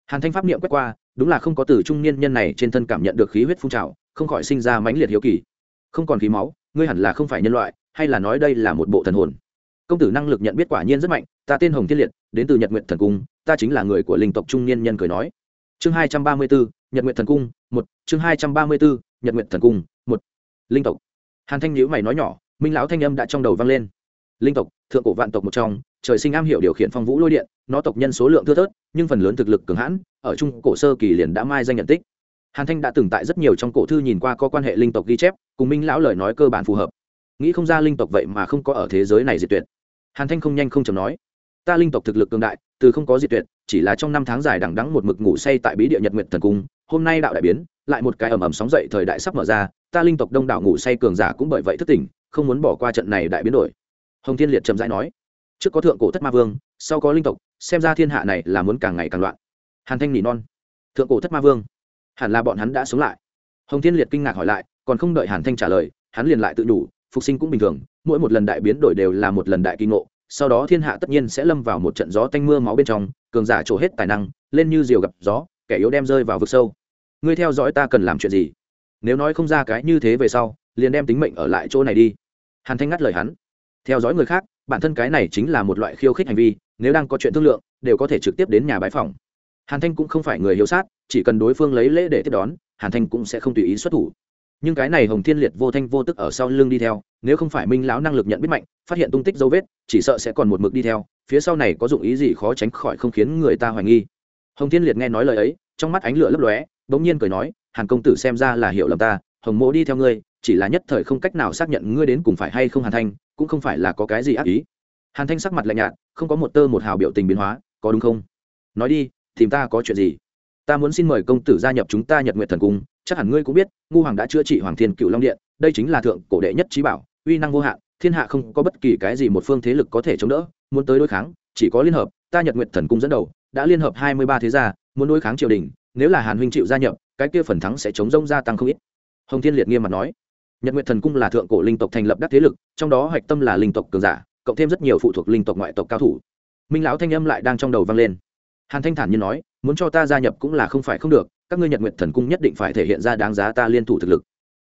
Hàn thanh pháp niệm quét qua, đúng là không có từ trung niên nhân này trên thân cảm nhận được khí huyết phun trào, không khỏi sinh ra mãnh liệt hiếu kỳ. Không còn khí máu, ngươi hẳn là không phải nhân loại, hay là nói đây là một bộ thần hồn? Công tử năng lực nhận biết quả nhiên rất mạnh, ta tên hồng thiên liệt, đến từ nhật nguyện thần cung, ta chính là người của linh tộc trung niên nhân cười nói. Chương hai trăm ba mươi bốn, nhật nguyện thần cung, một, chương hai trăm ba mươi bốn, nhật nguyện thần cung, một, linh tộc. Hàn thanh nhữ mày nói nhỏ, minh lão thanh âm đã trong đầu vang lên. Linh tộc, thượng cổ vạn tộc một trong trời sinh am hiểu điều khiển phong vũ lôi điện, nó tộc nhân số lượng thưa thớt, nhưng phần lớn thực lực cường hãn, ở trung cổ sơ kỳ liền đã mai danh nhận tích. Hàn thanh đã từng tại rất nhiều trong cổ thư nhìn qua có quan hệ linh tộc ghi chép, cùng minh lão lời nói cơ bản phù hợp. Nghĩ không ra linh tộc vậy mà không có ở thế giới này diệt tuyệt. Hàn thanh không nhanh không chầm nói, ta linh tộc thực lực cường đại, từ không có diệt tuyệt, chỉ là trong năm tháng dài đằng đắng một mực ngủ say tại bí địa nhật nguyệt thần cung, hôm nay đạo đại biến, lại một cái ầm ầm sóng dậy thời đại sắp mở ra, ta linh tộc đông đảo ngủ say cường giả cũng bởi vậy thất tỉnh, không muốn bỏ qua trận này đại biến đổi. Hồng thiên liệt chậm rãi nói trước có thượng cổ thất ma vương, sau có linh tộc, xem ra thiên hạ này là muốn càng ngày càng loạn. Hàn thanh nỉ non. Thượng cổ thất ma vương. Hẳn là bọn hắn đã sống lại. Hồng thiên liệt kinh ngạc hỏi lại, còn không đợi hàn thanh trả lời, hắn liền lại tự đủ, phục sinh cũng bình thường, mỗi một lần đại biến đổi đều là một lần đại kinh ngộ, sau đó thiên hạ tất nhiên sẽ lâm vào một trận gió tanh mưa máu bên trong, cường giả trổ hết tài năng, lên như diều gặp gió, kẻ yếu đem rơi vào vực sâu. Ngươi theo dõi ta cần làm chuyện gì? Nếu nói không ra cái như thế về sau, liền đem tính mệnh ở lại chỗ này đi. Hàn thanh ngắt lời hắn. Theo dõi người khác bản thân cái này chính là một loại khiêu khích hành vi, nếu đang có chuyện thương lượng, đều có thể trực tiếp đến nhà bãi phòng hàn thanh cũng không phải người hiếu sát, chỉ cần đối phương lấy lễ để tiếp đón, hàn thanh cũng sẽ không tùy ý xuất thủ. Nhưng cái này hồng thiên liệt vô thanh vô tức ở sau lưng đi theo, nếu không phải minh lão năng lực nhận biết mạnh, phát hiện tung tích dấu vết, chỉ sợ sẽ còn một mực đi theo, phía sau này có dụng ý gì khó tránh khỏi không khiến người ta hoài nghi. Hồng thiên liệt nghe nói lời ấy, trong mắt ánh lửa lấp lóe, bỗng nhiên cười nói, hàn công tử xem ra là hiểu lầm ta, hồng mộ đi theo ngươi, chỉ là nhất thời không cách nào xác nhận ngươi đến cùng phải hay không hàn thanh cũng không phải là có cái gì ác ý. Hàn thanh sắc mặt lạnh nhạt, không có một tơ một hào biểu tình biến hóa, có đúng không? Nói đi, tìm ta có chuyện gì? Ta muốn xin mời công tử gia nhập chúng ta nhật nguyện thần cung, chắc hẳn ngươi cũng biết, ngu hoàng đã chữa trị hoàng thiên cựu long điện, đây chính là thượng cổ đệ nhất trí bảo, uy năng vô hạn, thiên hạ không có bất kỳ cái gì một phương thế lực có thể chống đỡ, muốn tới đối kháng, chỉ có liên hợp, ta nhật nguyện thần cung dẫn đầu, đã liên hợp hai mươi ba thế gia, muốn đối kháng triều đình, nếu là hàn huynh chịu gia nhập, cái kia phần thắng sẽ chống rông gia tăng không ít. Hồng thiên liệt nghiêm mặt nói nhật nguyện thần cung là thượng cổ linh tộc thành lập đắc thế lực, trong đó hạch tâm là linh tộc cường giả, cộng thêm rất nhiều phụ thuộc linh tộc ngoại tộc cao thủ. Minh lão thanh âm lại đang trong đầu vang lên. Hàn thanh thản như nói, muốn cho ta gia nhập cũng là không phải không được, các ngươi nhật nguyện thần cung nhất định phải thể hiện ra đáng giá ta liên thủ thực lực.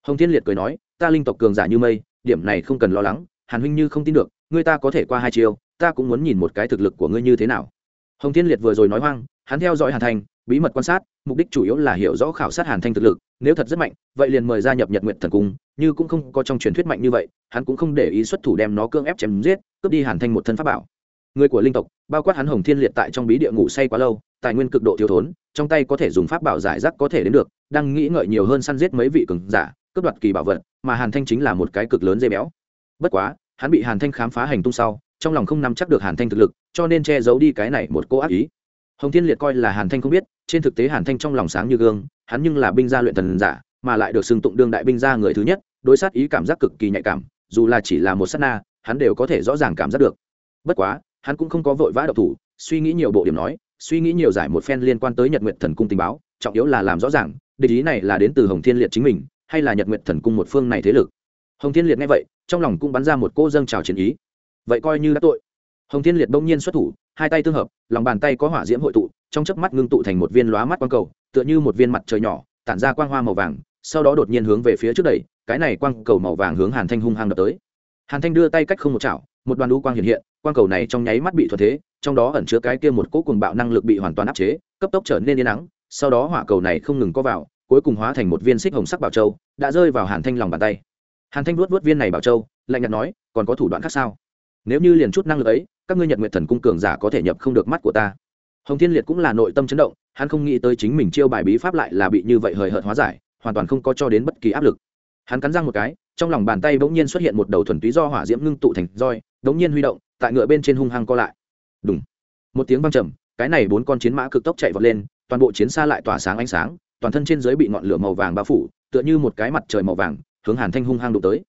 Hồng thiên liệt cười nói, ta linh tộc cường giả như mây, điểm này không cần lo lắng, hàn huynh như không tin được, ngươi ta có thể qua hai chiều ta cũng muốn nhìn một cái thực lực của ngươi như thế nào. Hồng thiên liệt vừa rồi nói hoang, hắn theo dõi hàn thanh bí mật quan sát, mục đích chủ yếu là hiểu rõ khảo sát hàn thanh thực lực, nếu thật rất mạnh, vậy liền mời gia nhập nhật nguyện thần cung, như cũng không có trong truyền thuyết mạnh như vậy, hắn cũng không để ý xuất thủ đem nó cưỡng ép chém giết, cướp đi hàn thanh một thân pháp bảo. Người của linh tộc, bao quát hắn hồng thiên liệt tại trong bí địa ngủ say quá lâu, tài nguyên cực độ thiếu thốn, trong tay có thể dùng pháp bảo giải rác có thể đến được, đang nghĩ ngợi nhiều hơn săn giết mấy vị cường giả, cướp đoạt kỳ bảo vật, mà hàn thanh chính là một cái cực lớn dây béo. Bất quá, hắn bị hàn thanh khám phá hành tung sau, trong lòng không nắm chắc được hàn thanh thực lực, cho nên che giấu đi cái này một cô ác ý hồng thiên liệt coi là hàn thanh không biết, trên thực tế hàn thanh trong lòng sáng như gương, hắn nhưng là binh gia luyện thần giả, mà lại được xưng tụng đương đại binh gia người thứ nhất, đối sát ý cảm giác cực kỳ nhạy cảm, dù là chỉ là một sát na, hắn đều có thể rõ ràng cảm giác được. Bất quá, hắn cũng không có vội vã độc thủ, suy nghĩ nhiều bộ điểm nói, suy nghĩ nhiều giải một phen liên quan tới nhật nguyện thần cung tình báo, trọng yếu là làm rõ ràng, địch ý này là đến từ hồng thiên liệt chính mình, hay là nhật nguyện thần cung một phương này thế lực. Hồng thiên liệt nghe vậy, trong lòng cũng bắn ra một cô dâng trào chiến ý. Vậy coi như đã tội. Hồng thiên liệt bỗng nhiên xuất thủ hai tay tương hợp, lòng bàn tay có hỏa diễm hội tụ, trong chớp mắt ngưng tụ thành một viên lóa mắt quang cầu, tựa như một viên mặt trời nhỏ, tản ra quang hoa màu vàng, sau đó đột nhiên hướng về phía trước đẩy, cái này quang cầu màu vàng hướng hàn thanh hung hăng đập tới. Hàn thanh đưa tay cách không một chảo, một đoàn đu quang hiện hiện, quang cầu này trong nháy mắt bị thuật thế, trong đó ẩn chứa cái kia một cỗ cuồng bạo năng lực bị hoàn toàn áp chế, cấp tốc trở nên yên nắng sau đó hỏa cầu này không ngừng có vào, cuối cùng hóa thành một viên xích hồng sắc bảo châu, đã rơi vào hàn thanh lòng bàn tay. Hàn thanh vuốt vuốt viên này bảo châu, lạnh nhạt nói, còn có thủ đoạn khác sao? Nếu như liền chút năng lực ấy, các ngươi nhật nguyện thần cung cường giả có thể nhập không được mắt của ta. Hồng thiên liệt cũng là nội tâm chấn động, hắn không nghĩ tới chính mình chiêu bài bí pháp lại là bị như vậy hời hợt hóa giải, hoàn toàn không có cho đến bất kỳ áp lực. Hắn cắn răng một cái, trong lòng bàn tay bỗng nhiên xuất hiện một đầu thuần túy do hỏa diễm ngưng tụ thành roi bỗng nhiên huy động, tại ngựa bên trên hung hăng co lại. Đúng một tiếng vang trầm, cái này bốn con chiến mã cực tốc chạy vọt lên, toàn bộ chiến xa lại tỏa sáng ánh sáng, toàn thân trên dưới bị ngọn lửa màu vàng bao phủ, tựa như một cái mặt trời màu vàng, hướng hàn thanh hung hăng đụng tới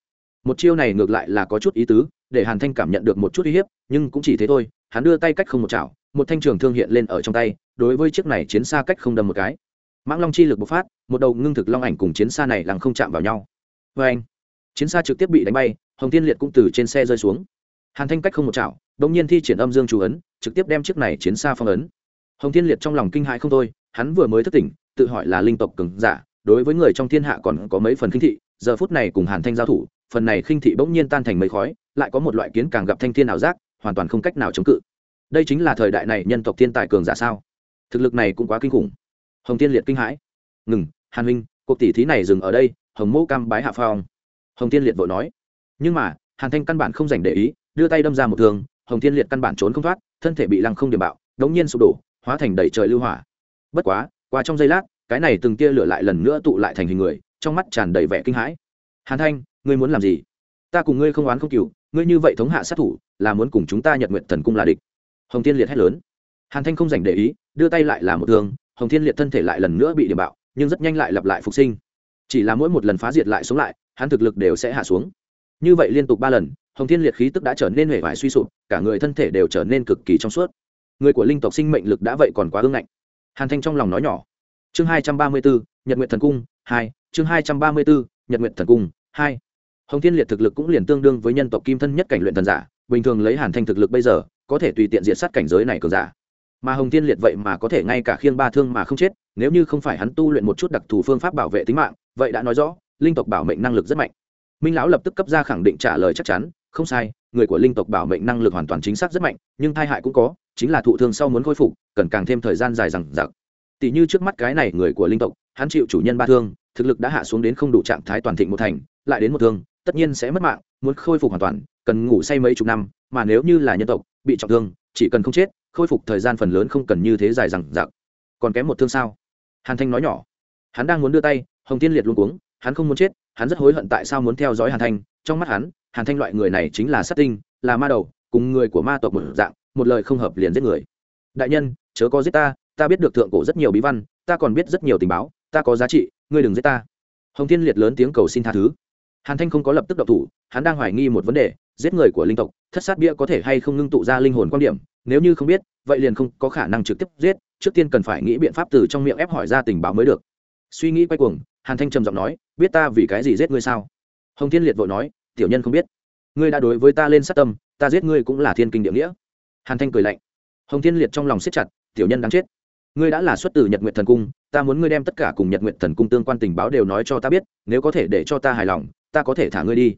một chiêu này ngược lại là có chút ý tứ, để hàn thanh cảm nhận được một chút uy hiếp, nhưng cũng chỉ thế thôi, hắn đưa tay cách không một chảo, một thanh trường thương hiện lên ở trong tay, đối với chiếc này chiến xa cách không đâm một cái. Mãng long chi lực bộc phát, một đầu ngưng thực long ảnh cùng chiến xa này lặng không chạm vào nhau. Vê anh chiến xa trực tiếp bị đánh bay, hồng tiên liệt cũng từ trên xe rơi xuống. Hàn thanh cách không một chảo đ ỗ n g nhiên thi triển âm dương chú ấn, trực tiếp đem chiếc này chiến xa phong ấn. Hồng tiên liệt trong lòng kinh hãi không thôi, hắn vừa mới thất tỉnh, tự hỏi là linh tộc cứng giả, đối với người trong thiên hạ còn có mấy phần khinh thị, giờ phút này cùng hàn thanh giao thủ phần này khinh thị bỗng nhiên tan thành mấy khói, lại có một loại kiến càng gặp thanh thiên ảo giác, hoàn toàn không cách nào chống cự. Đây chính là thời đại này nhân tộc thiên tài cường giả sao? Thực lực này cũng quá kinh khủng. Hồng tiên liệt kinh hãi. Ngừng, hàn huynh, cuộc tỷ thí này dừng ở đây, hồng mô cam bái hạ phong. Hồng tiên liệt vội nói. Nhưng mà, hàn thanh căn bản không dành để ý, đưa tay đâm ra một thường hồng tiên liệt căn bản trốn không thoát, thân thể bị lăng không điểm bạo, đống nhiên sụp đổ, hóa thành đầy trời lưu hỏa. Bất quá, qua trong giây lát, cái này từng tia lửa lại lần nữa tụ lại thành hình người, trong mắt tràn đầy vẻ kinh hãi. Hàn thanh ngươi muốn làm gì? Ta cùng ngươi không oán không cừu, ngươi như vậy thống hạ sát thủ, là muốn cùng chúng ta nhật nguyện thần cung là địch. Hồng Thiên liệt hét lớn. Hàn thanh không dành để ý, đưa tay lại là một thương, hồng thiên liệt thân thể lại lần nữa bị điểm bạo, nhưng rất nhanh lại lặp lại phục sinh. Chỉ là mỗi một lần phá diệt lại sống lại, hắn thực lực đều sẽ hạ xuống. Như vậy liên tục ba lần, hồng thiên liệt khí tức đã trở nên hề vải suy sụp, cả người thân thể đều trở nên cực kỳ trong suốt. Người của linh tộc sinh mệnh lực đã vậy còn quá ương ngạnh. Hàn thanh trong lòng nói nhỏ. Chương hai trăm ba mươi bốn, nhật nguyện thần cung, hai, chương hai trăm ba mươi bốn, nhật nguyện thần cung, hai hồng thiên liệt thực lực cũng liền tương đương với nhân tộc kim thân nhất cảnh luyện thần giả, bình thường lấy hàn thanh thực lực bây giờ, có thể tùy tiện diệt sát cảnh giới này cường giả. Mà hồng thiên liệt vậy mà có thể ngay cả khiêng ba thương mà không chết, nếu như không phải hắn tu luyện một chút đặc thù phương pháp bảo vệ tính mạng, vậy đã nói rõ, linh tộc bảo mệnh năng lực rất mạnh. Minh lão lập tức cấp ra khẳng định trả lời chắc chắn, không sai, người của linh tộc bảo mệnh năng lực hoàn toàn chính xác rất mạnh, nhưng tai hại cũng có, chính là thụ thương sau muốn khôi phục, cần càng thêm thời gian dài rằng giặc tỷ như trước mắt cái này người của linh tộc, hắn chịu chủ nhân ba thương, thực lực đã hạ xuống đến không đủ trạng thái toàn thịnh một thành, lại đến một thương tất nhiên sẽ mất mạng, muốn khôi phục hoàn toàn, cần ngủ say mấy chục năm, mà nếu như là nhân tộc, bị trọng thương, chỉ cần không chết, khôi phục thời gian phần lớn không cần như thế dài rằng giặc còn kém một thương sao? Hàn thanh nói nhỏ. Hắn đang muốn đưa tay, hồng tiên liệt luôn cuống, hắn không muốn chết, hắn rất hối hận tại sao muốn theo dõi hàn thanh. Trong mắt hắn, hàn thanh loại người này chính là sát tinh, là ma đầu, cùng người của ma tộc một dạng, một lời không hợp liền giết người. Đại nhân, chớ có giết ta ta biết được thượng cổ rất nhiều bí văn, ta còn biết rất nhiều tình báo, ta có giá trị, ngươi đừng giết ta. Hồng thiên liệt lớn tiếng cầu xin tha thứ hàn thanh không có lập tức độc thủ, hắn đang hoài nghi một vấn đề, giết người của linh tộc, thất sát bia có thể hay không ngưng tụ ra linh hồn quan điểm, nếu như không biết, vậy liền không có khả năng trực tiếp giết, trước tiên cần phải nghĩ biện pháp từ trong miệng ép hỏi ra tình báo mới được. Suy nghĩ quay cuồng, hàn thanh trầm giọng nói, biết ta vì cái gì giết ngươi sao? Hồng thiên liệt vội nói, tiểu nhân không biết. Ngươi đã đối với ta lên sát tâm, ta giết ngươi cũng là thiên kinh địa nghĩa. Hàn thanh cười lạnh. Hồng thiên liệt trong lòng siết chặt, tiểu nhân đáng chết. Ngươi đã là xuất từ nhật nguyện thần cung, ta muốn ngươi đem tất cả cùng nhật nguyện thần cung tương quan tình báo đều nói cho ta biết, nếu có thể để cho ta hài lòng ta có thể thả ngươi đi.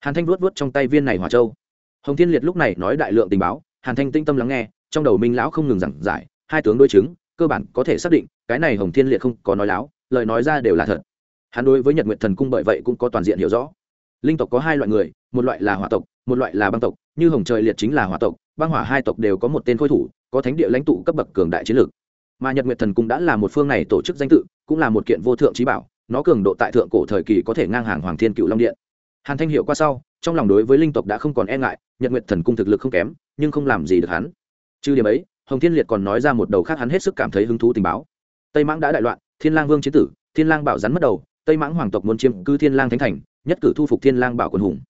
Hàn thanh vuốt vuốt trong tay viên này hòa châu. Hồng thiên liệt lúc này nói đại lượng tình báo, hàn thanh tinh tâm lắng nghe, trong đầu minh lão không ngừng giảng giải, hai tướng đối chứng, cơ bản có thể xác định, cái này hồng thiên liệt không có nói láo, lời nói ra đều là thật. Hắn đối với nhật nguyện thần cung bởi vậy cũng có toàn diện hiểu rõ. Linh tộc có hai loại người, một loại là hỏa tộc, một loại là băng tộc, như hồng trời liệt chính là hỏa tộc, băng hỏa hai tộc đều có một tên khôi thủ, có thánh địa lãnh tụ cấp bậc cường đại chiến lược. Mà nhật nguyệt thần cung đã là một phương này tổ chức danh tự, cũng là một kiện vô thượng trí bảo nó cường độ tại thượng cổ thời kỳ có thể ngang hàng hoàng thiên cựu long điện. Hàn thanh hiệu qua sau, trong lòng đối với linh tộc đã không còn e ngại, nhật nguyệt thần cung thực lực không kém, nhưng không làm gì được hắn. Trừ điểm ấy, hồng thiên liệt còn nói ra một đầu khác hắn hết sức cảm thấy hứng thú tình báo. Tây mãng đã đại loạn, thiên lang vương chiến tử, thiên lang bảo rắn mất đầu, tây mãng hoàng tộc muốn chiếm cư thiên lang thánh thành, nhất cử thu phục thiên lang bảo quân hùng.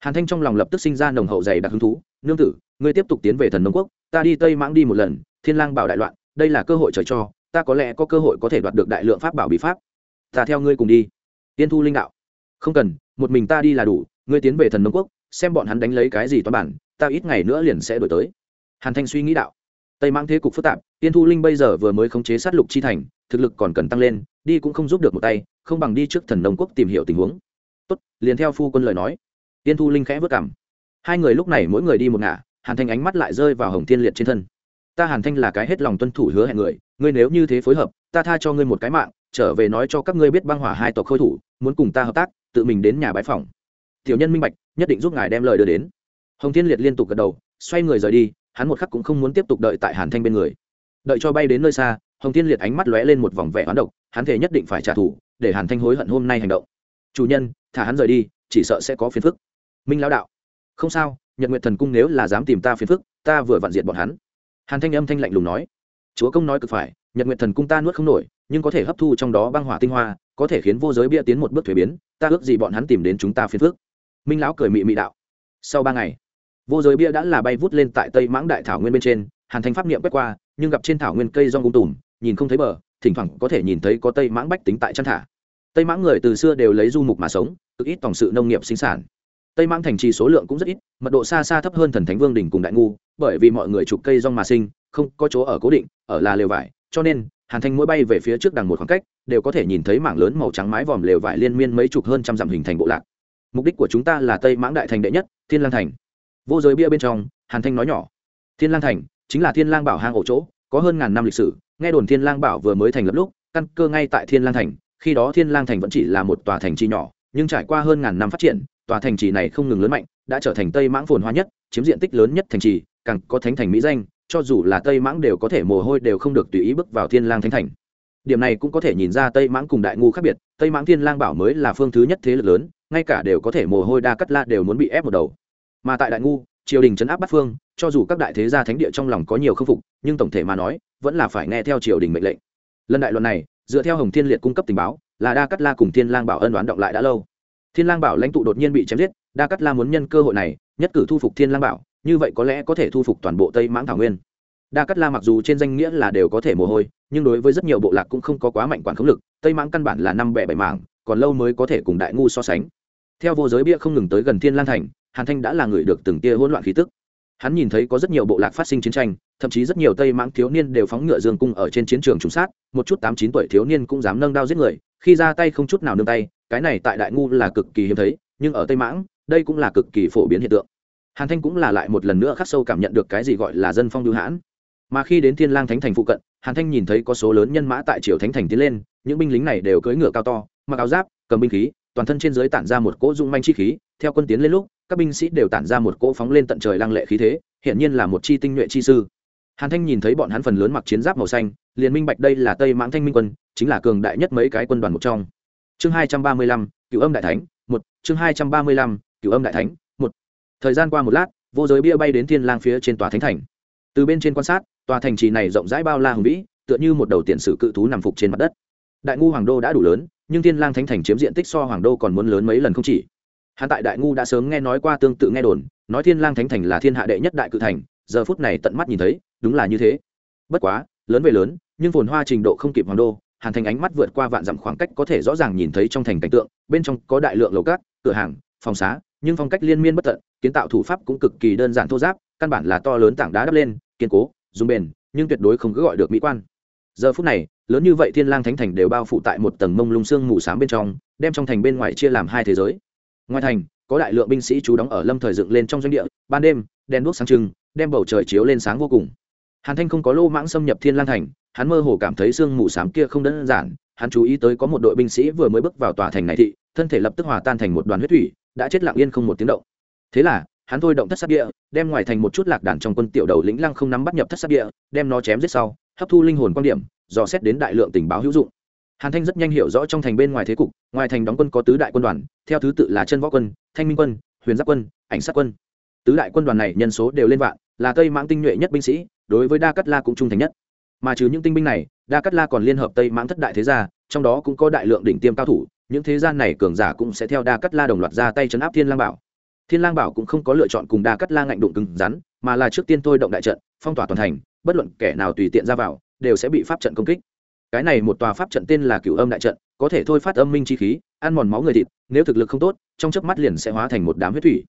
Hàn thanh trong lòng lập tức sinh ra nồng hậu dày đặc hứng thú, nương tử, ngươi tiếp tục tiến về thần nông quốc, ta đi tây mãng đi một lần, thiên lang bảo đại loạn, đây là cơ hội trời cho, ta có lẽ có cơ hội có thể đoạt được đại lượng pháp bảo bí pháp ta theo ngươi cùng đi. Tiên thu linh đạo. Không cần, một mình ta đi là đủ, ngươi tiến về thần nông quốc, xem bọn hắn đánh lấy cái gì toán bản, ta ít ngày nữa liền sẽ đổi tới. Hàn thanh suy nghĩ đạo. Tây Mang thế cục phức tạp, tiên thu linh bây giờ vừa mới khống chế sát lục chi thành, thực lực còn cần tăng lên, đi cũng không giúp được một tay, không bằng đi trước thần nông quốc tìm hiểu tình huống. Tốt, liền theo phu quân lời nói. Tiên thu linh khẽ vất cảm. Hai người lúc này mỗi người đi một ngả, hàn thanh ánh mắt lại rơi vào hồng thiên liệt trên thân. Ta hàn thanh là cái hết lòng tuân thủ hứa hẹn người, ngươi nếu như thế phối hợp, ta tha cho ngươi một cái mạng trở về nói cho các ngươi biết băng hỏa hai tộc khôi thủ, muốn cùng ta hợp tác, tự mình đến nhà bãi phòng tiểu nhân minh bạch, nhất định giúp ngài đem lời đưa đến. Hồng thiên liệt liên tục gật đầu, xoay người rời đi, hắn một khắc cũng không muốn tiếp tục đợi tại hàn thanh bên người. Đợi cho bay đến nơi xa, hồng thiên liệt ánh mắt lóe lên một vòng vẻ hoán độc, hắn thể nhất định phải trả thù, để hàn thanh hối hận hôm nay hành động. Chủ nhân, thả hắn rời đi, chỉ sợ sẽ có phiền phức. Minh lão đạo, không sao, nhật nguyện thần cung nếu là dám tìm ta phiền phức, ta vừa vặn diện bọn hắn. Hàn thanh âm thanh lạnh lùng nói, chúa công nói cực phải, nhật nguyện thần cung ta nuốt không nổi nhưng có thể hấp thu trong đó băng hỏa tinh hoa, có thể khiến vô giới bia tiến một bước thuế biến, ta ước gì bọn hắn tìm đến chúng ta phiền phức. Minh lão cười mị mị đạo. Sau ba ngày, vô giới bia đã là bay vút lên tại tây mãng đại thảo nguyên bên trên, hàn thanh pháp niệm quét qua, nhưng gặp trên thảo nguyên cây rong ung tùm, nhìn không thấy bờ, thỉnh thoảng có thể nhìn thấy có tây mãng bách tính tại chăn thả. Tây mãng người từ xưa đều lấy du mục mà sống, cực ít tổng sự nông nghiệp sinh sản. Tây mãng thành trì số lượng cũng rất ít, mật độ xa xa thấp hơn thần thánh vương đỉnh cùng đại ngu, bởi vì mọi người chụp cây rong mà sinh, không có chỗ ở cố định, ở là lều vải, cho nên hàn thanh mỗi bay về phía trước đằng một khoảng cách, đều có thể nhìn thấy mảng lớn màu trắng mái vòm lều vải liên miên mấy chục hơn trăm dặm hình thành bộ lạc. Mục đích của chúng ta là tây mãng đại thành đệ nhất, thiên lang thành. Vô giới bia bên trong, hàn thanh nói nhỏ, thiên lang thành chính là thiên lang bảo hang ổ chỗ, có hơn ngàn năm lịch sử, nghe đồn thiên lang bảo vừa mới thành lập lúc, căn cơ ngay tại thiên lang thành, khi đó thiên lang thành vẫn chỉ là một tòa thành trì nhỏ, nhưng trải qua hơn ngàn năm phát triển, tòa thành trì này không ngừng lớn mạnh, đã trở thành tây mãng phồn hoa nhất, chiếm diện tích lớn nhất thành trì, càng có thánh thành mỹ danh cho dù là tây mãng đều có thể mồ hôi đều không được tùy ý bước vào thiên lang thánh thành. Điểm này cũng có thể nhìn ra tây mãng cùng đại ngu khác biệt, tây mãng thiên lang bảo mới là phương thứ nhất thế lực lớn, ngay cả đều có thể mồ hôi đa cắt la đều muốn bị ép một đầu. Mà tại đại ngu, triều đình chấn áp bắt phương, cho dù các đại thế gia thánh địa trong lòng có nhiều khâm phục, nhưng tổng thể mà nói, vẫn là phải nghe theo triều đình mệnh lệnh. Lần đại luận này, dựa theo hồng thiên liệt cung cấp tình báo, là đa cắt la cùng thiên lang bảo ân đoán động lại đã lâu. Thiên lang bảo lãnh tụ đột nhiên bị chém giết, đa cắt la muốn nhân cơ hội này, nhất cử thu phục thiên lang bảo như vậy có lẽ có thể thu phục toàn bộ tây mãng thảo nguyên. Đa cắt la mặc dù trên danh nghĩa là đều có thể mồ hôi, nhưng đối với rất nhiều bộ lạc cũng không có quá mạnh quản khống lực, tây mãng căn bản là năm bẻ bảy mảng, còn lâu mới có thể cùng đại ngu so sánh. Theo vô giới bia không ngừng tới gần thiên lang thành, hàn thanh đã là người được từng tia hỗn loạn khí tức. Hắn nhìn thấy có rất nhiều bộ lạc phát sinh chiến tranh, thậm chí rất nhiều tây mãng thiếu niên đều phóng ngựa dương cung ở trên chiến trường trùng sát, một chút tám chín tuổi thiếu niên cũng dám nâng đao giết người, khi ra tay không chút nào nương tay, cái này tại đại ngu là cực kỳ hiếm thấy, nhưng ở tây mãng, đây cũng là cực kỳ phổ biến hiện tượng hàn thanh cũng là lại một lần nữa khắc sâu cảm nhận được cái gì gọi là dân phong lưu hãn. Mà khi đến thiên lang thánh thành phụ cận, hàn thanh nhìn thấy có số lớn nhân mã tại triều thánh thành tiến lên, những binh lính này đều cưỡi ngựa cao to, mặc áo giáp, cầm binh khí, toàn thân trên dưới tản ra một cỗ dung manh chi khí. Theo quân tiến lên lúc, các binh sĩ đều tản ra một cỗ phóng lên tận trời lăng lệ khí thế hiện nhiên là một chi tinh nhuệ chi sư. Hàn thanh nhìn thấy bọn hắn phần lớn mặc chiến giáp màu xanh, liền minh bạch đây là tây mãng thanh minh quân, chính là cường đại nhất mấy cái quân đoàn một trong. Chương hai trăm ba mươi lăm cựu âm đại thánh, một, chương hai trăm ba mươi lăm cựu âm đại thánh thời gian qua một lát, vô giới bia bay đến thiên lang phía trên tòa thánh thành. Từ bên trên quan sát, tòa thành trì này rộng rãi bao la hùng vĩ, tựa như một đầu tiền sử cự thú nằm phục trên mặt đất. Đại ngu hoàng đô đã đủ lớn, nhưng thiên lang thánh thành chiếm diện tích so hoàng đô còn muốn lớn mấy lần không chỉ. Hắn tại đại ngu đã sớm nghe nói qua tương tự nghe đồn, nói thiên lang thánh thành là thiên hạ đệ nhất đại cự thành, giờ phút này tận mắt nhìn thấy, đúng là như thế. Bất quá, lớn về lớn, nhưng phồn hoa trình độ không kịp hoàng đô, hàn thành ánh mắt vượt qua vạn dặm khoảng cách có thể rõ ràng nhìn thấy trong thành cảnh tượng, bên trong có đại lượng lầu cát, cửa hàng, phòng xá nhưng phong cách liên miên bất tận, kiến tạo thủ pháp cũng cực kỳ đơn giản thô giáp, căn bản là to lớn tảng đá đắp lên, kiên cố, dùng bền, nhưng tuyệt đối không cứ gọi được mỹ quan. Giờ phút này, lớn như vậy thiên lang thánh thành đều bao phủ tại một tầng mông lung sương mù sám bên trong, đem trong thành bên ngoài chia làm hai thế giới. Ngoài thành, có đại lượng binh sĩ trú đóng ở lâm thời dựng lên trong doanh địa, ban đêm, đèn đuốc sáng trưng, đem bầu trời chiếu lên sáng vô cùng. Hàn thanh không có lô mãng xâm nhập thiên lang thành, hắn mơ hồ cảm thấy sương mù sám kia không đơn giản, hắn chú ý tới có một đội binh sĩ vừa mới bước vào tòa thành này thị, thân thể lập tức hòa tan thành một đoàn huyết thủy đã chết lặng yên không một tiếng động. Thế là, hắn thôi động thất sát địa, đem ngoài thành một chút lạc đàn trong quân tiểu đầu lĩnh lăng không nắm bắt nhập thất sát địa, đem nó chém giết sau, hấp thu linh hồn quan điểm, dò xét đến đại lượng tình báo hữu dụng. Hàn thanh rất nhanh hiểu rõ trong thành bên ngoài thế cục, ngoài thành đóng quân có tứ đại quân đoàn, theo thứ tự là chân võ quân, thanh minh quân, huyền giáp quân, ảnh sát quân. Tứ đại quân đoàn này nhân số đều lên vạn, là tây mãng tinh nhuệ nhất binh sĩ, đối với đa Cát la cũng trung thành nhất. Mà trừ những tinh binh này, đa Cát la còn liên hợp tây mãng thất đại thế gia, trong đó cũng có đại lượng đỉnh tiêm cao thủ những thế gian này cường giả cũng sẽ theo đa cắt la đồng loạt ra tay chấn áp thiên lang bảo. Thiên lang bảo cũng không có lựa chọn cùng đa cắt la ngạnh đụng cứng rắn, mà là trước tiên thôi động đại trận, phong tỏa toàn thành, bất luận kẻ nào tùy tiện ra vào, đều sẽ bị pháp trận công kích. Cái này một tòa pháp trận tên là cửu âm đại trận, có thể thôi phát âm minh chi khí, ăn mòn máu người thịt, nếu thực lực không tốt, trong chớp mắt liền sẽ hóa thành một đám huyết thủy.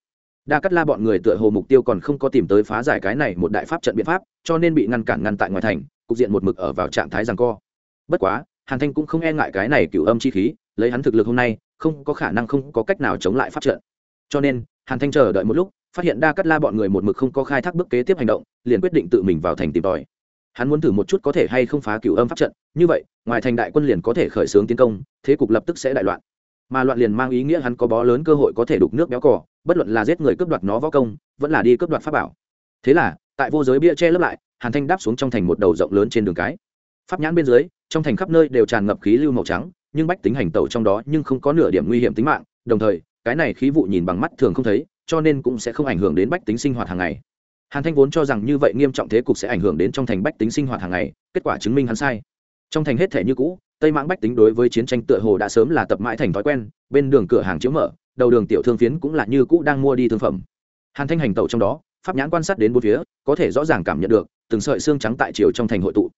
Đa cắt la bọn người tựa hồ mục tiêu còn không có tìm tới phá giải cái này một đại pháp trận biện pháp, cho nên bị ngăn cản ngăn tại ngoài thành, cục diện một mực ở vào trạng thái giằng co. Bất quá, hàn thanh cũng không e ngại cái này cửu âm chi khí lấy hắn thực lực hôm nay, không có khả năng không có cách nào chống lại pháp trận. Cho nên, hàn thanh chờ đợi một lúc, phát hiện đa cắt la bọn người một mực không có khai thác bước kế tiếp hành động, liền quyết định tự mình vào thành tìm tòi. Hắn muốn thử một chút có thể hay không phá cửu âm pháp trận, như vậy, ngoài thành đại quân liền có thể khởi xướng tiến công, thế cục lập tức sẽ đại loạn. Mà loạn liền mang ý nghĩa hắn có bó lớn cơ hội có thể đục nước béo cỏ bất luận là giết người cướp đoạt nó võ công, vẫn là đi cướp đoạt pháp bảo. Thế là, tại vô giới bia che lấp lại, hàn thanh đáp xuống trong thành một đầu rộng lớn trên đường cái. Pháp nhãn bên dưới trong thành khắp nơi đều tràn ngập khí lưu màu trắng, nhưng bách tính hành tẩu trong đó nhưng không có nửa điểm nguy hiểm tính mạng, đồng thời, cái này khí vụ nhìn bằng mắt thường không thấy, cho nên cũng sẽ không ảnh hưởng đến bách tính sinh hoạt hàng ngày. Hàn thanh vốn cho rằng như vậy nghiêm trọng thế cục sẽ ảnh hưởng đến trong thành bách tính sinh hoạt hàng ngày, kết quả chứng minh hắn sai. Trong thành hết thể như cũ, tây mãng bách tính đối với chiến tranh tựa hồ đã sớm là tập mãi thành thói quen, bên đường cửa hàng chiếu mở, đầu đường tiểu thương phiến cũng là như cũ đang mua đi thương phẩm. Hàn thanh hành tẩu trong đó, pháp nhãn quan sát đến bốn phía, có thể rõ ràng cảm nhận được, từng sợi xương trắng tại chiều trong thành hội tụ.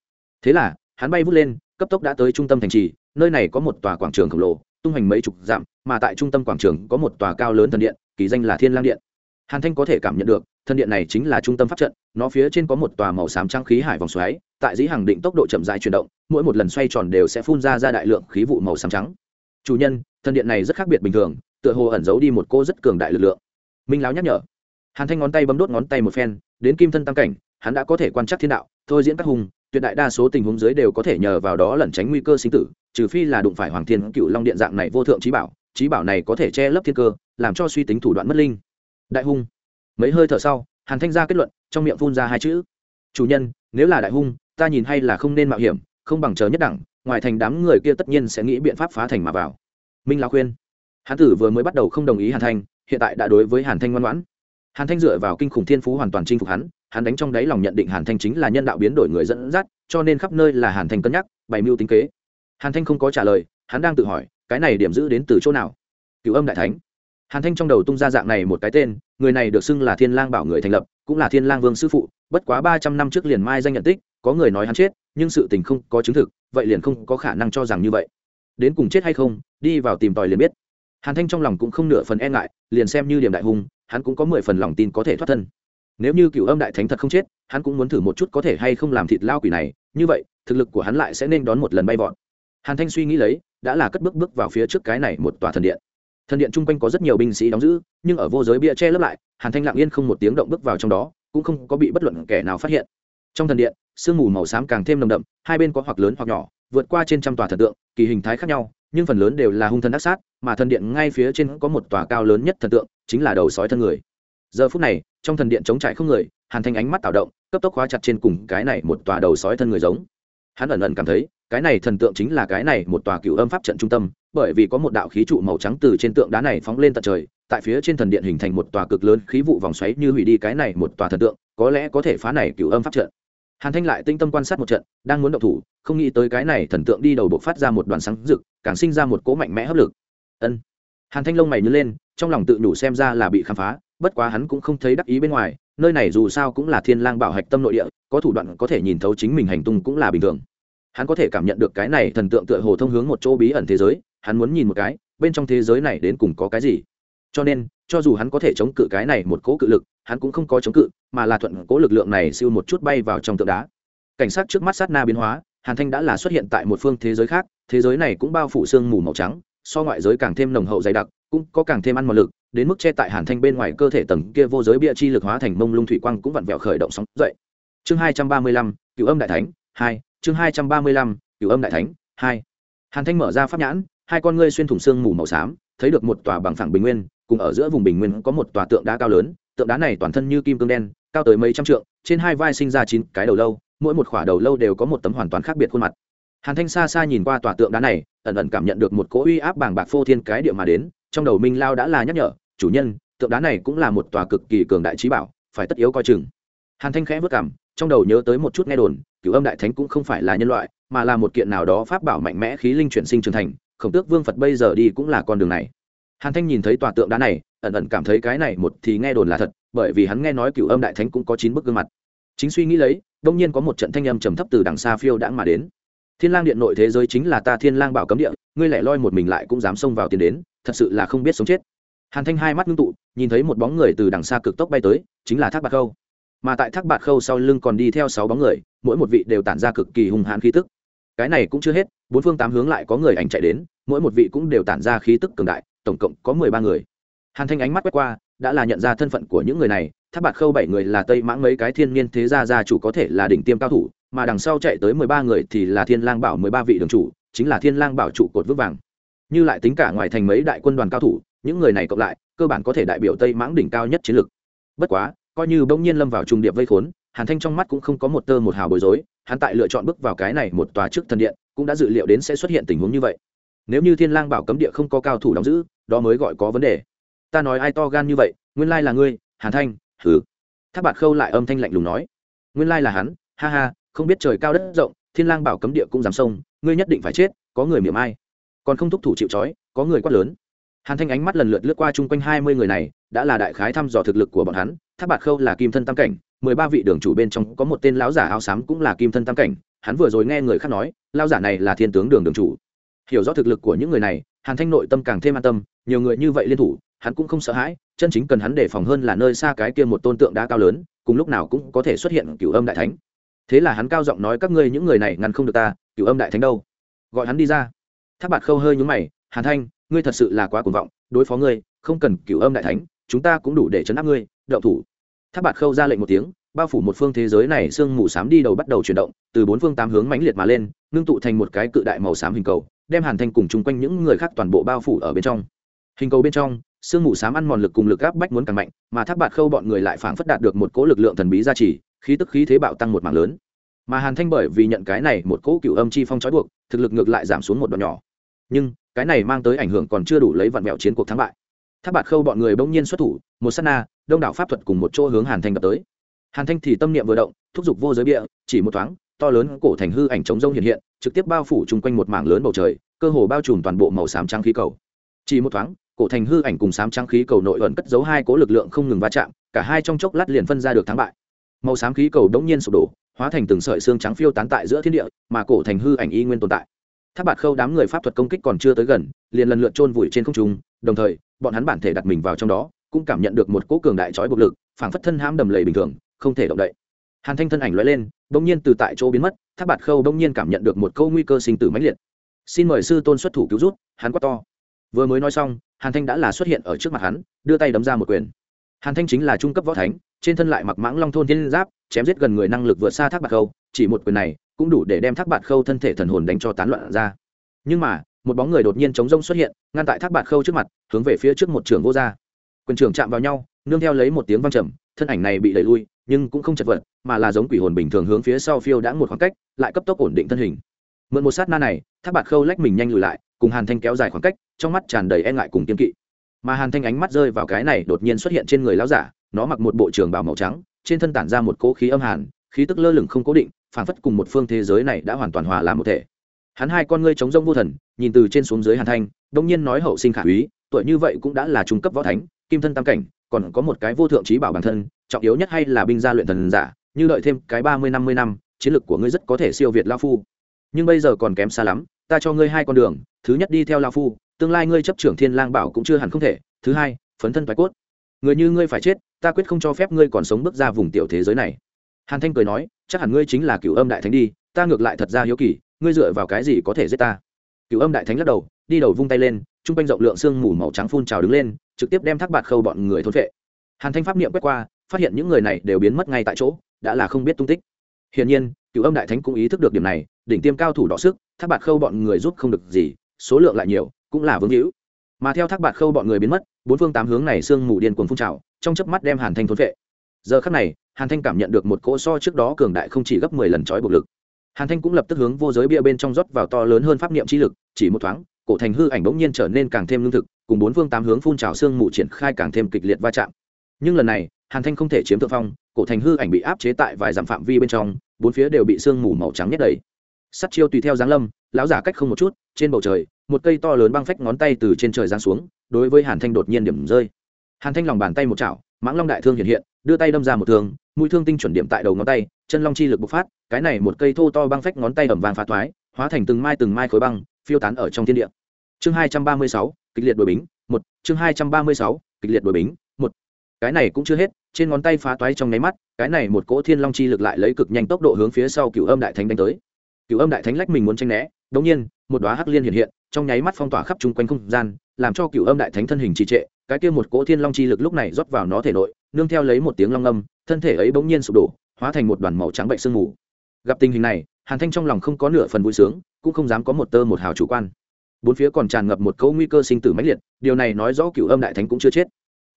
Thế là hắn bay vút lên, cấp tốc đã tới trung tâm thành trì, nơi này có một tòa quảng trường khổng lồ, tung hoành mấy chục dặm, mà tại trung tâm quảng trường có một tòa cao lớn thần điện, kỳ danh là thiên lang điện. Hàn thanh có thể cảm nhận được, thần điện này chính là trung tâm pháp trận, nó phía trên có một tòa màu xám trắng khí hải vòng xoáy, tại dĩ hàng định tốc độ chậm dài chuyển động, mỗi một lần xoay tròn đều sẽ phun ra ra đại lượng khí vụ màu xám trắng. Chủ nhân, thần điện này rất khác biệt bình thường, tựa hồ ẩn giấu đi một cô rất cường đại lực lượng. Minh láo nhắc nhở. Hàn thanh ngón tay bấm đốt ngón tay một phen, đến kim thân tam cảnh, hắn đã có thể quan trắc thiên đạo, thôi diễn các hùng tuyệt đại đa số tình huống dưới đều có thể nhờ vào đó lẩn tránh nguy cơ sinh tử, trừ phi là đụng phải hoàng thiên cựu long điện dạng này vô thượng trí bảo trí bảo này có thể che lấp thiên cơ, làm cho suy tính thủ đoạn mất linh. Đại hung. Mấy hơi thở sau, hàn thanh ra kết luận, trong miệng phun ra hai chữ. Chủ nhân, nếu là đại hung, ta nhìn hay là không nên mạo hiểm, không bằng chờ nhất đẳng, ngoài thành đám người kia tất nhiên sẽ nghĩ biện pháp phá thành mà vào. Minh lão khuyên. Hàn tử vừa mới bắt đầu không đồng ý hàn thanh, hiện tại đã đối với hàn thanh ngoan ngoãn hàn thanh dựa vào kinh khủng thiên phú hoàn toàn chinh phục hắn hắn đánh trong đáy lòng nhận định hàn thanh chính là nhân đạo biến đổi người dẫn dắt, cho nên khắp nơi là hàn thanh cân nhắc, bày mưu tính kế. Hàn thanh không có trả lời, hắn đang tự hỏi, cái này điểm giữ đến từ chỗ nào? Cựu âm đại thánh. Hàn thanh trong đầu tung ra dạng này một cái tên, người này được xưng là thiên lang bảo người thành lập, cũng là thiên lang vương sư phụ, bất quá ba trăm năm trước liền mai danh nhận tích, có người nói hắn chết, nhưng sự tình không có chứng thực, vậy liền không có khả năng cho rằng như vậy. Đến cùng chết hay không, đi vào tìm tòi liền biết. Hàn thanh trong lòng cũng không nửa phần e ngại, liền xem như điểm đại hùng hắn cũng có mười phần lòng tin có thể thoát thân. Nếu như cựu âm đại thánh thật không chết, hắn cũng muốn thử một chút có thể hay không làm thịt lao quỷ này. Như vậy, thực lực của hắn lại sẽ nên đón một lần bay vọt. Hàn thanh suy nghĩ lấy, đã là cất bước bước vào phía trước cái này một tòa thần điện. Thần điện chung quanh có rất nhiều binh sĩ đóng giữ, nhưng ở vô giới bia che lấp lại, hàn thanh lặng yên không một tiếng động bước vào trong đó, cũng không có bị bất luận kẻ nào phát hiện. Trong thần điện, sương mù màu xám càng thêm nồng đậm, hai bên có hoặc lớn hoặc nhỏ, vượt qua trên trăm tòa thần tượng, kỳ hình thái khác nhau nhưng phần lớn đều là hung thần đắc sát, mà thần điện ngay phía trên có một tòa cao lớn nhất thần tượng, chính là đầu sói thân người. Giờ phút này, trong thần điện chống trải không người, hàn thanh ánh mắt tạo động, cấp tốc khóa chặt trên cùng cái này một tòa đầu sói thân người giống. Hắn ẩn ẩn cảm thấy, cái này thần tượng chính là cái này một tòa cựu âm pháp trận trung tâm, bởi vì có một đạo khí trụ màu trắng từ trên tượng đá này phóng lên tận trời, tại phía trên thần điện hình thành một tòa cực lớn khí vụ vòng xoáy như hủy đi cái này một tòa thần tượng, có lẽ có thể phá này cựu âm pháp trận hàn thanh lại tinh tâm quan sát một trận, đang muốn động thủ, không nghĩ tới cái này thần tượng đi đầu bộ phát ra một đoàn sáng rực, càng sinh ra một cỗ mạnh mẽ hấp lực. Ân. Hàn thanh lông mày nhớ lên, trong lòng tự nhủ xem ra là bị khám phá, bất quá hắn cũng không thấy đắc ý bên ngoài, nơi này dù sao cũng là thiên lang bảo hạch tâm nội địa, có thủ đoạn có thể nhìn thấu chính mình hành tung cũng là bình thường. Hắn có thể cảm nhận được cái này thần tượng tựa hồ thông hướng một chỗ bí ẩn thế giới, hắn muốn nhìn một cái, bên trong thế giới này đến cùng có cái gì. Cho nên cho dù hắn có thể chống cự cái này một cỗ cự lực, hắn cũng không có chống cự, mà là thuận cỗ lực lượng này siêu một chút bay vào trong tượng đá. Cảnh sát trước mắt sát na biến hóa, hàn thanh đã là xuất hiện tại một phương thế giới khác, thế giới này cũng bao phủ sương mù màu trắng, so ngoại giới càng thêm nồng hậu dày đặc, cũng có càng thêm ăn một lực, đến mức che tại hàn thanh bên ngoài cơ thể tầng kia vô giới bia chi lực hóa thành mông lung thủy quang cũng vặn vẹo khởi động sóng dậy. Chương hai trăm ba mươi lăm cựu âm đại thánh hai, chương hai trăm ba mươi lăm cựu âm đại thánh hai. Hàn thanh mở ra pháp nhãn hai con ngươi xuyên thủng xương mù màu xám, thấy được một tòa bằng phẳng bình nguyên, cùng ở giữa vùng bình nguyên có một tòa tượng đá cao lớn, tượng đá này toàn thân như kim cương đen, cao tới mấy trăm trượng, trên hai vai sinh ra chín cái đầu lâu, mỗi một khỏa đầu lâu đều có một tấm hoàn toàn khác biệt khuôn mặt. Hàn thanh xa xa nhìn qua tòa tượng đá này, ẩn ẩn cảm nhận được một cỗ uy áp bàng bạc phô thiên cái địa mà đến, trong đầu minh lao đã là nhắc nhở, chủ nhân, tượng đá này cũng là một tòa cực kỳ cường đại trí bảo, phải tất yếu coi chừng. Hàn thanh khẽ vất cảm, trong đầu nhớ tới một chút nghe đồn, cửu âm đại thánh cũng không phải là nhân loại, mà là một kiện nào đó pháp bảo mạnh mẽ khí linh chuyển sinh trưởng thành khổng tước vương phật bây giờ đi cũng là con đường này hàn thanh nhìn thấy tòa tượng đá này ẩn ẩn cảm thấy cái này một thì nghe đồn là thật bởi vì hắn nghe nói cửu âm đại thánh cũng có chín bức gương mặt chính suy nghĩ lấy đông nhiên có một trận thanh âm trầm thấp từ đằng xa phiêu đãng mà đến thiên lang điện nội thế giới chính là ta thiên lang bảo cấm địa ngươi lẻ loi một mình lại cũng dám xông vào tiền đến thật sự là không biết sống chết hàn thanh hai mắt ngưng tụ nhìn thấy một bóng người từ đằng xa cực tốc bay tới chính là thác bạc khâu mà tại thác bạc khâu sau lưng còn đi theo sáu bóng người mỗi một vị đều tản ra cực kỳ hung hãn khí tức cái này cũng chưa hết, bốn phương tám hướng lại có người ảnh chạy đến, mỗi một vị cũng đều tản ra khí tức cường đại, tổng cộng có mười ba người. Hàn thanh ánh mắt quét qua, đã là nhận ra thân phận của những người này, tháp bạc khâu bảy người là tây mãng mấy cái thiên niên thế gia gia chủ có thể là đỉnh tiêm cao thủ, mà đằng sau chạy tới mười ba người thì là thiên lang bảo mười ba vị đường chủ, chính là thiên lang bảo trụ cột vững vàng. Như lại tính cả ngoài thành mấy đại quân đoàn cao thủ, những người này cộng lại, cơ bản có thể đại biểu tây mãng đỉnh cao nhất chiến lực bất quá, coi như bỗng nhiên lâm vào trung điệp vây khốn, hàn thanh trong mắt cũng không có một tơ một hào bối rối hắn tại lựa chọn bước vào cái này một tòa trước thần điện, cũng đã dự liệu đến sẽ xuất hiện tình huống như vậy. Nếu như thiên lang bảo cấm địa không có cao thủ đóng giữ, đó mới gọi có vấn đề. Ta nói ai to gan như vậy, nguyên lai là ngươi, hàn thanh, hừ. Tháp bạt khâu lại âm thanh lạnh lùng nói. Nguyên lai là hắn, ha ha, không biết trời cao đất rộng, thiên lang bảo cấm địa cũng dám sông ngươi nhất định phải chết, có người miệng ai. Còn không thúc thủ chịu trói, có người quát lớn. Hàn thanh ánh mắt lần lượt lướt qua chung quanh hai mươi người này, đã là đại khái thăm dò thực lực của bọn hắn tháp bạt khâu là kim thân tam cảnh mười ba vị đường chủ bên trong có một tên lão giả áo xám cũng là kim thân tam cảnh, hắn vừa rồi nghe người khác nói, lão giả này là thiên tướng đường đường chủ. Hiểu rõ thực lực của những người này, hàn thanh nội tâm càng thêm an tâm, nhiều người như vậy liên thủ, hắn cũng không sợ hãi, chân chính cần hắn đề phòng hơn là nơi xa cái kia một tôn tượng đá cao lớn, cùng lúc nào cũng có thể xuất hiện cửu âm đại thánh. Thế là hắn cao giọng nói, các ngươi những người này ngăn không được ta, cửu âm đại thánh đâu? Gọi hắn đi ra. Tháp bạt khâu hơi nhúng mày, hàn thanh, ngươi thật sự là quá cuồng vọng, đối phó ngươi, không cần cửu âm đại thánh, chúng ta cũng đủ để chấn áp ngươi đậu thủ tháp bạt khâu ra lệnh một tiếng, bao phủ một phương thế giới này, sương mù xám đi đầu bắt đầu chuyển động, từ bốn phương tám hướng mãnh liệt mà lên, ngưng tụ thành một cái cự đại màu xám hình cầu, đem hàn thanh cùng chung quanh những người khác toàn bộ bao phủ ở bên trong. Hình cầu bên trong, sương mù xám ăn mòn lực cùng lực áp bách muốn càng mạnh, mà tháp bạt khâu bọn người lại phảng phất đạt được một cỗ lực lượng thần bí gia trì, khí tức khí thế bạo tăng một mảng lớn. Mà hàn thanh bởi vì nhận cái này một cỗ cựu âm chi phong trói buộc, thực lực ngược lại giảm xuống một đoạn nhỏ. Nhưng, cái này mang tới ảnh hưởng còn chưa đủ lấy vạn mẹo chiến cuộc thắng bại tháp bạt khâu bọn người bỗng nhiên xuất thủ, một s á t na, đông đảo pháp thuật cùng một chỗ hướng hàn thanh đập tới. Hàn thanh thì tâm niệm vừa động, thúc giục vô giới bịa, chỉ một thoáng, to lớn cổ thành hư ảnh chống rông hiện hiện, trực tiếp bao phủ chung quanh một mảng lớn bầu trời, cơ hồ bao trùm toàn bộ màu xám trắng khí cầu. Chỉ một thoáng, cổ thành hư ảnh cùng xám trắng khí cầu nội ẩn cất giấu hai cố lực lượng không ngừng va chạm, cả hai trong chốc lát liền phân ra được thắng bại. Màu xám khí cầu đống nhiên sụp đổ, hóa thành từng sợi xương trắng phiêu tán tại giữa thiên địa, mà cổ thành hư ảnh y nguyên tồn tại tháp bạt khâu đám người pháp thuật công kích còn chưa tới gần, liền lần lượt chôn vùi trên không trung, đồng thời, bọn hắn bản thể đặt mình vào trong đó, cũng cảm nhận được một cỗ cường đại trói buộc lực, phảng phất thân hãm đầm lầy bình thường, không thể động đậy. Hàn thanh thân ảnh lóe lên, bỗng nhiên từ tại chỗ biến mất, tháp bạt khâu bỗng nhiên cảm nhận được một câu nguy cơ sinh tử mãnh liệt. Xin mời sư tôn xuất thủ cứu rút hắn quát to. Vừa mới nói xong, hàn thanh đã là xuất hiện ở trước mặt hắn, đưa tay đấm ra một quyền. Hàn thanh chính là trung cấp võ thánh, trên thân lại mặc mãng long thôn thiên giáp, chém giết gần người năng lực vượt xa thác bạt khâu, chỉ một quyền này cũng đủ để đem thác bạt khâu thân thể thần hồn đánh cho tán loạn ra. Nhưng mà, một bóng người đột nhiên chống rông xuất hiện, ngăn tại thác bạt khâu trước mặt, hướng về phía trước một trường vô gia quyền trường chạm vào nhau, nương theo lấy một tiếng vang trầm, thân ảnh này bị đẩy lui, nhưng cũng không chật vật, mà là giống quỷ hồn bình thường hướng phía sau phiêu đã một khoảng cách, lại cấp tốc ổn định thân hình. Mượn một sát na này, thác bạt khâu lách mình nhanh lùi lại, cùng hàn thanh kéo dài khoảng cách, trong mắt tràn đầy e ngại cùng kiên kỵ. Mà hàn thanh ánh mắt rơi vào cái này đột nhiên xuất hiện trên người lão giả, nó mặc một bộ trường bào màu trắng, trên thân tản ra một cỗ khí âm hàn, khí tức lơ lửng không cố định phảng phất cùng một phương thế giới này đã hoàn toàn hòa làm một thể. Hắn hai con ngươi trống rông vô thần, nhìn từ trên xuống dưới hàn thanh, đông nhiên nói hậu sinh khả úy, tuổi như vậy cũng đã là trung cấp võ thánh, kim thân tam cảnh, còn có một cái vô thượng trí bảo bản thân, trọng yếu nhất hay là binh gia luyện thần giả, như đợi thêm cái ba mươi năm mươi năm, chiến lược của ngươi rất có thể siêu việt lao phu. Nhưng bây giờ còn kém xa lắm, ta cho ngươi hai con đường, thứ nhất đi theo lao phu, tương lai ngươi chấp trưởng thiên lang bảo cũng chưa hẳn không thể, thứ hai, phấn thân thoái cốt. Người như ngươi phải chết, ta quyết không cho phép ngươi còn sống bước ra vùng tiểu thế giới này. Hàn thanh cười nói chắc hẳn ngươi chính là cựu âm đại thánh đi, ta ngược lại thật ra hiếu kỳ, ngươi dựa vào cái gì có thể giết ta? Cựu âm đại thánh lắc đầu, đi đầu vung tay lên t r u n g quanh rộng lượng sương mù màu trắng phun trào đứng lên, trực tiếp đem thác bạt khâu bọn người thôn vệ hàn thanh pháp niệm quét qua, phát hiện những người này đều biến mất ngay tại chỗ, đã là không biết tung tích. Hiển nhiên, cựu âm đại thánh cũng ý thức được điểm này, đỉnh tiêm cao thủ đọ sức, thác bạt khâu bọn người giúp không được gì, số lượng lại nhiều, cũng là vương hữu mà theo thác bạt khâu bọn người biến mất, bốn phương tám hướng này sương mù điên cuồng phun trào, trong chớp mắt đem hàn thanh thôn vệ giờ khắc này, hàn thanh cảm nhận được một cỗ so trước đó cường đại không chỉ gấp mười lần trói bực lực. Hàn thanh cũng lập tức hướng vô giới bia bên trong rót vào to lớn hơn pháp niệm chi lực, chỉ một thoáng, cổ thành hư ảnh bỗng nhiên trở nên càng thêm lương thực, cùng bốn phương tám hướng phun trào sương mù triển khai càng thêm kịch liệt va chạm. Nhưng lần này, hàn thanh không thể chiếm thượng phong, cổ thành hư ảnh bị áp chế tại vài dặm phạm vi bên trong, bốn phía đều bị sương mù màu trắng nhét đầy. Sắt chiêu tùy theo giáng lâm, lão giả cách không một chút, trên bầu trời, một cây to lớn băng phách ngón tay từ trên trời giáng xuống, đối với hàn thanh đột nhiên điểm rơi. Hàn thanh lòng bàn tay một chảo, mãng long đại thương hiện hiện đưa tay đâm ra một thương, mũi thương tinh chuẩn điểm tại đầu ngón tay, chân long chi lực bộc phát, cái này một cây thô to băng phách ngón tay ẩm vàng phá thoái, hóa thành từng mai từng mai khối băng, phiêu tán ở trong thiên địa. Chương hai trăm ba mươi sáu, kịch liệt đội bính, một. Chương hai trăm ba mươi sáu, kịch liệt đội bính, một. Cái này cũng chưa hết, trên ngón tay phá toái trong nháy mắt, cái này một cỗ thiên long chi lực lại lấy cực nhanh tốc độ hướng phía sau cựu âm đại thánh đánh tới. Cựu âm đại thánh lách mình muốn tranh né đống nhiên, một đoá hắc liên hiện hiện, trong nháy mắt phong tỏa khắp chung quanh không gian, làm cho cựu âm đại thánh thân hình trì trệ, cái kia một cỗ thiên long chi lực lúc này rót vào nó thể nội nương theo lấy một tiếng long âm thân thể ấy bỗng nhiên sụp đổ, hóa thành một đoàn màu trắng bệnh sương mù. Gặp tình hình này, hàn thanh trong lòng không có nửa phần vui sướng, cũng không dám có một tơ một hào chủ quan. Bốn phía còn tràn ngập một cỗ nguy cơ sinh tử mãnh liệt, điều này nói rõ cựu âm đại thánh cũng chưa chết.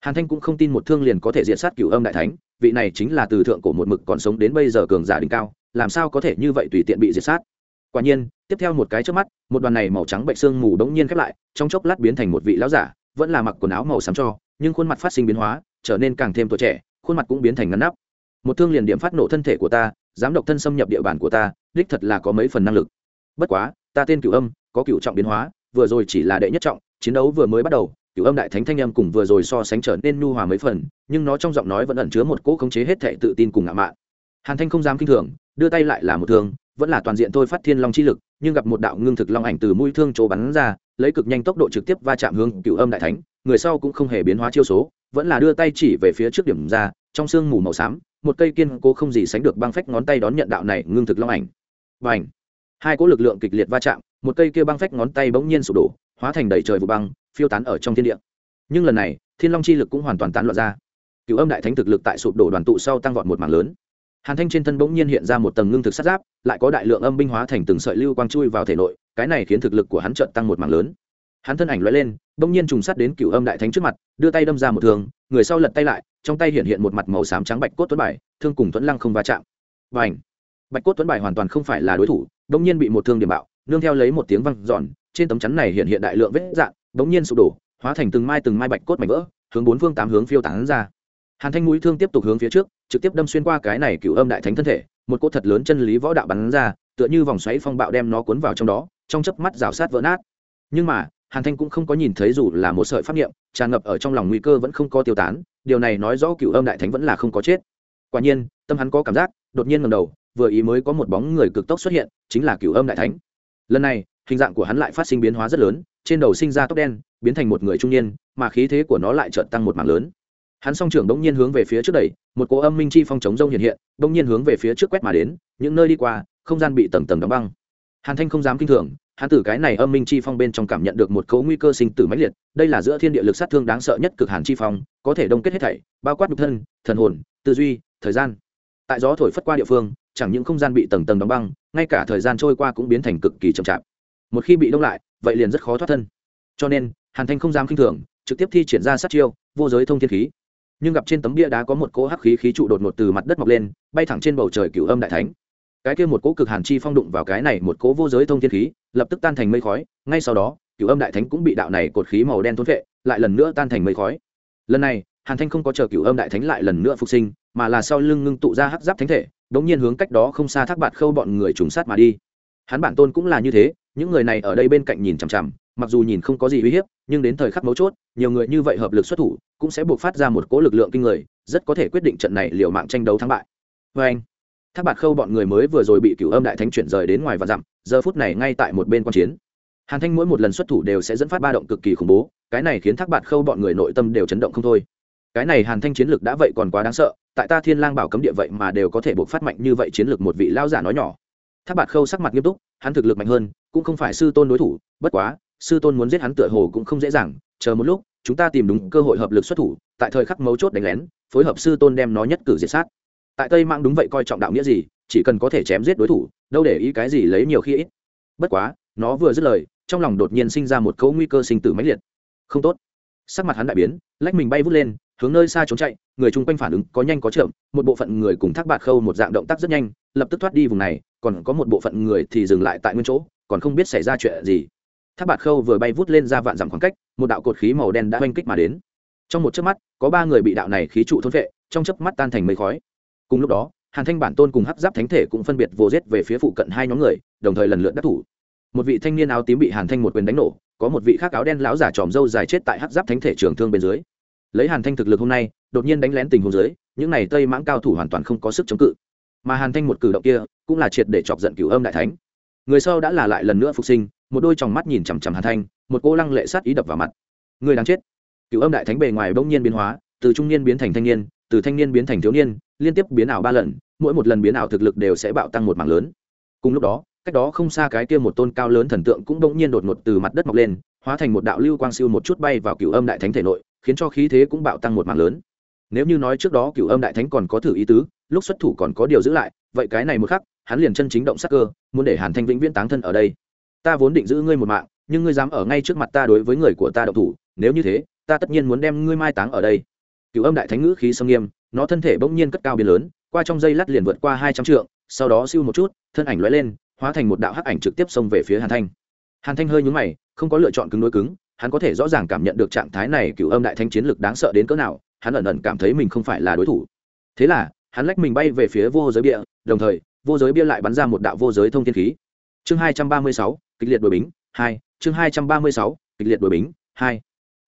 Hàn thanh cũng không tin một thương liền có thể diệt sát cựu âm đại thánh, vị này chính là từ thượng cổ một mực còn sống đến bây giờ cường giả đỉnh cao, làm sao có thể như vậy tùy tiện bị diệt sát? Quả nhiên, tiếp theo một cái trước mắt, một đoàn này màu trắng bệnh xương mù bỗng nhiên khép lại, trong chốc lát biến thành một vị lão giả, vẫn là mặc quần áo màu xám cho, nhưng khuôn mặt phát sinh biến hóa trở nên càng thêm tuổi trẻ, khuôn mặt cũng biến thành ngắn nắp. Một thương liền điểm phát nổ thân thể của ta dám độc thân xâm nhập địa bàn của ta, đích thật là có mấy phần năng lực. Bất quá, ta tên cửu âm, có cửu trọng biến hóa, vừa rồi chỉ là đệ nhất trọng, chiến đấu vừa mới bắt đầu, cửu âm đại thánh thanh âm cùng vừa rồi so sánh trở nên nhu hòa mấy phần, nhưng nó trong giọng nói vẫn ẩn chứa một cỗ khống chế hết thệ tự tin cùng ngạo mạn. Hàn thanh không dám kinh thường, đưa tay lại là một thương, vẫn là toàn diện thôi phát thiên long chi lực, nhưng gặp một đạo ngưng thực long ảnh từ mũi thương chỗ bắn ra, lấy cực nhanh tốc độ trực tiếp va chạm hướng cửu âm đại thánh, người sau cũng không hề biến hóa chiêu số vẫn là đưa tay chỉ về phía trước điểm ra, trong sương mù màu xám, một cây kiên cố không gì sánh được băng phách ngón tay đón nhận đạo này ngưng thực long ảnh. Và ảnh hai cỗ lực lượng kịch liệt va chạm, một cây kia băng phách ngón tay bỗng nhiên sụp đổ, hóa thành đầy trời vụ băng, phiêu tán ở trong thiên địa. Nhưng lần này, thiên long chi lực cũng hoàn toàn tán loạn ra. Cựu âm đại thánh thực lực tại sụp đổ đoàn tụ sau tăng vọt một mảng lớn. Hàn thanh trên thân bỗng nhiên hiện ra một tầng ngưng thực sát giáp, lại có đại lượng âm binh hóa thành từng sợi lưu quang chui vào thể nội, cái này khiến thực lực của hắn trợn tăng một mảng lớn hắn thân ảnh lóe lên, bỗng nhiên trùng sát đến cựu âm đại thánh trước mặt, đưa tay đâm ra một thường người sau lật tay lại, trong tay hiện hiện một mặt màu xám trắng bạch cốt tuấn bài, thương cùng tuấn lăng không va chạm. Và ảnh bạch cốt tuấn bài hoàn toàn không phải là đối thủ, bỗng nhiên bị một thương điểm bạo, nương theo lấy một tiếng văng giòn trên tấm chắn này hiện hiện đại lượng vết dạn bỗng nhiên sụp đổ, hóa thành từng mai từng mai bạch cốt mảnh vỡ, hướng bốn phương tám hướng phiêu tán ra. Hàn thanh mũi thương tiếp tục hướng phía trước, trực tiếp đâm xuyên qua cái này cựu âm đại thánh thân thể, một cốt thật lớn chân lý võ đạo bắn ra, tựa như vòng xoáy phong bạo đem nó cuốn vào trong đó, trong chớp mắt rào sát vỡ nát. Nhưng mà hàn thanh cũng không có nhìn thấy dù là một sợi pháp niệm, tràn ngập ở trong lòng nguy cơ vẫn không có tiêu tán, điều này nói rõ cựu âm đại thánh vẫn là không có chết. Quả nhiên, tâm hắn có cảm giác, đột nhiên ngầm đầu, vừa ý mới có một bóng người cực tốc xuất hiện, chính là cựu âm đại thánh. Lần này, hình dạng của hắn lại phát sinh biến hóa rất lớn, trên đầu sinh ra tóc đen, biến thành một người trung niên, mà khí thế của nó lại chợt tăng một mảng lớn. Hắn song trưởng đống nhiên hướng về phía trước đẩy, một cỗ âm minh chi phong chống rông hiện hiện đống nhiên hướng về phía trước quét mà đến, những nơi đi qua, không gian bị tầng tầng đóng băng. Hàn thanh không dám kinh thường hắn từ cái này âm minh chi phong bên trong cảm nhận được một cấu nguy cơ sinh tử mãnh liệt, đây là giữa thiên địa lực sát thương đáng sợ nhất cực hàn chi phong, có thể đông kết hết thảy, bao quát nhục thân, thần hồn, tư duy, thời gian. Tại gió thổi phất qua địa phương, chẳng những không gian bị tầng tầng đóng băng, ngay cả thời gian trôi qua cũng biến thành cực kỳ chậm chạp. Một khi bị đông lại, vậy liền rất khó thoát thân. Cho nên, hàn thanh không dám kinh thường, trực tiếp thi triển ra sát chiêu, vô giới thông thiên khí. Nhưng gặp trên tấm bia đá có một cỗ hắc khí khí trụ đột ngột từ mặt đất mọc lên, bay thẳng trên bầu trời cửu âm đại thánh. Cái kia một cỗ cực hàn chi phong đụng vào cái này một cỗ vô giới thông thiên khí lập tức tan thành mây khói, ngay sau đó, cửu âm đại thánh cũng bị đạo này cột khí màu đen thốn vệ lại lần nữa tan thành mây khói. Lần này, hàn thanh không có chờ cửu âm đại thánh lại lần nữa phục sinh, mà là sau lưng ngưng tụ ra hắc giáp thánh thể, đống nhiên hướng cách đó không xa thác bạt khâu bọn người trùng sát mà đi. Hắn bản tôn cũng là như thế, những người này ở đây bên cạnh nhìn chằm chằm, mặc dù nhìn không có gì uy hiếp, nhưng đến thời khắc mấu chốt, nhiều người như vậy hợp lực xuất thủ, cũng sẽ buộc phát ra một cỗ lực lượng kinh người, rất có thể quyết định trận này liều mạng tranh đấu thắng bại. Vê anh thác bạt khâu bọn người mới vừa rồi bị cửu âm đại thánh chuyển rời đến ngoài và dặm, giờ phút này ngay tại một bên quan chiến. Hàn thanh mỗi một lần xuất thủ đều sẽ dẫn phát ba động cực kỳ khủng bố, cái này khiến thác bạt khâu bọn người nội tâm đều chấn động không thôi. Cái này hàn thanh chiến lực đã vậy còn quá đáng sợ, tại ta thiên lang bảo cấm địa vậy mà đều có thể buộc phát mạnh như vậy chiến lược một vị lao giả nói nhỏ. Thác bạt khâu sắc mặt nghiêm túc, hắn thực lực mạnh hơn, cũng không phải sư tôn đối thủ, bất quá, sư tôn muốn giết hắn tựa hồ cũng không dễ dàng, chờ một lúc, chúng ta tìm đúng cơ hội hợp lực xuất thủ, tại thời khắc mấu chốt đánh lén, phối hợp sư tôn đem nó nhất cử diệt sát tại tây mạng đúng vậy coi trọng đạo nghĩa gì, chỉ cần có thể chém giết đối thủ, đâu để ý cái gì lấy nhiều khi ít. Bất quá, nó vừa dứt lời, trong lòng đột nhiên sinh ra một câu nguy cơ sinh tử mãnh liệt. Không tốt. Sắc mặt hắn đại biến, lách mình bay vút lên, hướng nơi xa trốn chạy, người chung quanh phản ứng có nhanh có chậm, một bộ phận người cùng thác bạc khâu một dạng động tác rất nhanh, lập tức thoát đi vùng này, còn có một bộ phận người thì dừng lại tại nguyên chỗ, còn không biết xảy ra chuyện gì. Thác bạc khâu vừa bay vút lên ra vạn dặm khoảng cách, một đạo cột khí màu đen đã oanh kích mà đến. Trong một chớp mắt, có ba người bị đạo này khí trụ thôn vệ, trong chớp mắt tan thành mây khói cùng lúc đó, hàn thanh bản tôn cùng hắc giáp thánh thể cũng phân biệt vô giết về phía phụ cận hai nhóm người, đồng thời lần lượt đắc thủ. Một vị thanh niên áo tím bị hàn thanh một quyền đánh nổ, có một vị khác áo đen lão giả tròm râu dài chết tại hắc giáp thánh thể trường thương bên dưới. Lấy hàn thanh thực lực hôm nay, đột nhiên đánh lén tình huống dưới, những này tây mãng cao thủ hoàn toàn không có sức chống cự. Mà hàn thanh một cử động kia, cũng là triệt để chọc giận cửu âm đại thánh. Người sau đã là lại lần nữa phục sinh, một đôi tròng mắt nhìn chằm chằm hàn thanh, một cô lăng lệ sát ý đập vào mặt. Người đang chết. Cửu âm đại thánh bề ngoài bỗng nhiên biến hóa, từ trung niên biến thành thanh niên, từ thanh niên biến thành thiếu niên liên tiếp biến ảo ba lần, mỗi một lần biến ảo thực lực đều sẽ bạo tăng một mảng lớn. Cùng lúc đó, cách đó không xa cái kia một tôn cao lớn thần tượng cũng bỗng nhiên đột ngột từ mặt đất mọc lên, hóa thành một đạo lưu quang siêu một chút bay vào cựu âm đại thánh thể nội, khiến cho khí thế cũng bạo tăng một mảng lớn. Nếu như nói trước đó cựu âm đại thánh còn có thử ý tứ, lúc xuất thủ còn có điều giữ lại, vậy cái này một khắc, hắn liền chân chính động sắc cơ, muốn để hàn thanh vĩnh viễn táng thân ở đây. Ta vốn định giữ ngươi một mạng, nhưng ngươi dám ở ngay trước mặt ta đối với người của ta động thủ, nếu như thế, ta tất nhiên muốn đem ngươi mai táng ở đây. Cựu âm đại thánh ngữ khí sông nghiêm nó thân thể bỗng nhiên cất cao biến lớn, qua trong dây lát liền vượt qua hai trăm trượng, sau đó siêu một chút, thân ảnh lóe lên, hóa thành một đạo hắc ảnh trực tiếp xông về phía hàn thanh. Hàn thanh hơi nhúng mày, không có lựa chọn cứng đối cứng, hắn có thể rõ ràng cảm nhận được trạng thái này cựu âm đại thanh chiến lực đáng sợ đến cỡ nào, hắn ẩn ẩn cảm thấy mình không phải là đối thủ. Thế là, hắn lách mình bay về phía vô giới bia, đồng thời, vô giới bia lại bắn ra một đạo vô giới thông thiên khí. Chương hai trăm ba mươi sáu, kịch liệt đội bính, hai, chương hai trăm ba mươi sáu, kịch liệt đội bính, hai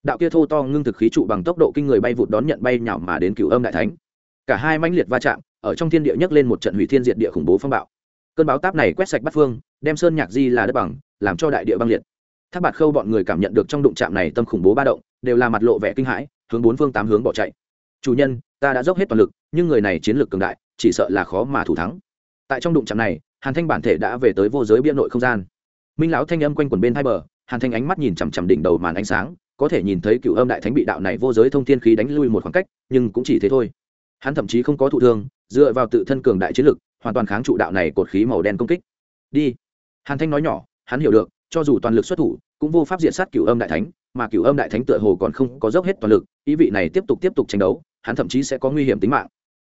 đạo kia thô to ngưng thực khí trụ bằng tốc độ kinh người bay vụt đón nhận bay nhảo mà đến cửu âm đại thánh. Cả hai mãnh liệt va chạm, ở trong thiên địa nhấc lên một trận hủy thiên diệt địa khủng bố phong bạo. Cơn báo táp này quét sạch bắt phương, đem sơn nhạc di là đất bằng, làm cho đại địa băng liệt. Thác bạt khâu bọn người cảm nhận được trong đụng chạm này tâm khủng bố ba động, đều là mặt lộ vẻ kinh hãi, hướng bốn phương tám hướng bỏ chạy. Chủ nhân, ta đã dốc hết toàn lực, nhưng người này chiến lược cường đại, chỉ sợ là khó mà thủ thắng. Tại trong đụng chạm này, hàn thanh bản thể đã về tới vô giới biên nội không gian. Minh lão thanh âm quanh quần bên hai bờ, hàn thanh ánh mắt nhìn chằm chằm đỉnh đầu màn ánh sáng có thể nhìn thấy cựu âm đại thánh bị đạo này vô giới thông thiên khí đánh lui một khoảng cách, nhưng cũng chỉ thế thôi. Hắn thậm chí không có thụ thương, dựa vào tự thân cường đại chiến lực, hoàn toàn kháng trụ đạo này cột khí màu đen công kích. Đi. Hàn thanh nói nhỏ, hắn hiểu được, cho dù toàn lực xuất thủ, cũng vô pháp diện sát cửu âm đại thánh, mà cửu âm đại thánh tựa hồ còn không có dốc hết toàn lực, ý vị này tiếp tục tiếp tục tranh đấu, hắn thậm chí sẽ có nguy hiểm tính mạng.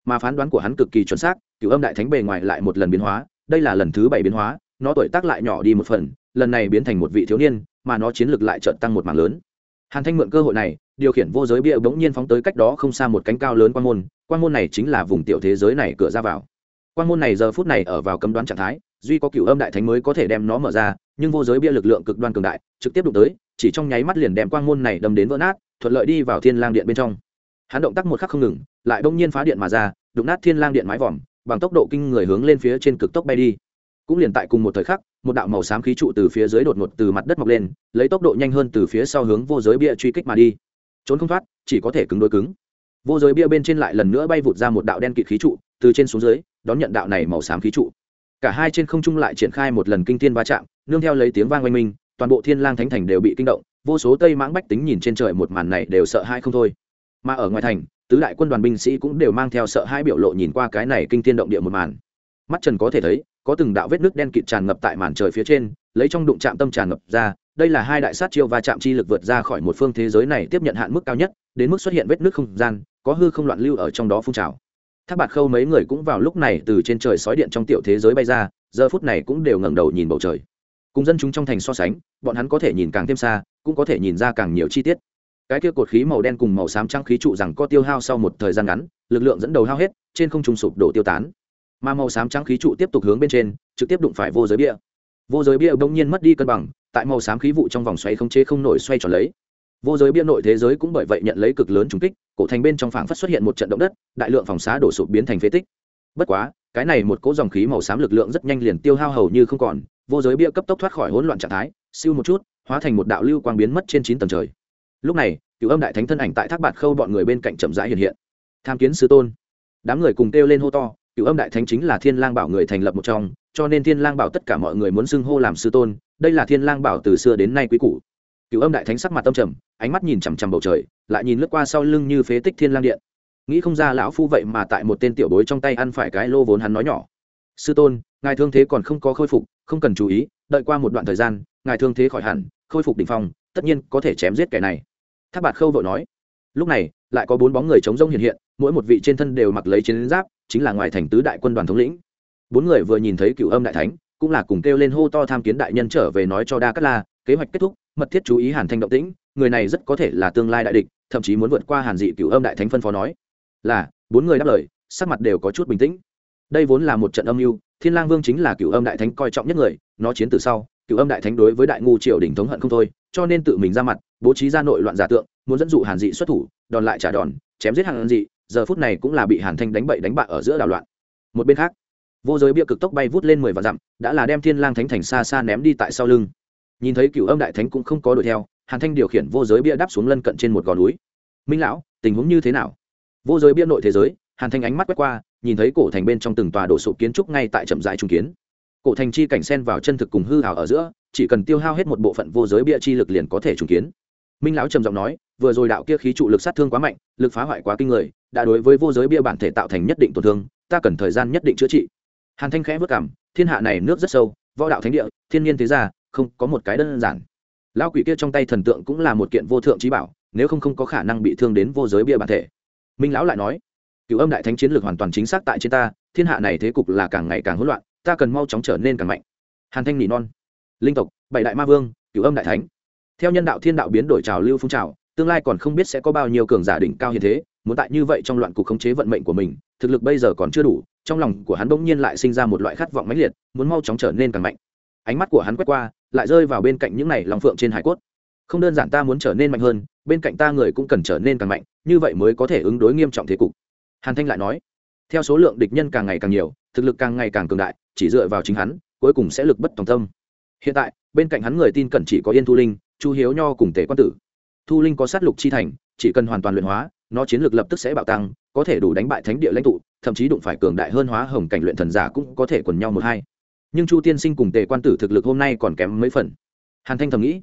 Mà phán đoán của hắn cực kỳ chuẩn xác cửu âm đại thánh bề ngoài lại một lần biến hóa, đây là lần thứ bảy biến hóa, nó tuổi tác lại nhỏ đi một phần, lần này biến thành một vị thiếu niên, mà nó chiến lược lại trợn tăng một mảng lớn hàn thanh mượn cơ hội này, điều khiển vô giới bia bỗng nhiên phóng tới cách đó không xa một cánh cao lớn quan môn quan môn này chính là vùng tiểu thế giới này cửa ra vào. Quan môn này giờ phút này ở vào cấm đoán trạng thái, duy có cựu âm đại thánh mới có thể đem nó mở ra, nhưng vô giới bia lực lượng cực đoan cường đại, trực tiếp đụng tới, chỉ trong nháy mắt liền đem quang môn này đâm đến vỡ nát, thuận lợi đi vào thiên lang điện bên trong. Hắn động tác một khắc không ngừng, lại bỗng nhiên phá điện mà ra, đụng nát thiên lang điện mái vòm, bằng tốc độ kinh người hướng lên phía trên cực tốc bay đi cũng liền tại cùng một thời khắc, một đạo màu xám khí trụ từ phía dưới đột ngột từ mặt đất mọc lên, lấy tốc độ nhanh hơn từ phía sau hướng vô giới bia truy kích mà đi. Trốn không thoát, chỉ có thể cứng đối cứng. Vô giới bia bên trên lại lần nữa bay vụt ra một đạo đen kịt khí trụ, từ trên xuống dưới, đón nhận đạo này màu xám khí trụ. Cả hai trên không trung lại triển khai một lần kinh thiên va chạm, nương theo lấy tiếng vang oanh minh, toàn bộ thiên lang thánh thành đều bị kinh động, vô số tây mãng bách tính nhìn trên trời một màn này đều sợ hãi không thôi. Mà ở ngoài thành, tứ đại quân đoàn binh sĩ cũng đều mang theo sợ hãi biểu lộ nhìn qua cái này kinh thiên động địa một màn. Mắt trần có thể thấy có từng đạo vết nước đen kịt tràn ngập tại màn trời phía trên, lấy trong đụng chạm tâm tràn ngập ra, đây là hai đại sát chiêu và chạm chi lực vượt ra khỏi một phương thế giới này tiếp nhận hạn mức cao nhất, đến mức xuất hiện vết nước không gian, có hư không loạn lưu ở trong đó phun trào. Tháp bạc khâu mấy người cũng vào lúc này từ trên trời sói điện trong tiểu thế giới bay ra, giờ phút này cũng đều ngẩng đầu nhìn bầu trời. Cùng dân chúng trong thành so sánh, bọn hắn có thể nhìn càng thêm xa, cũng có thể nhìn ra càng nhiều chi tiết. Cái kia cột khí màu đen cùng màu xám trắng khí trụ rằng có tiêu hao sau một thời gian ngắn, lực lượng dẫn đầu hao hết, trên không trung sụp đổ tiêu tán mà màu xám trắng khí trụ tiếp tục hướng bên trên, trực tiếp đụng phải vô giới bia. Vô giới bia bỗng nhiên mất đi cân bằng, tại màu xám khí vụ trong vòng xoay không chế không nổi xoay tròn lấy. Vô giới bia nội thế giới cũng bởi vậy nhận lấy cực lớn trùng kích, cổ thành bên trong phảng phất xuất hiện một trận động đất, đại lượng phòng xá đổ sụp biến thành phế tích. Bất quá, cái này một cỗ dòng khí màu xám lực lượng rất nhanh liền tiêu hao hầu như không còn, vô giới bia cấp tốc thoát khỏi hỗn loạn trạng thái, siêu một chút, hóa thành một đạo lưu quang biến mất trên chín tầng trời. Lúc này, cựu âm đại thánh thân ảnh tại thác bạt khâu bọn người bên cạnh chậm rãi hiện hiện. Tham kiến sư tôn. Đám người cùng kêu lên hô to cựu âm đại thánh chính là thiên lang bảo người thành lập một trong, cho nên thiên lang bảo tất cả mọi người muốn xưng hô làm sư tôn, đây là thiên lang bảo từ xưa đến nay quý cũ cựu âm đại thánh sắc mặt tâm trầm, ánh mắt nhìn chằm chằm bầu trời, lại nhìn lướt qua sau lưng như phế tích thiên lang điện. Nghĩ không ra lão phu vậy mà tại một tên tiểu bối trong tay ăn phải cái lô vốn hắn nói nhỏ. Sư tôn, ngài thương thế còn không có khôi phục, không cần chú ý, đợi qua một đoạn thời gian, ngài thương thế khỏi hẳn, khôi phục đỉnh phong, tất nhiên có thể chém giết kẻ này. Tháp bạt khâu vội nói. Lúc này lại có bốn bóng người chống rông hiện hiện, mỗi một vị trên thân đều mặc lấy chiến giáp, chính là ngoài thành tứ đại quân đoàn thống lĩnh. Bốn người vừa nhìn thấy cựu âm đại thánh, cũng là cùng kêu lên hô to tham kiến đại nhân trở về nói cho đa cát la, kế hoạch kết thúc, mật thiết chú ý hàn thanh động tĩnh, người này rất có thể là tương lai đại địch, thậm chí muốn vượt qua hàn dị cựu âm đại thánh phân phó nói. Là, bốn người đáp lời, sắc mặt đều có chút bình tĩnh. Đây vốn là một trận âm mưu, thiên lang vương chính là cựu âm đại thánh coi trọng nhất người, nó chiến từ sau cựu âm đại thánh đối với đại ngu triều đỉnh thống hận không thôi cho nên tự mình ra mặt, bố trí ra nội loạn giả tượng, muốn dẫn dụ hàn dị xuất thủ, đòn lại trả đòn, chém giết hàn dị, giờ phút này cũng là bị hàn thanh đánh bậy đánh bại ở giữa đảo loạn. Một bên khác, vô giới bia cực tốc bay vút lên mười vạn dặm, đã là đem thiên lang thánh thành xa xa ném đi tại sau lưng. Nhìn thấy cựu âm đại thánh cũng không có đuổi theo, hàn thanh điều khiển vô giới bia đáp xuống lân cận trên một gò núi. Minh lão, tình huống như thế nào? Vô giới bia nội thế giới, hàn thanh ánh mắt quét qua, nhìn thấy cổ thành bên trong từng tòa đổ sụp kiến trúc ngay tại chậm rãi trung kiến. Cổ thành chi cảnh sen vào chân thực cùng hư hảo ở giữa chỉ cần tiêu hao hết một bộ phận vô giới bia chi lực liền có thể trùng kiến. Minh lão trầm giọng nói, vừa rồi đạo kia khí trụ lực sát thương quá mạnh, lực phá hoại quá kinh người, đã đối với vô giới bia bản thể tạo thành nhất định tổn thương, ta cần thời gian nhất định chữa trị. Hàn thanh khẽ vất cảm, thiên hạ này nước rất sâu, võ đạo thánh địa, thiên nhiên thế gia, không có một cái đơn giản. Lão quỷ kia trong tay thần tượng cũng là một kiện vô thượng trí bảo, nếu không không có khả năng bị thương đến vô giới bia bản thể. Minh lão lại nói, cựu âm đại thánh chiến lược hoàn toàn chính xác tại trên ta, thiên hạ này thế cục là càng ngày càng hỗn loạn, ta cần mau chóng trở nên càng mạnh. Hàn thanh nỉ non linh tộc, bảy đại ma vương, cửu âm đại thánh. Theo nhân đạo thiên đạo biến đổi trào lưu phong trào, tương lai còn không biết sẽ có bao nhiêu cường giả đỉnh cao như thế, muốn tại như vậy trong loạn cục khống chế vận mệnh của mình, thực lực bây giờ còn chưa đủ, trong lòng của hắn bỗng nhiên lại sinh ra một loại khát vọng mãnh liệt, muốn mau chóng trở nên càng mạnh. Ánh mắt của hắn quét qua, lại rơi vào bên cạnh những này lòng phượng trên hải cốt. Không đơn giản ta muốn trở nên mạnh hơn, bên cạnh ta người cũng cần trở nên càng mạnh, như vậy mới có thể ứng đối nghiêm trọng thế cục. Hàn thanh lại nói, theo số lượng địch nhân càng ngày càng nhiều, thực lực càng ngày càng cường đại, chỉ dựa vào chính hắn, cuối cùng sẽ lực bất tòng tâm hiện tại, bên cạnh hắn người tin cẩn chỉ có yên thu linh, chu hiếu nho cùng tề quan tử. Thu linh có sát lục chi thành, chỉ cần hoàn toàn luyện hóa, nó chiến lược lập tức sẽ bạo tăng, có thể đủ đánh bại thánh địa lãnh tụ, thậm chí đụng phải cường đại hơn hóa hồng cảnh luyện thần giả cũng có thể quần nhau một hai. Nhưng chu tiên sinh cùng tề quan tử thực lực hôm nay còn kém mấy phần. Hàn thanh thầm nghĩ,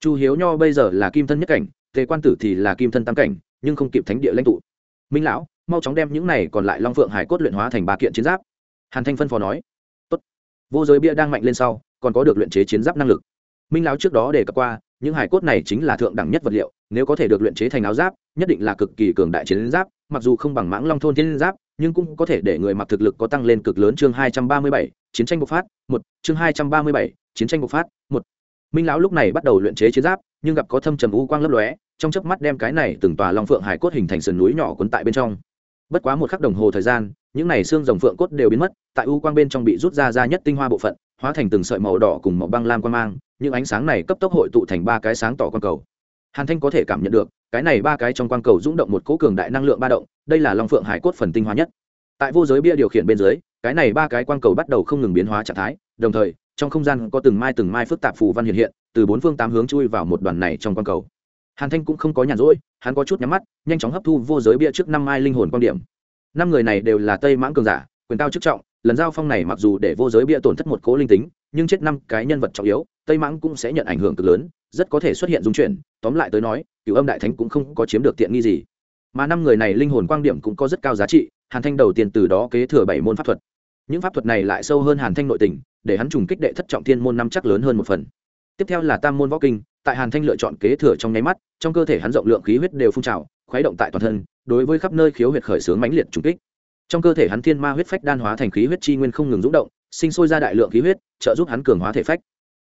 chu hiếu nho bây giờ là kim thân nhất cảnh, tề quan tử thì là kim thân tam cảnh, nhưng không kịp thánh địa lãnh tụ. Minh lão, mau chóng đem những này còn lại long phượng hải cốt luyện hóa thành ba kiện chiến giáp. Hàn thanh phân phó nói, Tốt. vô giới bia đang mạnh lên sau còn có được luyện chế chiến giáp năng lực. Minh lão trước đó đề cập qua, những hải cốt này chính là thượng đẳng nhất vật liệu, nếu có thể được luyện chế thành áo giáp, nhất định là cực kỳ cường đại chiến giáp, mặc dù không bằng mãng long thôn chiến giáp, nhưng cũng có thể để người mặc thực lực có tăng lên cực lớn. Chương hai trăm ba mươi bảy, chiến tranh bộc phát, một. Chương hai trăm ba mươi bảy, chiến tranh bộc phát, một. Minh lão lúc này bắt đầu luyện chế chiến giáp, nhưng gặp có thâm trầm u quang lấp lóe, trong chớp mắt đem cái này từng tòa long phượng hải cốt hình thành sườn núi nhỏ cuốn tại bên trong bất quá một khắc đồng hồ thời gian, những này xương rồng phượng cốt đều biến mất, tại u quang bên trong bị rút ra ra nhất tinh hoa bộ phận, hóa thành từng sợi màu đỏ cùng màu băng lam quang mang, những ánh sáng này cấp tốc hội tụ thành ba cái sáng tỏ quang cầu. Hàn thanh có thể cảm nhận được, cái này ba cái trong quang cầu rung động một cỗ cường đại năng lượng ba động, đây là long phượng hải cốt phần tinh hoa nhất. Tại vô giới bia điều khiển bên dưới, cái này ba cái quang cầu bắt đầu không ngừng biến hóa trạng thái, đồng thời, trong không gian có từng mai từng mai phức tạp phù văn hiện hiện, từ bốn phương tám hướng chui vào một đoàn này trong quang cầu hàn thanh cũng không có nhàn rỗi, hắn có chút nhắm mắt, nhanh chóng hấp thu vô giới bia trước năm mai linh hồn quan điểm. Năm người này đều là tây mãng cường giả, quyền cao chức trọng, lần giao phong này mặc dù để vô giới bia tổn thất một cố linh tính, nhưng chết năm cái nhân vật trọng yếu, tây mãng cũng sẽ nhận ảnh hưởng cực lớn, rất có thể xuất hiện dung chuyển, tóm lại tới nói cựu âm đại thánh cũng không có chiếm được tiện nghi gì. Mà năm người này linh hồn quan điểm cũng có rất cao giá trị, hàn thanh đầu tiên từ đó kế thừa bảy môn pháp thuật. Những pháp thuật này lại sâu hơn hàn thanh nội tình, để hắn trùng kích đệ thất trọng thiên môn năm chắc lớn hơn một phần. Tiếp theo là tam môn võ kinh tại hàn thanh lựa chọn kế thừa trong nháy mắt, trong cơ thể hắn rộng lượng khí huyết đều phun trào, khuấy động tại toàn thân, đối với khắp nơi khiếu huyệt khởi sướng mãnh liệt trùng kích. Trong cơ thể hắn thiên ma huyết phách đan hóa thành khí huyết chi nguyên không ngừng rung động, sinh sôi ra đại lượng khí huyết, trợ giúp hắn cường hóa thể phách.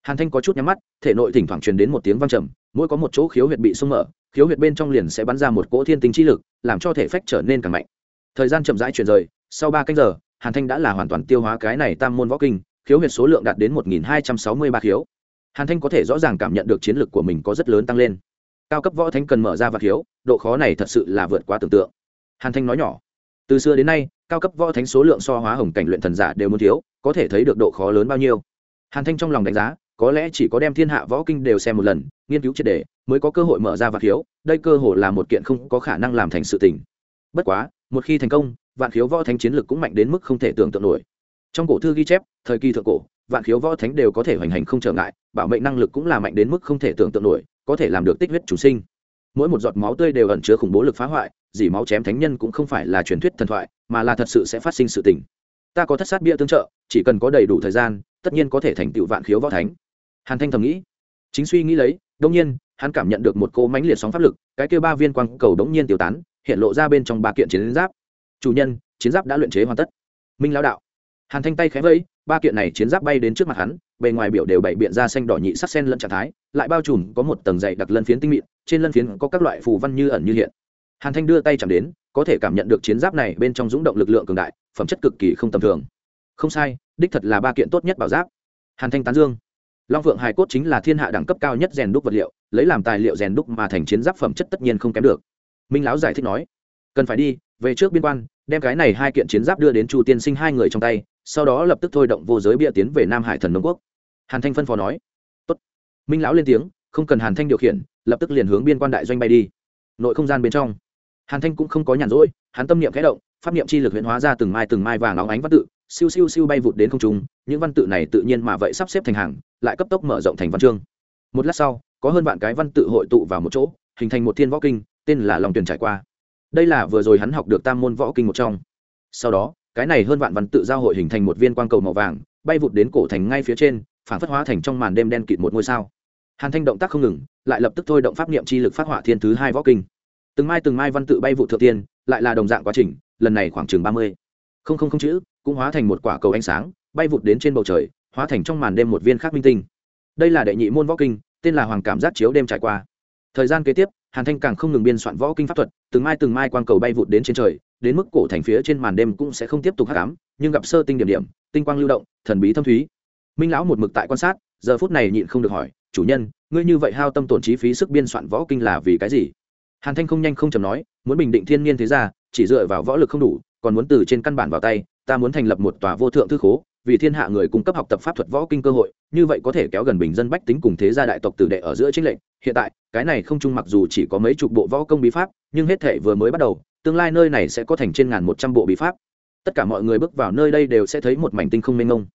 Hàn thanh có chút nhắm mắt, thể nội thỉnh thoảng truyền đến một tiếng vang trầm, mỗi có một chỗ khiếu huyệt bị sung mở, khiếu huyệt bên trong liền sẽ bắn ra một cỗ thiên tính chi lực, làm cho thể phách trở nên càng mạnh. Thời gian chậm rãi chuyển rời, sau ba canh giờ, hàn thanh đã là hoàn toàn tiêu hóa cái này tam môn võ kinh, khiếu huyệt số lượng đạt đến một nghìn hai trăm sáu mươi ba khiếu hàn thanh có thể rõ ràng cảm nhận được chiến lược của mình có rất lớn tăng lên. Cao cấp võ thánh cần mở ra và thiếu, độ khó này thật sự là vượt quá tưởng tượng. Hàn thanh nói nhỏ từ xưa đến nay cao cấp võ thánh số lượng so hóa hồng cảnh luyện thần giả đều muốn thiếu có thể thấy được độ khó lớn bao nhiêu. Hàn thanh trong lòng đánh giá có lẽ chỉ có đem thiên hạ võ kinh đều xem một lần nghiên cứu triệt đề mới có cơ hội mở ra vạn khiếu đây cơ hội là một kiện không có khả năng làm thành sự tình. Bất quá một khi thành công vạn khiếu võ thánh chiến lực cũng mạnh đến mức không thể tưởng tượng nổi. Trong cổ thư ghi chép thời kỳ thượng cổ vạn khiếu võ thánh đều có thể hoành hành không trở ngại bảo mệnh năng lực cũng là mạnh đến mức không thể tưởng tượng nổi, có thể làm được tích huyết chủ sinh. Mỗi một giọt máu tươi đều ẩn chứa khủng bố lực phá hoại, dỉ máu chém thánh nhân cũng không phải là truyền thuyết thần thoại, mà là thật sự sẽ phát sinh sự tình. Ta có thất sát bia tương trợ, chỉ cần có đầy đủ thời gian, tất nhiên có thể thành tựu vạn khiếu võ thánh. Hàn thanh thầm nghĩ. Chính suy nghĩ lấy đông nhiên, hắn cảm nhận được một cô mánh liệt sóng pháp lực, cái kêu ba viên quang cầu đống nhiên tiêu tán, hiện lộ ra bên trong ba kiện chiến giáp. Chủ nhân, chiến giáp đã luyện chế hoàn tất. Minh lão đạo hàn thanh tay khẽ vẫy, ba kiện này chiến giáp bay đến trước mặt hắn, bề ngoài biểu đều bảy biện ra xanh đỏ nhị sắc sen lẫn trạng thái, lại bao trùm có một tầng dày đặc lân phiến tinh mịn, trên lân phiến có các loại phù văn như ẩn như hiện. Hàn thanh đưa tay chạm đến, có thể cảm nhận được chiến giáp này bên trong dũng động lực lượng cường đại, phẩm chất cực kỳ không tầm thường. Không sai, đích thật là ba kiện tốt nhất bảo giáp. Hàn thanh tán dương. Long phượng hài cốt chính là thiên hạ đẳng cấp cao nhất rèn đúc vật liệu, lấy làm tài liệu rèn đúc mà thành chiến giáp phẩm chất tất nhiên không kém được. Minh lão giải thích nói, cần phải đi, về trước biên quan, đem cái này hai kiện chiến giáp đưa đến chu tiên sinh hai người trong tay sau đó lập tức thôi động vô giới bia tiến về nam hải thần nông quốc. Hàn thanh phân phó nói, Tốt. minh lão lên tiếng, không cần hàn thanh điều khiển, lập tức liền hướng biên quan đại doanh bay đi. Nội không gian bên trong, hàn thanh cũng không có nhàn rỗi, hắn tâm niệm khẽ động, pháp niệm chi lực huyện hóa ra từng mai từng mai vàng óng ánh văn tự, siêu siêu siêu bay vụt đến không trung, những văn tự này tự nhiên mà vậy sắp xếp thành hàng, lại cấp tốc mở rộng thành văn chương. Một lát sau, có hơn vạn cái văn tự hội tụ vào một chỗ, hình thành một thiên võ kinh, tên là lòng tuyển trải qua. Đây là vừa rồi hắn học được tam môn võ kinh một trong. Sau đó cái này hơn vạn văn tự giao hội hình thành một viên quang cầu màu vàng, bay vụt đến cổ thành ngay phía trên, phản phất hóa thành trong màn đêm đen kịt một ngôi sao. Hàn thanh động tác không ngừng, lại lập tức thôi động pháp niệm chi lực phát hỏa thiên thứ hai võ kinh. Từng mai từng mai văn tự bay vụ thượng tiên, lại là đồng dạng quá trình, lần này khoảng chừng ba mươi. Không không không chữ, cũng hóa thành một quả cầu ánh sáng, bay vụt đến trên bầu trời, hóa thành trong màn đêm một viên khác minh tinh. Đây là đệ nhị môn võ kinh, tên là hoàng cảm giác chiếu đêm trải qua thời gian kế tiếp, hàn thanh càng không ngừng biên soạn võ kinh pháp thuật, từng mai từng mai quang cầu bay vụt đến trên trời, đến mức cổ thành phía trên màn đêm cũng sẽ không tiếp tục hắc ám, nhưng gặp sơ tinh điểm điểm, tinh quang lưu động, thần bí thâm thúy. Minh lão một mực tại quan sát, giờ phút này nhịn không được hỏi, chủ nhân, ngươi như vậy hao tâm tổn chi phí sức biên soạn võ kinh là vì cái gì? Hàn thanh không nhanh không chầm nói, muốn bình định thiên nhiên thế ra chỉ dựa vào võ lực không đủ, còn muốn từ trên căn bản vào tay, ta muốn thành lập một tòa vô thượng thư khố, vì thiên hạ người cung cấp học tập pháp thuật võ kinh cơ hội, như vậy có thể kéo gần bình dân bách tính cùng thế gia đại tộc tử đệ ở giữa chính lệnh hiện tại, cái này không chung mặc dù chỉ có mấy chục bộ võ công bí pháp, nhưng hết thể vừa mới bắt đầu, tương lai nơi này sẽ có thành trên ngàn một trăm bộ bí pháp. Tất cả mọi người bước vào nơi đây đều sẽ thấy một mảnh tinh không mênh mông.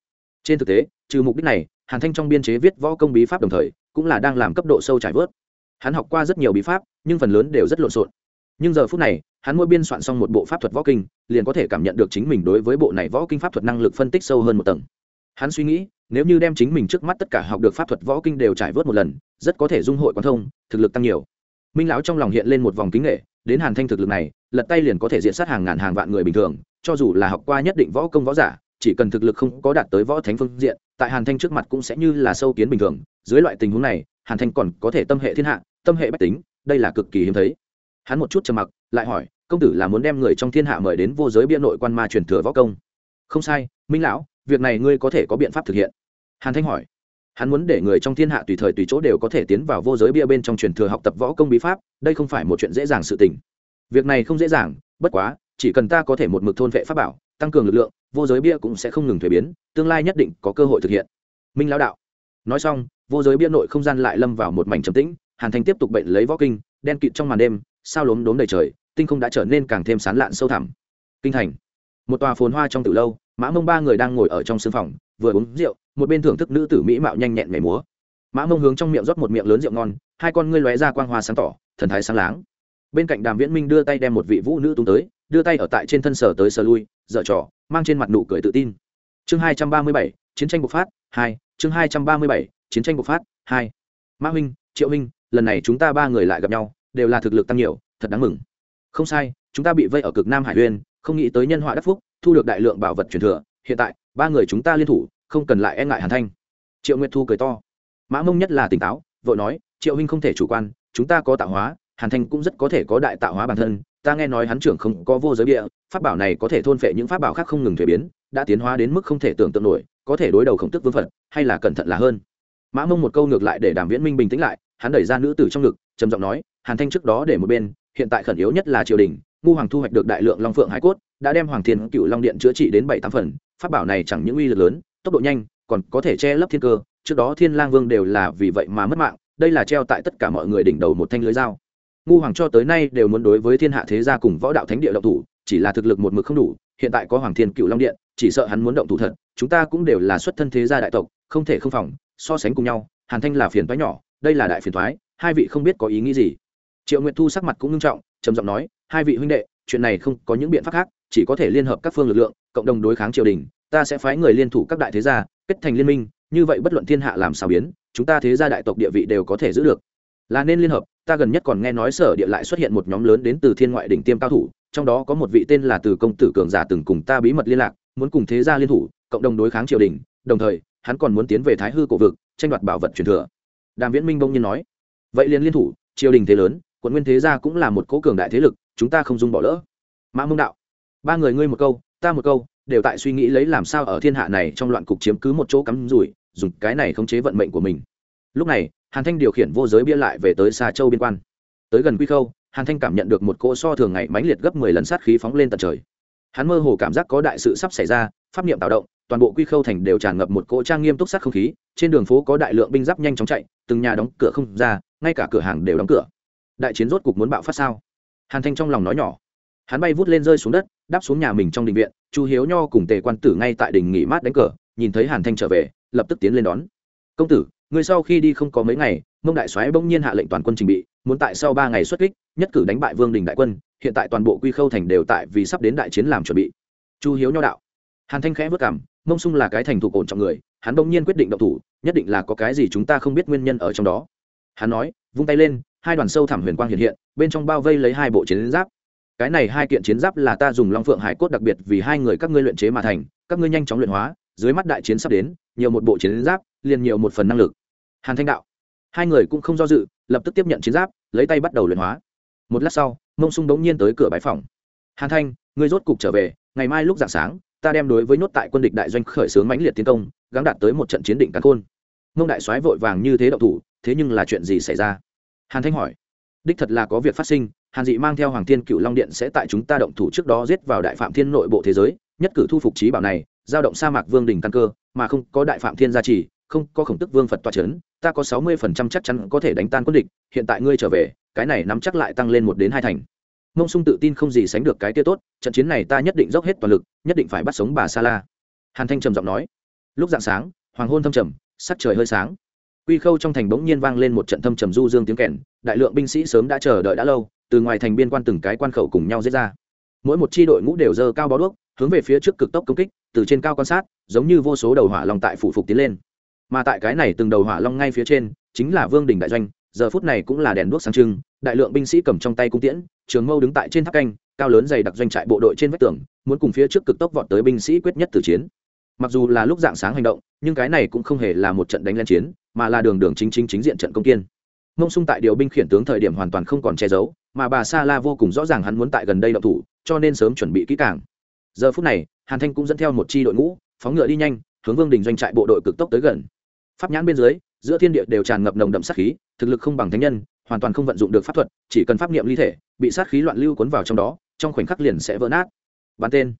Trên thực tế, trừ mục đích này, hàn thanh trong biên chế viết võ công bí pháp đồng thời, cũng là đang làm cấp độ sâu trải vớt. Hắn học qua rất nhiều bí pháp, nhưng phần lớn đều rất lộn xộn. Nhưng giờ phút này, hắn mỗi biên soạn xong một bộ pháp thuật võ kinh, liền có thể cảm nhận được chính mình đối với bộ này võ kinh pháp thuật năng lực phân tích sâu hơn một tầng. Hắn suy nghĩ, nếu như đem chính mình trước mắt tất cả học được pháp thuật võ kinh đều trải vớt một lần rất có thể dung hội quan thông, thực lực tăng nhiều. Minh lão trong lòng hiện lên một vòng kính nghệ, đến hàn thanh thực lực này, lật tay liền có thể diện sát hàng ngàn hàng vạn người bình thường, cho dù là học qua nhất định võ công võ giả, chỉ cần thực lực không có đạt tới võ thánh phương diện, tại hàn thanh trước mặt cũng sẽ như là sâu kiến bình thường. Dưới loại tình huống này, hàn thanh còn có thể tâm hệ thiên hạ, tâm hệ bách tính, đây là cực kỳ hiếm thấy. Hắn một chút trầm mặc, lại hỏi, công tử là muốn đem người trong thiên hạ mời đến vô giới bia nội quan ma truyền thừa võ công? Không sai, minh lão, việc này ngươi có thể có biện pháp thực hiện. Hàn thanh hỏi hắn muốn để người trong thiên hạ tùy thời tùy chỗ đều có thể tiến vào vô giới bia bên trong truyền thừa học tập võ công bí pháp, đây không phải một chuyện dễ dàng sự tình. Việc này không dễ dàng, bất quá, chỉ cần ta có thể một mực thôn vệ pháp bảo, tăng cường lực lượng, vô giới bia cũng sẽ không ngừng thuế biến, tương lai nhất định có cơ hội thực hiện. Minh lão đạo. Nói xong, vô giới bia nội không gian lại lâm vào một mảnh trầm tĩnh, hàn thanh tiếp tục bệnh lấy võ kinh, đen kịt trong màn đêm, sao lốm đốm đầy trời, tinh không đã trở nên càng thêm sán lạn sâu thẳm. Kinh thành. Một tòa phồn hoa trong từ lâu mã mông ba người đang ngồi ở trong sương phòng, vừa uống rượu, một bên thưởng thức nữ tử mỹ mạo nhanh nhẹn nhảy múa. Mã mông hướng trong miệng rót một miệng lớn rượu ngon, hai con ngươi lóe ra quang hoa sáng tỏ, thần thái sáng láng. Bên cạnh đàm viễn minh đưa tay đem một vị vũ nữ tung tới, đưa tay ở tại trên thân sở tới sở lui, dở trò, mang trên mặt nụ cười tự tin. Chương hai trăm ba mươi bảy, chiến tranh bộc phát, hai, chương hai trăm ba mươi bảy, chiến tranh bộc phát, hai. Mã huynh triệu huynh lần này chúng ta ba người lại gặp nhau, đều là thực lực tăng nhiều, thật đáng mừng. Không sai, chúng ta bị vây ở cực nam hải uyên không nghĩ tới nhân họa đắc phúc thu được đại lượng bảo vật truyền thừa, hiện tại, ba người chúng ta liên thủ, không cần lại e ngại hàn thanh. Triệu nguyệt thu cười to. Mã mông nhất là tỉnh táo, vội nói, triệu huynh không thể chủ quan, chúng ta có tạo hóa, hàn thanh cũng rất có thể có đại tạo hóa bản thân, ta nghe nói hắn trưởng không có vô giới địa, pháp bảo này có thể thôn phệ những pháp bảo khác không ngừng thuế biến, đã tiến hóa đến mức không thể tưởng tượng nổi, có thể đối đầu khổng tức vương phật, hay là cẩn thận là hơn. Mã mông một câu ngược lại để đàm viễn minh bình tĩnh lại, hắn đẩy ra nữ tử trong ngực, trầm giọng nói, hàn thanh trước đó để một bên, hiện tại khẩn yếu nhất là triều đình, ngu hoàng thu hoạch được đại lượng long phượng hải cốt đã đem hoàng thiên cựu long điện chữa trị đến bảy tám phần, pháp bảo này chẳng những uy lực lớn, tốc độ nhanh, còn có thể che lấp thiên cơ. Trước đó thiên lang vương đều là vì vậy mà mất mạng, đây là treo tại tất cả mọi người đỉnh đầu một thanh lưới dao. Ngu hoàng cho tới nay đều muốn đối với thiên hạ thế gia cùng võ đạo thánh địa động thủ, chỉ là thực lực một mực không đủ, hiện tại có hoàng thiên cựu long điện, chỉ sợ hắn muốn động thủ thật, chúng ta cũng đều là xuất thân thế gia đại tộc, không thể không phòng, so sánh cùng nhau, hàn thanh là phiền toái nhỏ, đây là đại phiền toái, hai vị không biết có ý nghĩ gì. Triệu nguyệt thu sắc mặt cũng nghiêm trọng, trầm giọng nói, hai vị huynh đệ, chuyện này không có những biện pháp khác chỉ có thể liên hợp các phương lực lượng, cộng đồng đối kháng triều đình, ta sẽ phái người liên thủ các đại thế gia, kết thành liên minh, như vậy bất luận thiên hạ làm sao biến, chúng ta thế gia đại tộc địa vị đều có thể giữ được. Là nên liên hợp, ta gần nhất còn nghe nói sở địa lại xuất hiện một nhóm lớn đến từ thiên ngoại đỉnh tiêm cao thủ, trong đó có một vị tên là từ công tử cường giả từng cùng ta bí mật liên lạc, muốn cùng thế gia liên thủ, cộng đồng đối kháng triều đình, đồng thời, hắn còn muốn tiến về thái hư cổ vực, tranh đoạt bảo vật truyền thừa. Đàm viễn minh bông nhiên nói, vậy liền liên thủ, triều đình thế lớn, quận nguyên thế gia cũng là một cố cường đại thế lực, chúng ta không dung bỏ lỡ. Mã mông đạo ba người ngươi một câu, ta một câu, đều tại suy nghĩ lấy làm sao ở thiên hạ này trong loạn cục chiếm cứ một chỗ cắm rủi, dùng cái này khống chế vận mệnh của mình. Lúc này, hàn thanh điều khiển vô giới bia lại về tới xa châu biên quan. Tới gần quy khâu, hàn thanh cảm nhận được một cỗ so thường ngày mãnh liệt gấp mười lần sát khí phóng lên tận trời. Hắn mơ hồ cảm giác có đại sự sắp xảy ra, pháp niệm tạo động, toàn bộ quy khâu thành đều tràn ngập một cỗ trang nghiêm túc sát không khí, trên đường phố có đại lượng binh giáp nhanh chóng chạy, từng nhà đóng cửa không ra, ngay cả cửa hàng đều đóng cửa. Đại chiến rốt cục muốn bạo phát sao? Hàn thanh trong lòng nói nhỏ hắn bay vút lên rơi xuống đất, đáp xuống nhà mình trong đình viện, chu hiếu nho cùng tề quan tử ngay tại đình nghỉ mát đánh cờ, nhìn thấy hàn thanh trở về, lập tức tiến lên đón. Công tử người sau khi đi không có mấy ngày, mông đại soái bỗng nhiên hạ lệnh toàn quân trình bị, muốn tại sau ba ngày xuất kích, nhất cử đánh bại vương đình đại quân, hiện tại toàn bộ quy khâu thành đều tại vì sắp đến đại chiến làm chuẩn bị. Chu hiếu nho đạo. Hàn thanh khẽ vất cảm, mông sung là cái thành thục ổn trọng người, hắn bỗng nhiên quyết định động thủ, nhất định là có cái gì chúng ta không biết nguyên nhân ở trong đó. Hắn nói, vung tay lên, hai đoàn sâu thẳm huyền quang hiện hiện, bên trong bao vây lấy hai bộ chiến giáp cái này hai kiện chiến giáp là ta dùng long phượng hải cốt đặc biệt vì hai người các ngươi luyện chế mà thành, các ngươi nhanh chóng luyện hóa, dưới mắt đại chiến sắp đến, nhiều một bộ chiến giáp, liền nhiều một phần năng lực. Hàn thanh đạo. Hai người cũng không do dự, lập tức tiếp nhận chiến giáp, lấy tay bắt đầu luyện hóa. Một lát sau, mông sung đống nhiên tới cửa bãi phòng. Hàn thanh, ngươi rốt cục trở về, ngày mai lúc dạng sáng, ta đem đối với nhốt tại quân địch đại doanh khởi xướng mãnh liệt tiến công, gắng đạt tới một trận chiến định cắn khôn. Mông đại soái vội vàng như thế động thủ, thế nhưng là chuyện gì xảy ra? Hàn thanh hỏi. Đích thật là có việc phát sinh hàn dị mang theo hoàng thiên cựu long điện sẽ tại chúng ta động thủ trước đó giết vào đại phạm thiên nội bộ thế giới, nhất cử thu phục trí bảo này, giao động sa mạc vương đình căn cơ, mà không có đại phạm thiên gia trì, không có khổng tức vương phật toa c h ấ n ta có sáu mươi phần trăm chắc chắn có thể đánh tan quân địch, hiện tại ngươi trở về, cái này nắm chắc lại tăng lên một đến hai thành. Mông sung tự tin không gì sánh được cái kia tốt, trận chiến này ta nhất định dốc hết toàn lực, nhất định phải bắt sống bà sa la. Hàn thanh trầm giọng nói. Lúc dạng sáng, hoàng hôn thâm trầm, sắc trời hơi sáng. Quy khâu trong thành bỗng nhiên vang lên một trận thâm trầm du dương tiếng kèn, đại lượng binh sĩ sớm đã chờ đợi đã lâu từ ngoài thành biên quan từng cái quan khẩu cùng nhau giết ra. Mỗi một chi đội ngũ đều dơ cao bó đuốc, hướng về phía trước cực tốc công kích, từ trên cao quan sát, giống như vô số đầu hỏa long tại phủ phục tiến lên. Mà tại cái này từng đầu hỏa long ngay phía trên, chính là vương đình đại doanh, giờ phút này cũng là đèn đuốc sáng trưng, đại lượng binh sĩ cầm trong tay cung tiễn, trường mâu đứng tại trên tháp canh, cao lớn dày đặc doanh trại bộ đội trên vách tường, muốn cùng phía trước cực tốc vọt tới binh sĩ quyết nhất tử chiến. Mặc dù là lúc dạng sáng hành động, nhưng cái này cũng không hề là một trận đánh lên chiến, mà là đường đường chính chính chính diện trận công kiên mông sung tại điều binh khiển tướng thời điểm hoàn toàn không còn che giấu, mà bà sa la vô cùng rõ ràng hắn muốn tại gần đây động thủ, cho nên sớm chuẩn bị kỹ càng. Giờ phút này, hàn thanh cũng dẫn theo một chi đội ngũ, phóng ngựa đi nhanh, hướng vương đình doanh trại bộ đội cực tốc tới gần. Pháp nhãn bên dưới, giữa thiên địa đều tràn ngập nồng đậm sát khí, thực lực không bằng thánh nhân, hoàn toàn không vận dụng được pháp thuật, chỉ cần pháp niệm ly thể, bị sát khí loạn lưu cuốn vào trong đó, trong khoảnh khắc liền sẽ vỡ nát. Bắn tên.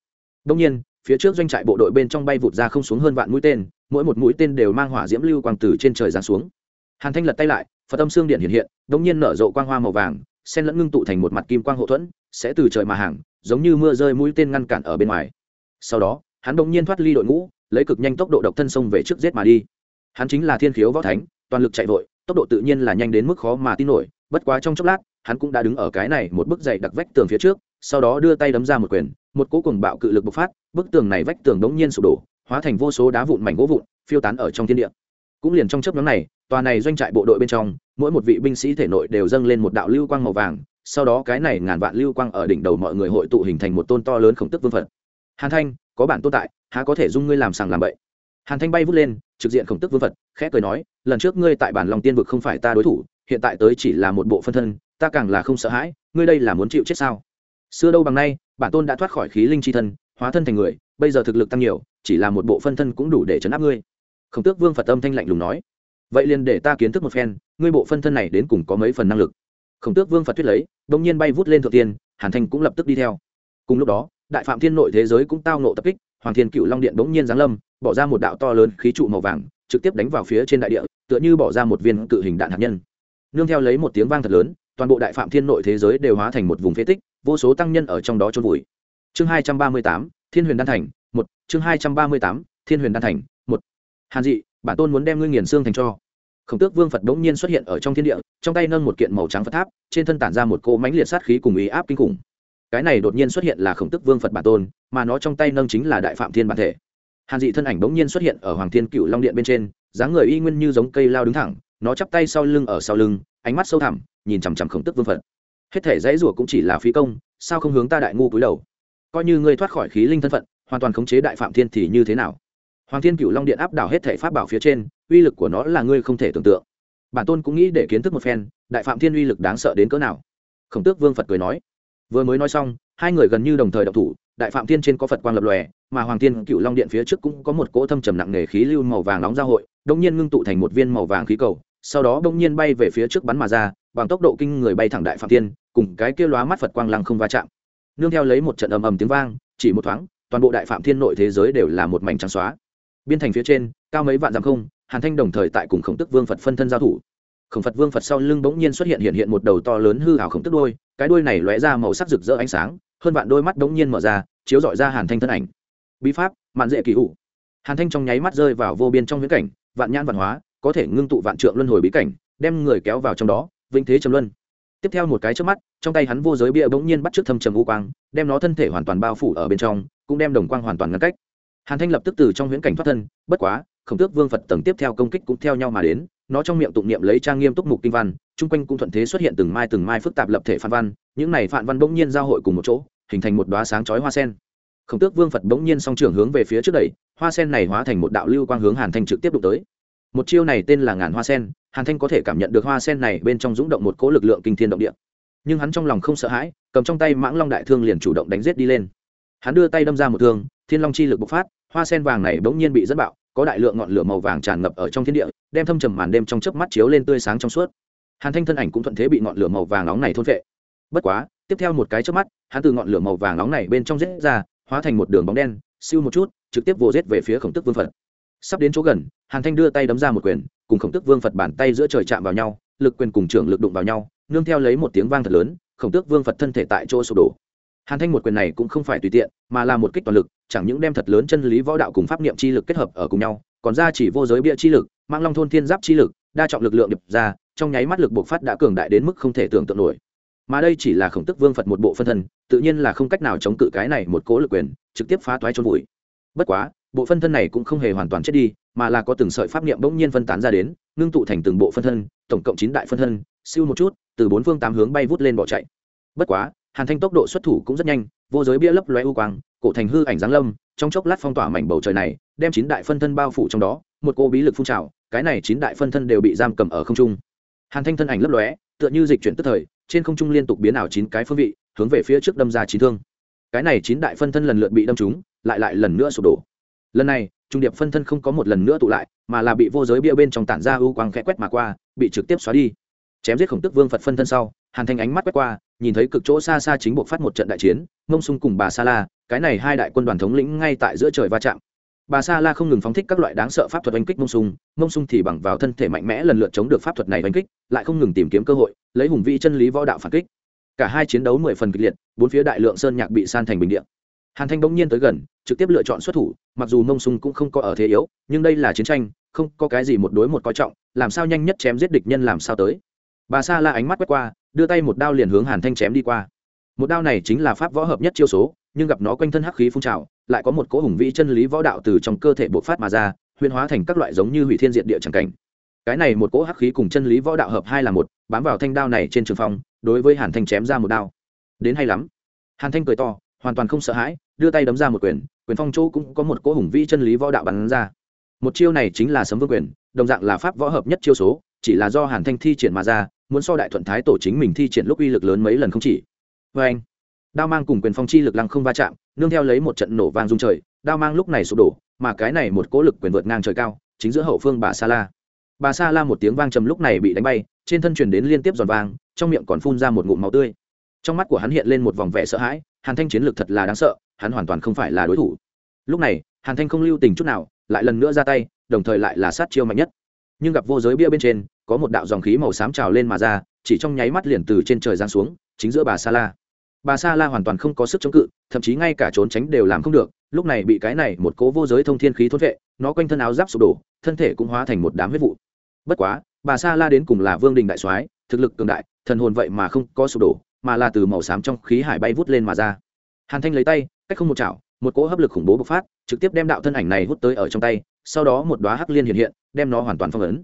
Đông nhiên, phía trước doanh trại bộ đội bên trong bay vụt ra không xuống hơn vạn mũi tên, mỗi một mũi tên đều mang hỏa diễm lưu quang tử trên trời giáng xuống. Hàn thanh lật tay lại phật âm xương điện hiện hiện đông nhiên nở rộ quang hoa màu vàng, sen lẫn ngưng tụ thành một mặt kim quang hậu thuẫn, sẽ từ trời mà hàng, giống như mưa rơi mũi tên ngăn cản ở bên ngoài. Sau đó, hắn đông nhiên thoát ly đội ngũ, lấy cực nhanh tốc độ độc thân sông về trước giết mà đi. Hắn chính là thiên khiếu võ thánh, toàn lực chạy vội, tốc độ tự nhiên là nhanh đến mức khó mà tin nổi, bất quá trong chốc lát, hắn cũng đã đứng ở cái này một bức dày đặc vách tường phía trước, sau đó đưa tay đấm ra một quyền, một cỗ cùng bạo cự lực bộc phát, bức tường này vách tường đống nhiên sụp đổ, hóa thành vô số đá vụn mảnh gỗ vụn, phiêu tán ở trong thiên địa cũng liền trong chớp nhóm này, tòa này doanh trại bộ đội bên trong, mỗi một vị binh sĩ thể nội đều dâng lên một đạo lưu quang màu vàng, sau đó cái này ngàn vạn lưu quang ở đỉnh đầu mọi người hội tụ hình thành một tôn to lớn khổng tức vương phật. Hàn thanh, có bản tồn tại, há có thể dung ngươi làm sàng làm bậy? Hàn thanh bay vút lên, trực diện khổng tức vương phật, khẽ cười nói, lần trước ngươi tại bản lòng tiên vực không phải ta đối thủ, hiện tại tới chỉ là một bộ phân thân, ta càng là không sợ hãi, ngươi đây là muốn chịu chết sao? Xưa đâu bằng nay, bản tôn đã thoát khỏi khí linh c h i thân, hóa thân thành người, bây giờ thực lực tăng nhiều, chỉ là một bộ phân thân cũng đủ để chấn áp ngươi khổng tước vương phật âm thanh lạnh lùng nói, vậy liền để ta kiến thức một phen, ngươi bộ phân thân này đến cùng có mấy phần năng lực? Khổng tước vương phật thuyết lấy đ ỗ n g nhiên bay vút lên thượng tiên, hàn thanh cũng lập tức đi theo. Cùng lúc đó, đại phạm thiên nội thế giới cũng tao nộ tập kích, hoàng thiên cựu long điện bỗng nhiên giáng lâm, bỏ ra một đạo to lớn khí trụ màu vàng, trực tiếp đánh vào phía trên đại địa, tựa như bỏ ra một viên cự hình đạn hạt nhân. Nương theo lấy một tiếng vang thật lớn, toàn bộ đại phạm thiên nội thế giới đều hóa thành một vùng phế tích, vô số tăng nhân ở trong đó trôn vùi. Chương hai trăm ba mươi tám, thiên huyền đan thành, một, chương hai trăm ba mươi tám, thiên huyền đan thành hàn dị, bản tôn muốn đem ngươi nghiền xương thành cho. Khổng tước vương phật đ ố n g nhiên xuất hiện ở trong thiên địa, trong tay nâng một kiện màu trắng phật tháp, trên thân tản ra một cỗ mánh liệt sát khí cùng ý áp kinh khủng. Cái này đột nhiên xuất hiện là khổng tức vương phật bản tôn, mà nó trong tay nâng chính là đại phạm thiên bản thể. Hàn dị thân ảnh bỗng nhiên xuất hiện ở hoàng thiên cựu long điện bên trên, dáng người y nguyên như giống cây lao đứng thẳng, nó chắp tay sau lưng ở sau lưng, ánh mắt sâu thẳm, nhìn chằm chằm khổng tức vương phật. Hết thể dãy rủa cũng chỉ là phí công, sao không hướng ta đại ngu cúi đầu? Coi như ngươi thoát khỏi khí linh thân phận, hoàn toàn khống chế đại phạm thiên thì như thế nào? Hoàng thiên cựu long điện áp đảo hết thể pháp bảo phía trên, uy lực của nó là ngươi không thể tưởng tượng. Bản tôn cũng nghĩ để kiến thức một phen, đại phạm thiên uy lực đáng sợ đến cỡ nào. Khổng tước vương phật cười nói, vừa mới nói xong, hai người gần như đồng thời độc thủ, đại phạm thiên trên có phật quang lập lòe, mà hoàng thiên cựu long điện phía trước cũng có một cỗ thâm trầm nặng nề khí lưu màu vàng nóng giao hội đông nhiên ngưng tụ thành một viên màu vàng khí cầu, sau đó đông nhiên bay về phía trước bắn mà ra, bằng tốc độ kinh người bay thẳng đại phạm thiên, cùng cái kia lóa mắt phật quang lăng không va chạm. Nương theo lấy một trận ầm ầm tiếng vang, chỉ một thoáng, toàn bộ đại phạm thiên nội thế giới đều là một mảnh trắng xóa biên thành phía trên, cao mấy vạn dặm không, hàn thanh đồng thời tại cùng khổng tức vương phật phân thân giao thủ. Khổng phật vương phật sau lưng bỗng nhiên xuất hiện hiện hiện một đầu to lớn hư hảo khổng tức đôi cái đôi này lóe ra màu sắc rực rỡ ánh sáng, hơn vạn đôi mắt bỗng nhiên mở ra, chiếu dọi ra hàn thanh thân ảnh. Bí pháp, mạn dễ kỳ hụ hàn thanh trong nháy mắt rơi vào vô biên trong viễn cảnh, vạn nhãn văn hóa, có thể ngưng tụ vạn trượng luân hồi bí cảnh, đem người kéo vào trong đó, vĩnh thế trầm luân. Tiếp theo một cái trước mắt, trong tay hắn vô giới bia bỗng nhiên bắt trước thâm trầm u quang, đem nó thân thể hoàn toàn bao phủ ở bên trong, cũng đem đồng quang hoàn toàn ngăn cách hàn thanh lập tức từ trong Huyễn cảnh thoát thân, bất quá, khổng tước vương phật tầng tiếp theo công kích cũng theo nhau mà đến, nó trong miệng tụng niệm lấy trang nghiêm túc mục kinh văn, chung quanh cũng thuận thế xuất hiện từng mai từng mai phức tạp lập thể phản văn, những này phản văn bỗng nhiên giao hội cùng một chỗ, hình thành một đoá sáng chói hoa sen. Khổng tước vương phật bỗng nhiên song trường hướng về phía trước đẩy, hoa sen này hóa thành một đạo lưu quang hướng hàn thanh trực tiếp đụng tới. Một chiêu này tên là ngàn hoa sen, hàn thanh có thể cảm nhận được hoa sen này bên trong rúng động một cỗ lực lượng kinh thiên động địa. Nhưng hắn trong lòng không sợ hãi, cầm trong tay mãng long đại thương liền chủ động đánh giết đi lên. Hắn đưa tay đâm ra một thương, thiên long chi lực bộc phát hoa sen vàng này bỗng nhiên bị dẫn bạo, có đại lượng ngọn lửa màu vàng tràn ngập ở trong thiên địa, đem thâm trầm màn đêm trong chớp mắt chiếu lên tươi sáng trong suốt. Hàn thanh thân ảnh cũng thuận thế bị ngọn lửa màu vàng nóng này thôn vệ bất quá, tiếp theo một cái chớp mắt, hắn từ ngọn lửa màu vàng nóng này bên trong rết ra, hóa thành một đường bóng đen, siêu một chút, trực tiếp vồ rết về phía khổng tức vương phật. Sắp đến chỗ gần, hàn thanh đưa tay đấm ra một quyền, cùng khổng tức vương phật bàn tay giữa trời chạm vào nhau, lực quyền cùng trưởng lực đụng vào nhau, nương theo lấy một tiếng vang thật lớn, khổng tước vương phật thân thể tại chỗ sụp đổ hàn thanh một quyền này cũng không phải tùy tiện, mà là một kích toàn lực, chẳng những đem thật lớn chân lý võ đạo cùng pháp niệm chi lực kết hợp ở cùng nhau, còn ra chỉ vô giới bia chi lực, mang long thôn thiên giáp chi lực, đa trọng lực lượng điệp ra, trong nháy mắt lực bộc phát đã cường đại đến mức không thể tưởng tượng nổi. Mà đây chỉ là khổng tức vương phật một bộ phân thân, tự nhiên là không cách nào chống cự cái này một cố lực quyền, trực tiếp phá toái trôn vùi. Bất quá, bộ phân thân này cũng không hề hoàn toàn chết đi, mà là có từng sợi pháp niệm bỗng nhiên phân tán ra đến, ngưng tụ thành từng bộ phân thân, tổng cộng chín đại phân thân, siêu một chút, từ bốn phương tám hướng bay vút lên bỏ chạy. Bất quá hàn thanh tốc độ xuất thủ cũng rất nhanh, vô giới bia lấp loe u quang, cổ thành hư ảnh giáng lâm, trong chốc lát phong tỏa mảnh bầu trời này, đem chín đại phân thân bao phủ trong đó, một cô bí lực phun trào, cái này chín đại phân thân đều bị giam cầm ở không trung. Hàn thanh thân ảnh lấp lóe, tựa như dịch chuyển tức thời, trên không trung liên tục biến ảo chín cái phương vị, hướng về phía trước đâm ra chín thương. Cái này chín đại phân thân lần lượt bị đâm trúng, lại lại lần nữa sụp đổ. Lần này, trung điệp phân thân không có một lần nữa tụ lại, mà là bị vô giới bia bên trong tản ra ưu quang khẽ quét mà qua, bị trực tiếp xóa đi. Chém giết khổng tức vương phật phân thân sau, hàn thanh ánh mắt quét qua nhìn thấy cực chỗ xa xa chính buộc phát một trận đại chiến, mông sung cùng bà sa la, cái này hai đại quân đoàn thống lĩnh ngay tại giữa trời va chạm. Bà sa la không ngừng phóng thích các loại đáng sợ pháp thuật oanh kích mông sung mông sung thì bằng vào thân thể mạnh mẽ lần lượt chống được pháp thuật này oanh kích, lại không ngừng tìm kiếm cơ hội, lấy hùng vĩ chân lý võ đạo phản kích. Cả hai chiến đấu mười phần kịch liệt, bốn phía đại lượng sơn nhạc bị san thành bình điện hàn thanh bỗng nhiên tới gần, trực tiếp lựa chọn xuất thủ, mặc dù mông sung cũng không có ở thế yếu, nhưng đây là chiến tranh, không có cái gì một đối một coi trọng, làm sao nhanh nhất chém giết địch nhân làm sao tới. Bà sa la ánh mắt quét qua đưa tay một đao liền hướng hàn thanh chém đi qua. Một đao này chính là pháp võ hợp nhất chiêu số, nhưng gặp nó quanh thân hắc khí phun trào, lại có một cỗ hùng vĩ chân lý võ đạo từ trong cơ thể bộc phát mà ra huyên hóa thành các loại giống như hủy thiên diện địa chẳng cảnh. Cái này một cỗ hắc khí cùng chân lý võ đạo hợp hai là một, bám vào thanh đao này trên trường phong, đối với hàn thanh chém ra một đao. Đến hay lắm. Hàn thanh cười to, hoàn toàn không sợ hãi, đưa tay đấm ra một quyền quyền phong chỗ cũng có một cỗ hùng vĩ chân lý võ đạo bắn ra. Một chiêu này chính là sấm vương quyền, đồng dạng là pháp võ hợp nhất chiêu số, chỉ là do hàn thanh thi triển mà ra muốn so đại thuận thái tổ chính mình thi triển lúc uy lực lớn mấy lần không chỉ. Vê anh, đao mang cùng quyền phong chi lực lăng không va chạm, nương theo lấy một trận nổ vang rung trời, đao mang lúc này sụp đổ, mà cái này một cỗ lực quyền vượt ngang trời cao, chính giữa hậu phương bà sa la. Bà sa la một tiếng vang trầm lúc này bị đánh bay, trên thân truyền đến liên tiếp giòn vang, trong miệng còn phun ra một ngụm máu tươi. Trong mắt của hắn hiện lên một vòng vẻ sợ hãi, hàn thanh chiến lược thật là đáng sợ, hắn hoàn toàn không phải là đối thủ. Lúc này, hàn thanh không lưu tình chút nào, lại lần nữa ra tay, đồng thời lại là sát chiêu mạnh nhất nhưng gặp vô giới bia bên trên, có một đạo dòng khí màu xám trào lên mà ra, chỉ trong nháy mắt liền từ trên trời giáng xuống, chính giữa bà sa la. Bà sa la hoàn toàn không có sức chống cự, thậm chí ngay cả trốn tránh đều làm không được, lúc này bị cái này một cố vô giới thông thiên khí thốt vệ, nó quanh thân áo giáp sụp đổ, thân thể cũng hóa thành một đám huyết vụ. Bất quá, bà sa la đến cùng là vương đình đại soái, thực lực cường đại, thần hồn vậy mà không có sụp đổ, mà là từ màu xám trong khí hải bay vút lên mà ra. Hàn thanh lấy tay, cách không một chảo, một cỗ hấp lực khủng bố bộc phát, trực tiếp đem đạo thân ảnh này hút tới ở trong tay sau đó một đoá hắc liên hiện hiện, đem nó hoàn toàn phong ấn.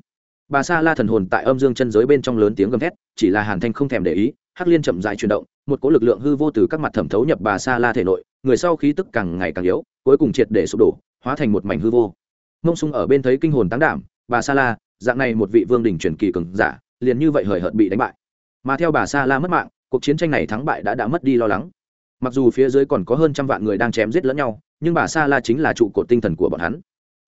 Bà sa la thần hồn tại âm dương chân giới bên trong lớn tiếng gầm thét, chỉ là hàn thanh không thèm để ý, hắc liên chậm dại chuyển động, một cỗ lực lượng hư vô từ các mặt thẩm thấu nhập bà sa la thể nội, người sau khí tức càng ngày càng yếu, cuối cùng triệt để sụp đổ, hóa thành một mảnh hư vô. Mông sung ở bên thấy kinh hồn tán đảm, bà sa la, dạng này một vị vương đỉnh truyền kỳ cường giả, liền như vậy hời hợt bị đánh bại. Mà theo bà sa la mất mạng, cuộc chiến tranh này thắng bại đã đã mất đi lo lắng. Mặc dù phía dưới còn có hơn trăm vạn người đang chém giết lẫn nhau, nhưng bà sa la chính là trụ cột tinh thần của bọn hắn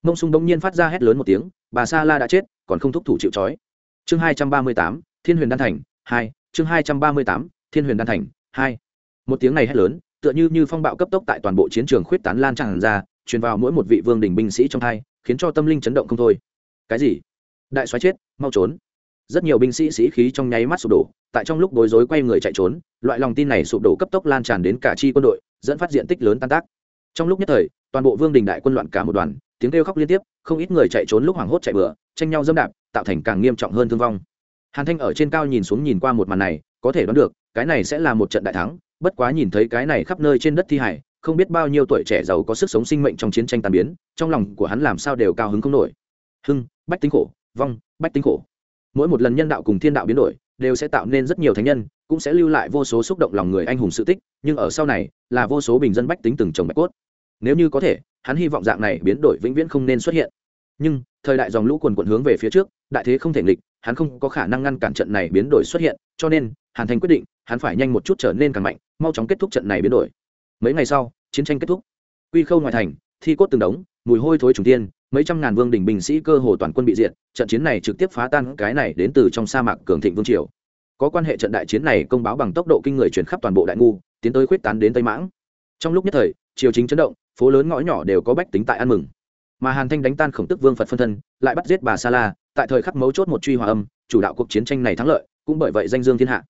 mông sung đông nhiên phát ra hét lớn một tiếng, bà sa la đã chết, còn không thúc thủ chịu trói. Chương hai trăm ba mươi tám, thiên huyền đan thành, hai, chương hai trăm ba mươi tám, thiên huyền đan thành, hai. Một tiếng này hét lớn, tựa như như phong bạo cấp tốc tại toàn bộ chiến trường khuyết tán lan tràn ra, truyền vào mỗi một vị vương đình binh sĩ trong thai khiến cho tâm linh chấn động không thôi. Cái gì? Đại soái chết, mau trốn. Rất nhiều binh sĩ sĩ khí trong nháy mắt sụp đổ, tại trong lúc bối rối quay người chạy trốn, loại lòng tin này sụp đổ cấp tốc lan tràn đến cả chi quân đội, dẫn phát diện tích lớn tan tác. Trong lúc nhất thời, toàn bộ vương đình đại quân loạn cả một đoàn tiếng kêu khóc liên tiếp, không ít người chạy trốn lúc hoảng hốt chạy bừa, tranh nhau dâm đạp, tạo thành càng nghiêm trọng hơn thương vong. Hàn thanh ở trên cao nhìn xuống nhìn qua một màn này, có thể đoán được, cái này sẽ là một trận đại thắng, bất quá nhìn thấy cái này khắp nơi trên đất thi hải, không biết bao nhiêu tuổi trẻ giàu có sức sống sinh mệnh trong chiến tranh tàn biến, trong lòng của hắn làm sao đều cao hứng không nổi. Hưng, bách tính khổ, vong, bách tính khổ. Mỗi một lần nhân đạo cùng thiên đạo biến đổi, đều sẽ tạo nên rất nhiều thánh nhân, cũng sẽ lưu lại vô số xúc động lòng người anh hùng sự tích, nhưng ở sau này, là vô số bình dân bách tính từng trồng bạch cốt. Nếu như có thể hắn hy vọng dạng này biến đổi vĩnh viễn không nên xuất hiện. Nhưng, thời đại dòng lũ quần quận hướng về phía trước, đại thế không thể nghịch, hắn không có khả năng ngăn cản trận này biến đổi xuất hiện, cho nên, hàn thành quyết định, hắn phải nhanh một chút trở nên càng mạnh, mau chóng kết thúc trận này biến đổi. Mấy ngày sau, chiến tranh kết thúc. Quy khâu ngoài thành, thi cốt từng đống, mùi hôi thối trùng tiên, mấy trăm ngàn vương đình binh sĩ cơ hồ toàn quân bị diệt, trận chiến này trực tiếp phá tan cái này đến từ trong sa mạc cường thịnh vương triều. Có quan hệ trận đại chiến này công báo bằng tốc độ kinh người chuyển khắp toàn bộ đại ngu, tiến tới khuyết tán đến tây mãng. Trong lúc nhất thời triều chính chấn động, phố lớn ngõ nhỏ đều có bách tính tại ăn mừng. Mà hàn thanh đánh tan khổng tức vương phật phân thân, lại bắt giết bà sa la, tại thời khắc mấu chốt một truy hòa âm, chủ đạo cuộc chiến tranh này thắng lợi, cũng bởi vậy danh dương thiên hạ.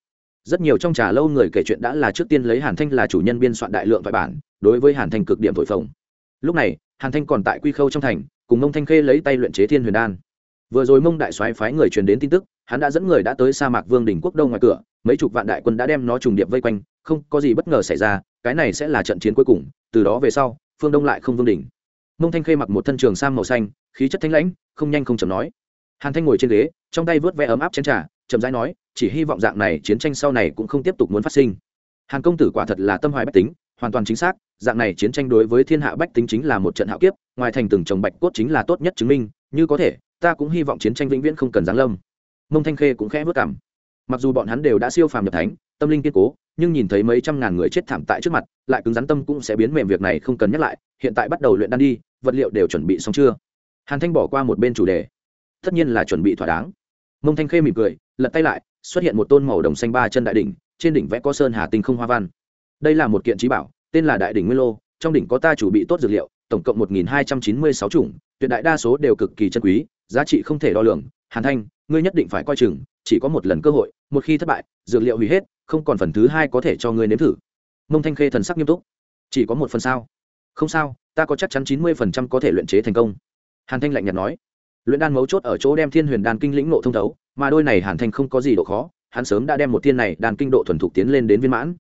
Rất nhiều trong trà lâu người kể chuyện đã là trước tiên lấy hàn thanh là chủ nhân biên soạn đại lượng thoại bản, đối với hàn thanh cực điểm thổi phồng. Lúc này, hàn thanh còn tại quy khâu trong thành, cùng ông thanh khê lấy tay luyện chế thiên huyền đan vừa rồi mông đại soái phái người truyền đến tin tức, hắn đã dẫn người đã tới sa mạc vương đỉnh quốc đông ngoài cửa, mấy chục vạn đại quân đã đem nó trùng điệp vây quanh, không có gì bất ngờ xảy ra, cái này sẽ là trận chiến cuối cùng, từ đó về sau, phương đông lại không vương đỉnh. Mông thanh khê mặc một thân trường sam màu xanh, khí chất thanh lãnh, không nhanh không chầm nói. Hàn thanh ngồi trên ghế, trong tay vớt ve ấm áp chén trà, chậm rãi nói, chỉ hy vọng dạng này chiến tranh sau này cũng không tiếp tục muốn phát sinh. Hàn công tử quả thật là tâm hoài bách tính, hoàn toàn chính xác, dạng này chiến tranh đối với thiên hạ bách tính chính là một trận hạo kiếp, ngoài thành từng trồng bạch cốt chính là tốt nhất chứng minh, như có thể ta cũng hy vọng chiến tranh vĩnh viễn không cần giáng lâm. Mông thanh khê cũng khẽ vất cảm. Mặc dù bọn hắn đều đã siêu phàm nhập thánh, tâm linh kiên cố, nhưng nhìn thấy mấy trăm ngàn người chết thảm tại trước mặt, lại cứng rắn tâm cũng sẽ biến mềm việc này không cần nhắc lại, hiện tại bắt đầu luyện đan đi, vật liệu đều chuẩn bị xong chưa? Hàn thanh bỏ qua một bên chủ đề. Tất nhiên là chuẩn bị thỏa đáng. Mông thanh khê mỉm cười, lật tay lại, xuất hiện một tôn màu đồng xanh ba chân đại đỉnh, trên đỉnh vẽ có sơn hà tinh không hoa văn. Đây là một kiện trí bảo, tên là đại đỉnh nguyên lô, trong đỉnh có ta chủ bị tốt dược liệu, tổng cộng một nghìn hai trăm chín mươi sáu chủng, tuyệt đại đa số đều cực kỳ chân quý giá trị không thể đo lường. Hàn thanh, ngươi nhất định phải coi chừng, chỉ có một lần cơ hội, một khi thất bại, dược liệu hủy hết, không còn phần thứ hai có thể cho ngươi nếm thử. Mông thanh khê thần sắc nghiêm túc. Chỉ có một phần sao? Không sao, ta có chắc chắn chín mươi phần trăm có thể luyện chế thành công. Hàn thanh lạnh nhạt nói. Luyện đan mấu chốt ở chỗ đem thiên huyền đan kinh lĩnh nộ thông thấu, mà đôi này hàn thanh không có gì độ khó, hắn sớm đã đem một thiên này đan kinh độ thuần thục tiến lên đến viên mãn.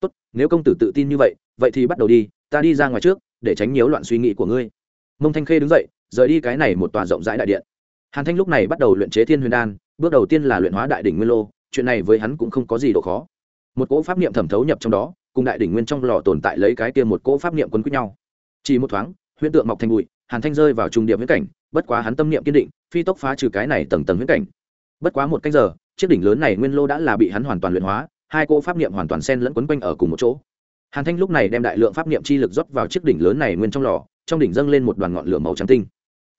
Tốt, nếu công tử tự tin như vậy vậy thì bắt đầu đi, ta đi ra ngoài trước, để tránh nhiễu loạn suy nghĩ của ngươi. Mông thanh khê đứng dậy, rời đi cái này một tòa rộng rãi đại điện hàn thanh lúc này bắt đầu luyện chế thiên huyền đan, bước đầu tiên là luyện hóa đại đỉnh nguyên lô, chuyện này với hắn cũng không có gì độ khó. Một cỗ pháp niệm thẩm thấu nhập trong đó, cùng đại đỉnh nguyên trong lò tồn tại lấy cái kia một cỗ pháp niệm quấn quýt nhau. Chỉ một thoáng huyễn tượng mọc thành bụi, hàn thanh rơi vào trung điểm huyễn cảnh, bất quá hắn tâm niệm kiên định, phi tốc phá trừ cái này tầng tầng huyễn cảnh. Bất quá một cách giờ, chiếc đỉnh lớn này nguyên lô đã là bị hắn hoàn toàn luyện hóa, hai cỗ pháp niệm hoàn toàn xen lẫn quấn quanh ở cùng một chỗ. Hàn thanh lúc này đem đại lượng pháp niệm chi lực rót vào chiếc đỉnh lớn này nguyên trong lò, trong đỉnh dâng lên một đoàn ngọn lửa màu trắng tinh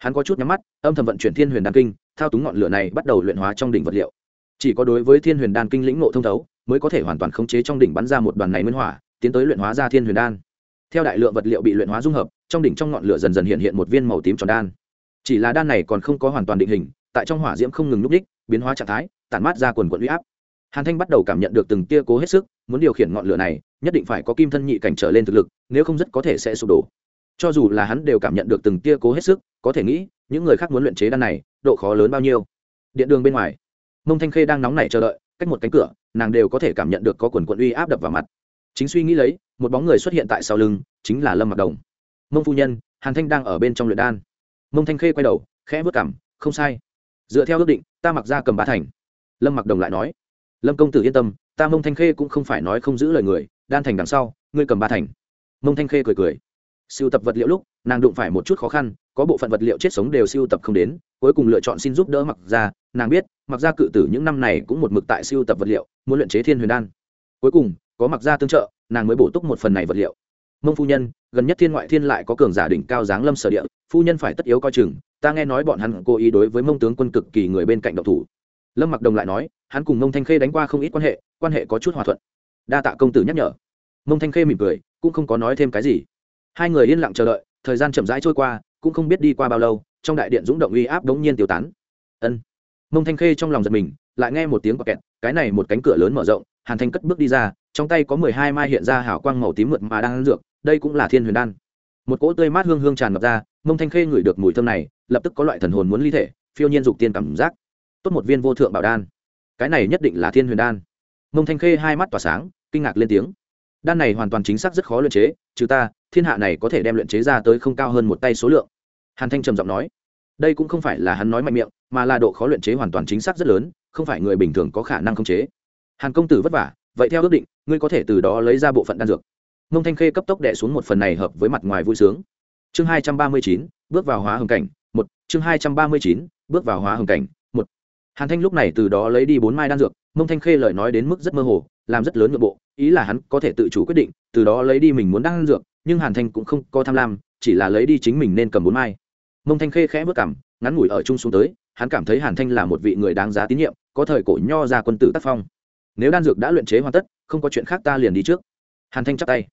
hắn có chút nhắm mắt, âm thầm vận chuyển thiên huyền đan kinh, thao túng ngọn lửa này bắt đầu luyện hóa trong đỉnh vật liệu. Chỉ có đối với thiên huyền đan kinh lĩnh ngộ thông thấu, mới có thể hoàn toàn khống chế trong đỉnh bắn ra một đoàn này nguyên hỏa, tiến tới luyện hóa ra thiên huyền đan. Theo đại lượng vật liệu bị luyện hóa dung hợp, trong đỉnh trong ngọn lửa dần dần hiện hiện một viên màu tím tròn đan. Chỉ là đan này còn không có hoàn toàn định hình, tại trong hỏa diễm không ngừng núp đích, biến hóa trạng thái, tản mát ra quần quận huy áp. Hàn thanh bắt đầu cảm nhận được từng tia cố hết sức, muốn điều khiển ngọn lửa này, nhất định phải có kim thân nhị cảnh trở lên thực lực, nếu không rất có thể sẽ sụp đổ cho dù là hắn đều cảm nhận được từng tia cố hết sức, có thể nghĩ, những người khác muốn luyện chế đan này, độ khó lớn bao nhiêu? Điện đường bên ngoài, mông thanh khê đang nóng nảy chờ đợi, cách một cánh cửa, nàng đều có thể cảm nhận được có quần quận uy áp đập vào mặt. Chính suy nghĩ lấy, một bóng người xuất hiện tại sau lưng, chính là lâm mặc đồng. Mông phu nhân, hàn thanh đang ở bên trong luyện đan. Mông thanh khê quay đầu, khẽ vớt cảm không sai. Dựa theo ước định, ta mặc ra cầm bá thành. Lâm mặc đồng lại nói, lâm công tử yên tâm, ta mông thanh khê cũng không phải nói không giữ lời người, đan thành đằng sau, ngươi cầm ba thành. Mông thanh khê cười cười siêu tập vật liệu lúc, nàng đụng phải một chút khó khăn, có bộ phận vật liệu chết sống đều siêu tập không đến, cuối cùng lựa chọn xin giúp đỡ mặc ra nàng biết mặc ra cự tử những năm này cũng một mực tại siêu tập vật liệu, muốn luyện chế thiên huyền đan. Cuối cùng, có mặc ra tương trợ, nàng mới bổ túc một phần này vật liệu. Mông phu nhân, gần nhất thiên ngoại thiên lại có cường giả đỉnh cao giáng lâm sở địa, phu nhân phải tất yếu coi chừng, ta nghe nói bọn hắn cố ý đối với mông tướng quân cực kỳ người bên cạnh độc thủ. Lâm mặc đồng lại nói, hắn cùng mông thanh khê đánh qua không ít quan hệ quan hệ có chút hòa thuận. Đa tạ công tử nhắc nhở. Mông thanh khê mỉm cười, cũng không có nói thêm cái gì hai người yên lặng chờ đợi, thời gian chậm rãi trôi qua, cũng không biết đi qua bao lâu, trong đại điện dũng động uy áp đống nhiên tiêu tán. Ân. Mông thanh khê trong lòng giật mình, lại nghe một tiếng bọc kẹt, cái này một cánh cửa lớn mở rộng, hàn thanh cất bước đi ra, trong tay có mười hai mai hiện ra hảo quang màu tím mượt mà đang ăn dược, đây cũng là thiên huyền đan. Một cỗ tươi mát hương hương tràn ngập ra, mông thanh khê ngửi được mùi thơm này, lập tức có loại thần hồn muốn ly thể, phiêu nhiên dục tiên cảm giác. Tốt một viên vô thượng bảo đan. Cái này nhất định là thiên huyền đan. Mông thanh khê hai mắt tỏa sáng, kinh ngạc lên tiếng đan này hoàn toàn chính xác rất khó luyện chế, trừ ta, thiên hạ này có thể đem luyện chế ra tới không cao hơn một tay số lượng. Hàn thanh trầm giọng nói. Đây cũng không phải là hắn nói mạnh miệng, mà là độ khó luyện chế hoàn toàn chính xác rất lớn, không phải người bình thường có khả năng khống chế. Hàn công tử vất vả, vậy theo ước định, ngươi có thể từ đó lấy ra bộ phận đan dược. Mông thanh khê cấp tốc đệ xuống một phần này hợp với mặt ngoài vui sướng. Chương hai trăm ba mươi chín, bước vào hóa hồng cảnh, một, chương hai trăm ba mươi chín, bước vào hóa hồng cảnh, một. Hàn thanh lúc này từ đó lấy đi bốn mai đan dược, mông thanh khê lời nói đến mức rất mơ hồ làm rất lớn nội bộ, ý là hắn có thể tự chủ quyết định, từ đó lấy đi mình muốn đan dược, nhưng hàn thanh cũng không có tham lam, chỉ là lấy đi chính mình nên cầm bốn mai. Mông thanh khê khẽ vất cảm ngắn ngủi ở chung xuống tới, hắn cảm thấy hàn thanh là một vị người đáng giá tín nhiệm, có thời cổ nho ra quân tử tác phong. Nếu đan dược đã luyện chế hoàn tất, không có chuyện khác ta liền đi trước. Hàn thanh chắp tay.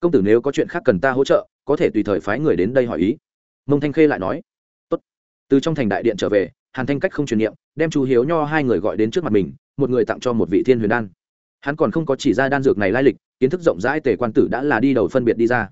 Công tử nếu có chuyện khác cần ta hỗ trợ, có thể tùy thời phái người đến đây hỏi ý. Mông thanh khê lại nói. Tốt. từ trong thành đại điện trở về, hàn thanh cách không truyền niệm, đem chu hiếu nho hai người gọi đến trước mặt mình, một người tặng cho một vị thiên huyền đan hắn còn không có chỉ ra đan dược này lai lịch, kiến thức rộng rãi tề quan tử đã là đi đầu phân biệt đi ra.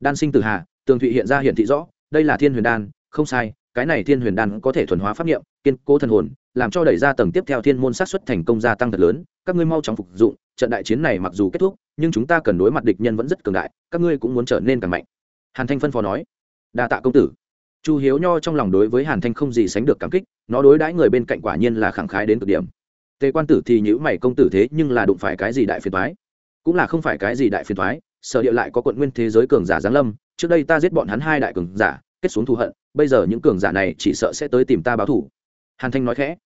Đan sinh tử hà, tường thụy hiện ra hiển thị rõ, đây là thiên huyền đan, không sai, cái này thiên huyền đan có thể thuần hóa pháp nghiệm kiên cố thần hồn, làm cho đẩy ra tầng tiếp theo thiên môn sát xuất thành công gia tăng thật lớn, các ngươi mau chóng phục dụng, trận đại chiến này mặc dù kết thúc, nhưng chúng ta cần đối mặt địch nhân vẫn rất cường đại, các ngươi cũng muốn trở nên càng mạnh. Hàn thanh phân phó nói. Đa tạ công tử. Chu hiếu nho trong lòng đối với hàn thanh không gì sánh được cảm kích, nó đối đãi người bên cạnh quả nhiên là khẳng khái đến cực điểm tề quan tử thì nhữ mày công tử thế nhưng là đụng phải cái gì đại phiền thoái cũng là không phải cái gì đại phiền thoái sở địa lại có quận nguyên thế giới cường giả giáng lâm, trước đây ta giết bọn hắn hai đại cường giả, kết xuống thù hận, bây giờ những cường giả này chỉ sợ sẽ tới tìm ta báo thù. Hàn thanh nói khẽ.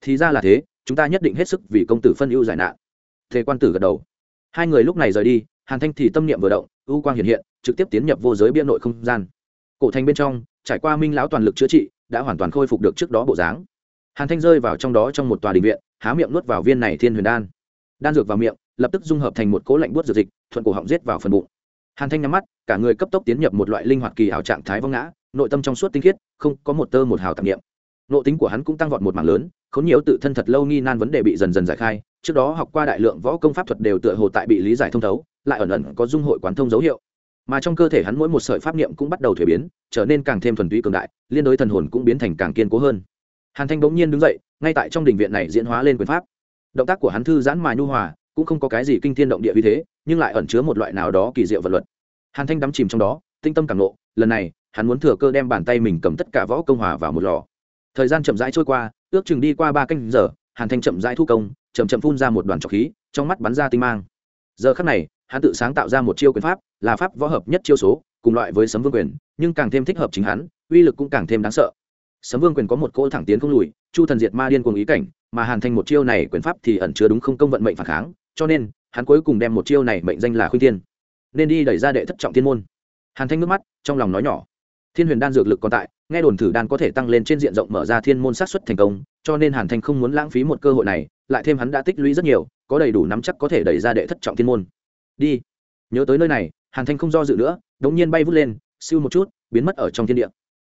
Thì ra là thế, chúng ta nhất định hết sức vì công tử phân ưu giải nạn. Thế quan tử gật đầu. Hai người lúc này rời đi, hàn thanh thì tâm niệm vừa động ưu quang hiện hiện, trực tiếp tiến nhập vô giới bia nội không gian. Cổ thành bên trong, trải qua minh lão toàn lực chữa trị, đã hoàn toàn khôi phục được trước đó bộ dáng hàn thanh rơi vào trong đó trong một tòa đình viện, há miệng nuốt vào viên này thiên huyền đan. Đan dược vào miệng, lập tức dung hợp thành một cỗ lạnh buốt dược dịch, thuận cổ họng giết vào phần bụng. Hàn thanh nhắm mắt, cả người cấp tốc tiến nhập một loại linh hoạt kỳ ảo trạng thái vong ngã, nội tâm trong suốt tinh khiết, không có một tơ một hào tạp nghiệm nội tính của hắn cũng tăng vọt một mảng lớn, khốn nhiều tự thân thật lâu nghi nan vấn đề bị dần dần giải khai, trước đó học qua đại lượng võ công pháp thuật đều tựa hồ tại bị lý giải thông thấu, lại ẩn ẩn có dung hội quán thông dấu hiệu. Mà trong cơ thể hắn mỗi một sợi pháp niệm cũng bắt đầu thuế biến, trở nên càng thêm thuần túy cường đại, liên đối thần hồn cũng biến thành càng kiên cố hơn hàn thanh bỗng nhiên đứng dậy, ngay tại trong đình viện này diễn hóa lên quyền pháp. Động tác của hắn thư giãn mà nhu hòa, cũng không có cái gì kinh thiên động địa uy thế, nhưng lại ẩn chứa một loại nào đó kỳ diệu vật luật. Hàn thanh đắm chìm trong đó, tinh tâm càng lộ. lần này, hắn muốn thừa cơ đem bàn tay mình cầm tất cả võ công hòa vào một lò. Thời gian chậm rãi trôi qua, ước chừng đi qua ba canh giờ, hàn thanh chậm rãi thu công, chậm chậm phun ra một đoàn trọc khí, trong mắt bắn ra tinh mang. Giờ khắc này, hắn tự sáng tạo ra một chiêu quyền pháp, là pháp võ hợp nhất chiêu số, cùng loại với sấm vương quyền, nhưng càng thêm thích hợp chính hắn, uy lực cũng càng thêm đáng sợ sấm vương quyền có một cỗ thẳng tiến không lùi, chu thần diệt ma điên cùng ý cảnh, mà hàn thanh một chiêu này quyền pháp thì ẩn chứa đúng không công vận mệnh phản kháng, cho nên, hắn cuối cùng đem một chiêu này mệnh danh là khuyên thiên. Nên đi đẩy ra đệ thất trọng thiên môn. Hàn thanh nước mắt, trong lòng nói nhỏ. Thiên huyền đan dược lực còn tại, nghe đồn thử đan có thể tăng lên trên diện rộng mở ra thiên môn sát xuất thành công, cho nên hàn thanh không muốn lãng phí một cơ hội này, lại thêm hắn đã tích lũy rất nhiều, có đầy đủ nắm chắc có thể đẩy ra đệ thất trọng thiên môn. Đi. Nhớ tới nơi này, hàn thanh không do dự nữa đột nhiên bay vút lên, siêu một chút, biến mất ở trong thiên địa.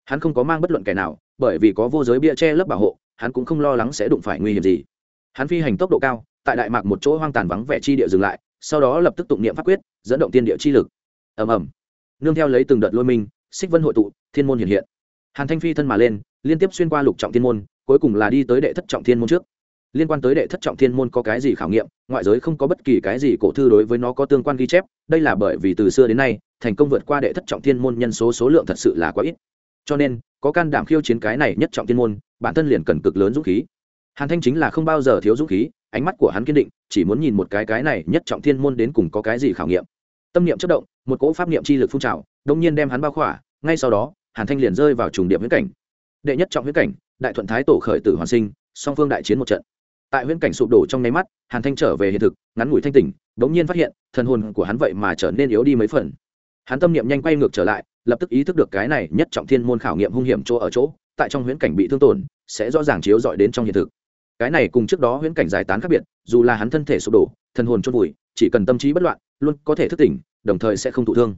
Hắn không có mang bất luận kẻ nào bởi vì có vô giới bia che lấp bảo hộ, hắn cũng không lo lắng sẽ đụng phải nguy hiểm gì. Hắn phi hành tốc độ cao, tại đại mạc một chỗ hoang tàn vắng vẻ chi địa dừng lại, sau đó lập tức tụng niệm pháp quyết, dẫn động tiên địa chi lực. Ầm ầm. Nương theo lấy từng đợt lôi minh, xích vân hội tụ, thiên môn hiện hiện. Hàn thanh phi thân mà lên, liên tiếp xuyên qua lục trọng thiên môn, cuối cùng là đi tới đệ thất trọng thiên môn trước. Liên quan tới đệ thất trọng thiên môn có cái gì khảo nghiệm, ngoại giới không có bất kỳ cái gì cổ thư đối với nó có tương quan ghi chép, đây là bởi vì từ xưa đến nay, thành công vượt qua đệ thất trọng thiên môn nhân số số lượng thật sự là quá ít cho nên, có can đảm khiêu chiến cái này nhất trọng thiên môn, bản thân liền cần cực lớn dũng khí. Hàn thanh chính là không bao giờ thiếu dũng khí, ánh mắt của hắn kiên định, chỉ muốn nhìn một cái cái này nhất trọng thiên môn đến cùng có cái gì khảo nghiệm. Tâm niệm chất động, một cỗ pháp niệm chi lực phun trào đông nhiên đem hắn bao khỏa, ngay sau đó, hàn thanh liền rơi vào trùng điểm huyễn cảnh. Đệ nhất trọng huyễn cảnh, đại thuận thái tổ khởi tử hoàn sinh, song phương đại chiến một trận. Tại huyễn cảnh sụp đổ trong nháy mắt, hàn thanh trở về hiện thực, ngắn ngủi thanh tỉnh đống nhiên phát hiện, thần hồn của hắn vậy mà trở nên yếu đi mấy phần. Hắn tâm niệm nhanh quay ngược trở lại lập tức ý thức được cái này nhất trọng thiên môn khảo nghiệm hung hiểm chỗ ở chỗ, tại trong huyễn cảnh bị thương tổn, sẽ rõ ràng chiếu dọi đến trong hiện thực. Cái này cùng trước đó huyễn cảnh giải tán khác biệt, dù là hắn thân thể sụp đổ, thần hồn chôn vùi, chỉ cần tâm trí bất loạn, luôn có thể thức tỉnh, đồng thời sẽ không thụ thương.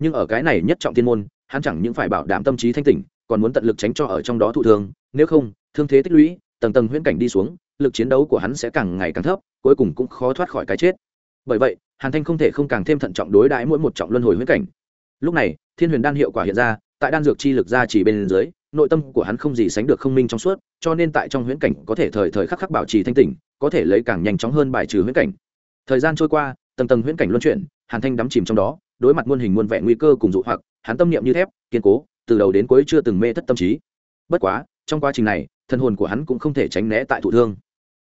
Nhưng ở cái này nhất trọng thiên môn, hắn chẳng những phải bảo đảm tâm trí thanh tỉnh, còn muốn tận lực tránh cho ở trong đó thụ thương, nếu không, thương thế tích lũy, tầng tầng huyễn cảnh đi xuống, lực chiến đấu của hắn sẽ càng ngày càng thấp, cuối cùng cũng khó thoát khỏi cái chết. Bởi vậy, hàn thanh không thể không càng thêm thận trọng đối đãi mỗi một trọng luân hồi huyễn cảnh lúc này, thiên huyền đan hiệu quả hiện ra, tại đan dược chi lực ra chỉ bên dưới, nội tâm của hắn không gì sánh được không minh trong suốt, cho nên tại trong huyễn cảnh có thể thời thời khắc khắc bảo trì thanh tỉnh, có thể lấy càng nhanh chóng hơn bài trừ huyễn cảnh. Thời gian trôi qua, tầng tầng huyễn cảnh luân chuyển, hàn thanh đắm chìm trong đó, đối mặt muôn hình muôn vẻ nguy cơ cùng dụ hoặc, hắn tâm niệm như thép, kiên cố, từ đầu đến cuối chưa từng mê thất tâm trí. Bất quá, trong quá trình này, thân hồn của hắn cũng không thể tránh né tại thụ thương.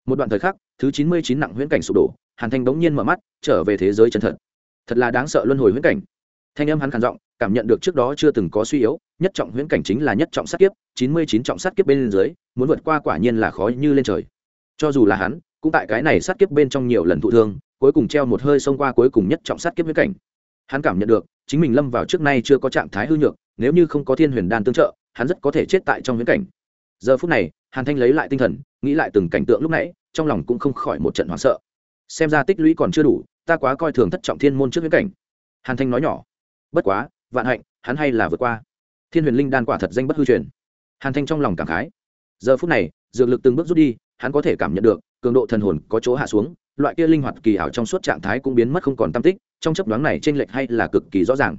Một đoạn thời khắc, thứ chín mươi chín nặng huyễn cảnh sụp đổ, hàn thanh bỗng nhiên mở mắt, trở về thế giới chân thật. Thật là đáng sợ luân hồi huyễn cảnh thanh âm hắn khản giọng, cảm nhận được trước đó chưa từng có suy yếu, nhất trọng huyễn cảnh chính là nhất trọng sát kiếp, chín mươi chín trọng sát kiếp bên dưới, muốn vượt qua quả nhiên là khó như lên trời. Cho dù là hắn, cũng tại cái này sát kiếp bên trong nhiều lần thụ thương, cuối cùng treo một hơi xông qua cuối cùng nhất trọng sát kiếp huyễn cảnh. Hắn cảm nhận được, chính mình lâm vào trước nay chưa có trạng thái hư nhược, nếu như không có thiên huyền đan tương trợ, hắn rất có thể chết tại trong huyễn cảnh. Giờ phút này, hàn thanh lấy lại tinh thần, nghĩ lại từng cảnh tượng lúc nãy, trong lòng cũng không khỏi một trận hoảng sợ. Xem ra tích lũy còn chưa đủ, ta quá coi thường thất trọng thiên môn trước huyễn cảnh. Hàn thanh nói nhỏ bất quá, vạn hạnh, hắn hay là vượt qua. Thiên huyền linh đan quả thật danh bất hư truyền. Hàn thanh trong lòng cảm khái. Giờ phút này, dược lực từng bước rút đi, hắn có thể cảm nhận được, cường độ thần hồn có chỗ hạ xuống, loại kia linh hoạt kỳ ảo trong suốt trạng thái cũng biến mất không còn tam tích, trong chấp đoán này t r ê n lệch hay là cực kỳ rõ ràng.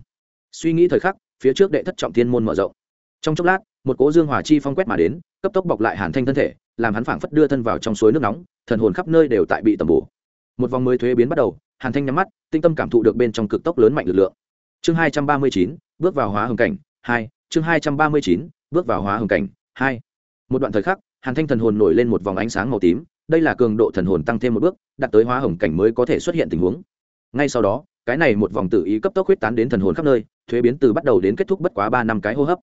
Suy nghĩ thời khắc, phía trước đệ thất trọng thiên môn mở rộng. Trong chốc lát, một cố dương hòa chi phong quét mà đến, cấp tốc bọc lại hàn thanh thân thể, làm hắn phảng phất đưa thân vào trong suối nước nóng, thần hồn khắp nơi đều tại bị tầm bổ. Một vòng mới thuế biến bắt đầu, hàn thanh nhắm mắt, tinh tâm cảm thụ được bên trong cực tốc lớn mạnh lực lượng chương hai trăm ba mươi chín, bước vào hóa hồng cảnh, hai, chương hai trăm ba mươi chín, bước vào hóa hồng cảnh, hai. Một đoạn thời khắc, hàn thanh thần hồn nổi lên một vòng ánh sáng màu tím, đây là cường độ thần hồn tăng thêm một bước, đạt tới hóa hồng cảnh mới có thể xuất hiện tình huống. Ngay sau đó, cái này một vòng tự ý cấp tốc huyết tán đến thần hồn khắp nơi, thuế biến từ bắt đầu đến kết thúc bất quá ba năm cái hô hấp.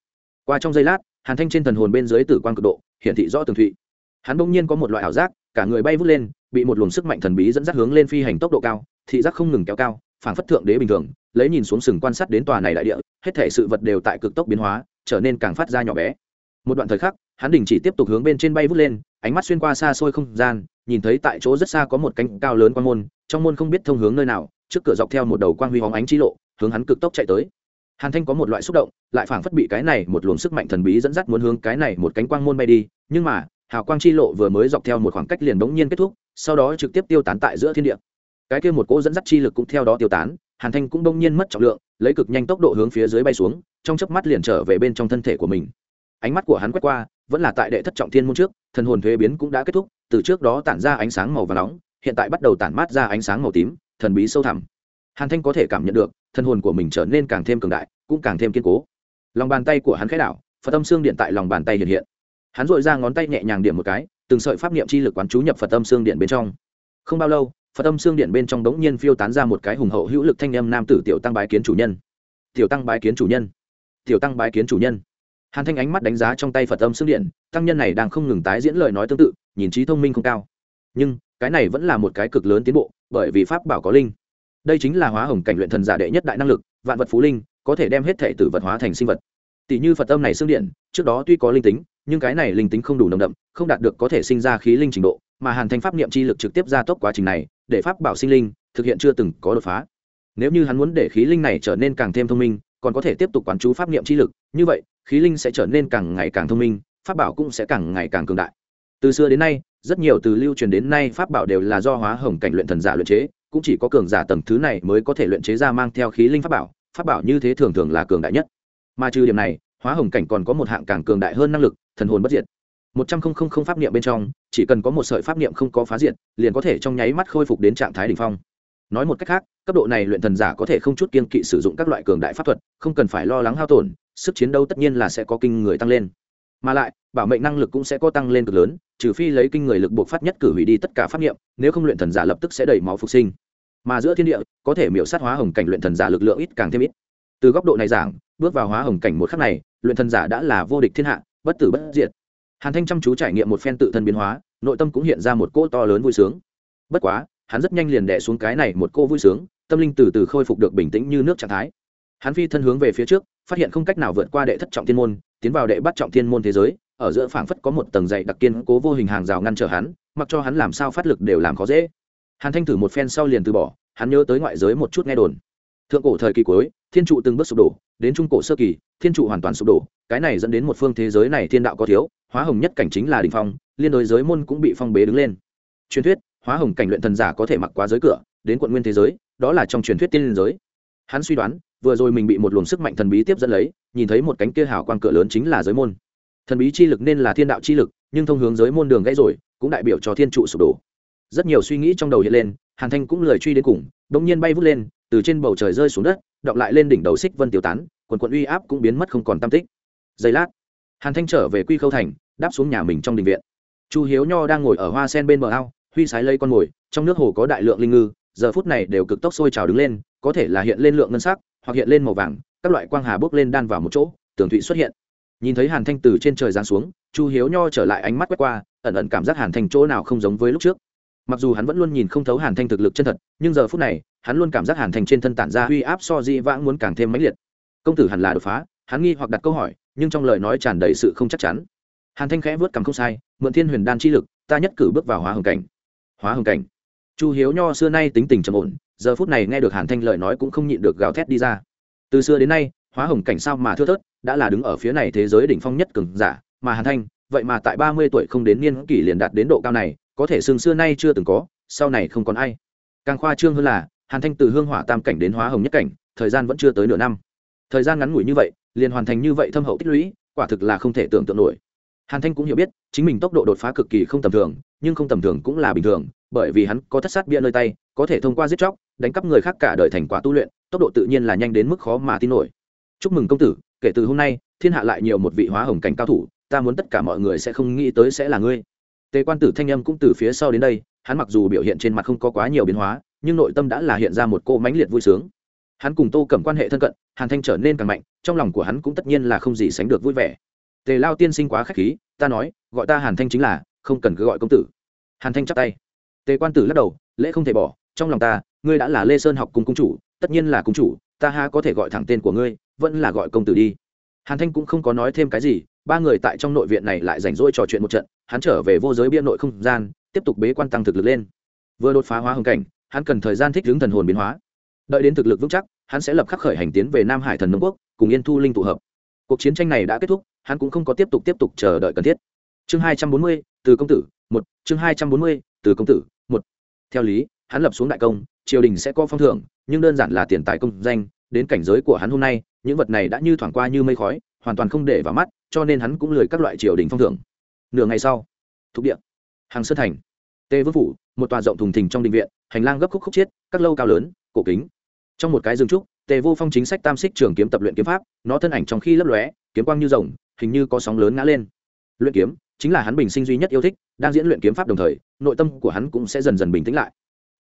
Qua trong giây lát, hàn thanh trên thần hồn bên dưới tử quan cực độ, hiển thị rõ tường thụy. Hắn bỗng nhiên có một loại ảo giác, cả người bay vút lên, bị một luồng sức mạnh thần bí dẫn dắt hướng lên phi hành tốc độ cao, thị giác không ngừng kéo cao, phảng phất thượng đế bình thường lấy nhìn xuống sừng quan sát đến tòa này đại địa, hết thể sự vật đều tại cực tốc biến hóa, trở nên càng phát ra nhỏ bé. Một đoạn thời khắc, hắn đình chỉ tiếp tục hướng bên trên bay vút lên, ánh mắt xuyên qua xa xôi không gian, nhìn thấy tại chỗ rất xa có một cánh cao lớn quan môn, trong môn không biết thông hướng nơi nào, trước cửa dọc theo một đầu quang huy hóng ánh chi lộ, hướng hắn cực tốc chạy tới. Hàn thanh có một loại xúc động, lại phảng phất bị cái này một luồng sức mạnh thần bí dẫn dắt muốn hướng cái này một cánh quang môn bay đi, nhưng mà, hào quang chi lộ vừa mới dọc theo một khoảng cách liền bỗng nhiên kết thúc, sau đó trực tiếp tiêu tán tại giữa thiên địa. Cái kia một cỗ dẫn dắt chi lực cũng theo đó tiêu tán hàn thanh cũng đông nhiên mất trọng lượng, lấy cực nhanh tốc độ hướng phía dưới bay xuống, trong chớp mắt liền trở về bên trong thân thể của mình. Ánh mắt của hắn quét qua, vẫn là tại đệ thất trọng thiên môn trước, thần hồn thuế biến cũng đã kết thúc, từ trước đó tản ra ánh sáng màu và nóng, hiện tại bắt đầu tản mát ra ánh sáng màu tím, thần bí sâu thẳm. Hàn thanh có thể cảm nhận được, thần hồn của mình trở nên càng thêm cường đại, cũng càng thêm kiên cố. Lòng bàn tay của hắn khẽ đảo, phật âm xương điện tại lòng bàn tay hiện hiện. Hắn dội ra ngón tay nhẹ nhàng điểm một cái, từng sợi pháp niệm chi lực quán chú nhập phật âm xương điện bên trong. Không bao lâu phật âm xương điện bên trong đống nhiên phiêu tán ra một cái hùng hậu hữu lực thanh âm nam tử tiểu tăng bái kiến chủ nhân. Tiểu tăng bái kiến chủ nhân. Tiểu tăng bái kiến chủ nhân. Hàn thanh ánh mắt đánh giá trong tay phật âm xương điện, tăng nhân này đang không ngừng tái diễn lời nói tương tự, nhìn trí thông minh không cao. Nhưng, cái này vẫn là một cái cực lớn tiến bộ, bởi vì pháp bảo có linh. Đây chính là hóa hồng cảnh luyện thần giả đệ nhất đại năng lực, vạn vật phú linh, có thể đem hết thể tử vật hóa thành sinh vật. Tỷ như phật âm này xương điện, trước đó tuy có linh tính, nhưng cái này linh tính không đủ nồng đậm, không đạt được có thể sinh ra khí linh trình độ mà hàn thanh pháp niệm chi lực trực tiếp ra tốc quá trình này, để pháp bảo sinh linh thực hiện chưa từng có đột phá. Nếu như hắn muốn để khí linh này trở nên càng thêm thông minh, còn có thể tiếp tục quán chú pháp niệm chi lực, như vậy, khí linh sẽ trở nên càng ngày càng thông minh, pháp bảo cũng sẽ càng ngày càng cường đại. Từ xưa đến nay, rất nhiều từ lưu truyền đến nay, pháp bảo đều là do hóa hồng cảnh luyện thần giả luyện chế, cũng chỉ có cường giả tầng thứ này mới có thể luyện chế ra mang theo khí linh pháp bảo pháp bảo như thế thường thường là cường đại nhất. Mà trừ điểm này, hóa hồng cảnh còn có một hạng càng cường đại hơn năng lực, thần hồn bất diệt một trăm không không không pháp niệm bên trong, chỉ cần có một sợi pháp niệm không có phá diệt, liền có thể trong nháy mắt khôi phục đến trạng thái đ ỉ n h phong. Nói một cách khác, cấp độ này luyện thần giả có thể không chút kiên kỵ sử dụng các loại cường đại pháp thuật, không cần phải lo lắng hao tổn, sức chiến đấu tất nhiên là sẽ có kinh người tăng lên. Mà lại, bảo mệnh năng lực cũng sẽ có tăng lên cực lớn, trừ phi lấy kinh người lực buộc phát nhất cử hủy đi tất cả pháp niệm, nếu không luyện thần giả lập tức sẽ đẩy máu phục sinh. Mà giữa thiên địa, có thể miểu sát hóa hồng cảnh luyện thần giả lực lượng ít càng thêm ít. Từ góc độ này giảng, bước vào hóa hồng cảnh một khắc này, luyện thần giả đã là vô địch thiên hạ, bất tử bất diệt hàn thanh chăm chú trải nghiệm một phen tự thân biến hóa, nội tâm cũng hiện ra một cỗ to lớn vui sướng. Bất quá, hắn rất nhanh liền đẻ xuống cái này một cô vui sướng, tâm linh từ từ khôi phục được bình tĩnh như nước trạng thái. Hắn phi thân hướng về phía trước, phát hiện không cách nào vượt qua đệ thất trọng thiên môn, tiến vào đệ bắt trọng thiên môn thế giới, ở giữa phảng phất có một tầng dày đặc kiên cố vô hình hàng rào ngăn trở hắn, mặc cho hắn làm sao phát lực đều làm khó dễ. Hàn thanh thử một phen sau liền từ bỏ, hắn nhớ tới ngoại giới một chút nghe đồn. Thượng cổ thời kỳ cuối, thiên trụ từng bước sụp đổ, đến trung cổ sơ kỳ, thiên trụ hoàn toàn sụp đổ, cái này dẫn đến một phương thế giới này thiên đạo có thiếu hóa hồng nhất cảnh chính là đình phong, liên đối giới môn cũng bị phong bế đứng lên. Truyền thuyết, hóa hồng cảnh luyện thần giả có thể mặc qua giới cửa, đến quận nguyên thế giới, đó là trong truyền thuyết tiên liên giới. Hắn suy đoán, vừa rồi mình bị một luồng sức mạnh thần bí tiếp dẫn lấy, nhìn thấy một cánh kia hào quang cửa lớn chính là giới môn. Thần bí chi lực nên là thiên đạo chi lực, nhưng thông hướng giới môn đường gãy rồi, cũng đại biểu cho thiên trụ sụp đổ. Rất nhiều suy nghĩ trong đầu hiện lên, hàn thanh cũng lời truy đến cùng bỗng nhiên bay vút lên, từ trên bầu trời rơi xuống đất đọng lại lên đỉnh đầu xích vân tiêu tán, quần quận uy áp cũng biến mất không còn tam tích. Giây lát hàn thanh trở về quy khâu thành, đáp xuống nhà mình trong đình viện. Chu hiếu nho đang ngồi ở hoa sen bên bờ ao, huy sái lây con mồi, trong nước hồ có đại lượng linh ngư, giờ phút này đều cực tốc sôi trào đứng lên, có thể là hiện lên lượng ngân sắc, hoặc hiện lên màu vàng, các loại quang hà bốc lên đan vào một chỗ, tường thụy xuất hiện. Nhìn thấy hàn thanh từ trên trời giáng xuống, chu hiếu nho trở lại ánh mắt quét qua, ẩn ẩn cảm giác hàn thanh chỗ nào không giống với lúc trước. Mặc dù hắn vẫn luôn nhìn không thấu hàn thanh thực lực chân thật, nhưng giờ phút này, hắn luôn cảm giác hàn thanh trên thân tản ra uy áp so di vãng muốn càng thêm mãnh liệt. Công tử hẳn là đột phá, hắn nghi hoặc đặt câu hỏi nhưng trong lời nói tràn đầy sự không chắc chắn. Hàn thanh khẽ vớt cằm không sai, mượn thiên huyền đan chi lực, ta nhất cử bước vào hóa hồng cảnh. Hóa hồng cảnh. Chu hiếu nho xưa nay tính tình trầm ổn, giờ phút này nghe được hàn thanh lời nói cũng không nhịn được gào thét đi ra. Từ xưa đến nay, hóa hồng cảnh sao mà thưa thớt, đã là đứng ở phía này thế giới đỉnh phong nhất cường giả, mà hàn thanh, vậy mà tại ba mươi tuổi không đến niên kỷ liền đạt đến độ cao này, có thể xương xưa nay chưa từng có, sau này không còn ai. Càng khoa trương hơn là, hàn thanh từ hương hỏa tam cảnh đến hóa hồng nhất cảnh, thời gian vẫn chưa tới nửa năm. Thời gian ngắn ngủi như vậy liền hoàn thành như vậy thâm hậu tích lũy, quả thực là không thể tưởng tượng nổi. Hàn thanh cũng hiểu biết, chính mình tốc độ đột phá cực kỳ không tầm thường, nhưng không tầm thường cũng là bình thường, bởi vì hắn có thất sát bia nơi tay, có thể thông qua giết chóc, đánh cắp người khác cả đời thành quả tu luyện, tốc độ tự nhiên là nhanh đến mức khó mà tin nổi. Chúc mừng công tử, kể từ hôm nay, thiên hạ lại nhiều một vị hóa hồng cảnh cao thủ, ta muốn tất cả mọi người sẽ không nghĩ tới sẽ là ngươi. Tề quan tử thanh âm cũng từ phía sau đến đây, hắn mặc dù biểu hiện trên mặt không có quá nhiều biến hóa, nhưng nội tâm đã là hiện ra một cô mãnh liệt vui sướng hắn cùng tô cẩm quan hệ thân cận, hàn thanh trở nên càng mạnh, trong lòng của hắn cũng tất nhiên là không gì sánh được vui vẻ. Tề lao tiên sinh quá k h á c h khí, ta nói, gọi ta hàn thanh chính là, không cần cứ gọi công tử. Hàn thanh chắp tay. Tề quan tử lắc đầu, lễ không thể bỏ, trong lòng ta, ngươi đã là lê sơn học cùng cung chủ, tất nhiên là cung chủ, ta ha có thể gọi thẳng tên của ngươi, vẫn là gọi công tử đi. Hàn thanh cũng không có nói thêm cái gì, ba người tại trong nội viện này lại rảnh rỗi trò chuyện một trận, hắn trở về vô giới bia nội không gian, tiếp tục bế quan tăng thực lực lên. Vừa đột phá hóa hồng cảnh, hắn cần thời gian thích ứng thần hồn biến hóa đợi đến thực lực vững chắc, hắn sẽ lập khắc khởi hành tiến về nam hải thần nông quốc, cùng yên thu linh tụ hợp. Cuộc chiến tranh này đã kết thúc, hắn cũng không có tiếp tục tiếp tục chờ đợi cần thiết. Chương hai trăm bốn mươi, từ công tử, một. Chương hai trăm bốn mươi, từ công tử, một. Theo lý, hắn lập xuống đại công, triều đình sẽ có phong thưởng, nhưng đơn giản là tiền tài công danh, đến cảnh giới của hắn hôm nay, những vật này đã như thoảng qua như mây khói, hoàn toàn không để vào mắt, cho nên hắn cũng lười các loại triều đình phong thưởng. Nửa ngày sau thuộc địa, hàng sơn thành, tê vương phủ, một tòa rộng thùng thình trong định viện, hành lang gấp khúc khúc chiết, các lâu cao lớn, cổ kính trong một cái rừng trúc, tề vô phong chính sách tam xích trường kiếm tập luyện kiếm pháp, nó thân ảnh trong khi lấp lóe, kiếm quang như rồng, hình như có sóng lớn ngã lên. Luyện kiếm, chính là hắn bình sinh duy nhất yêu thích, đang diễn luyện kiếm pháp đồng thời, nội tâm của hắn cũng sẽ dần dần bình tĩnh lại.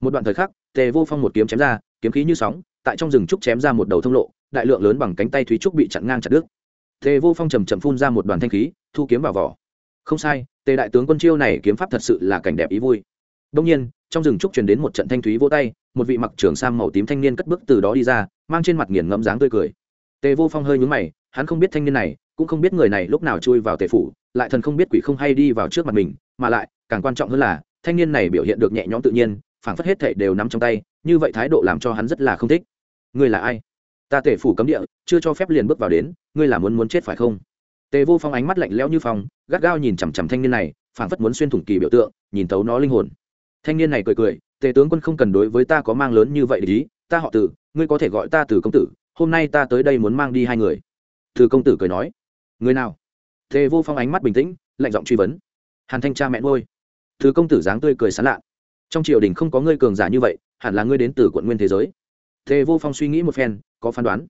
Một đoạn thời khắc, tề vô phong một kiếm chém ra, kiếm khí như sóng, tại trong rừng trúc chém ra một đầu thông lộ, đại lượng lớn bằng cánh tay thúy trúc bị chặn ngang chặt đứt. Tề vô phong trầm trầm phun ra một đoàn thanh khí, thu kiếm vào vỏ. Không sai, tề đại tướng quân chiêu này kiếm pháp thật sự là cảnh đẹp ý vui. Đông nhiên trong rừng trúc truyền đến một trận thanh thúy vỗ tay, một vị mặc trưởng sam màu tím thanh niên cất bước từ đó đi ra, mang trên mặt nghiền ngẫm dáng tươi cười. Tề vô phong hơi nhướng mày, hắn không biết thanh niên này, cũng không biết người này lúc nào chui vào tề phủ, lại thần không biết quỷ không hay đi vào trước mặt mình, mà lại, càng quan trọng hơn là, thanh niên này biểu hiện được nhẹ nhõm tự nhiên, phảng phất hết thảy đều nắm trong tay, như vậy thái độ làm cho hắn rất là không thích. Ngươi là ai? Ta tề phủ cấm địa, chưa cho phép liền bước vào đến, ngươi là muốn muốn chết phải không? Tề vô phong ánh mắt lạnh lẽo như phong, gắt gao nhìn chằm chằm thanh niên này, phảng phất muốn xuyên thủng kỳ biểu tượng, nhìn tấu nó linh hồn thanh niên này cười cười, tề tướng quân không cần đối với ta có mang lớn như vậy để ý, ta họ tử, ngươi có thể gọi ta từ công tử, hôm nay ta tới đây muốn mang đi hai người. Từ công tử cười nói, người nào? Tề vô phong ánh mắt bình tĩnh, lạnh giọng truy vấn, hàn thanh cha mẹ ngôi từ công tử dáng tươi cười sán lạ, trong triều đình không có ngươi cường giả như vậy, hẳn là ngươi đến từ quận nguyên thế giới. Tề vô phong suy nghĩ một phen, có phán đoán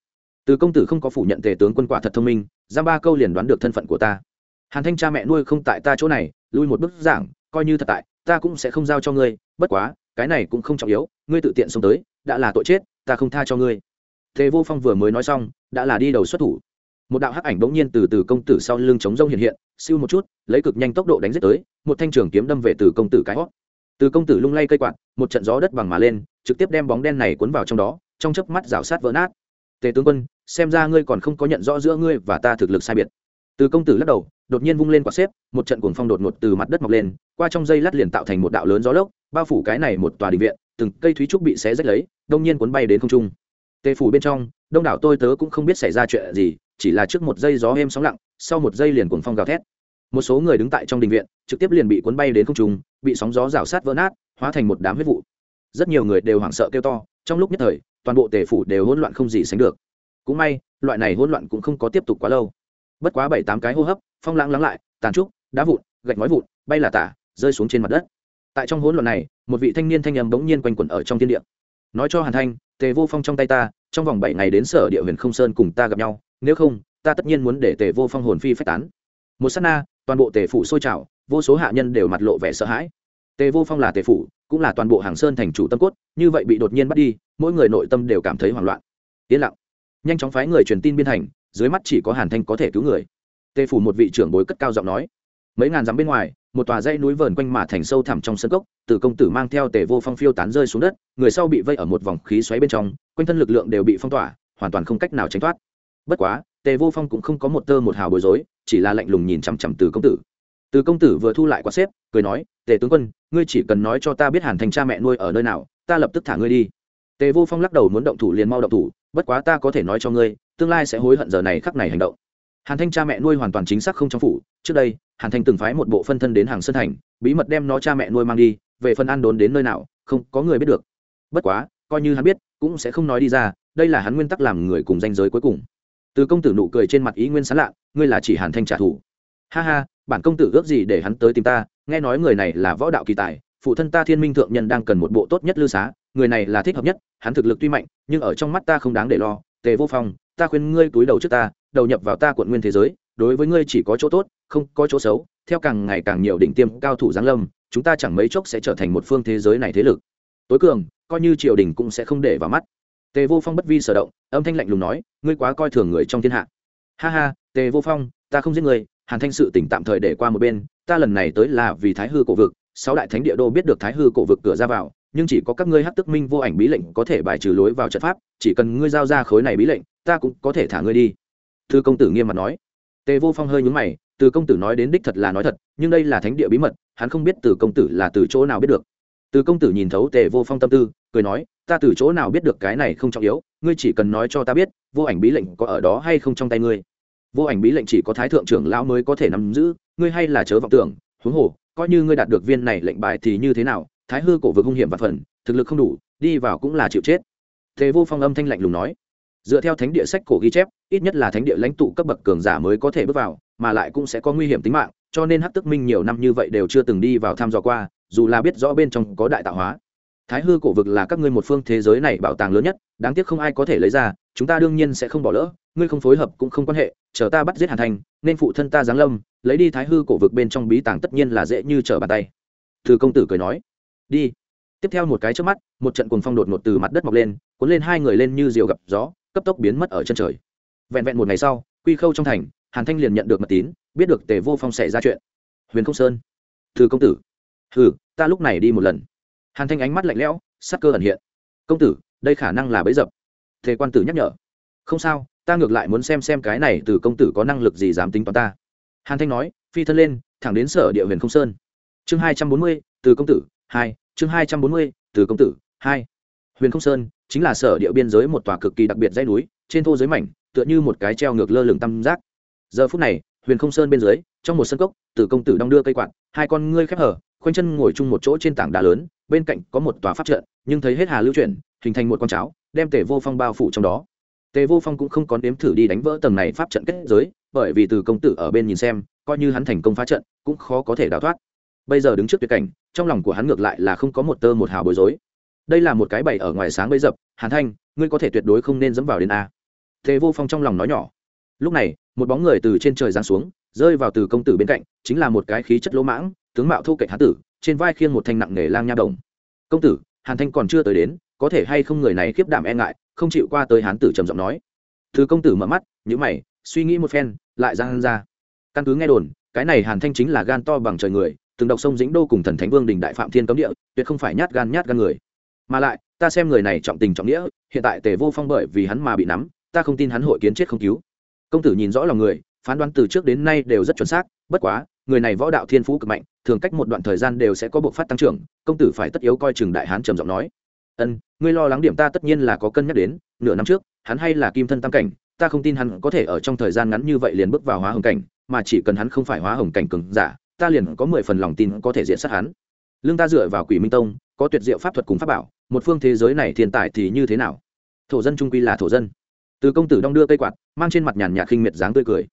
từ công tử không có phủ nhận tề tướng quân quả thật thông minh, giam ba câu liền đoán được thân phận của ta. Hàn thanh cha mẹ nuôi không tại ta chỗ này, lui một bức giảng, coi như thật tại ta cũng sẽ không giao cho ngươi, bất quá, cái này cũng không trọng yếu, ngươi tự tiện xông tới, đã là tội chết, ta không tha cho ngươi. Thế vô phong vừa mới nói xong, đã là đi đầu xuất thủ. Một đạo hắc ảnh bỗng nhiên từ từ công tử sau lưng chống rông hiện hiện, siêu một chút, lấy cực nhanh tốc độ đánh giết tới, một thanh trường kiếm đâm về từ công tử cái hót. Từ công tử lung lay cây quạt, một trận gió đất bằng mà lên, trực tiếp đem bóng đen này cuốn vào trong đó, trong chớp mắt rào sát vỡ nát. Tề tướng quân, xem ra ngươi còn không có nhận rõ giữa ngươi và ta thực lực sai biệt. Từ công tử lắc đầu đột nhiên vung lên quả xếp, một trận cuồng phong đột ngột từ mặt đất mọc lên, qua trong dây lát liền tạo thành một đạo lớn gió lốc, bao phủ cái này một tòa đình viện, từng cây thúy trúc bị xé rách lấy, đông nhiên cuốn bay đến không trung. Tề phủ bên trong, đông đảo tôi tớ cũng không biết xảy ra chuyện gì, chỉ là trước một giây gió êm sóng lặng, sau một giây liền cuồng phong gào thét. Một số người đứng tại trong đình viện, trực tiếp liền bị cuốn bay đến không trung, bị sóng gió rào sát vỡ nát, hóa thành một đám huyết vụ. Rất nhiều người đều hoảng sợ kêu to, trong lúc nhất thời, toàn bộ tề phủ đều hỗn loạn không gì sánh được. Cũng may, loại này hỗn loạn cũng không có tiếp tục quá lâu. Bất quá bảy tám cái hô hấp phong lãng lắng lại, tàn trúc, đá vụn, gạch ngói vụn, bay là tả, rơi xuống trên mặt đất. Tại trong hỗn loạn này, một vị thanh niên thanh âm bỗng nhiên quanh quẩn ở trong thiên địa. Nói cho hàn thanh, tề vô phong trong tay ta, trong vòng bảy ngày đến sở địa huyền không sơn cùng ta gặp nhau, nếu không, ta tất nhiên muốn để tề vô phong hồn phi phách tán. Một s á t na, toàn bộ tề phủ sôi trào, vô số hạ nhân đều mặt lộ vẻ sợ hãi. Tề vô phong là tề phủ, cũng là toàn bộ hàng sơn thành chủ tâm cốt, như vậy bị đột nhiên bắt đi, mỗi người nội tâm đều cảm thấy hoảng loạn. Yên lặng. Nhanh chóng phái người truyền tin biên thành dưới mắt chỉ có hàn thanh có thể cứu người tề phủ một vị trưởng bối cất cao giọng nói. Mấy ngàn dặm bên ngoài, một tòa dãy núi vờn quanh mà thành sâu thẳm trong sân cốc, từ công tử mang theo tề vô phong phiêu tán rơi xuống đất, người sau bị vây ở một vòng khí xoáy bên trong, quanh thân lực lượng đều bị phong tỏa, hoàn toàn không cách nào tránh thoát. Bất quá, tề vô phong cũng không có một tơ một hào bối rối, chỉ là lạnh lùng nhìn chằm chằm từ công tử. Từ công tử vừa thu lại quạt xếp, cười nói, tề tướng quân, ngươi chỉ cần nói cho ta biết hàn thành cha mẹ nuôi ở nơi nào, ta lập tức thả ngươi đi. Tề vô phong lắc đầu muốn động thủ liền mau động thủ, bất quá ta có thể nói cho ngươi, tương lai sẽ hối hận giờ này khắc này hành động hàn thanh cha mẹ nuôi hoàn toàn chính xác không trong phủ. Trước đây, hàn thanh từng phái một bộ phân thân đến hàng sơn thành, bí mật đem nó cha mẹ nuôi mang đi, về phần ăn đốn đến nơi nào, không có người biết được. Bất quá, coi như hắn biết, cũng sẽ không nói đi ra, đây là hắn nguyên tắc làm người cùng danh giới cuối cùng. Từ công tử nụ cười trên mặt ý nguyên sán lạ, ngươi là chỉ hàn thanh trả thù. Ha ha, bản công tử ước gì để hắn tới tìm ta, nghe nói người này là võ đạo kỳ tài, phụ thân ta thiên minh thượng nhân đang cần một bộ tốt nhất lưu xá, người này là thích hợp nhất, hắn thực lực tuy mạnh, nhưng ở trong mắt ta không đáng để lo, tề vô phong, ta khuyên ngươi túi đầu trước ta đầu nhập vào ta quận nguyên thế giới, đối với ngươi chỉ có chỗ tốt, không có chỗ xấu, theo càng ngày càng nhiều đỉnh tiêm cao thủ giáng lâm, chúng ta chẳng mấy chốc sẽ trở thành một phương thế giới này thế lực. Tối cường, coi như triều đình cũng sẽ không để vào mắt. Tề vô phong bất vi sở động, âm thanh lạnh lùng nói, ngươi quá coi thường người trong thiên hạ. Ha ha, tề vô phong, ta không giết người hàn thanh sự tỉnh tạm thời để qua một bên, ta lần này tới là vì thái hư cổ vực, sáu đại thánh địa đô biết được thái hư cổ vực cửa ra vào, nhưng chỉ có các ngươi hắc tức minh vô ảnh bí lệnh có thể bài trừ lối vào trận pháp, chỉ cần ngươi giao ra khối này bí lệnh, ta cũng có thể thả ngươi đi thư công tử nghiêm mặt nói. Tề vô phong hơi nhúng mày, từ công tử nói đến đích thật là nói thật, nhưng đây là thánh địa bí mật, hắn không biết từ công tử là từ chỗ nào biết được. Từ công tử nhìn thấu tề vô phong tâm tư, cười nói, ta từ chỗ nào biết được cái này không trọng yếu, ngươi chỉ cần nói cho ta biết, vô ảnh bí lệnh có ở đó hay không trong tay ngươi. Vô ảnh bí lệnh chỉ có thái thượng trưởng lão mới có thể nắm giữ, ngươi hay là chớ vọng tưởng, huống hồ, coi như ngươi đạt được viên này lệnh bài thì như thế nào, thái hư cổ vực hung hiểm và phần, thực lực không đủ, đi vào cũng là chịu chết. Thế vô phong âm thanh lạnh lùng nói dựa theo thánh địa sách cổ ghi chép, ít nhất là thánh địa lãnh tụ cấp bậc cường giả mới có thể bước vào, mà lại cũng sẽ có nguy hiểm tính mạng, cho nên hắc tức minh nhiều năm như vậy đều chưa từng đi vào thăm dò qua, dù là biết rõ bên trong có đại tạo hóa. Thái hư cổ vực là các ngươi một phương thế giới này bảo tàng lớn nhất, đáng tiếc không ai có thể lấy ra, chúng ta đương nhiên sẽ không bỏ lỡ, ngươi không phối hợp cũng không quan hệ, chờ ta bắt giết hàn thành, nên phụ thân ta giáng lâm, lấy đi thái hư cổ vực bên trong bí tàng tất nhiên là dễ như trở bàn tay. Thư công tử cười nói. Đi. Tiếp theo một cái trước mắt, một trận cuồng phong đột ngột từ mặt đất mọc lên, cuốn lên hai người lên như diều gặp gió cấp tốc biến mất ở chân trời. Vẹn vẹn một ngày sau, quy khâu trong thành, hàn thanh liền nhận được mật tín, biết được tề vô phong xảy ra chuyện. Huyền không sơn. Thư công tử. Hừ, ta lúc này đi một lần. Hàn thanh ánh mắt lạnh lẽo, sắc cơ ẩn hiện. Công tử, đây khả năng là bẫy dập. Thế quan tử nhắc nhở. Không sao, ta ngược lại muốn xem xem cái này từ công tử có năng lực gì dám tính toán ta. Hàn thanh nói, phi thân lên, thẳng đến sở địa huyền không sơn. Chương hai trăm bốn mươi, từ công tử, hai, chương hai trăm bốn mươi, từ công tử, hai huyền không sơn chính là sở địa biên giới một tòa cực kỳ đặc biệt dãy núi, trên thô giới mảnh, tựa như một cái treo ngược lơ lửng tam giác. Giờ phút này, huyền không sơn bên dưới, trong một sân cốc từ công tử đong đưa cây quạt, hai con ngươi khép hở, khoanh chân ngồi chung một chỗ trên tảng đá lớn, bên cạnh có một tòa pháp trận, nhưng thấy hết hà lưu chuyển, hình thành một con cháo, đem tề vô phong bao phủ trong đó. Tề vô phong cũng không có nếm thử đi đánh vỡ tầng này pháp trận kết giới, bởi vì từ công tử ở bên nhìn xem, coi như hắn thành công phá trận, cũng khó có thể đào thoát. Bây giờ đứng trước tuyệt cảnh, trong lòng của hắn ngược lại là không có một tơ một hào bối rối đây là một cái bẫy ở ngoài sáng bấy dập, hàn thanh, ngươi có thể tuyệt đối không nên dẫm vào đến a. Thế vô phong trong lòng nói nhỏ. Lúc này, một bóng người từ trên trời giáng xuống, rơi vào từ công tử bên cạnh, chính là một cái khí chất lỗ mãng, tướng mạo thu cạnh hán tử, trên vai khiêng một thanh nặng nghề lang nha đồng. Công tử, hàn thanh còn chưa tới đến, có thể hay không người này khiếp đảm e ngại, không chịu qua tới hán tử trầm giọng nói. Thứ công tử mở mắt nhữ mày, suy nghĩ một phen, lại ra hắn ra. Căn cứ nghe đồn, cái này hàn thanh chính là gan to bằng trời người, từng đọc sông dĩnh đô cùng thần thánh vương đình đại phạm thiên cấm địa, tuyệt không phải nhát gan nhát gan người mà lại, ta xem người này trọng tình trọng nghĩa, hiện tại tề vô phong bởi vì hắn mà bị nắm, ta không tin hắn hội kiến chết không cứu. Công tử nhìn rõ lòng người, phán đoán từ trước đến nay đều rất chuẩn xác, bất quá, người này võ đạo thiên phú cực mạnh, thường cách một đoạn thời gian đều sẽ có bộ phát tăng trưởng, công tử phải tất yếu coi chừng đại hán trầm giọng nói. Ân, ngươi lo lắng điểm ta tất nhiên là có cân nhắc đến, nửa năm trước, hắn hay là kim thân tam cảnh, ta không tin hắn có thể ở trong thời gian ngắn như vậy liền bước vào hóa hồng cảnh, mà chỉ cần hắn không phải hóa hồng cảnh cường giả, ta liền có mười phần lòng tin có thể diện sát hắn. Lương ta dựa vào quỷ minh tông, có tuyệt diệu pháp thuật cùng pháp bảo một phương thế giới này thiên tài thì như thế nào? Thổ dân trung quy là thổ dân. Từ công tử đong đưa cây quạt, mang trên mặt nhàn nhạt khinh miệt dáng tươi cười.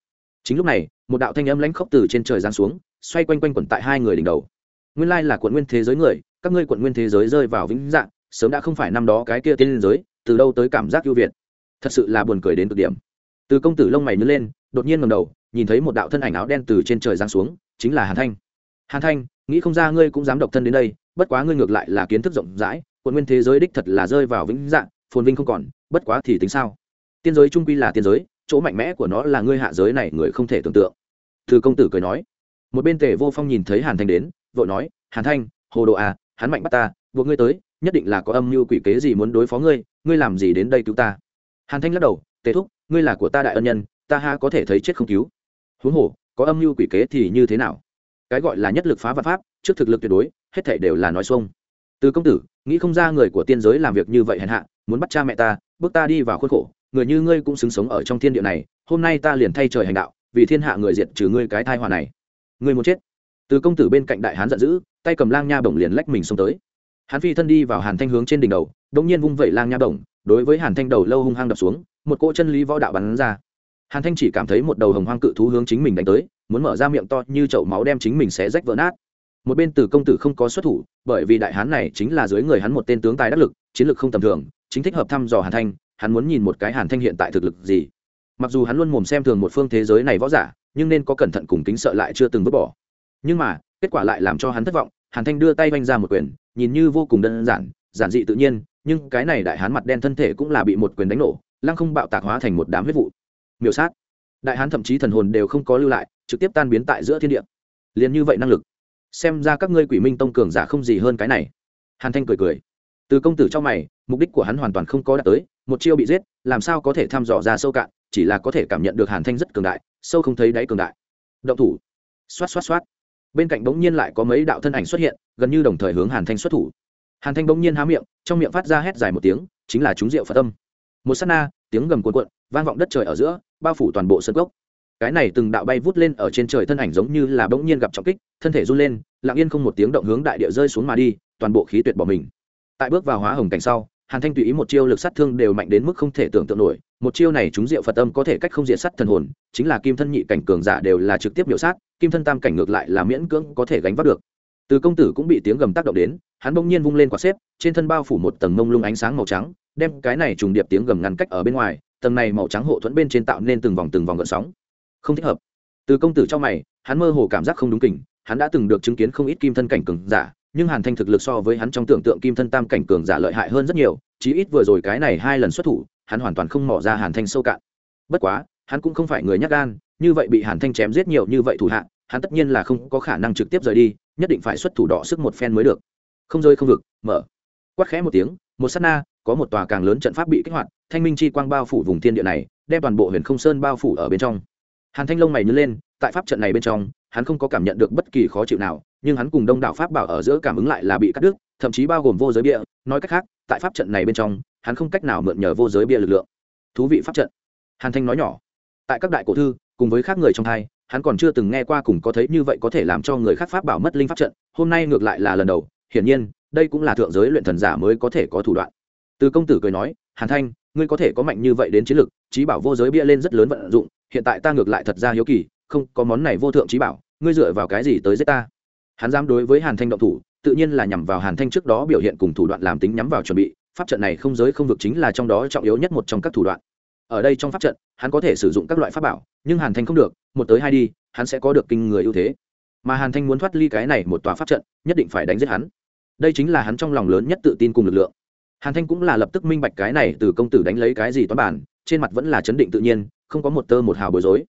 Chính lúc này, một đạo thanh âm lãnh khốc từ trên trời giáng xuống, xoay quanh quanh quẩn tại hai người đỉnh đầu. Nguyên lai là quận nguyên thế giới người, các ngươi quận nguyên thế giới rơi vào vĩnh dạng, sớm đã không phải năm đó cái kia tiên liên giới, từ đâu tới cảm giác ưu việt. Thật sự là buồn cười đến cực điểm. Từ công tử lông mày nhớ lên, đột nhiên ngầm đầu, nhìn thấy một đạo thân ảnh áo đen từ trên trời giáng xuống, chính là hàn thanh. Hàn thanh, nghĩ không ra ngươi cũng dám độc thân đến đây, bất quá ngươi ngược lại là kiến thức rộng rãi quần nguyên thế giới đích thật là rơi vào vĩnh dạng, phồn vinh không còn, bất quá thì tính sao? Tiên giới trung quy là tiên giới, chỗ mạnh mẽ của nó là ngươi hạ giới này người không thể tưởng tượng. Thư công tử cười nói. Một bên tề vô phong nhìn thấy hàn thanh đến, vội nói, hàn thanh, hồ đồ à hắn mạnh bắt ta, buộc ngươi tới, nhất định là có âm mưu quỷ kế gì muốn đối phó ngươi ngươi làm gì đến đây cứu ta? Hàn thanh lắc đầu, tề thúc, ngươi là của ta đại ân nhân, ta ha có thể thấy chết không cứu. Huống hồ, có âm mưu quỷ kế thì như thế nào? Cái gọi là nhất lực phá vật pháp, trước thực lực tuyệt đối, hết thể đều là nói xuông từ công tử, nghĩ không ra người của tiên giới làm việc như vậy hèn hạ, muốn bắt cha mẹ ta, bước ta đi vào khuôn khổ, người như ngươi cũng xứng sống ở trong thiên địa này, hôm nay ta liền thay trời hành đạo, vì thiên hạ người diệt trừ ngươi cái thai hòa này. Ngươi muốn chết. Từ công tử bên cạnh đại hán giận dữ, tay cầm lang nha bổng liền lách mình xông tới. Hán phi thân đi vào hàn thanh hướng trên đỉnh đầu đống nhiên vung vẩy lang nha bổng, đối với hàn thanh đầu lâu hung hăng đập xuống, một cỗ chân lý võ đạo bắn ra. Hàn thanh chỉ cảm thấy một đầu hồng hoang cự thú hướng chính mình đánh tới, muốn mở ra miệng to như chậu máu đem chính mình sẽ rách vỡ nát một bên từ công tử không có xuất thủ, bởi vì đại hán này chính là dưới người hắn một tên tướng tài đắc lực, chiến lược không tầm thường, chính thích hợp thăm dò hàn thanh, hắn muốn nhìn một cái hàn thanh hiện tại thực lực gì. Mặc dù hắn luôn mồm xem thường một phương thế giới này võ giả, nhưng nên có cẩn thận cùng kính sợ lại chưa từng vứt bỏ. Nhưng mà, kết quả lại làm cho hắn thất vọng, hàn thanh đưa tay vanh ra một quyền, nhìn như vô cùng đơn giản giản dị tự nhiên, nhưng cái này đại hán mặt đen thân thể cũng là bị một quyền đánh nổ, lăng không bạo tạc hóa thành một đám huyết vụ. Miểu sát. Đại hán thậm chí thần hồn đều không có lưu lại, trực tiếp tan biến tại giữa thiên địa. Liền như vậy năng lực xem ra các ngươi quỷ minh tông cường giả không gì hơn cái này. Hàn thanh cười cười. Từ công tử trong mày, mục đích của hắn hoàn toàn không có đạt tới, một chiêu bị giết, làm sao có thể thăm dò ra sâu cạn, chỉ là có thể cảm nhận được hàn thanh rất cường đại, sâu không thấy đáy cường đại. Động thủ. Xoát xoát xoát. Bên cạnh bỗng nhiên lại có mấy đạo thân ảnh xuất hiện, gần như đồng thời hướng hàn thanh xuất thủ. Hàn thanh bỗng nhiên há miệng, trong miệng phát ra hét dài một tiếng, chính là chúng rượu phật tâm một s á t na, tiếng gầm cuộn cuộn, vang vọng đất trời ở giữa, bao phủ toàn bộ sân gốc cái này từng đạo bay vút lên ở trên trời thân ảnh giống như là bỗng nhiên gặp trọng kích, thân thể run lên, lặng yên không một tiếng động hướng đại địa rơi xuống mà đi, toàn bộ khí tuyệt bỏ mình. Tại bước vào hóa hồng cảnh sau, hàn thanh tùy ý một chiêu lực sát thương đều mạnh đến mức không thể tưởng tượng nổi, một chiêu này chúng diệu phật âm có thể cách không diện sắt thần hồn, chính là kim thân nhị cảnh cường giả đều là trực tiếp biểu sát, kim thân tam cảnh ngược lại là miễn cưỡng có thể gánh vác được. Từ công tử cũng bị tiếng gầm tác động đến, hắn bỗng nhiên vung lên quả xếp, trên thân bao phủ một tầng mông lung ánh sáng màu trắng, đem cái này trùng điệp tiếng gầm ngăn cách ở bên ngoài, tầng này màu trắng hộ thuẫn bên trên tạo nên từng vòng từng vòng gợn sóng không thích hợp. Từ công tử trong mày, hắn mơ hồ cảm giác không đúng kỉnh hắn đã từng được chứng kiến không ít kim thân cảnh cường giả, nhưng hàn thanh thực lực so với hắn trong tưởng tượng kim thân tam cảnh cường giả lợi hại hơn rất nhiều, chí ít vừa rồi cái này hai lần xuất thủ, hắn hoàn toàn không mỏ ra hàn thanh sâu cạn. Bất quá, hắn cũng không phải người nhắc gan, như vậy bị hàn thanh chém giết nhiều như vậy thủ hạ, hắn tất nhiên là không có khả năng trực tiếp rời đi, nhất định phải xuất thủ đỏ sức một phen mới được. Không rơi không vực, mở. Quát khẽ một tiếng, một s á t na, có một tòa càng lớn trận pháp bị kích hoạt, thanh minh chi quang bao phủ vùng thiên địa này, đem toàn bộ huyền không sơn bao phủ ở bên trong hàn thanh Long mày nhớ lên, tại pháp trận này bên trong, hắn không có cảm nhận được bất kỳ khó chịu nào, nhưng hắn cùng đông đảo pháp bảo ở giữa cảm ứng lại là bị cắt đứt, thậm chí bao gồm vô giới bia. Nói cách khác, tại pháp trận này bên trong, hắn không cách nào mượn nhờ vô giới bia lực lượng. Thú vị pháp trận. Hàn thanh nói nhỏ. Tại các đại cổ thư, cùng với khác người trong thai, hắn còn chưa từng nghe qua cùng có thấy như vậy có thể làm cho người khác pháp bảo mất linh pháp trận. Hôm nay ngược lại là lần đầu. Hiển nhiên, đây cũng là thượng giới luyện thần giả mới có thể có thủ đoạn. Từ công tử cười nói, hàn thanh, ngươi có thể có mạnh như vậy đến chiến lực trí bảo vô giới bia lên rất lớn vận dụng hiện tại ta ngược lại thật ra hiếu kỳ, không, có món này vô thượng trí bảo, ngươi dựa vào cái gì tới giết ta? Hắn dám đối với hàn thanh động thủ, tự nhiên là nhằm vào hàn thanh trước đó biểu hiện cùng thủ đoạn làm tính nhắm vào chuẩn bị, pháp trận này không giới không vực chính là trong đó trọng yếu nhất một trong các thủ đoạn. Ở đây trong pháp trận, hắn có thể sử dụng các loại pháp bảo, nhưng hàn thanh không được, một tới hai đi, hắn sẽ có được kinh người ưu thế. Mà hàn thanh muốn thoát ly cái này một tòa pháp trận, nhất định phải đánh giết hắn. Đây chính là hắn trong lòng lớn nhất tự tin cùng lực lượng. Hàn thanh cũng là lập tức minh bạch cái này từ công tử đánh lấy cái gì toán bản, trên mặt vẫn là chấn định tự nhiên không có một tơ một hào bối rối.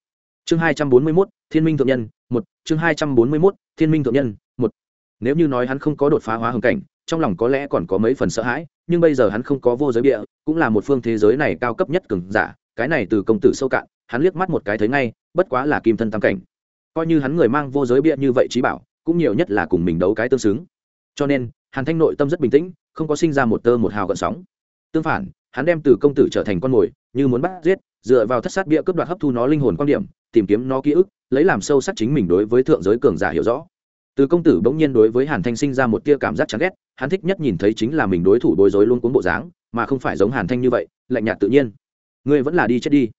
Chương hai trăm bốn mươi mốt, thiên minh thượng nhân, một, chương hai trăm bốn mươi mốt, thiên minh thượng nhân, một. Nếu như nói hắn không có đột phá hóa hồng cảnh, trong lòng có lẽ còn có mấy phần sợ hãi, nhưng bây giờ hắn không có vô giới địa cũng là một phương thế giới này cao cấp nhất cường giả, cái này từ công tử sâu cạn, hắn liếc mắt một cái thấy ngay, bất quá là kim thân tam cảnh. Coi như hắn người mang vô giới bịa như vậy trí bảo, cũng nhiều nhất là cùng mình đấu cái tương xứng. Cho nên, hàn thanh nội tâm rất bình tĩnh, không có sinh ra một tơ một hào gợn sóng. Tương phản, hắn đem từ công tử trở thành con mồi, như muốn bắt giết dựa vào thất sát bia cướp đoạt hấp thu nó linh hồn quan điểm, tìm kiếm nó ký ức, lấy làm sâu sắc chính mình đối với thượng giới cường giả hiểu rõ. Từ công tử bỗng nhiên đối với hàn thanh sinh ra một tia cảm giác chán ghét, hắn thích nhất nhìn thấy chính là mình đối thủ bối rối luôn cuốn bộ dáng, mà không phải giống hàn thanh như vậy, lạnh nhạt tự nhiên. Ngươi vẫn là đi chết đi.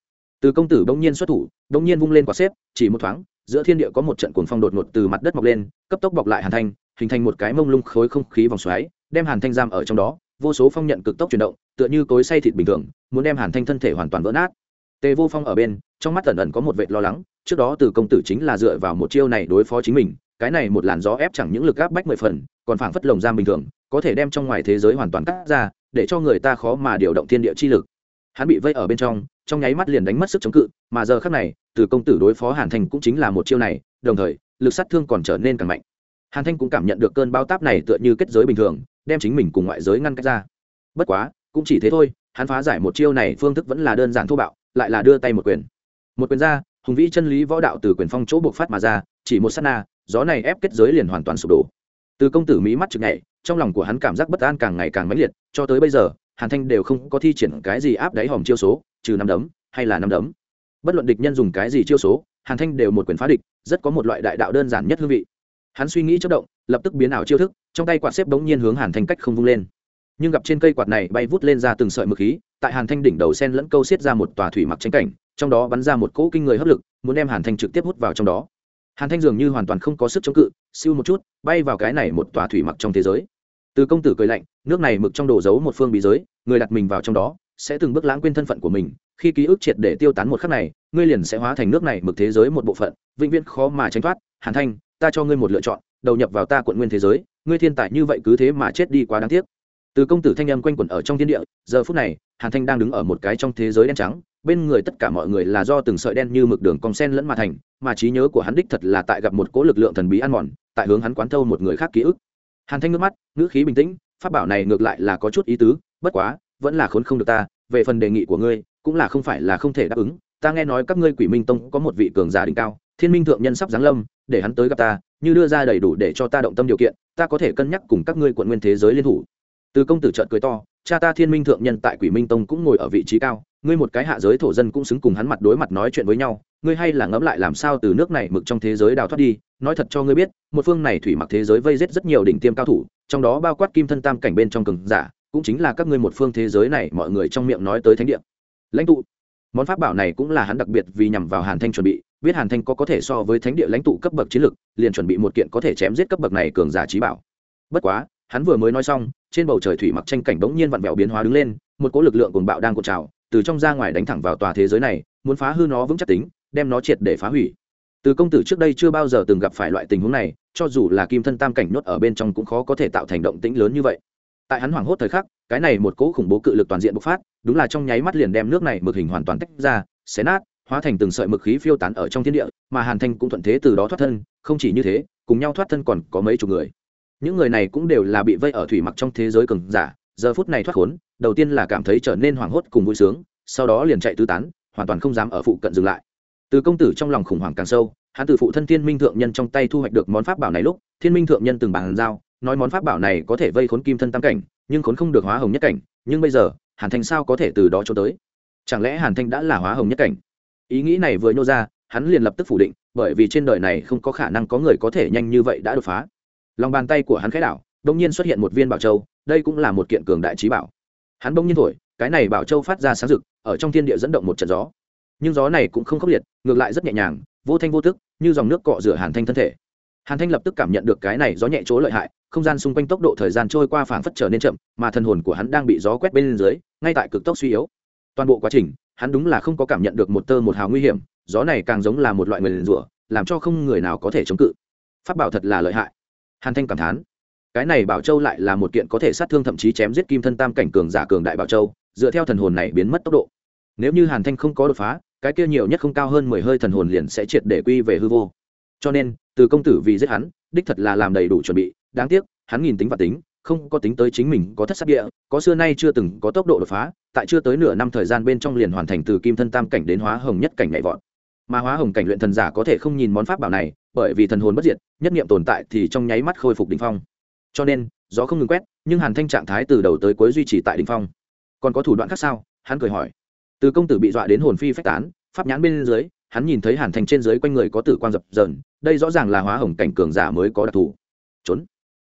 Từ công tử bỗng nhiên xuất thủ, bỗng nhiên vung lên quả xếp, chỉ một thoáng, giữa thiên địa có một trận cuồng phong đột ngột từ mặt đất mọc lên, cấp tốc bọc lại hàn thanh, hình thành một cái mông lung khối không khí vòng xoáy, đem hàn thanh giam ở trong đó. Vô số phong nhận cực tốc chuyển động, tựa như cối say thịt bình thường, muốn đem hàn thanh thân thể hoàn toàn vỡ nát tề vô phong ở bên, trong mắt ẩn ẩn có một vệt lo lắng, trước đó từ công tử chính là dựa vào một chiêu này đối phó chính mình, cái này một làn gió ép chẳng những lực áp bách mười phần, còn phảng phất lồng giam bình thường, có thể đem trong ngoài thế giới hoàn toàn cắt ra, để cho người ta khó mà điều động thiên địa chi lực. Hắn bị vây ở bên trong trong nháy mắt liền đánh mất sức chống cự, mà giờ khác này, từ công tử đối phó hàn thanh cũng chính là một chiêu này, đồng thời, lực sát thương còn trở nên càng mạnh. Hàn thanh cũng cảm nhận được cơn bao táp này tựa như kết giới bình thường, đem chính mình cùng ngoại giới ngăn cách ra. Bất quá, cũng chỉ thế thôi, hắn phá giải một chiêu này phương thức vẫn là đơn giản thô bạo lại là đưa tay một quyền. Một quyền ra, hùng vĩ chân lý võ đạo từ quyền phong chỗ buộc phát mà ra, chỉ một s á t na, gió này ép kết giới liền hoàn toàn sụp đổ. Từ công tử mỹ mắt chực nhảy, trong lòng của hắn cảm giác bất an càng ngày càng mãnh liệt, cho tới bây giờ, hàn thanh đều không có thi triển cái gì áp đáy hòm chiêu số, trừ năm đấm, hay là năm đấm. Bất luận địch nhân dùng cái gì chiêu số, hàn thanh đều một quyền phá địch, rất có một loại đại đạo đơn giản nhất hương vị. Hắn suy nghĩ chất động, lập tức biến ảo chiêu thức, trong tay quạt xếp bỗng nhiên hướng hàn thanh cách không vung lên. Nhưng gặp trên cây quạt này bay vút lên ra từng sợi mực khí tại hàn thanh đỉnh đầu sen lẫn câu xiết ra một tòa thủy mặc tranh cảnh, trong đó bắn ra một cỗ kinh người hấp lực, muốn đem hàn thanh trực tiếp hút vào trong đó. Hàn thanh dường như hoàn toàn không có sức chống cự, siêu một chút, bay vào cái này một tòa thủy mặc trong thế giới. Từ công tử cười lạnh, nước này mực trong đồ giấu một phương bí giới, người đặt mình vào trong đó, sẽ từng bước lãng quên thân phận của mình, khi ký ức triệt để tiêu tán một khắc này, ngươi liền sẽ hóa thành nước này mực thế giới một bộ phận, vĩnh viễn khó mà tránh thoát. Hàn thanh, ta cho ngươi một lựa chọn, đầu nhập vào ta quận nguyên thế giới, ngươi thiên tài như vậy cứ thế mà chết đi quá đáng tiếc từ công tử thanh âm quanh quẩn ở trong thiên địa, giờ phút này, hàn thanh đang đứng ở một cái trong thế giới đen trắng, bên người tất cả mọi người là do từng sợi đen như mực đường cong sen lẫn mà thành, mà trí nhớ của hắn đích thật là tại gặp một cỗ lực lượng thần bí ăn mòn, tại hướng hắn quán thâu một người khác ký ức. Hàn thanh nước mắt, ngữ khí bình tĩnh, pháp bảo này ngược lại là có chút ý tứ, bất quá, vẫn là khốn không được ta, về phần đề nghị của ngươi, cũng là không phải là không thể đáp ứng. Ta nghe nói các ngươi quỷ minh tông có một vị cường giả đỉnh cao, thiên minh thượng nhân sắp giáng lâm, để hắn tới gặp ta, như đưa ra đầy đủ để cho ta động tâm điều kiện, ta có thể cân nhắc cùng các ngươi quận nguyên thế giới liên thủ từ công tử trợn cười to, cha ta thiên minh thượng nhân tại quỷ minh tông cũng ngồi ở vị trí cao, ngươi một cái hạ giới thổ dân cũng xứng cùng hắn mặt đối mặt nói chuyện với nhau, ngươi hay là ngẫm lại làm sao từ nước này mực trong thế giới đào thoát đi, nói thật cho ngươi biết, một phương này thủy mặc thế giới vây giết rất nhiều đỉnh tiêm cao thủ, trong đó bao quát kim thân tam cảnh bên trong cường giả, cũng chính là các ngươi một phương thế giới này mọi người trong miệng nói tới thánh địa. Lãnh tụ. Món pháp bảo này cũng là hắn đặc biệt vì nhằm vào hàn thanh chuẩn bị, biết hàn thanh có có thể so với thánh địa lãnh tụ cấp bậc chiến lực, liền chuẩn bị một kiện có thể chém giết cấp bậc này cường giả trí bảo. Bất quá hắn vừa mới nói xong, trên bầu trời thủy mặc tranh cảnh bỗng nhiên vặn vẹo biến hóa đứng lên, một cỗ lực lượng cuồng bạo đang cột trào, từ trong ra ngoài đánh thẳng vào tòa thế giới này, muốn phá hư nó vững chắc tính, đem nó triệt để phá hủy. Từ công tử trước đây chưa bao giờ từng gặp phải loại tình huống này, cho dù là kim thân tam cảnh nhốt ở bên trong cũng khó có thể tạo thành động tĩnh lớn như vậy. Tại hắn hoảng hốt thời khắc, cái này một cỗ khủng bố cự lực toàn diện bộc phát, đúng là trong nháy mắt liền đem nước này mực hình hoàn toàn tách ra, xé nát, hóa thành từng sợi mực khí phiêu tán ở trong thiên địa, mà hàn thanh cũng thuận thế từ đó thoát thân, không chỉ như thế, cùng nhau thoát thân còn có mấy chục người những người này cũng đều là bị vây ở thủy mặc trong thế giới cường giả, giờ phút này thoát khốn, đầu tiên là cảm thấy trở nên hoảng hốt cùng vui sướng, sau đó liền chạy tứ tán, hoàn toàn không dám ở phụ cận dừng lại. Từ công tử trong lòng khủng hoảng càng sâu, hắn từ phụ thân thiên minh thượng nhân trong tay thu hoạch được món pháp bảo này lúc, thiên minh thượng nhân từng bàn giao, nói món pháp bảo này có thể vây khốn kim thân tam cảnh, nhưng khốn không được hóa hồng nhất cảnh, nhưng bây giờ, hàn thanh sao có thể từ đó cho tới? Chẳng lẽ hàn thanh đã là hóa hồng nhất cảnh? Ý nghĩ này vừa nhô ra, hắn liền lập tức phủ định, bởi vì trên đời này không có khả năng có người có thể nhanh như vậy đã đột phá lòng bàn tay của hắn khẽ đảo đông nhiên xuất hiện một viên bảo châu, đây cũng là một kiện cường đại trí bảo. Hắn bỗng nhiên thổi, cái này bảo châu phát ra sáng rực, ở trong thiên địa dẫn động một trận gió. Nhưng gió này cũng không khốc liệt, ngược lại rất nhẹ nhàng, vô thanh vô tức, như dòng nước cọ rửa hàn thanh thân thể. Hàn thanh lập tức cảm nhận được cái này gió nhẹ chỗ lợi hại, không gian xung quanh tốc độ thời gian trôi qua phảng phất trở nên chậm, mà thần hồn của hắn đang bị gió quét bên dưới, ngay tại cực tốc suy yếu. Toàn bộ quá trình, hắn đúng là không có cảm nhận được một tơ một hào nguy hiểm, gió này càng giống là một loại người liền rủa, làm cho không người nào có thể chống cự. Phát bảo thật là lợi hại hàn thanh cảm thán, cái này bảo châu lại là một kiện có thể sát thương thậm chí chém giết kim thân tam cảnh cường giả cường đại bảo châu, dựa theo thần hồn này biến mất tốc độ. Nếu như hàn thanh không có đột phá, cái kia nhiều nhất không cao hơn mười hơi thần hồn liền sẽ triệt để quy về hư vô. Cho nên, từ công tử vì giết hắn, đích thật là làm đầy đủ chuẩn bị, đáng tiếc, hắn nghìn tính và tính, không có tính tới chính mình có thất sắc địa, có xưa nay chưa từng có tốc độ đột phá, tại chưa tới nửa năm thời gian bên trong liền hoàn thành từ kim thân tam cảnh đến hóa hồng nhất cảnh nhảy vọt mà hóa hồng cảnh luyện thần giả có thể không nhìn món pháp bảo này, bởi vì thần hồn bất diệt, nhất nghiệm tồn tại thì trong nháy mắt khôi phục đỉnh phong. Cho nên, gió không ngừng quét, nhưng hàn thanh trạng thái từ đầu tới cuối duy trì tại đỉnh phong. Còn có thủ đoạn khác sao? Hắn cười hỏi. Từ công tử bị dọa đến hồn phi phách tán, pháp nhãn bên dưới, hắn nhìn thấy hàn thanh trên dưới quanh người có tử quang dập dờn, đây rõ ràng là hóa hồng cảnh cường giả mới có đặc thù. Trốn.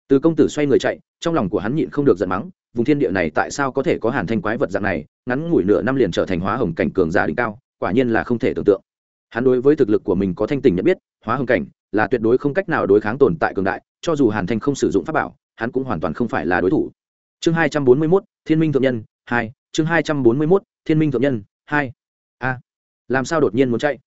Từ công tử xoay người chạy, trong lòng của hắn nhịn không được giận mắng, vùng thiên địa này tại sao có thể có hàn thanh quái vật dạng này, ngắn ngủi nửa năm liền trở thành hóa hồng cảnh cường giả đỉnh cao, quả nhiên là không thể tưởng tượng hắn đối với thực lực của mình có thanh tình nhận biết, hóa hồng cảnh là tuyệt đối không cách nào đối kháng tồn tại cường đại, cho dù hàn thanh không sử dụng pháp bảo, hắn cũng hoàn toàn không phải là đối thủ. Chương hai trăm bốn mươi mốt, thiên minh thượng nhân, hai, chương hai trăm bốn mươi mốt, thiên minh thượng nhân, hai. A, làm sao đột nhiên muốn chạy?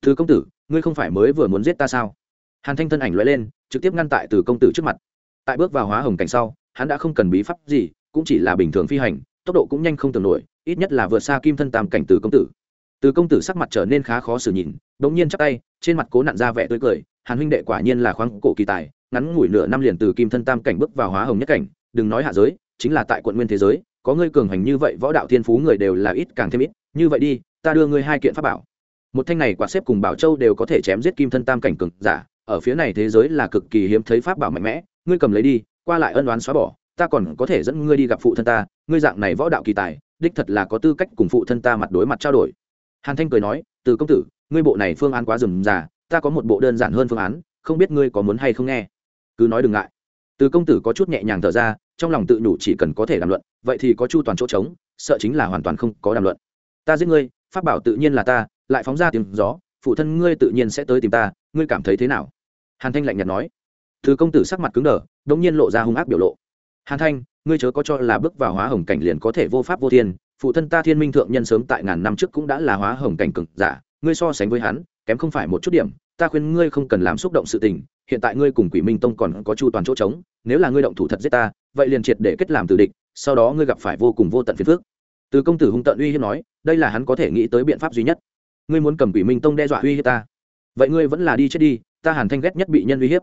Từ công tử, ngươi không phải mới vừa muốn giết ta sao? Hàn thanh thân ảnh loại lên, trực tiếp ngăn tại từ công tử trước mặt. Tại bước vào hóa hồng cảnh sau, hắn đã không cần bí pháp gì, cũng chỉ là bình thường phi hành, tốc độ cũng nhanh không tưởng nổi, ít nhất là vượt xa kim thân tam cảnh từ công tử từ công tử sắc mặt trở nên khá khó xử nhìn đ ỗ n g nhiên chắc tay, trên mặt cố nặn ra vẻ tươi cười, hàn huynh đệ quả nhiên là khoáng cổ kỳ tài, ngắn ngủi nửa năm liền từ kim thân tam cảnh bước vào hóa hồng nhất cảnh, đừng nói hạ giới, chính là tại quận nguyên thế giới, có ngươi cường hành như vậy võ đạo thiên phú người đều là ít càng thêm ít, như vậy đi, ta đưa ngươi hai kiện pháp bảo. Một thanh này quả xếp cùng bảo châu đều có thể chém giết kim thân tam cảnh cường giả, ở phía này thế giới là cực kỳ hiếm thấy pháp bảo mạnh mẽ, ngươi cầm lấy đi, qua lại ân đoán xóa bỏ, ta còn có thể dẫn ngươi đi gặp phụ thân ta, ngươi dạng này võ đạo kỳ tài, đích thật là có tư cách cùng phụ thân ta mặt đối mặt trao đổi hàn thanh cười nói, từ công tử, ngươi bộ này phương án quá rườm rà, ta có một bộ đơn giản hơn phương án, không biết ngươi có muốn hay không nghe. Cứ nói đừng ngại. Từ công tử có chút nhẹ nhàng thở ra, trong lòng tự nhủ chỉ cần có thể đàm luận, vậy thì có chu toàn chỗ trống, sợ chính là hoàn toàn không có đàm luận. Ta giết ngươi, pháp bảo tự nhiên là ta, lại phóng ra tiếng gió, phụ thân ngươi tự nhiên sẽ tới tìm ta, ngươi cảm thấy thế nào? Hàn thanh lạnh nhạt nói. Từ công tử sắc mặt cứng đờ đ ỗ n g nhiên lộ ra hung ác biểu lộ. Hàn thanh, ngươi chớ có cho là bước vào hóa hồng cảnh liền có thể vô pháp vô thiên phụ thân ta thiên minh thượng nhân sớm tại ngàn năm trước cũng đã là hóa hồng cảnh cực giả, ngươi so sánh với hắn, kém không phải một chút điểm, ta khuyên ngươi không cần làm xúc động sự tình, hiện tại ngươi cùng quỷ minh tông còn có chu toàn chỗ trống, nếu là ngươi động thủ thật giết ta, vậy liền triệt để kết làm từ địch, sau đó ngươi gặp phải vô cùng vô tận phiền phước từ công tử hung tận uy hiếp nói, đây là hắn có thể nghĩ tới biện pháp duy nhất. Ngươi muốn cầm quỷ minh tông đe dọa uy hiếp ta? Vậy ngươi vẫn là đi chết đi, ta hàn thanh ghét nhất bị nhân uy hiếp.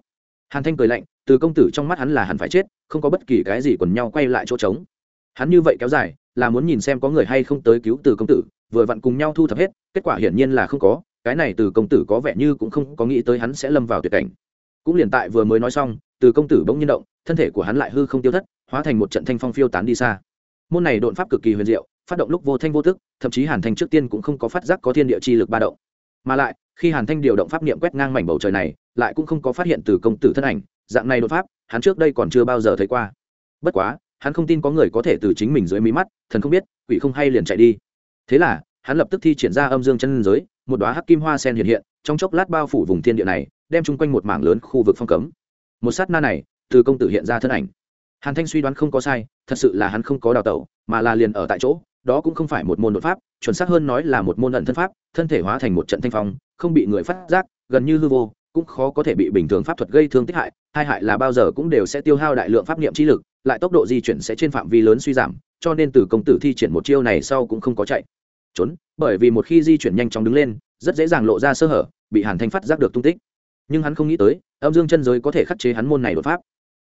Hàn thanh cười lạnh, từ công tử trong mắt hắn là hắn phải chết, không có bất kỳ cái gì quần nhau quay lại chỗ trống. Hắn như vậy kéo dài là muốn nhìn xem có người hay không tới cứu từ công tử, vừa vặn cùng nhau thu thập hết, kết quả hiển nhiên là không có, cái này từ công tử có vẻ như cũng không có nghĩ tới hắn sẽ lâm vào tuyệt cảnh. Cũng liền tại vừa mới nói xong, từ công tử bỗng nhiên động, thân thể của hắn lại hư không tiêu thất, hóa thành một trận thanh phong phiêu tán đi xa. Môn này đột pháp cực kỳ huyền diệu, phát động lúc vô thanh vô tức, thậm chí hàn thanh trước tiên cũng không có phát giác có thiên địa chi lực ba động. Mà lại, khi hàn thanh điều động pháp niệm quét ngang mảnh bầu trời này, lại cũng không có phát hiện từ công tử thân ảnh, dạng này đột pháp, hắn trước đây còn chưa bao giờ thấy qua. Bất quá hắn không tin có người có thể từ chính mình dưới mí mắt, thần không biết, quỷ không hay liền chạy đi. Thế là, hắn lập tức thi triển ra âm dương chân giới, một đoá hắc kim hoa sen hiện hiện, trong chốc lát bao phủ vùng thiên địa này, đem chung quanh một mảng lớn khu vực phong cấm. Một sát na này, từ công tử hiện ra thân ảnh. Hàn thanh suy đoán không có sai, thật sự là hắn không có đào tẩu, mà là liền ở tại chỗ, đó cũng không phải một môn đột pháp, chuẩn xác hơn nói là một môn ẩn thân pháp, thân thể hóa thành một trận thanh phong, không bị người phát giác, gần như hư vô, cũng khó có thể bị bình thường pháp thuật gây thương tích hại, hai hại là bao giờ cũng đều sẽ tiêu hao đại lượng pháp niệm trí lực lại tốc độ di chuyển sẽ trên phạm vi lớn suy giảm, cho nên từ công tử thi triển một chiêu này sau cũng không có chạy. Trốn, bởi vì một khi di chuyển nhanh chóng đứng lên, rất dễ dàng lộ ra sơ hở, bị hàn thanh phát giác được tung tích. Nhưng hắn không nghĩ tới, âm dương chân giới có thể khắc chế hắn môn này đột pháp.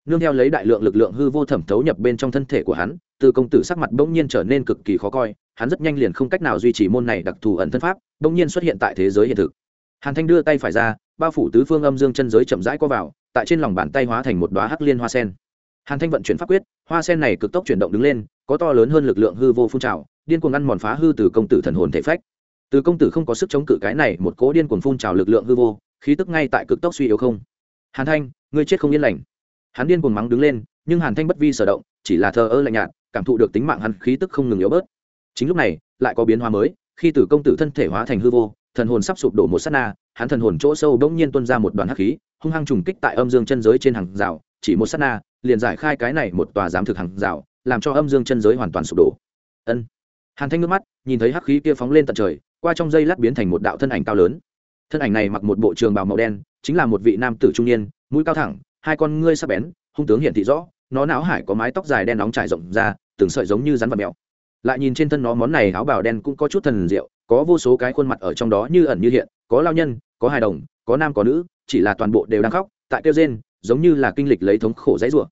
Nương theo lấy đại lượng lực lượng hư vô thẩm thấu nhập bên trong thân thể của hắn, từ công tử sắc mặt bỗng nhiên trở nên cực kỳ khó coi, hắn rất nhanh liền không cách nào duy trì môn này đặc thù ẩn thân pháp, bỗng nhiên xuất hiện tại thế giới hiện thực. Hàn thanh đưa tay phải ra, bao phủ tứ phương âm dương chân giới chậm rãi qua vào, tại trên lòng bàn tay hóa thành một đoá hắc liên hoa sen hàn thanh vận chuyển pháp quyết, hoa sen này cực tốc chuyển động đứng lên, có to lớn hơn lực lượng hư vô phun trào, điên cuồng ăn mòn phá hư từ công tử thần hồn thể phách. Từ công tử không có sức chống cự cái này một cố điên cuồng phun trào lực lượng hư vô, khí tức ngay tại cực tốc suy yếu không. Hàn thanh, ngươi chết không yên lành. Hắn điên cuồng mắng đứng lên, nhưng hàn thanh bất vi sở động, chỉ là thờ ơ lạnh nhạt, cảm thụ được tính mạng hắn khí tức không ngừng yếu bớt. Chính lúc này, lại có biến hóa mới, khi tử công tử thân thể hóa thành hư vô, thần hồn sắp sụp đổ một sát na, hắn thần hồn chỗ sâu bỗng nhiên tuôn ra một đoàn hắc khí, hung hăng trùng kích tại âm dương chân giới trên hàng rào chỉ một sát na, liền giải khai cái này một tòa giám thực hàng rào, làm cho âm dương chân giới hoàn toàn sụp đổ. Ân. Hàn thanh nước mắt, nhìn thấy hắc khí kia phóng lên tận trời, qua trong dây lát biến thành một đạo thân ảnh cao lớn. Thân ảnh này mặc một bộ trường bào màu đen, chính là một vị nam tử trung niên, mũi cao thẳng, hai con ngươi sắc bén, hung tướng hiện thị rõ, nó não hải có mái tóc dài đen nóng trải rộng ra, từng sợi giống như rắn vật mèo. Lại nhìn trên thân nó món này áo bào đen cũng có chút thần diệu, có vô số cái khuôn mặt ở trong đó như ẩn như hiện, có lao nhân, có hài đồng, có nam có nữ, chỉ là toàn bộ đều đang khóc, tại kêu rên giống như là kinh lịch lấy thống khổ dãy rủa.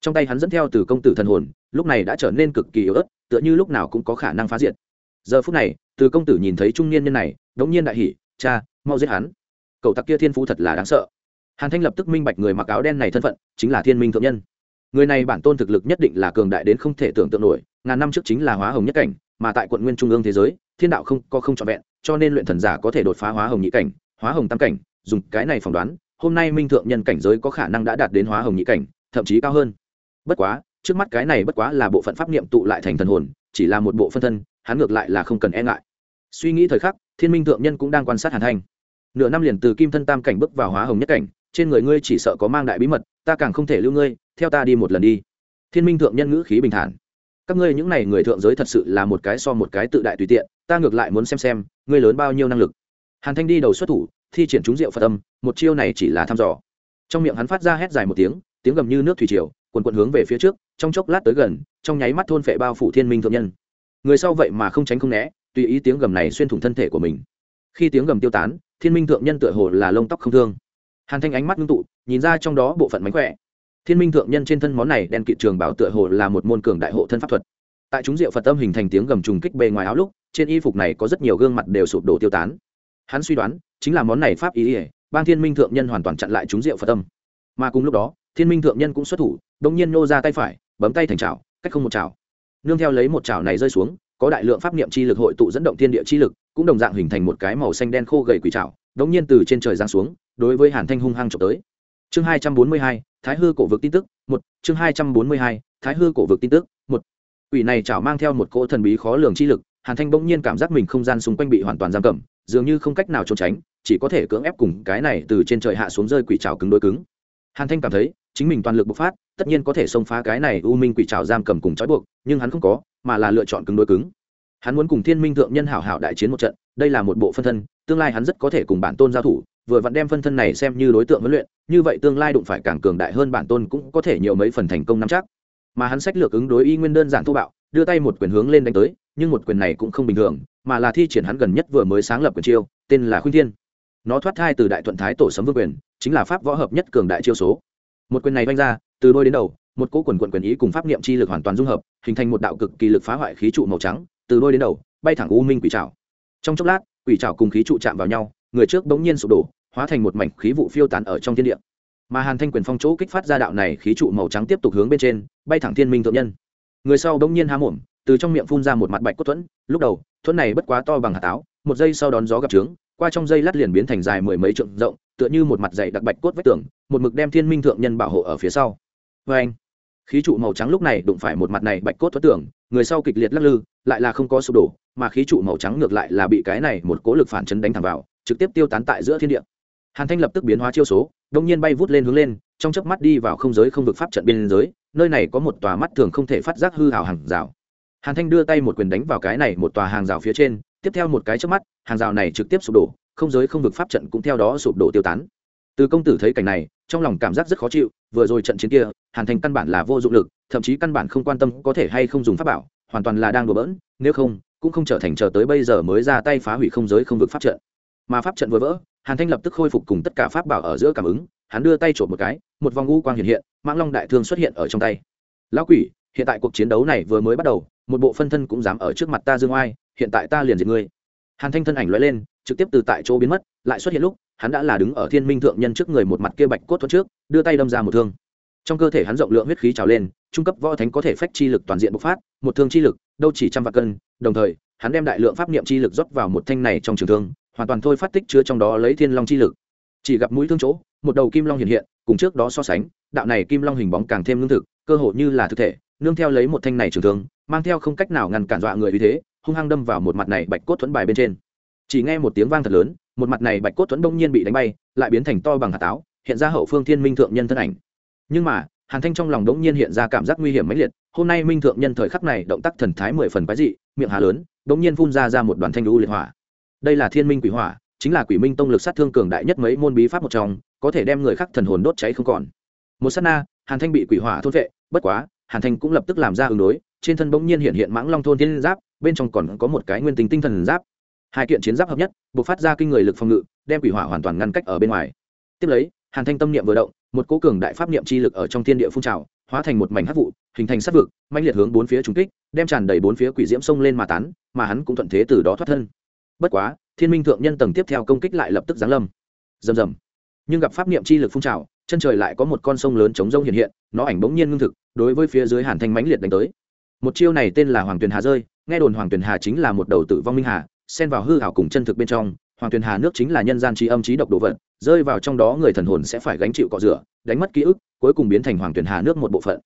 Trong tay hắn dẫn theo từ công tử thần hồn, lúc này đã trở nên cực kỳ yếu ớt, tựa như lúc nào cũng có khả năng phá diệt. Giờ phút này, từ công tử nhìn thấy trung niên nhân này, đống nhiên đại hỉ, cha, mau giết hắn. Cậu tặc kia thiên phú thật là đáng sợ. Hàn thanh lập tức minh bạch người mặc áo đen này thân phận, chính là thiên minh thượng nhân. Người này bản tôn thực lực nhất định là cường đại đến không thể tưởng tượng nổi, ngàn năm trước chính là hóa hồng nhất cảnh, mà tại quận nguyên trung ương thế giới, thiên đạo không, có không trọn vẹn, cho nên luyện thần giả có thể đột phá hóa hồng nhị cảnh, hóa hồng tam cảnh, dùng cái này phỏng đoán hôm nay minh thượng nhân cảnh giới có khả năng đã đạt đến hóa hồng nhị cảnh, thậm chí cao hơn. Bất quá, trước mắt cái này bất quá là bộ phận pháp niệm tụ lại thành thần hồn, chỉ là một bộ phân thân, hắn ngược lại là không cần e ngại. Suy nghĩ thời khắc, thiên minh thượng nhân cũng đang quan sát hàn thanh. Nửa năm liền từ kim thân tam cảnh bước vào hóa hồng nhất cảnh, trên người ngươi chỉ sợ có mang đại bí mật, ta càng không thể lưu ngươi, theo ta đi một lần đi. Thiên minh thượng nhân ngữ khí bình thản. Các ngươi những n à y người thượng giới thật sự là một cái so một cái tự đại tùy tiện, ta ngược lại muốn xem xem, ngươi lớn bao nhiêu năng lực. Hàn thanh đi đầu xuất thủ thi triển trúng rượu phật âm, một chiêu này chỉ là thăm dò. Trong miệng hắn phát ra hét dài một tiếng tiếng gầm như nước thủy triều quần quần hướng về phía trước, trong chốc lát tới gần, trong nháy mắt thôn phệ bao phủ thiên minh thượng nhân. Người sau vậy mà không tránh không né, tùy ý tiếng gầm này xuyên thủng thân thể của mình. Khi tiếng gầm tiêu tán, thiên minh thượng nhân tựa hồ là lông tóc không thương. Hàn thanh ánh mắt ngưng tụ, nhìn ra trong đó bộ phận mánh khỏe. Thiên minh thượng nhân trên thân món này đen kịt trường bảo tựa hồ là một môn cường đại hộ thân pháp thuật. Tại chúng diệu phật tâm hình thành tiếng gầm trùng kích bề ngoài áo lúc, trên y phục này có rất nhiều gương mặt đều sụp đổ tiêu tán hắn suy đoán, chính là món này pháp ý ỉa ban thiên minh thượng nhân hoàn toàn chặn lại chúng rượu phật tâm. Mà cùng lúc đó, thiên minh thượng nhân cũng xuất thủ đ ỗ n g nhiên nô ra tay phải, bấm tay thành trào cách không một trào nương theo lấy một trào này rơi xuống, có đại lượng pháp niệm chi lực hội tụ dẫn động thiên địa chi lực, cũng đồng dạng hình thành một cái màu xanh đen khô gầy quỷ trào đ ỗ n g nhiên từ trên trời giáng xuống, đối với hàn thanh hung hăng trộm tới. Chương hai trăm bốn mươi hai, thái hư cổ vực tin tức, một. Chương hai trăm bốn mươi hai, thái hư cổ vực tin tức, một. Quỷ này chảo mang theo một cỗ thần bí khó lường chi lực, hàn thanh bỗng nhiên cảm giác mình không gian xung quanh bị hoàn toàn giam cầm dường như không cách nào trốn tránh, chỉ có thể cưỡng ép cùng cái này từ trên trời hạ xuống rơi quỷ trào cứng đôi cứng. Hàn thanh cảm thấy, chính mình toàn lực bộc phát, tất nhiên có thể xông phá cái này u minh quỷ trào giam cầm cùng trói buộc, nhưng hắn không có, mà là lựa chọn cứng đối cứng. Hắn muốn cùng thiên minh thượng nhân hảo hảo đại chiến một trận, đây là một bộ phân thân, tương lai hắn rất có thể cùng bản tôn giao thủ, vừa vặn đem phân thân này xem như đối tượng huấn luyện, như vậy tương lai đụng phải càng cường đại hơn bản tôn cũng có thể nhiều mấy phần thành công nắm chắc. Mà hắn sách lược ứng đối y nguyên đơn giản thô bạo, đưa tay một quyền hướng lên đánh tới nhưng một quyền này cũng không bình thường, mà là thi triển hắn gần nhất vừa mới sáng lập quyền chiêu, tên là khuynh thiên. Nó thoát thai từ đại thuận thái tổ sấm vương quyền, chính là pháp võ hợp nhất cường đại chiêu số. Một quyền này vanh ra, từ đôi đến đầu, một cỗ quần quận quyền ý cùng pháp niệm chi lực hoàn toàn dung hợp, hình thành một đạo cực kỳ lực phá hoại khí trụ màu trắng, từ đôi đến đầu, bay thẳng u minh quỷ trào trong chốc lát, quỷ trào cùng khí trụ chạm vào nhau, người trước bỗng nhiên sụp đổ, hóa thành một mảnh khí vụ phiêu tán ở trong thiên địa. Mà hàn thanh quyền phong chỗ kích phát ra đạo này khí trụ màu trắng tiếp tục hướng bên trên, bay thẳng thiên minh thượng nhân. Người sau bỗng nhiên há mồm từ trong miệng phun ra một mặt bạch cốt thuẫn, lúc đầu, thuẫn này bất quá to bằng hạt táo, một giây sau đón gió gặp trướng, qua trong dây lát liền biến thành dài mười mấy trượng rộng, tựa như một mặt dày đặc bạch cốt vách tường, một mực đem thiên minh thượng nhân bảo hộ ở phía sau. Vê anh, khí trụ màu trắng lúc này đụng phải một mặt này bạch cốt thoát tưởng người sau kịch liệt lắc lư, lại là không có sụp đổ, mà khí trụ màu trắng ngược lại là bị cái này một cố lực phản chấn đánh thẳng vào, trực tiếp tiêu tán tại giữa thiên địa. Hàn thanh lập tức biến hóa chiêu số đông nhiên bay vút lên hướng lên, trong chớp mắt đi vào không giới không vực pháp trận biên giới, nơi này có một tòa mắt thường không thể phát giác hư hào hàng rào hàn thanh đưa tay một quyền đánh vào cái này một tòa hàng rào phía trên, tiếp theo một cái chớp mắt, hàng rào này trực tiếp sụp đổ, không giới không vực pháp trận cũng theo đó sụp đổ tiêu tán. Từ công tử thấy cảnh này, trong lòng cảm giác rất khó chịu, vừa rồi trận chiến kia, hàn thành căn bản là vô dụng lực, thậm chí căn bản không quan tâm có thể hay không dùng pháp bảo, hoàn toàn là đang đùa bỡn, nếu không, cũng không trở thành chờ tới bây giờ mới ra tay phá hủy không giới không vực pháp trận. Mà pháp trận vừa vỡ, hàn thanh lập tức khôi phục cùng tất cả pháp bảo ở giữa cảm ứng, hắn đưa tay trộm một cái, một vòng u quang hiện hiện, mãng long đại thương xuất hiện ở trong tay. Lão quỷ, hiện tại cuộc chiến đấu này vừa mới bắt đầu một bộ phân thân cũng dám ở trước mặt ta dương oai, hiện tại ta liền diệt ngươi. Hàn thanh thân ảnh lóe lên, trực tiếp từ tại chỗ biến mất, lại xuất hiện lúc, hắn đã là đứng ở thiên minh thượng nhân trước người một mặt kia bạch cốt thuẫn trước, đưa tay đâm ra một thương. Trong cơ thể hắn rộng lượng huyết khí trào lên, trung cấp võ thánh có thể phách chi lực toàn diện bộc phát, một thương chi lực, đâu chỉ trăm vạn cân, đồng thời, hắn đem đại lượng pháp niệm chi lực rót vào một thanh này trong trường thương, hoàn toàn thôi phát tích chứa trong đó lấy thiên long chi lực. Chỉ gặp mũi thương chỗ, một đầu kim long hiện hiện, cùng trước đó so sánh, đạo này kim long hình bóng càng thêm lương thực, cơ hội như là thực thể nương theo lấy một thanh này trường thương, mang theo không cách nào ngăn cản dọa người vì thế, hung hăng đâm vào một mặt này bạch cốt thuẫn bài bên trên. Chỉ nghe một tiếng vang thật lớn, một mặt này bạch cốt thuẫn đông nhiên bị đánh bay, lại biến thành to bằng hạt táo, hiện ra hậu phương thiên minh thượng nhân thân ảnh. Nhưng mà, hàn thanh trong lòng đống nhiên hiện ra cảm giác nguy hiểm mãnh liệt, hôm nay minh thượng nhân thời khắc này động tác thần thái mười phần quái dị, miệng hà lớn, đống nhiên phun ra ra một đoàn thanh lũ liệt hỏa. Đây là thiên minh quỷ hỏa, chính là quỷ minh tông lực sát thương cường đại nhất mấy môn bí pháp một trong, có thể đem người khác thần hồn đốt cháy không còn. Một sát na, hàn thanh bị quỷ hỏa thốt vệ bất quá hàn thanh cũng lập tức làm ra ứng đối, trên thân bỗng nhiên hiện hiện mãng long thôn thiên giáp, bên trong còn có một cái nguyên tính tinh thần giáp. Hai kiện chiến giáp hợp nhất, buộc phát ra kinh người lực phòng ngự, đem quỷ hỏa hoàn toàn ngăn cách ở bên ngoài. Tiếp lấy, hàn thanh tâm niệm vừa động, một cố cường đại pháp niệm chi lực ở trong thiên địa phun trào, hóa thành một mảnh hắc vụ, hình thành sát vực mạnh liệt hướng bốn phía trúng kích, đem tràn đầy bốn phía quỷ diễm sông lên mà tán, mà hắn cũng thuận thế từ đó thoát thân. Bất quá, thiên minh thượng nhân tầng tiếp theo công kích lại lập tức giáng lâm. Rầm rầm nhưng gặp pháp niệm chi lực phun trào, chân trời lại có một con sông lớn chống rông hiện hiện, nó ảnh bỗng nhiên ngưng thực, đối với phía dưới hàn thanh mãnh liệt đánh tới. Một chiêu này tên là hoàng tuyền hà rơi, nghe đồn hoàng tuyền hà chính là một đầu tử vong minh hà, xen vào hư hảo cùng chân thực bên trong, hoàng tuyền hà nước chính là nhân gian trí âm trí độc đồ vật, rơi vào trong đó người thần hồn sẽ phải gánh chịu cọ rửa, đánh mất ký ức, cuối cùng biến thành hoàng tuyền hà nước một bộ phận.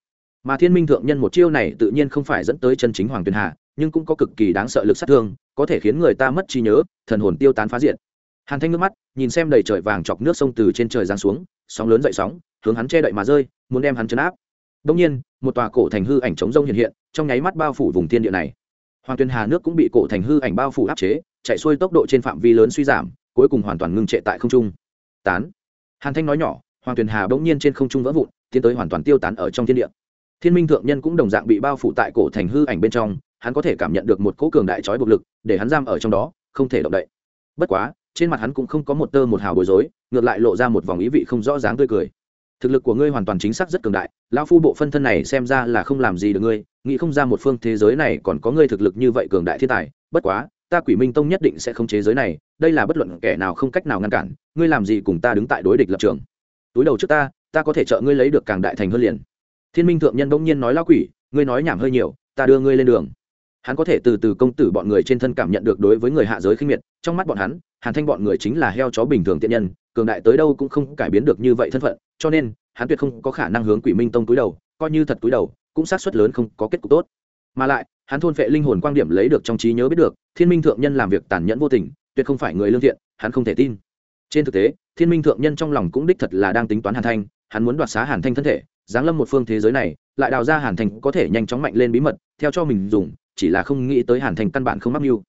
Mà thiên minh thượng nhân một chiêu này tự nhiên không phải dẫn tới chân chính hoàng tuyền hà, nhưng cũng có cực kỳ đáng sợ lực sát thương, có thể khiến người ta mất trí nhớ, thần hồn tiêu tán phá diện hàn thanh nước mắt, nhìn xem đầy trời vàng chọc nước sông từ trên trời giáng xuống, sóng lớn dậy sóng, hướng hắn che đậy mà rơi, muốn đem hắn chấn áp. Đông nhiên, một tòa cổ thành hư ảnh chống rông hiện hiện, trong nháy mắt bao phủ vùng thiên địa này. Hoàng tuyền hà nước cũng bị cổ thành hư ảnh bao phủ áp chế, chạy xuôi tốc độ trên phạm vi lớn suy giảm, cuối cùng hoàn toàn ngưng trệ tại không trung. Tán. Hàn thanh nói nhỏ, hoàng tuyền hà bỗng nhiên trên không trung vỡ vụn, tiến tới hoàn toàn tiêu tán ở trong thiên địa. Thiên minh thượng nhân cũng đồng dạng bị bao phủ tại cổ thành hư ảnh bên trong, hắn có thể cảm nhận được một cỗ cường đại trói buộc lực, để hắn giam ở trong đó, không thể động đậy. Bất quá trên mặt hắn cũng không có một tơ một hào bối rối, ngược lại lộ ra một vòng ý vị không rõ dáng tươi cười. Thực lực của ngươi hoàn toàn chính xác rất cường đại, lão phu bộ phân thân này xem ra là không làm gì được ngươi, nghĩ không ra một phương thế giới này còn có ngươi thực lực như vậy cường đại thiên tài, bất quá, ta quỷ minh tông nhất định sẽ không chế giới này, đây là bất luận kẻ nào không cách nào ngăn cản, ngươi làm gì cùng ta đứng tại đối địch lập trường. Túi đầu trước ta ta có thể trợ ngươi lấy được càng đại thành hơn liền. Thiên minh thượng nhân bỗng nhiên nói, lão quỷ, ngươi nói nhảm hơi nhiều, ta đưa ngươi lên đường hắn có thể từ từ công tử bọn người trên thân cảm nhận được đối với người hạ giới khinh miệt, trong mắt bọn hắn, hàn thanh bọn người chính là heo chó bình thường tiện nhân, cường đại tới đâu cũng không cải biến được như vậy thân phận, cho nên, hắn tuyệt không có khả năng hướng quỷ minh tông túi đầu, coi như thật túi đầu, cũng sát suất lớn không có kết cục tốt. Mà lại, hắn thôn phệ linh hồn quan điểm lấy được trong trí nhớ biết được, thiên minh thượng nhân làm việc tàn nhẫn vô tình, tuyệt không phải người lương thiện, hắn không thể tin. Trên thực tế, thiên minh thượng nhân trong lòng cũng đích thật là đang tính toán hàn thanh, hắn muốn đoạt xá hàn thanh thân thể, giáng lâm một phương thế giới này, lại đào ra hàn thanh có thể nhanh chóng mạnh lên bí mật, theo cho mình dùng chỉ là không nghĩ tới hàn thành căn bản không mắc mưu.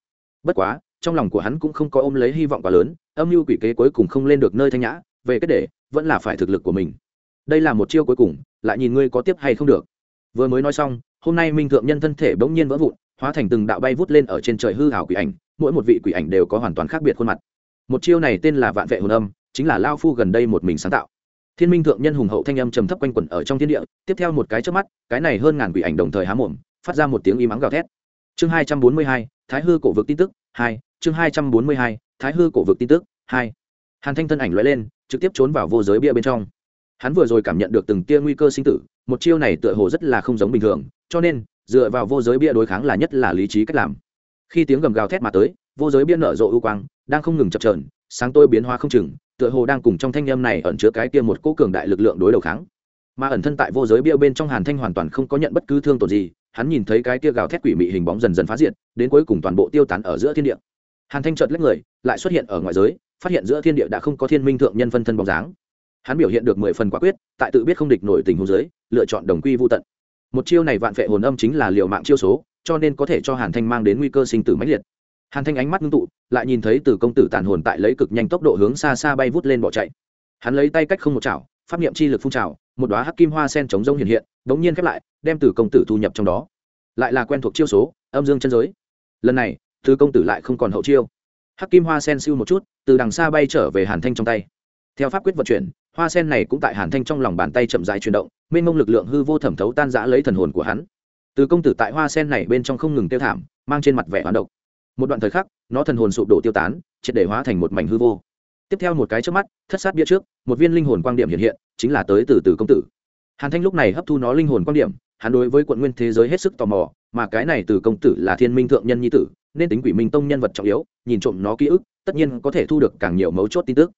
Bất quá, trong lòng của hắn cũng không có ôm lấy hy vọng quá lớn, âm mưu quỷ kế cuối cùng không lên được nơi thanh nhã, về kết để, vẫn là phải thực lực của mình. Đây là một chiêu cuối cùng, lại nhìn ngươi có tiếp hay không được. Vừa mới nói xong, hôm nay minh thượng nhân thân thể bỗng nhiên vỡ vụn, hóa thành từng đạo bay vút lên ở trên trời hư hảo quỷ ảnh, mỗi một vị quỷ ảnh đều có hoàn toàn khác biệt khuôn mặt. Một chiêu này tên là vạn vệ hồn âm, chính là lao phu gần đây một mình sáng tạo. Thiên minh thượng nhân hùng hậu thanh âm trầm thấp quanh quẩn ở trong thiên địa, tiếp theo một cái trước mắt, cái này hơn ngàn quỷ ảnh đồng thời há mồm, phát ra một tiếng y mắng gào thét chương hai trăm bốn mươi hai, thái hư cổ vực tin tức, hai, chương hai trăm bốn mươi hai, thái hư cổ vực tin tức, hai. Hàn thanh thân ảnh loại lên, trực tiếp trốn vào vô giới bia bên trong. Hắn vừa rồi cảm nhận được từng tia nguy cơ sinh tử, một chiêu này tựa hồ rất là không giống bình thường, cho nên, dựa vào vô giới bia đối kháng là nhất là lý trí cách làm. Khi tiếng gầm gào thét mà tới, vô giới bia nở rộ ưu quang, đang không ngừng chập trờn sáng tôi biến hóa không chừng, tựa hồ đang cùng trong thanh â này ẩn chứa cái kia một cỗ cường đại lực lượng đối đầu kháng. Mà ẩn thân tại vô giới bia bên trong hàn thanh hoàn toàn không có nhận bất cứ thương tổn gì hắn nhìn thấy cái kia gào thét quỷ mị hình bóng dần dần phá diệt, đến cuối cùng toàn bộ tiêu tán ở giữa thiên địa. Hàn thanh chợt lách người, lại xuất hiện ở ngoài giới, phát hiện giữa thiên địa đã không có thiên minh thượng nhân phân thân bóng dáng. Hắn biểu hiện được mười phần quả quyết, tại tự biết không địch nổi tình huống giới lựa chọn đồng quy vô tận. Một chiêu này vạn phệ hồn âm chính là liệu mạng chiêu số, cho nên có thể cho hàn thanh mang đến nguy cơ sinh tử mãnh liệt. Hàn thanh ánh mắt ngưng tụ, lại nhìn thấy từ công tử tàn hồn tại lấy cực nhanh tốc độ hướng xa xa bay vút lên bỏ chạy. Hắn lấy tay cách không một chảo pháp niệm chi lực phun trào, một đoá hắc kim hoa sen chống rông hiện hiện, đống nhiên khép lại, đem từ công tử thu nhập trong đó. Lại là quen thuộc chiêu số, âm dương chân giới. Lần này, từ công tử lại không còn hậu chiêu. Hắc kim hoa sen siêu một chút, từ đằng xa bay trở về hàn thanh trong tay. Theo pháp quyết vận chuyển, hoa sen này cũng tại hàn thanh trong lòng bàn tay chậm dài chuyển động, mênh mông lực lượng hư vô thẩm thấu tan giã lấy thần hồn của hắn. Từ công tử tại hoa sen này bên trong không ngừng tiêu thảm, mang trên mặt vẻ hoán độc. Một đoạn thời khắc, nó thần hồn sụp đổ tiêu tán, triệt để hóa thành một mảnh hư vô tiếp theo một cái trước mắt, thất sát bia trước, một viên linh hồn quang điểm hiện hiện, chính là tới từ từ công tử. Hàn thanh lúc này hấp thu nó linh hồn quang điểm, hắn đối với quận nguyên thế giới hết sức tò mò, mà cái này từ công tử là thiên minh thượng nhân nhi tử, nên tính quỷ minh tông nhân vật trọng yếu, nhìn trộm nó ký ức, tất nhiên có thể thu được càng nhiều mấu chốt tin tức.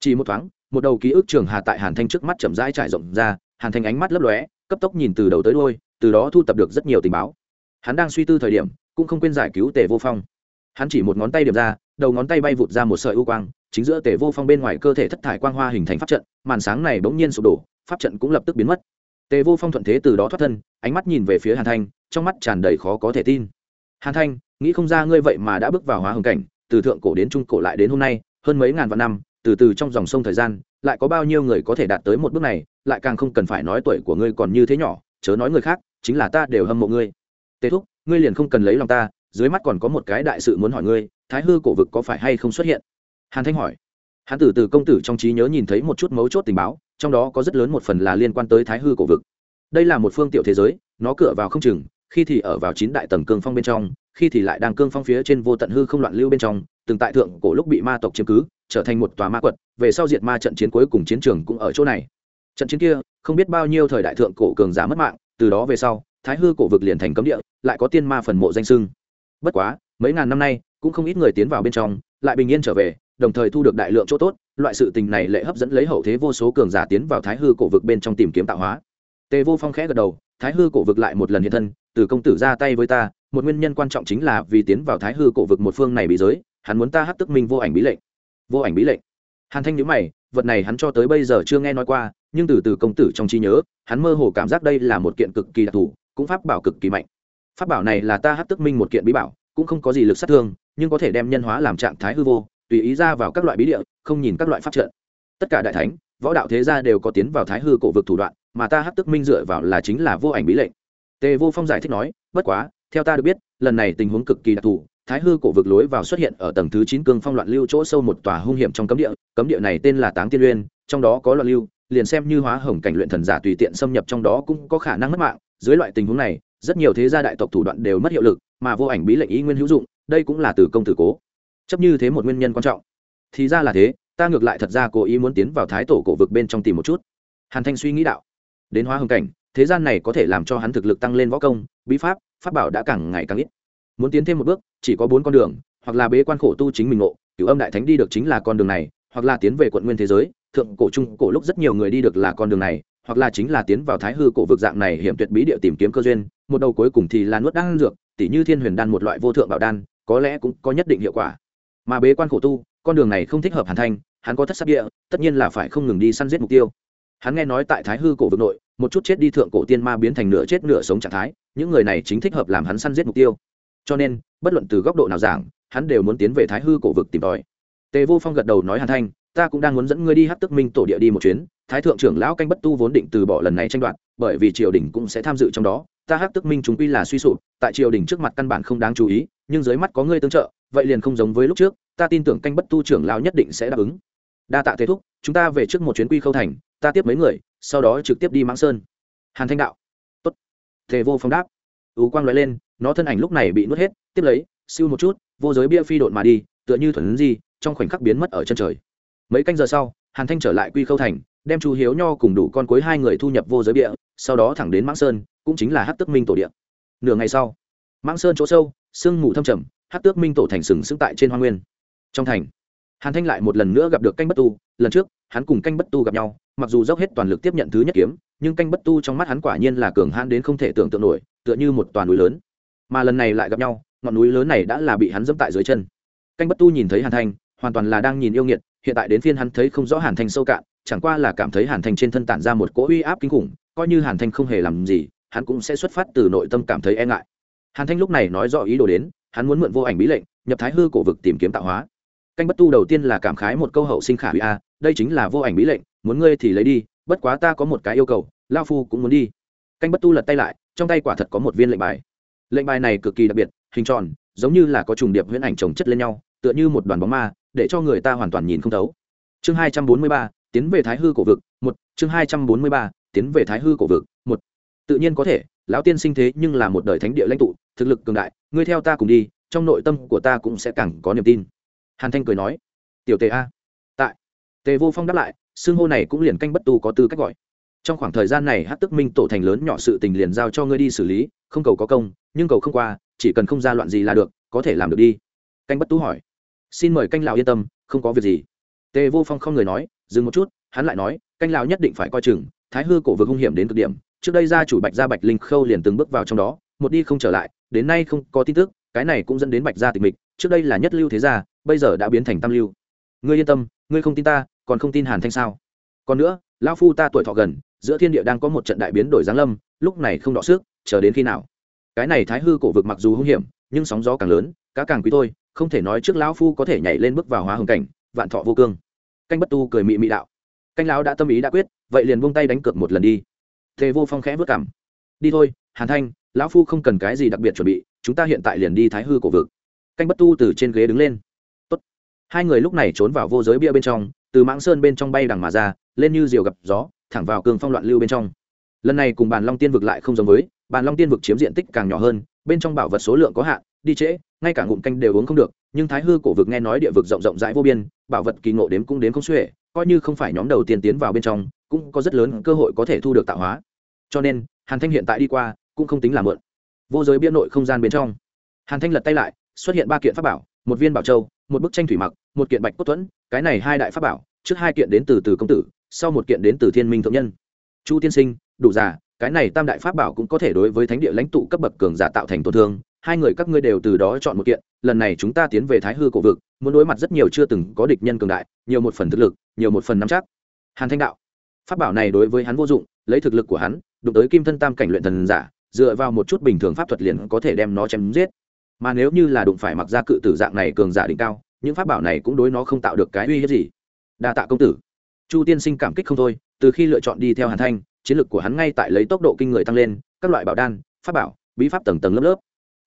Chỉ một thoáng, một đầu ký ức trường hà tại hàn thanh trước mắt chậm rãi trải rộng ra, hàn thanh ánh mắt lấp lóe, cấp tốc nhìn từ đầu tới đôi từ đó thu tập được rất nhiều tình báo. Hắn đang suy tư thời điểm, cũng không quên giải cứu tề vô phong. Hắn chỉ một ngón tay điểm ra đầu ngón tay bay vụt ra một sợi u quang, chính giữa tề vô phong bên ngoài cơ thể thất thải quang hoa hình thành pháp trận, màn sáng này bỗng nhiên sụp đổ, pháp trận cũng lập tức biến mất. Tề vô phong thuận thế từ đó thoát thân, ánh mắt nhìn về phía hàn thanh, trong mắt tràn đầy khó có thể tin. Hàn thanh, nghĩ không ra ngươi vậy mà đã bước vào hóa hồng cảnh, từ thượng cổ đến trung cổ lại đến hôm nay, hơn mấy ngàn vạn năm, từ từ trong dòng sông thời gian, lại có bao nhiêu người có thể đạt tới một bước này, lại càng không cần phải nói tuổi của ngươi còn như thế nhỏ, chớ nói người khác, chính là ta đều hâm mộ ngươi. Tề thúc, ngươi liền không cần lấy lòng ta, dưới mắt còn có một cái đại sự muốn hỏi ngươi thái hư cổ vực có phải hay không xuất hiện? Hàn thanh hỏi. Hắn từ từ công tử trong trí nhớ nhìn thấy một chút mấu chốt tình báo, trong đó có rất lớn một phần là liên quan tới thái hư cổ vực. Đây là một phương tiểu thế giới, nó cửa vào không chừng, khi thì ở vào chín đại tầng cương phong bên trong, khi thì lại đang cương phong phía trên vô tận hư không loạn lưu bên trong, từng tại thượng cổ lúc bị ma tộc chiếm cứ, trở thành một tòa ma quật, về sau diệt ma trận chiến cuối cùng chiến trường cũng ở chỗ này. Trận chiến kia, không biết bao nhiêu thời đại thượng cổ cường giả mất mạng, từ đó về sau, thái hư cổ vực liền thành cấm địa, lại có tiên ma phần mộ danh sưng bất quá, mấy ngàn năm nay cũng không ít người tiến vào bên trong, lại bình yên trở về, đồng thời thu được đại lượng chỗ tốt, loại sự tình này lệ hấp dẫn lấy hậu thế vô số cường giả tiến vào thái hư cổ vực bên trong tìm kiếm tạo hóa. Tề vô phong khẽ gật đầu, thái hư cổ vực lại một lần hiện thân, từ công tử ra tay với ta, một nguyên nhân quan trọng chính là vì tiến vào thái hư cổ vực một phương này bị giới, hắn muốn ta hát tức minh vô ảnh bí lệnh. Vô ảnh bí lệnh. Hàn thanh nhữ mày, vật này hắn cho tới bây giờ chưa nghe nói qua, nhưng từ từ công tử trong trí nhớ, hắn mơ hồ cảm giác đây là một kiện cực kỳ đặc thù, cũng pháp bảo cực kỳ mạnh. Pháp bảo này là ta hát tức minh một kiện bí bảo, cũng không có gì lực sát thương nhưng có thể đem nhân hóa làm trạng thái hư vô, tùy ý ra vào các loại bí địa, không nhìn các loại pháp trận. Tất cả đại thánh, võ đạo thế gia đều có tiến vào thái hư cổ vực thủ đoạn, mà ta hát tức minh dựa vào là chính là vô ảnh bí lệnh. Tề vô phong giải thích nói, bất quá, theo ta được biết, lần này tình huống cực kỳ đặc thù, thái hư cổ vực lối vào xuất hiện ở tầng thứ chín cương phong loạn lưu chỗ sâu một tòa hung hiểm trong cấm địa cấm địa này tên là táng tiên uyên, trong đó có loạn lưu, liền xem như hóa hồng cảnh luyện thần giả tùy tiện xâm nhập trong đó cũng có khả năng mất mạng. Dưới loại tình huống này, rất nhiều thế gia đại tộc thủ đoạn đều mất hiệu lực, mà vô ảnh bí lệnh ý nguyên hữu dụng đây cũng là từ công tử cố. Chấp như thế một nguyên nhân quan trọng. Thì ra là thế, ta ngược lại thật ra cố ý muốn tiến vào thái tổ cổ vực bên trong tìm một chút. Hàn thanh suy nghĩ đạo. Đến hóa hồng cảnh, thế gian này có thể làm cho hắn thực lực tăng lên võ công, bí pháp pháp bảo đã càng ngày càng ít. Muốn tiến thêm một bước, chỉ có bốn con đường, hoặc là bế quan khổ tu chính mình ngộ, cửu âm đại thánh đi được chính là con đường này, hoặc là tiến về quận nguyên thế giới, thượng cổ trung cổ lúc rất nhiều người đi được là con đường này, hoặc là chính là tiến vào thái hư cổ vực dạng này hiểm tuyệt bí địa tìm kiếm cơ duyên, một đầu cuối cùng thì là nuốt đan dược, tỉ như thiên huyền đan một loại vô thượng bảo đan có lẽ cũng có nhất định hiệu quả. Mà bế quan khổ tu, con đường này không thích hợp hàn thanh, hắn có thất sắc địa, tất nhiên là phải không ngừng đi săn giết mục tiêu. Hắn nghe nói tại thái hư cổ vực nội, một chút chết đi thượng cổ tiên ma biến thành nửa chết nửa sống trạng thái, những người này chính thích hợp làm hắn săn giết mục tiêu. Cho nên, bất luận từ góc độ nào giảng, hắn đều muốn tiến về thái hư cổ vực tìm tòi. Tề vô phong gật đầu nói, hàn thanh, ta cũng đang muốn dẫn ngươi đi hát tức minh tổ địa đi một chuyến. Thái thượng trưởng lão canh bất tu vốn định từ bỏ lần này tranh đoạt, bởi vì triều đình cũng sẽ tham dự trong đó. Ta hát tức minh chúng quy là suy sụp, tại triều đình trước mặt căn bản không đáng chú ý nhưng dưới mắt có ngươi tương trợ, vậy liền không giống với lúc trước, ta tin tưởng canh bất tu trưởng lão nhất định sẽ đáp ứng. Đa tạ thế thúc, chúng ta về trước một chuyến quy khâu thành, ta tiếp mấy người, sau đó trực tiếp đi mãng sơn. Hàn thanh đạo. Tốt. Thề vô phong đáp. Ú quang nói lên, nó thân ảnh lúc này bị nuốt hết, tiếp lấy, siêu một chút, vô giới bia phi độn mà đi, tựa như thuần gì trong khoảnh khắc biến mất ở chân trời. Mấy canh giờ sau, hàn thanh trở lại quy khâu thành, đem chu hiếu nho cùng đủ con cuối hai người thu nhập vô giới bia, sau đó thẳng đến mãng sơn, cũng chính là hát tức minh tổ địa. nửa ngày sau mãng sơn chỗ sâu, sương mù thâm trầm hát tước minh tổ thành sừng sững tại trên hoa nguyên. Trong thành, hàn thanh lại một lần nữa gặp được canh bất tu. Lần trước, hắn cùng canh bất tu gặp nhau, mặc dù dốc hết toàn lực tiếp nhận thứ nhất kiếm, nhưng canh bất tu trong mắt hắn quả nhiên là cường hãn đến không thể tưởng tượng nổi, tựa như một toàn núi lớn. Mà lần này lại gặp nhau, ngọn núi lớn này đã là bị hắn dẫm tại dưới chân. Canh bất tu nhìn thấy hàn thanh, hoàn toàn là đang nhìn yêu nghiệt, hiện tại đến phiên hắn thấy không rõ hàn thanh sâu cạn, chẳng qua là cảm thấy hàn thanh trên thân tản ra một cỗ uy áp kinh khủng, coi như hàn thanh không hề làm gì, hắn cũng sẽ xuất phát từ nội tâm cảm thấy e ngại hàn thanh lúc này nói rõ ý đồ đến, hắn muốn mượn vô ảnh bí lệnh, nhập thái hư cổ vực tìm kiếm tạo hóa. Canh bất tu đầu tiên là cảm khái một câu hậu sinh khả hủy a, đây chính là vô ảnh bí lệnh, muốn ngươi thì lấy đi, bất quá ta có một cái yêu cầu, lao phu cũng muốn đi. Canh bất tu lật tay lại, trong tay quả thật có một viên lệnh bài. Lệnh bài này cực kỳ đặc biệt, hình tròn, giống như là có trùng điệp huyễn ảnh chồng chất lên nhau, tựa như một đoàn bóng ma, để cho người ta hoàn toàn nhìn không thấu. Chương hai trăm bốn mươi ba, tiến về thái hư cổ vực, một, chương hai trăm bốn mươi ba, tiến về thái hư cổ vực, một tự nhiên có thể, lão tiên sinh thế nhưng là một đời thánh địa lãnh tụ, thực lực cường đại, ngươi theo ta cùng đi, trong nội tâm của ta cũng sẽ càng có niềm tin. Hàn thanh cười nói. Tiểu tề a. Tại, tề vô phong đáp lại, xưng hô này cũng liền canh bất tu có tư cách gọi. Trong khoảng thời gian này hát tức minh tổ thành lớn nhỏ sự tình liền giao cho ngươi đi xử lý, không cầu có công, nhưng cầu không qua, chỉ cần không ra loạn gì là được, có thể làm được đi. Canh bất tu hỏi. Xin mời canh lão yên tâm, không có việc gì. Tề vô phong không người nói, dừng một chút, hắn lại nói, canh lão nhất định phải coi chừng, thái hư cổ vực hung hiểm đến cực điểm trước đây gia chủ bạch gia bạch linh khâu liền từng bước vào trong đó, một đi không trở lại, đến nay không có tin tức, cái này cũng dẫn đến bạch gia tịch mịch, trước đây là nhất lưu thế gia, bây giờ đã biến thành tam lưu. Ngươi yên tâm, ngươi không tin ta, còn không tin hàn thanh sao? Còn nữa, lão phu ta tuổi thọ gần, giữa thiên địa đang có một trận đại biến đổi giáng lâm, lúc này không đọ sức, chờ đến khi nào? Cái này thái hư cổ vực mặc dù hung hiểm, nhưng sóng gió càng lớn, cá càng quý thôi, không thể nói trước lão phu có thể nhảy lên bước vào hóa hồng cảnh, vạn thọ vô cương. Canh bất tu cười mị mị đạo. Canh lão đã tâm ý đã quyết, vậy liền buông tay đánh cược một lần đi tề vô phong khẽ vất cảm. Đi thôi, hàn thanh, lão phu không cần cái gì đặc biệt chuẩn bị, chúng ta hiện tại liền đi thái hư cổ vực. Canh bất tu từ trên ghế đứng lên. Tốt. hai người lúc này trốn vào vô giới bia bên trong, từ mãng sơn bên trong bay đằng mà ra, lên như diều gặp gió, thẳng vào cường phong loạn lưu bên trong. Lần này cùng bàn long tiên vực lại không giống với, bàn long tiên vực chiếm diện tích càng nhỏ hơn, bên trong bảo vật số lượng có hạn, đi trễ, ngay cả ngụm canh đều uống không được, nhưng thái hư cổ vực nghe nói địa vực rộng rộng rãi vô biên, bảo vật kỳ ngộ đếm cũng đến không xuể, coi như không phải nhóm đầu tiên tiến vào bên trong, cũng có rất lớn cơ hội có thể thu được tạo hóa cho nên hàn thanh hiện tại đi qua cũng không tính là mượn. Vô giới biên nội không gian bên trong. Hàn thanh lật tay lại, xuất hiện ba kiện pháp bảo, một viên bảo châu, một bức tranh thủy mặc, một kiện bạch cốt thuẫn cái này hai đại pháp bảo, trước hai kiện đến từ từ công tử, sau một kiện đến từ thiên minh thượng nhân. Chu tiên sinh, đủ già, cái này tam đại pháp bảo cũng có thể đối với thánh địa lãnh tụ cấp bậc cường giả tạo thành tổn thương, hai người các ngươi đều từ đó chọn một kiện, lần này chúng ta tiến về thái hư cổ vực, muốn đối mặt rất nhiều chưa từng có địch nhân cường đại, nhiều một phần thực lực, nhiều một phần nắm chắc. Hàn thanh đạo, pháp bảo này đối với hắn vô dụng, lấy thực lực của hắn đụng tới kim thân tam cảnh luyện thần giả, dựa vào một chút bình thường pháp thuật liền có thể đem nó chém giết. Mà nếu như là đụng phải mặc ra cự tử dạng này cường giả đỉnh cao, những pháp bảo này cũng đối nó không tạo được cái uy hiếp gì. Đa tạ công tử. Chu tiên sinh cảm kích không thôi, từ khi lựa chọn đi theo hàn thanh, chiến lược của hắn ngay tại lấy tốc độ kinh người tăng lên, các loại bảo đan, pháp bảo, bí pháp tầng tầng lớp lớp.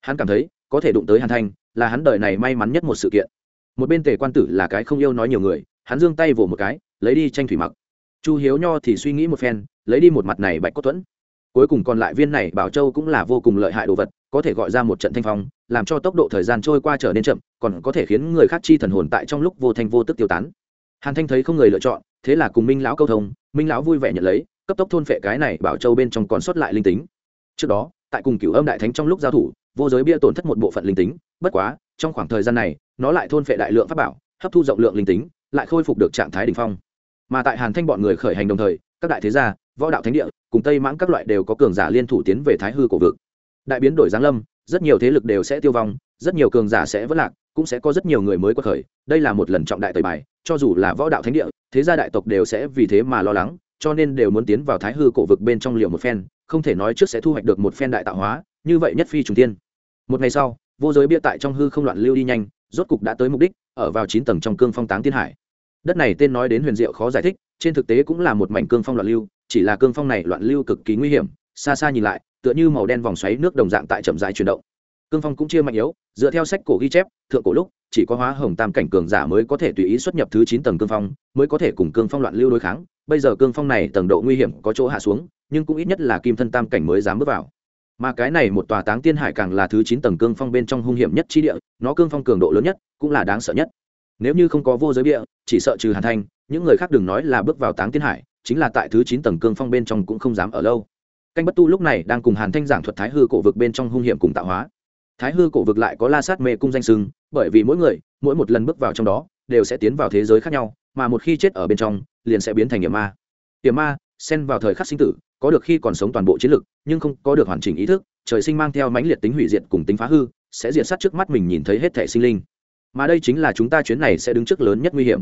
Hắn cảm thấy, có thể đụng tới hàn thanh, là hắn đời này may mắn nhất một sự kiện. Một bên tề quan tử là cái không yêu nói nhiều người, hắn giương tay vỗ một cái, lấy đi tranh thủy mặc. Chu hiếu nho thì suy nghĩ một phen lấy đi một mặt này bạch cốt thuẫn. Cuối cùng còn lại viên này bảo châu cũng là vô cùng lợi hại đồ vật, có thể gọi ra một trận thanh phong, làm cho tốc độ thời gian trôi qua trở nên chậm, còn có thể khiến người khác chi thần hồn tại trong lúc vô thanh vô tức tiêu tán. Hàn thanh thấy không người lựa chọn, thế là cùng minh lão câu thông, minh lão vui vẻ nhận lấy, cấp tốc thôn phệ cái này bảo châu bên trong còn sót lại linh tính. Trước đó, tại cùng cửu âm đại thánh trong lúc giao thủ, vô giới bia tổn thất một bộ phận linh tính, bất quá, trong khoảng thời gian này, nó lại thôn phệ đại lượng pháp bảo, hấp thu rộng lượng linh tính, lại khôi phục được trạng thái đ ỉ n h phong. Mà tại hàn thanh bọn người khởi hành đồng thời, các đại thế gia võ đạo thánh địa, cùng tây mãng các loại đều có cường giả liên thủ tiến về thái hư cổ vực. Đại biến đổi giáng lâm, rất nhiều thế lực đều sẽ tiêu vong, rất nhiều cường giả sẽ vất lạc, cũng sẽ có rất nhiều người mới quật khởi. Đây là một lần trọng đại tời bài, cho dù là võ đạo thánh địa, thế gia đại tộc đều sẽ vì thế mà lo lắng, cho nên đều muốn tiến vào thái hư cổ vực bên trong liệu một phen, không thể nói trước sẽ thu hoạch được một phen đại tạo hóa, như vậy nhất phi trùng tiên một ngày sau, vô giới bia tại trong hư không loạn lưu đi nhanh, rốt cục đã tới mục đích, ở vào chín tầng trong cương phong táng tiên hải. Đất này tên nói đến huyền diệu khó giải thích, trên thực tế cũng là một mảnh cương phong loạn lưu chỉ là cương phong này loạn lưu cực kỳ nguy hiểm, xa xa nhìn lại, tựa như màu đen vòng xoáy nước đồng dạng tại chậm dài chuyển động. Cương phong cũng chia mạnh yếu, dựa theo sách cổ ghi chép, thượng cổ lúc, chỉ có hóa hồng tam cảnh cường giả mới có thể tùy ý xuất nhập thứ chín tầng cương phong, mới có thể cùng cương phong loạn lưu đối kháng. Bây giờ cương phong này tầng độ nguy hiểm có chỗ hạ xuống, nhưng cũng ít nhất là kim thân tam cảnh mới dám bước vào. Mà cái này một tòa táng tiên hải càng là thứ chín tầng cương phong bên trong hung hiểm nhất chi địa, nó cương phong cường độ lớn nhất, cũng là đáng sợ nhất. Nếu như không có vô giới địa chỉ sợ trừ hàn thanh những người khác đừng nói là bước vào táng tiên hải chính là tại thứ chín tầng cương phong bên trong cũng không dám ở lâu. Canh bất tu lúc này đang cùng hàn thanh giảng thuật thái hư cổ vực bên trong hung hiểm cùng tạo hóa. Thái hư cổ vực lại có la sát mê cung danh sưng bởi vì mỗi người, mỗi một lần bước vào trong đó, đều sẽ tiến vào thế giới khác nhau, mà một khi chết ở bên trong, liền sẽ biến thành hiểm ma. Hiểm ma, xen vào thời khắc sinh tử, có được khi còn sống toàn bộ chiến lực, nhưng không có được hoàn chỉnh ý thức, trời sinh mang theo mãnh liệt tính hủy diệt cùng tính phá hư, sẽ diệt sát trước mắt mình nhìn thấy hết thể sinh linh. Mà đây chính là chúng ta chuyến này sẽ đứng trước lớn nhất nguy hiểm.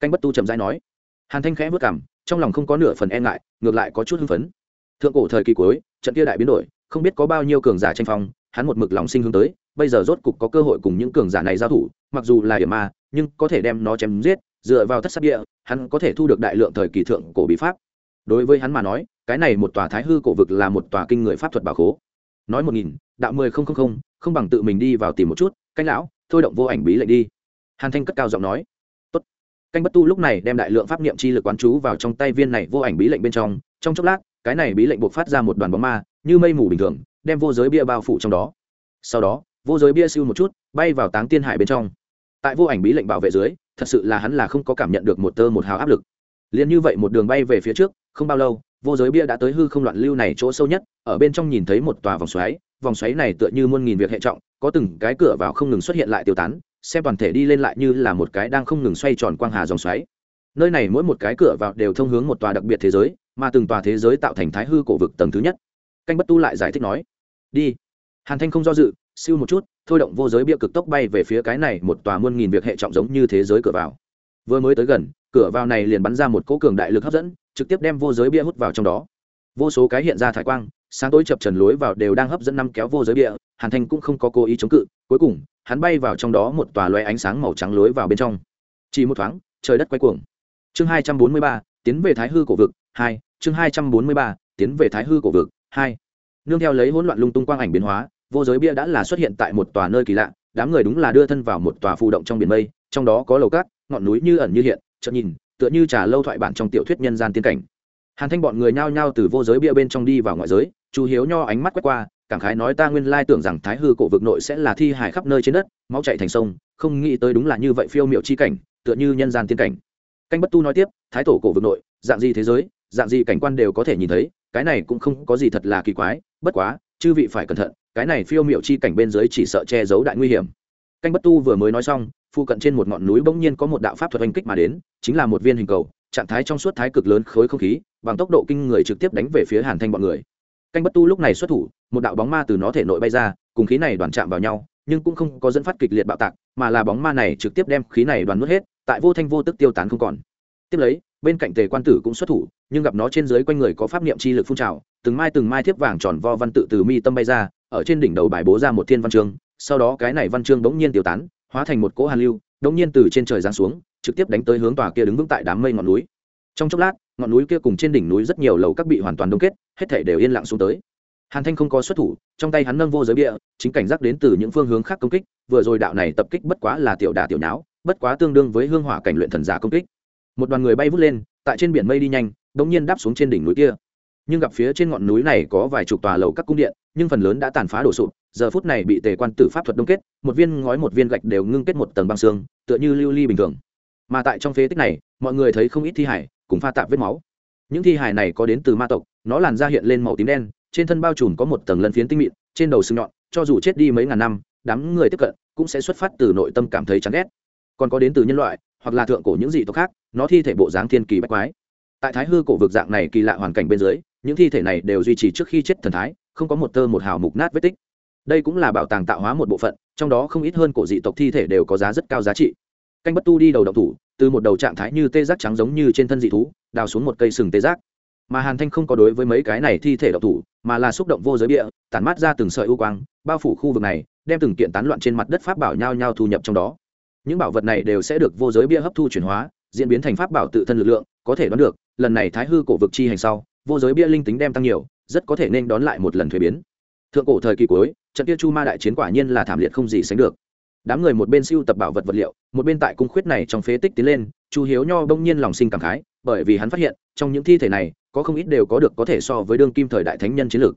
Canh bất tu chậm rãi nói. Hàn thanh khẽ vất cảm trong lòng không có nửa phần e ngại, ngược lại có chút hưng phấn. Thượng cổ thời kỳ cuối, trận kia đại biến đổi, không biết có bao nhiêu cường giả tranh phong, hắn một mực lòng sinh hướng tới, bây giờ rốt cục có cơ hội cùng những cường giả này giao thủ, mặc dù là hiểm ma, nhưng có thể đem nó chém giết, dựa vào thất sắc địa, hắn có thể thu được đại lượng thời kỳ thượng cổ bí pháp. Đối với hắn mà nói, cái này một tòa thái hư cổ vực là một tòa kinh người pháp thuật bảo khố. Nói một nghìn, đạo mười không không không không bằng tự mình đi vào tìm một chút canh lão, thôi động vô ảnh bí lệnh đi. Hàn thanh cất cao giọng nói canh bất tu lúc này đem đại lượng pháp niệm chi lực quán chú vào trong tay viên này vô ảnh bí lệnh bên trong trong chốc lát, cái này bí lệnh buộc phát ra một đoàn bóng ma, như mây mù bình thường, đem vô giới bia bao phủ trong đó. Sau đó, vô giới bia siêu một chút, bay vào táng tiên hải bên trong. Tại vô ảnh bí lệnh bảo vệ dưới, thật sự là hắn là không có cảm nhận được một tơ một hào áp lực. Liền như vậy một đường bay về phía trước, không bao lâu, vô giới bia đã tới hư không loạn lưu này chỗ sâu nhất, ở bên trong nhìn thấy một tòa vòng xoáy vòng xoáy này tựa như muôn nghìn việc hệ trọng, có từng cái cửa vào không ngừng xuất hiện lại tiêu tán xem toàn thể đi lên lại như là một cái đang không ngừng xoay tròn quang hà dòng xoáy. Nơi này mỗi một cái cửa vào đều thông hướng một tòa đặc biệt thế giới, mà từng tòa thế giới tạo thành thái hư cổ vực tầng thứ nhất. Canh bất tu lại giải thích nói, đi. Hàn thanh không do dự, siêu một chút, thôi động vô giới bia cực tốc bay về phía cái này một tòa muôn nghìn việc hệ trọng giống như thế giới cửa vào. Vừa mới tới gần, cửa vào này liền bắn ra một cỗ cường đại lực hấp dẫn, trực tiếp đem vô giới bia hút vào trong đó. Vô số cái hiện ra thải quang, sáng tối chập trần lối vào đều đang hấp dẫn năm kéo vô giới bia, hàn thanh cũng không có cố ý chống cự, cuối cùng hắn bay vào trong đó một tòa loe ánh sáng màu trắng lối vào bên trong. Chỉ một thoáng, trời đất quay cuồng. Chương hai trăm bốn mươi ba, tiến về thái hư cổ vực, hai, chương hai trăm bốn mươi ba, tiến về thái hư cổ vực, hai. Nương theo lấy hỗn loạn lung tung quang ảnh biến hóa, vô giới bia đã là xuất hiện tại một tòa nơi kỳ lạ, đám người đúng là đưa thân vào một tòa phù động trong biển mây, trong đó có lầu cát, ngọn núi như ẩn như hiện, chợt nhìn, tựa như trà lâu thoại bản trong tiểu thuyết nhân gian tiên cảnh. Hàn thanh bọn người nhao nhao từ vô giới bia bên trong đi vào ngoại giới, chu hiếu nho ánh mắt quét qua cảm khái nói ta nguyên lai tưởng rằng thái hư cổ vực nội sẽ là thi hài khắp nơi trên đất, máu chạy thành sông, không nghĩ tới đúng là như vậy phiêu miệu chi cảnh, tựa như nhân gian tiên cảnh. Canh bất tu nói tiếp, thái tổ cổ vực nội, dạng gì thế giới, dạng gì cảnh quan đều có thể nhìn thấy, cái này cũng không có gì thật là kỳ quái, bất quá, chư vị phải cẩn thận, cái này phiêu miệu chi cảnh bên dưới chỉ sợ che giấu đại nguy hiểm. Canh bất tu vừa mới nói xong phụ cận trên một ngọn núi bỗng nhiên có một đạo pháp thuật oanh kích mà đến, chính là một viên hình cầu, trạng thái trong suốt thái cực lớn khối không khí, bằng tốc độ kinh người trực tiếp đánh về phía hàn thanh bọn người. Canh bất tu lúc này xuất thủ một đạo bóng ma từ nó thể nội bay ra, cùng khí này đoàn chạm vào nhau, nhưng cũng không có dẫn phát kịch liệt bạo tạc, mà là bóng ma này trực tiếp đem khí này đoàn nuốt hết, tại vô thanh vô tức tiêu tán không còn. Tiếp lấy, bên cạnh tề quan tử cũng xuất thủ, nhưng gặp nó trên dưới quanh người có pháp niệm chi lực phun trào, từng mai từng mai thiếp vàng tròn vo văn tự từ mi tâm bay ra, ở trên đỉnh đầu bài bố ra một thiên văn chương, sau đó cái này văn chương bỗng nhiên tiêu tán, hóa thành một cỗ hàn lưu bỗng nhiên từ trên trời giáng xuống, trực tiếp đánh tới hướng tòa kia đứng vững tại đám mây ngọn núi. Trong chốc lát, ngọn núi kia cùng trên đỉnh núi rất nhiều lầu các bị hoàn toàn đông kết, hết thể đều yên lặng xuống tới hàn thanh không có xuất thủ, trong tay hắn nâng vô giới bia chính cảnh giác đến từ những phương hướng khác công kích, vừa rồi đạo này tập kích bất quá là tiểu đà tiểu nháo, bất quá tương đương với hương hỏa cảnh luyện thần giả công kích. Một đoàn người bay vút lên, tại trên biển mây đi nhanh đ ỗ n g nhiên đáp xuống trên đỉnh núi kia. Nhưng gặp phía trên ngọn núi này có vài chục tòa lầu các cung điện, nhưng phần lớn đã tàn phá đổ sụp, giờ phút này bị tề quan tử pháp thuật đông kết, một viên ngói một viên gạch đều ngưng kết một tầng băng xương, tựa như lưu ly bình thường. Mà tại trong phế tích này, mọi người thấy không ít thi hải, cùng pha tạp vết máu. Những thi hải này có đến từ ma tộc, nó làn da hiện lên màu tím đen trên thân bao trùm có một tầng lân phiến tinh mịn, trên đầu sừng nhọn, cho dù chết đi mấy ngàn năm, đám người tiếp cận cũng sẽ xuất phát từ nội tâm cảm thấy chán ghét. Còn có đến từ nhân loại, hoặc là thượng cổ những dị tộc khác, nó thi thể bộ dáng thiên kỳ bách quái. Tại thái hư cổ vực dạng này kỳ lạ hoàn cảnh bên dưới, những thi thể này đều duy trì trước khi chết thần thái, không có một tơ một hào mục nát vết tích. Đây cũng là bảo tàng tạo hóa một bộ phận, trong đó không ít hơn cổ dị tộc thi thể đều có giá rất cao giá trị. Canh bất tu đi đầu động thủ, từ một đầu trạng thái như tê giác trắng giống như trên thân dị thú, đào xuống một cây sừng tê giác. Mà hàn thanh không có đối với mấy cái này thi thể độc thủ mà là xúc động vô giới địa tản mát ra từng sợi u quang, bao phủ khu vực này, đem từng kiện tán loạn trên mặt đất pháp bảo nhau nhau thu nhập trong đó. Những bảo vật này đều sẽ được vô giới bia hấp thu chuyển hóa, diễn biến thành pháp bảo tự thân lực lượng, có thể đoán được, lần này thái hư cổ vực chi hành sau, vô giới bia linh tính đem tăng nhiều, rất có thể nên đón lại một lần thuế biến. Thượng cổ thời kỳ cuối, trận kia chu ma đại chiến quả nhiên là thảm liệt không gì sánh được. Đám người một bên siêu tập bảo vật vật liệu, một bên tại cung khuyết này trong phế tích tiến lên, chu hiếu nho bỗng nhiên lòng sinh cảm khái, bởi vì hắn phát hiện, trong những thi thể này có không ít đều có được có thể so với đương kim thời đại thánh nhân chiến lược.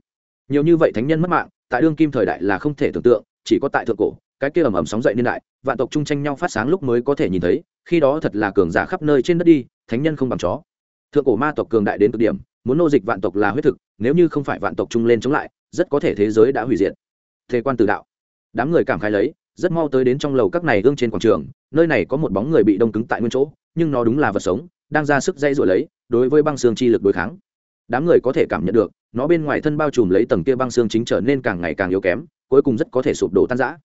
Nhiều như vậy thánh nhân mất mạng, tại đương kim thời đại là không thể tưởng tượng, chỉ có tại thượng cổ, cái kia ầm ầm sóng dậy niên đại, vạn tộc chung tranh nhau phát sáng lúc mới có thể nhìn thấy, khi đó thật là cường giả khắp nơi trên đất đi, thánh nhân không bằng chó. Thượng cổ ma tộc cường đại đến cực điểm, muốn nô dịch vạn tộc là huyết thực, nếu như không phải vạn tộc chung lên chống lại, rất có thể thế giới đã hủy diệt. Thế quan tử đạo. Đám người cảm khai lấy, rất mau tới đến trong lầu các này gương trên quảng trường, nơi này có một bóng người bị đông cứng tại nguyên chỗ, nhưng nó đúng là vật sống đang ra sức dây dội lấy, đối với băng xương chi lực đối kháng. Đám người có thể cảm nhận được, nó bên ngoài thân bao trùm lấy tầng kia băng xương chính trở nên càng ngày càng yếu kém, cuối cùng rất có thể sụp đổ tan rã.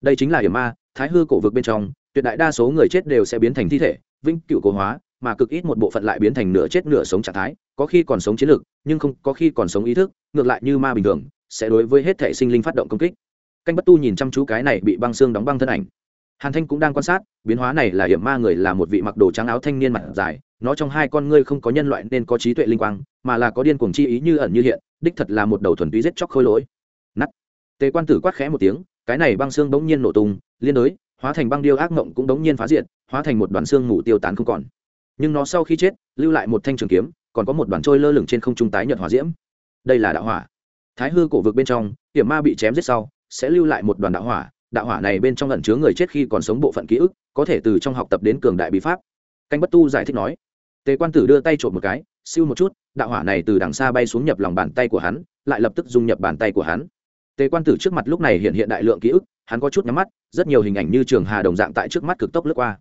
Đây chính là hiểm ma, thái hư cổ vực bên trong, tuyệt đại đa số người chết đều sẽ biến thành thi thể, vĩnh cựu cố hóa, mà cực ít một bộ phận lại biến thành nửa chết nửa sống trạng thái, có khi còn sống chiến lược, nhưng không, có khi còn sống ý thức, ngược lại như ma bình thường, sẽ đối với hết thể sinh linh phát động công kích. Canh bất tu nhìn chăm chú cái này bị băng xương đóng băng thân ảnh. Hàn thanh cũng đang quan sát, biến hóa này là hiểm ma người là một vị mặc đồ trắng áo thanh niên mặt dài nó trong hai con ngươi không có nhân loại nên có trí tuệ linh quang, mà là có điên cuồng chi ý như ẩn như hiện, đích thật là một đầu thuần túy giết chóc khôi lỗi. Nắt tề quan tử quát khẽ một tiếng, cái này băng xương bỗng nhiên nổ tung, liên đối, hóa thành băng điêu ác mộng cũng bỗng nhiên phá diện hóa thành một đoàn xương ngủ tiêu tán không còn. Nhưng nó sau khi chết, lưu lại một thanh trường kiếm, còn có một đoàn trôi lơ lửng trên không trung tái nhật hỏa diễm. Đây là đạo hỏa. Thái hư cổ vực bên trong, hiểm ma bị chém giết sau, sẽ lưu lại một đoàn đạo hỏa đạo hỏa này bên trong lẩn chứa người chết khi còn sống bộ phận ký ức, có thể từ trong học tập đến cường đại bí pháp. Canh bất tu giải thích nói tề quan tử đưa tay trộm một cái, siêu một chút, đạo hỏa này từ đằng xa bay xuống nhập lòng bàn tay của hắn, lại lập tức dung nhập bàn tay của hắn. Tề quan tử trước mặt lúc này hiện hiện đại lượng ký ức, hắn có chút nhắm mắt, rất nhiều hình ảnh như trường hà đồng dạng tại trước mắt cực tốc lướt qua.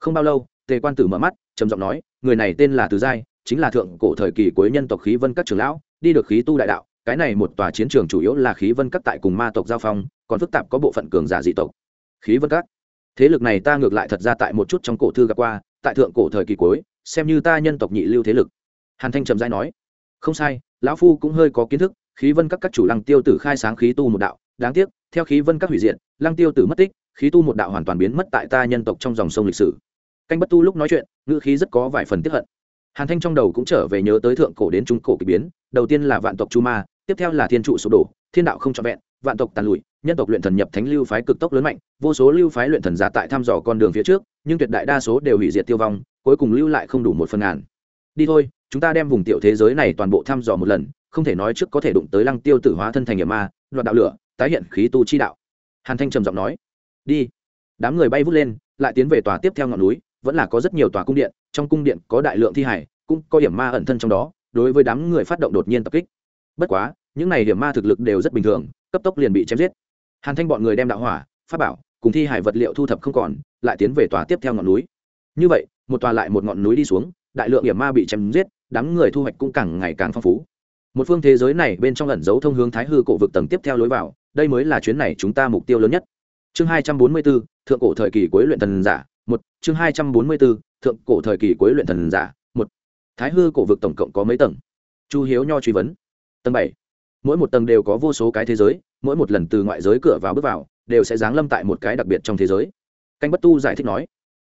Không bao lâu, tề quan tử mở mắt, trầm giọng nói, người này tên là từ giai, chính là thượng cổ thời kỳ cuối nhân tộc khí vân các trường lão, đi được khí tu đại đạo, cái này một tòa chiến trường chủ yếu là khí vân các tại cùng ma tộc giao phong, còn phức tạp có bộ phận cường giả dị tộc. Khí vân các. Thế lực này ta ngược lại thật ra tại một chút trong cổ thư gặp qua, tại thượng cổ thời kỳ cuối xem như ta nhân tộc nhị lưu thế lực. Hàn thanh trầm giai nói, không sai, lão phu cũng hơi có kiến thức, khí vân các các chủ lăng tiêu tử khai sáng khí tu một đạo, đáng tiếc, theo khí vân các hủy diện lăng tiêu tử mất tích, khí tu một đạo hoàn toàn biến mất tại ta nhân tộc trong dòng sông lịch sử. Canh bất tu lúc nói chuyện, ngữ khí rất có vài phần tiếp hận. Hàn thanh trong đầu cũng trở về nhớ tới thượng cổ đến trung cổ k ỳ biến, đầu tiên là vạn tộc chu ma, tiếp theo là thiên trụ sụp đổ, thiên đạo không trọn vẹn, vạn tộc tàn lụi, nhân tộc luyện thần nhập thánh lưu phái cực tốc lớn mạnh, vô số lưu phái luyện thần giả tại thăm dò con đường phía trước, nhưng tuyệt đại đa số đều hủy diệt tiêu vong cuối cùng lưu lại không đủ một phần ngàn. Đi thôi, chúng ta đem vùng tiểu thế giới này toàn bộ thăm dò một lần, không thể nói trước có thể đụng tới lăng tiêu tử hóa thân thành nghiệm ma loạt đạo lửa, tái hiện khí tu chi đạo. Hàn thanh trầm giọng nói. Đi. Đám người bay vút lên, lại tiến về tòa tiếp theo ngọn núi, vẫn là có rất nhiều tòa cung điện, trong cung điện có đại lượng thi hải, cũng có hiểm ma ẩn thân trong đó, đối với đám người phát động đột nhiên tập kích. Bất quá, những này hiểm ma thực lực đều rất bình thường, cấp tốc liền bị chém giết. Hàn thanh bọn người đem đạo hỏa, pháp bảo, cùng thi hải vật liệu thu thập không còn, lại tiến về tòa tiếp theo ngọn núi. Như vậy một tòa lại một ngọn núi đi xuống đại lượng hiểm ma bị chém giết đám người thu hoạch cũng càng ngày càng phong phú. Một phương thế giới này bên trong ẩn dấu thông hướng thái hư cổ vực tầng tiếp theo lối vào đây mới là chuyến này chúng ta mục tiêu lớn nhất. Chương hai trăm bốn mươi 244, thượng cổ thời kỳ cuối luyện thần giả một. Chương hai trăm bốn mươi 244, thượng cổ thời kỳ cuối luyện thần giả một. Thái hư cổ vực tổng cộng có mấy tầng? Chu hiếu nho truy vấn. Tầng bảy. Mỗi một tầng đều có vô số cái thế giới mỗi một lần từ ngoại giới cửa vào bước vào đều sẽ giáng lâm tại một cái đặc biệt trong thế giới. Canh bất tu giải thích nói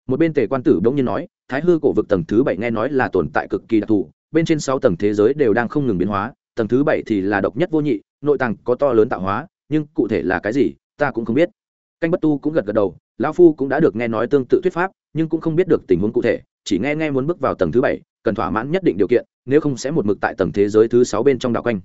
một bên tề quan tử bỗng nhiên nói, thái hư cổ vực tầng thứ bảy nghe nói là tồn tại cực kỳ đặc thù, bên trên sáu tầng thế giới đều đang không ngừng biến hóa, tầng thứ bảy thì là độc nhất vô nhị, nội tàng có to lớn tạo hóa, nhưng cụ thể là cái gì, ta cũng không biết. Canh bất tu cũng gật gật đầu, lão phu cũng đã được nghe nói tương tự thuyết pháp, nhưng cũng không biết được tình huống cụ thể, chỉ nghe nghe muốn bước vào tầng thứ bảy, cần thỏa mãn nhất định điều kiện, nếu không sẽ một mực tại tầng thế giới thứ sáu bên trong đạo quanh.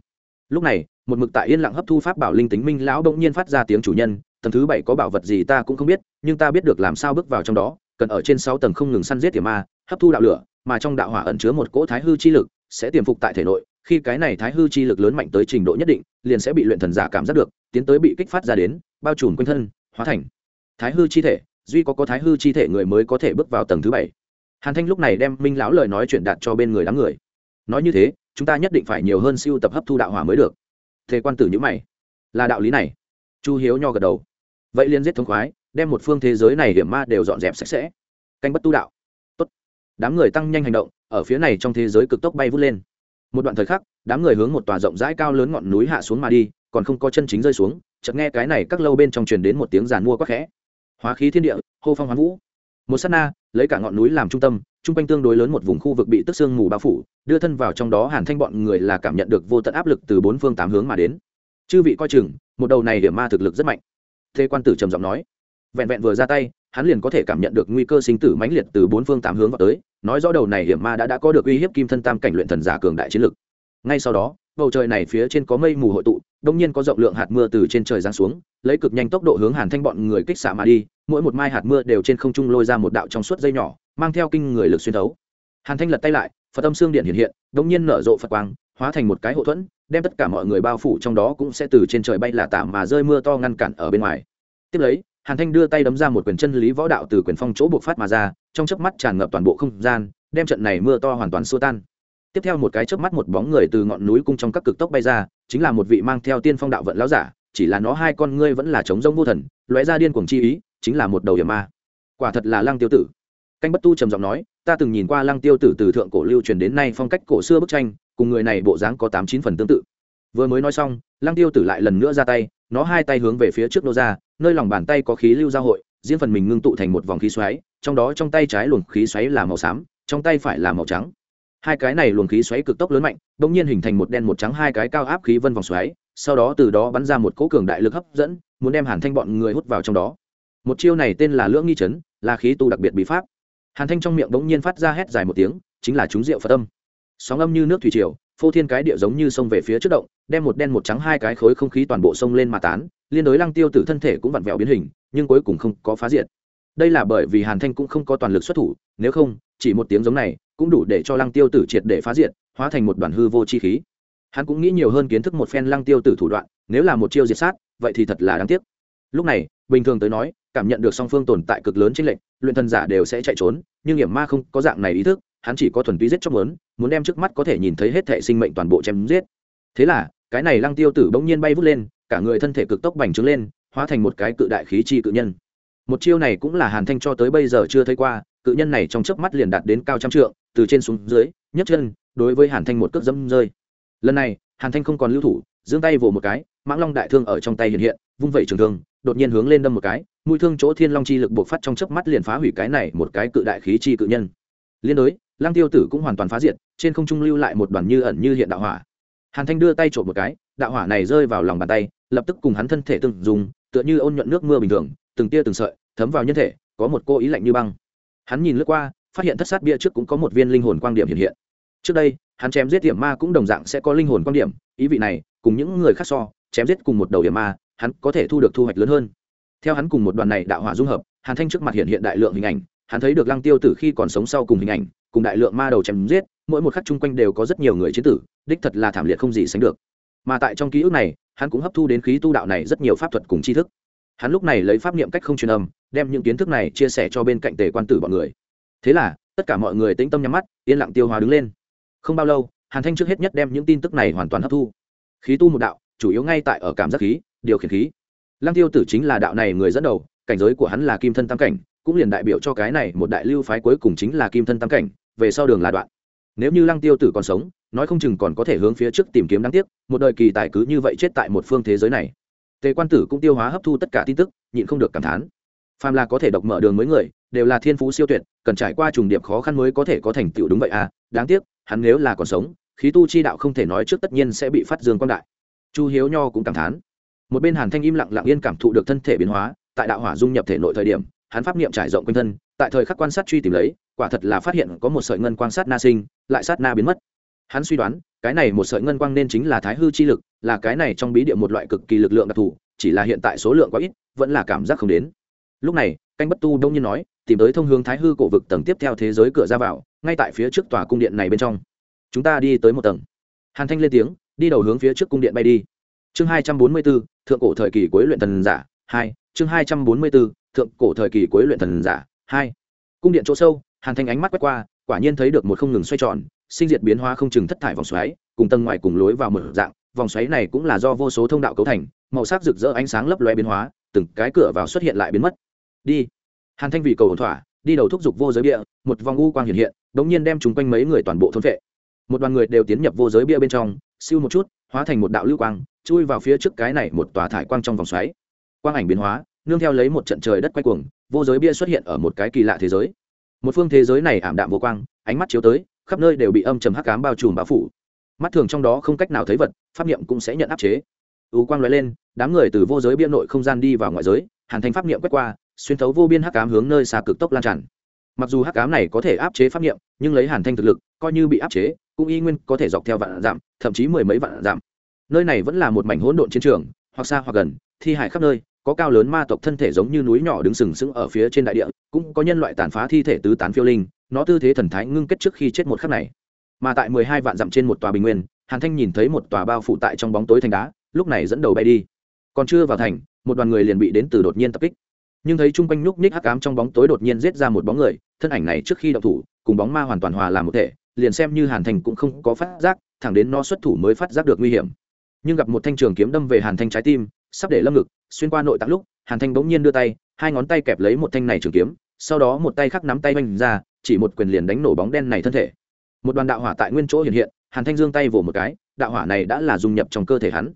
Lúc này, một mực tại yên lặng hấp thu pháp bảo linh tính minh lão bỗng nhiên phát ra tiếng chủ nhân, tầng thứ bảy có bảo vật gì ta cũng không biết, nhưng ta biết được làm sao bước vào trong đó cần ở trên sáu tầng không ngừng săn giết tiềm ma, hấp thu đạo lửa, mà trong đạo hỏa ẩn chứa một cỗ thái hư chi lực, sẽ tiềm phục tại thể nội. Khi cái này thái hư chi lực lớn mạnh tới trình độ nhất định, liền sẽ bị luyện thần giả cảm giác được, tiến tới bị kích phát ra đến, bao trùm quanh thân, hóa thành thái hư chi thể. Duy có có thái hư chi thể người mới có thể bước vào tầng thứ bảy. Hàn thanh lúc này đem minh lão lời nói chuyện đạt cho bên người đám người. Nói như thế, chúng ta nhất định phải nhiều hơn siêu tập hấp thu đạo hỏa mới được. Thế quan tử nhữ mày. Là đạo lý này. Chu hiếu nho gật đầu. Vậy liên giết thống khoái đem một phương thế giới này hiểm ma đều dọn dẹp sạch sẽ. Canh bất tu đạo. Tốt. đám người tăng nhanh hành động, ở phía này trong thế giới cực tốc bay vút lên. Một đoạn thời khắc, đám người hướng một tòa rộng rãi cao lớn ngọn núi hạ xuống mà đi, còn không có chân chính rơi xuống, chợt nghe cái này các lâu bên trong truyền đến một tiếng giàn mua quắc khẽ. Hóa khí thiên địa, hô phong hoán vũ. Một sát na, lấy cả ngọn núi làm trung tâm, trung quanh tương đối lớn một vùng khu vực bị tức sương mù bao phủ, đưa thân vào trong đó hàn thanh bọn người là cảm nhận được vô tận áp lực từ bốn phương tám hướng mà đến. Chư vị coi chừng, một đầu này hiểm ma thực lực rất mạnh. Thế quan tử trầm giọng nói vẹn vẹn vừa ra tay, hắn liền có thể cảm nhận được nguy cơ sinh tử mãnh liệt từ bốn phương tám hướng vào tới. Nói rõ đầu này hiểm ma đã đã có được uy hiếp kim thân tam cảnh luyện thần giả cường đại chiến lực. Ngay sau đó, bầu trời này phía trên có mây mù hội tụ, đông nhiên có rộng lượng hạt mưa từ trên trời giáng xuống, lấy cực nhanh tốc độ hướng hàn thanh bọn người kích xạ mà đi, mỗi một mai hạt mưa đều trên không trung lôi ra một đạo trong suốt dây nhỏ, mang theo kinh người lực xuyên thấu. Hàn thanh lật tay lại, phật âm xương điện hiện hiện, đông nhiên nở rộ phật quang, hóa thành một cái hậu thuẫn, đem tất cả mọi người bao phủ trong đó cũng sẽ từ trên trời bay là tạm mà rơi mưa to ngăn cản ở bên ngoài. Tiếp lấy hàn thanh đưa tay đấm ra một quyền chân lý võ đạo từ quyền phong chỗ buộc phát mà ra, trong chớp mắt tràn ngập toàn bộ không gian, đem trận này mưa to hoàn toàn xua tan. Tiếp theo một cái chớp mắt một bóng người từ ngọn núi cung trong các cực tốc bay ra, chính là một vị mang theo tiên phong đạo vận lão giả, chỉ là nó hai con ngươi vẫn là trống rông vô thần, lóe ra điên cuồng chi ý, chính là một đầu hiểm ma. Quả thật là lăng tiêu tử. Canh bất tu trầm giọng nói, ta từng nhìn qua lăng tiêu tử từ thượng cổ lưu truyền đến nay phong cách cổ xưa bức tranh, cùng người này bộ dáng có tám chín phần tương tự. Vừa mới nói xong, lăng tiêu tử lại lần nữa ra tay, nó hai tay hướng về phía trước nô ra nơi lòng bàn tay có khí lưu giao hội diễn phần mình ngưng tụ thành một vòng khí xoáy, trong đó trong tay trái luồng khí xoáy là màu xám, trong tay phải là màu trắng. Hai cái này luồng khí xoáy cực tốc lớn mạnh đ ỗ n g nhiên hình thành một đen một trắng hai cái cao áp khí vân vòng xoáy, sau đó từ đó bắn ra một cỗ cường đại lực hấp dẫn, muốn đem hàn thanh bọn người hút vào trong đó. Một chiêu này tên là lưỡng nghi chấn, là khí tu đặc biệt bí pháp. Hàn thanh trong miệng bỗng nhiên phát ra hét dài một tiếng, chính là chúng rượu phật âm. Sóng âm như nước thủy triều, phô thiên cái địa giống như sông về phía trước động đem một đen một trắng hai cái khối không khí toàn bộ sông lên mà tán, liên đối lăng tiêu tử thân thể cũng vặn vẹo biến hình, nhưng cuối cùng không có phá diệt. Đây là bởi vì hàn thanh cũng không có toàn lực xuất thủ, nếu không, chỉ một tiếng giống này cũng đủ để cho lăng tiêu tử triệt để phá diệt, hóa thành một đoàn hư vô chi khí. Hắn cũng nghĩ nhiều hơn kiến thức một phen lăng tiêu tử thủ đoạn, nếu là một chiêu diệt sát, vậy thì thật là đáng tiếc. Lúc này, bình thường tới nói, cảm nhận được song phương tồn tại cực lớn trên lệnh luyện thần giả đều sẽ chạy trốn, nhưng hiểm ma không có dạng này ý thức, hắn chỉ có thuần túy giết chóc lớn muốn đem trước mắt có thể nhìn thấy hết thể sinh mệnh toàn bộ chém giết. Thế là cái này lăng tiêu tử bỗng nhiên bay vút lên, cả người thân thể cực tốc bành trướng lên, hóa thành một cái cự đại khí chi cự nhân. Một chiêu này cũng là hàn thanh cho tới bây giờ chưa thấy qua, cự nhân này trong chớp mắt liền đạt đến cao trăm trượng, từ trên xuống dưới, nhấc chân, đối với hàn thanh một cước dẫm rơi. Lần này, hàn thanh không còn lưu thủ, giương tay vồ một cái, mãng long đại thương ở trong tay hiện hiện, vung vẩy trường thương, đột nhiên hướng lên đâm một cái, mũi thương chỗ thiên long chi lực buộc phát trong chớp mắt liền phá hủy cái này một cái cự đại khí chi cự nhân. Liên đối Lang tiêu tử cũng hoàn toàn phá diệt, trên không trung lưu lại một đoàn như ẩn như hiện đạo hỏa hàn thanh đưa tay trộm một cái, đạo hỏa này rơi vào lòng bàn tay, lập tức cùng hắn thân thể từng dùng tựa như ôn nhuận nước mưa bình thường, từng tia từng sợi, thấm vào nhân thể, có một cô ý lạnh như băng. Hắn nhìn lướt qua, phát hiện thất sát bia trước cũng có một viên linh hồn quang điểm hiện hiện. Trước đây, hắn chém giết điểm ma cũng đồng dạng sẽ có linh hồn quang điểm, ý vị này, cùng những người khác so, chém giết cùng một đầu điểm ma, hắn có thể thu được thu hoạch lớn hơn. Theo hắn cùng một đoàn này đạo hỏa dung hợp, hàn thanh trước mặt hiện hiện đại lượng hình ảnh, hắn thấy được lăng tiêu tử khi còn sống sau cùng hình ảnh cùng đại lượng ma đầu chém giết, mỗi một khắc chung quanh đều có rất nhiều người chiến tử, đích thật là thảm liệt không gì sánh được. Mà tại trong ký ức này, hắn cũng hấp thu đến khí tu đạo này rất nhiều pháp thuật cùng tri thức. Hắn lúc này lấy pháp niệm cách không truyền âm, đem những kiến thức này chia sẻ cho bên cạnh tề quan tử bọn người. Thế là, tất cả mọi người tĩnh tâm nhắm mắt, yên lặng tiêu hóa đứng lên. Không bao lâu, hàn thanh trước hết nhất đem những tin tức này hoàn toàn hấp thu. Khí tu một đạo, chủ yếu ngay tại ở cảm giác khí, điều khiển khí. Lăng tiêu tử chính là đạo này người dẫn đầu, cảnh giới của hắn là kim thân tam cảnh, cũng liền đại biểu cho cái này một đại lưu phái cuối cùng chính là kim thân tam cảnh về sau đường là đoạn. Nếu như lăng tiêu tử còn sống, nói không chừng còn có thể hướng phía trước tìm kiếm đáng tiếc, một đời kỳ tài cứ như vậy chết tại một phương thế giới này. Tề quan tử cũng tiêu hóa hấp thu tất cả tin tức, nhịn không được cảm thán. Phàm là có thể độc mở đường mới người, đều là thiên phú siêu tuyệt, cần trải qua trùng điệp khó khăn mới có thể có thành tựu đúng vậy à đáng tiếc, hắn nếu là còn sống, khí tu chi đạo không thể nói trước tất nhiên sẽ bị phát dương quang đại. Chu hiếu nho cũng cảm thán. Một bên hàn thanh im lặng lặng yên cảm thụ được thân thể biến hóa, tại đạo hỏa dung nhập thể nội thời điểm hắn pháp niệm trải rộng quanh thân, tại thời khắc quan sát truy tìm lấy, quả thật là phát hiện có một sợi ngân quan sát na sinh, lại sát na biến mất. Hắn suy đoán, cái này một sợi ngân quang nên chính là thái hư chi lực, là cái này trong bí địa một loại cực kỳ lực lượng đặc thù, chỉ là hiện tại số lượng quá ít, vẫn là cảm giác không đến. Lúc này, canh bất tu đông nhiên nói, tìm tới thông hướng thái hư cổ vực tầng tiếp theo thế giới cửa ra vào, ngay tại phía trước tòa cung điện này bên trong. Chúng ta đi tới một tầng. Hàn thanh lên tiếng, đi đầu hướng phía trước cung điện bay đi. Chương hai trăm bốn mươi b ố thượng cổ thời kỳ cuối luyện thần giả, hai, chương hai trăm bốn mươi b ố thượng cổ thời kỳ cuối luyện thần giả. Hai, cung điện chỗ sâu, hàn thanh ánh mắt quét qua, quả nhiên thấy được một không ngừng xoay tròn, sinh diệt biến hóa không chừng thất thải vòng xoáy, cùng tầng ngoài cùng lối vào mở dạng, vòng xoáy này cũng là do vô số thông đạo cấu thành, màu sắc rực rỡ ánh sáng lấp loe biến hóa, từng cái cửa vào xuất hiện lại biến mất. Đi. Hàn thanh vì cầu ổn thỏa, đi đầu thúc giục vô giới bia, một vòng u quang hiện hiện đ ỗ n g nhiên đem chúng quanh mấy người toàn bộ thôn vệ. Một đoàn người đều tiến nhập vô giới bia bên trong, siêu một chút, hóa thành một đạo lưu quang, chui vào phía trước cái này một tòa thải quang trong vòng xoáy. Quang ảnh biến hóa nương theo lấy một trận trời đất quay cuồng, vô giới bia xuất hiện ở một cái kỳ lạ thế giới. Một phương thế giới này ảm đạm vô quang, ánh mắt chiếu tới, khắp nơi đều bị âm trầm hắc cám bao trùm bao phủ. Mắt thường trong đó không cách nào thấy vật, pháp niệm cũng sẽ nhận áp chế. Ưu quang lóe lên, đám người từ vô giới bia nội không gian đi vào ngoại giới, hàn thành pháp niệm quét qua, xuyên thấu vô biên hắc cám hướng nơi xa cực tốc lan tràn. Mặc dù hắc cám này có thể áp chế pháp niệm, nhưng lấy hàn thanh thực lực, coi như bị áp chế, cũng y nguyên có thể dọc theo vạn giảm thậm chí mười mấy vạn giảm nơi này vẫn là một mảnh hỗn độn chiến trường, hoặc xa hoặc gần, thi hải khắp nơi có cao lớn ma tộc thân thể giống như núi nhỏ đứng sừng sững ở phía trên đại địa, cũng có nhân loại tàn phá thi thể tứ tán phiêu linh, nó tư thế thần thái ngưng kết trước khi chết một khắc này. Mà tại mười hai vạn dặm trên một tòa bình nguyên, hàn thanh nhìn thấy một tòa bao phủ tại trong bóng tối thành đá, lúc này dẫn đầu bay đi. Còn chưa vào thành, một đoàn người liền bị đến từ đột nhiên tập kích. Nhưng thấy chung quanh nhúc nhích hắc ám trong bóng tối đột nhiên giết ra một bóng người, thân ảnh này trước khi động thủ, cùng bóng ma hoàn toàn hòa làm một thể, liền xem như hàn thành cũng không có phát giác, thẳng đến nó xuất thủ mới phát giác được nguy hiểm. Nhưng gặp một thanh trường kiếm đâm về hàn thanh trái tim sắp để lâm ngực, xuyên qua nội tạng lúc, hàn thanh bỗng nhiên đưa tay, hai ngón tay kẹp lấy một thanh này trường kiếm, sau đó một tay khác nắm tay oanh ra, chỉ một quyền liền đánh nổ bóng đen này thân thể. Một đoàn đạo hỏa tại nguyên chỗ hiện hiện, hàn thanh giương tay vỗ một cái, đạo hỏa này đã là dung nhập trong cơ thể hắn.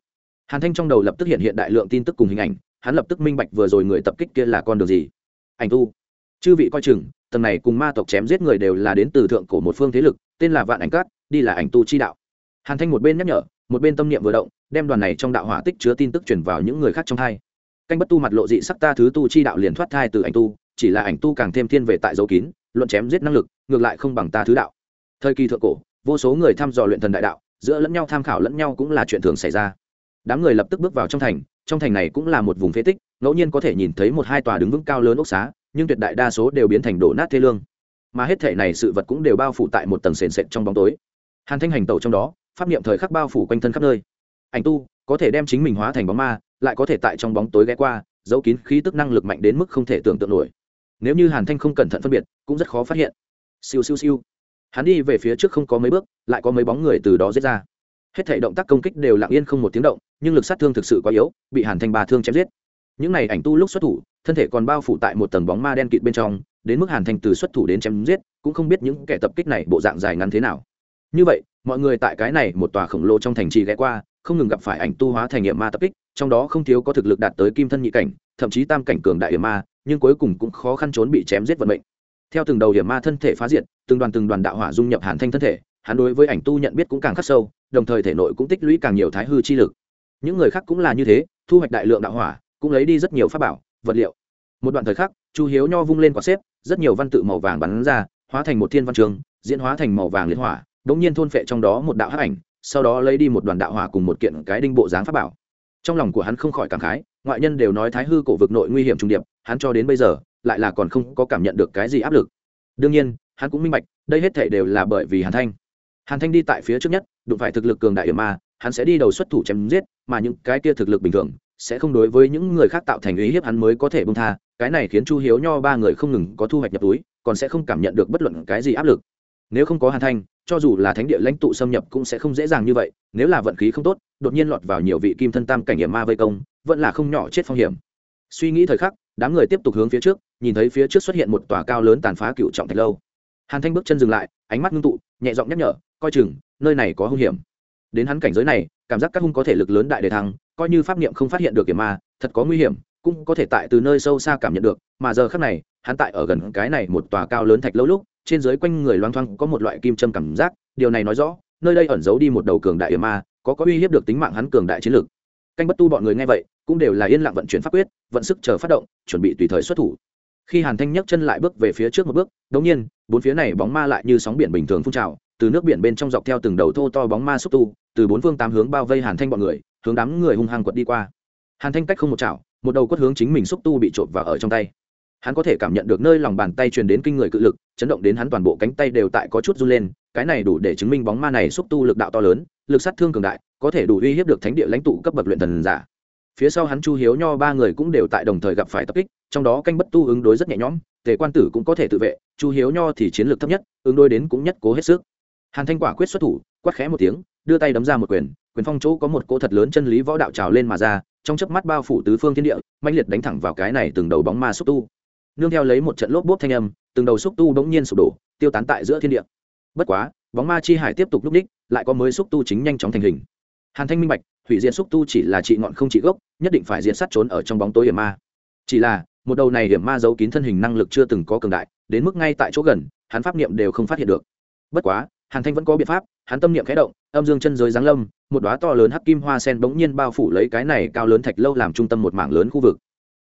Hàn thanh trong đầu lập tức hiện hiện đại lượng tin tức cùng hình ảnh, hắn lập tức minh bạch vừa rồi người tập kích kia là con đường gì. Ảnh tu. Chư vị coi chừng, tầng này cùng ma tộc chém giết người đều là đến từ thượng cổ một phương thế lực, tên là vạn ảnh cát, đi là ảnh tu chi đạo. Hàn thanh một bên nhắc nhở, một bên tâm niệm vừa động đem đoàn này trong đạo hỏa tích chứa tin tức truyền vào những người khác trong thai. Canh bất tu mặt lộ dị sắc ta thứ tu chi đạo liền thoát thai từ ảnh tu, chỉ là ảnh tu càng thêm thiên về tại dấu kín, luận chém giết năng lực, ngược lại không bằng ta thứ đạo. Thời kỳ thượng cổ, vô số người thăm dò luyện thần đại đạo, giữa lẫn nhau tham khảo lẫn nhau cũng là chuyện thường xảy ra. Đám người lập tức bước vào trong thành trong thành này cũng là một vùng phế tích, ngẫu nhiên có thể nhìn thấy một hai tòa đứng vững cao lớn ốc xá, nhưng tuyệt đại đa số đều biến thành đổ nát thê lương. Mà hết thể này sự vật cũng đều bao phủ tại một tầng sền sệt trong bóng tối. Hàn thanh hành tẩu trong đó, pháp niệm thời khắc bao phủ quanh thân khắp nơi ảnh tu, có thể đem chính mình hóa thành bóng ma, lại có thể tại trong bóng tối ghé qua, giấu kín khí tức năng lực mạnh đến mức không thể tưởng tượng nổi. Nếu như hàn thanh không cẩn thận phân biệt, cũng rất khó phát hiện. Siêu siêu siêu. Hắn đi về phía trước không có mấy bước, lại có mấy bóng người từ đó giết ra. Hết thể động tác công kích đều lặng yên không một tiếng động, nhưng lực sát thương thực sự quá yếu, bị hàn thanh ba thương chém giết. Những này ảnh tu lúc xuất thủ, thân thể còn bao phủ tại một tầng bóng ma đen kịt bên trong, đến mức hàn thanh từ xuất thủ đến chém giết, cũng không biết những kẻ tập kích này bộ dạng dài ngắn thế nào. Như vậy, mọi người tại cái này một tòa khổng lồ trong thành trì ghé qua không ngừng gặp phải ảnh tu hóa thành nghiệm ma tập kích, trong đó không thiếu có thực lực đạt tới kim thân nhị cảnh, thậm chí tam cảnh cường đại hiểm ma, nhưng cuối cùng cũng khó khăn trốn bị chém giết vận mệnh. Theo từng đầu hiểm ma thân thể phá diệt, từng đoàn từng đoàn đạo hỏa dung nhập hàn thanh thân thể, hắn đối với ảnh tu nhận biết cũng càng khắc sâu, đồng thời thể nội cũng tích lũy càng nhiều thái hư chi lực. Những người khác cũng là như thế, thu hoạch đại lượng đạo hỏa, cũng lấy đi rất nhiều pháp bảo, vật liệu. Một đoạn thời khắc, chu hiếu nho vung lên quả xếp, rất nhiều văn tự màu vàng bắn ra, hóa thành một thiên văn trường, diễn hóa thành màu vàng liên hỏa đống nhiên thôn phệ trong đó một đạo hắc ảnh sau đó lấy đi một đoàn đạo hỏa cùng một kiện cái đinh bộ dáng pháp bảo. Trong lòng của hắn không khỏi cảm khái, ngoại nhân đều nói thái hư cổ vực nội nguy hiểm trung điệp, hắn cho đến bây giờ, lại là còn không có cảm nhận được cái gì áp lực. Đương nhiên, hắn cũng minh bạch, đây hết thể đều là bởi vì hàn thanh. Hàn thanh đi tại phía trước nhất, đụng phải thực lực cường đại hiểm ma, hắn sẽ đi đầu xuất thủ chém giết, mà những cái kia thực lực bình thường, sẽ không đối với những người khác tạo thành ý hiếp hắn mới có thể bông tha, cái này khiến chu hiếu nho ba người không ngừng có thu hoạch nhập túi, còn sẽ không cảm nhận được bất luận cái gì áp lực nếu không có hàn thanh, cho dù là thánh địa lãnh tụ xâm nhập cũng sẽ không dễ dàng như vậy, nếu là vận khí không tốt, đột nhiên lọt vào nhiều vị kim thân tam cảnh hiểm ma vây công, vẫn là không nhỏ chết phong hiểm. Suy nghĩ thời khắc, đám người tiếp tục hướng phía trước, nhìn thấy phía trước xuất hiện một tòa cao lớn tàn phá cựu trọng thạch lâu. Hàn thanh bước chân dừng lại, ánh mắt ngưng tụ, nhẹ giọng nhắc nhở, coi chừng, nơi này có hung hiểm. Đến hắn cảnh giới này, cảm giác các hung có thể lực lớn đại đề thăng, coi như pháp niệm không phát hiện được hiểm ma, thật có nguy hiểm, cũng có thể tại từ nơi sâu xa cảm nhận được, mà giờ khác này, hắn tại ở gần cái này một tòa cao lớn thạch lâu lúc trên dưới quanh người loang thoang có một loại kim châm cảm giác, điều này nói rõ, nơi đây ẩn giấu đi một đầu cường đại hiểm ma, có có uy hiếp được tính mạng hắn cường đại chiến lược canh bất tu bọn người nghe vậy, cũng đều là yên lặng vận chuyển pháp quyết, vận sức chờ phát động, chuẩn bị tùy thời xuất thủ. Khi hàn thanh nhấc chân lại bước về phía trước một bước đống nhiên, bốn phía này bóng ma lại như sóng biển bình thường phun trào, từ nước biển bên trong dọc theo từng đầu thô to bóng ma xúc tu, từ bốn phương tám hướng bao vây hàn thanh bọn người, hướng đám người hung hăng quật đi qua. Hàn thanh cách không một chảo, một đầu quất hướng chính mình xúc tu bị trộm vào ở trong tay hắn có thể cảm nhận được nơi lòng bàn tay truyền đến kinh người cự lực, chấn động đến hắn toàn bộ cánh tay đều tại có chút run lên, cái này đủ để chứng minh bóng ma này xúc tu lực đạo to lớn, lực sát thương cường đại, có thể đủ uy hiếp được thánh địa lãnh tụ cấp bậc luyện thần giả. Phía sau hắn chu hiếu nho ba người cũng đều tại đồng thời gặp phải tập kích, trong đó canh bất tu ứng đối rất nhẹ nhõm, tề quan tử cũng có thể tự vệ, chu hiếu nho thì chiến lược thấp nhất, ứng đối đến cũng nhất cố hết sức. Hàn thanh quả quyết xuất thủ, quát khẽ một tiếng, đưa tay đấm ra một quyền quyền phong chỗ có một cỗ thật lớn chân lý võ đạo trào lên mà ra, trong chớp mắt bao phủ tứ phương thiên địa, mãnh liệt đánh thẳng vào cái này từng đầu bóng ma xúc tu nương theo lấy một trận lốp bốp thanh âm từng đầu xúc tu bỗng nhiên sụp đổ tiêu tán tại giữa thiên địa. Bất quá bóng ma chi hải tiếp tục lúc ních, lại có mới xúc tu chính nhanh chóng thành hình. Hàn thanh minh bạch hủy diệt xúc tu chỉ là trị ngọn không trị gốc nhất định phải diệt sát trốn ở trong bóng tối hiểm ma. Chỉ là một đầu này hiểm ma giấu kín thân hình năng lực chưa từng có cường đại đến mức ngay tại chỗ gần hắn pháp niệm đều không phát hiện được. Bất quá hàn thanh vẫn có biện pháp hắn tâm niệm khẽ động âm dương chân giới giáng lâm một đóa to lớn hắc kim hoa sen bỗng nhiên bao phủ lấy cái này cao lớn thạch lâu làm trung tâm một mảng lớn khu vực.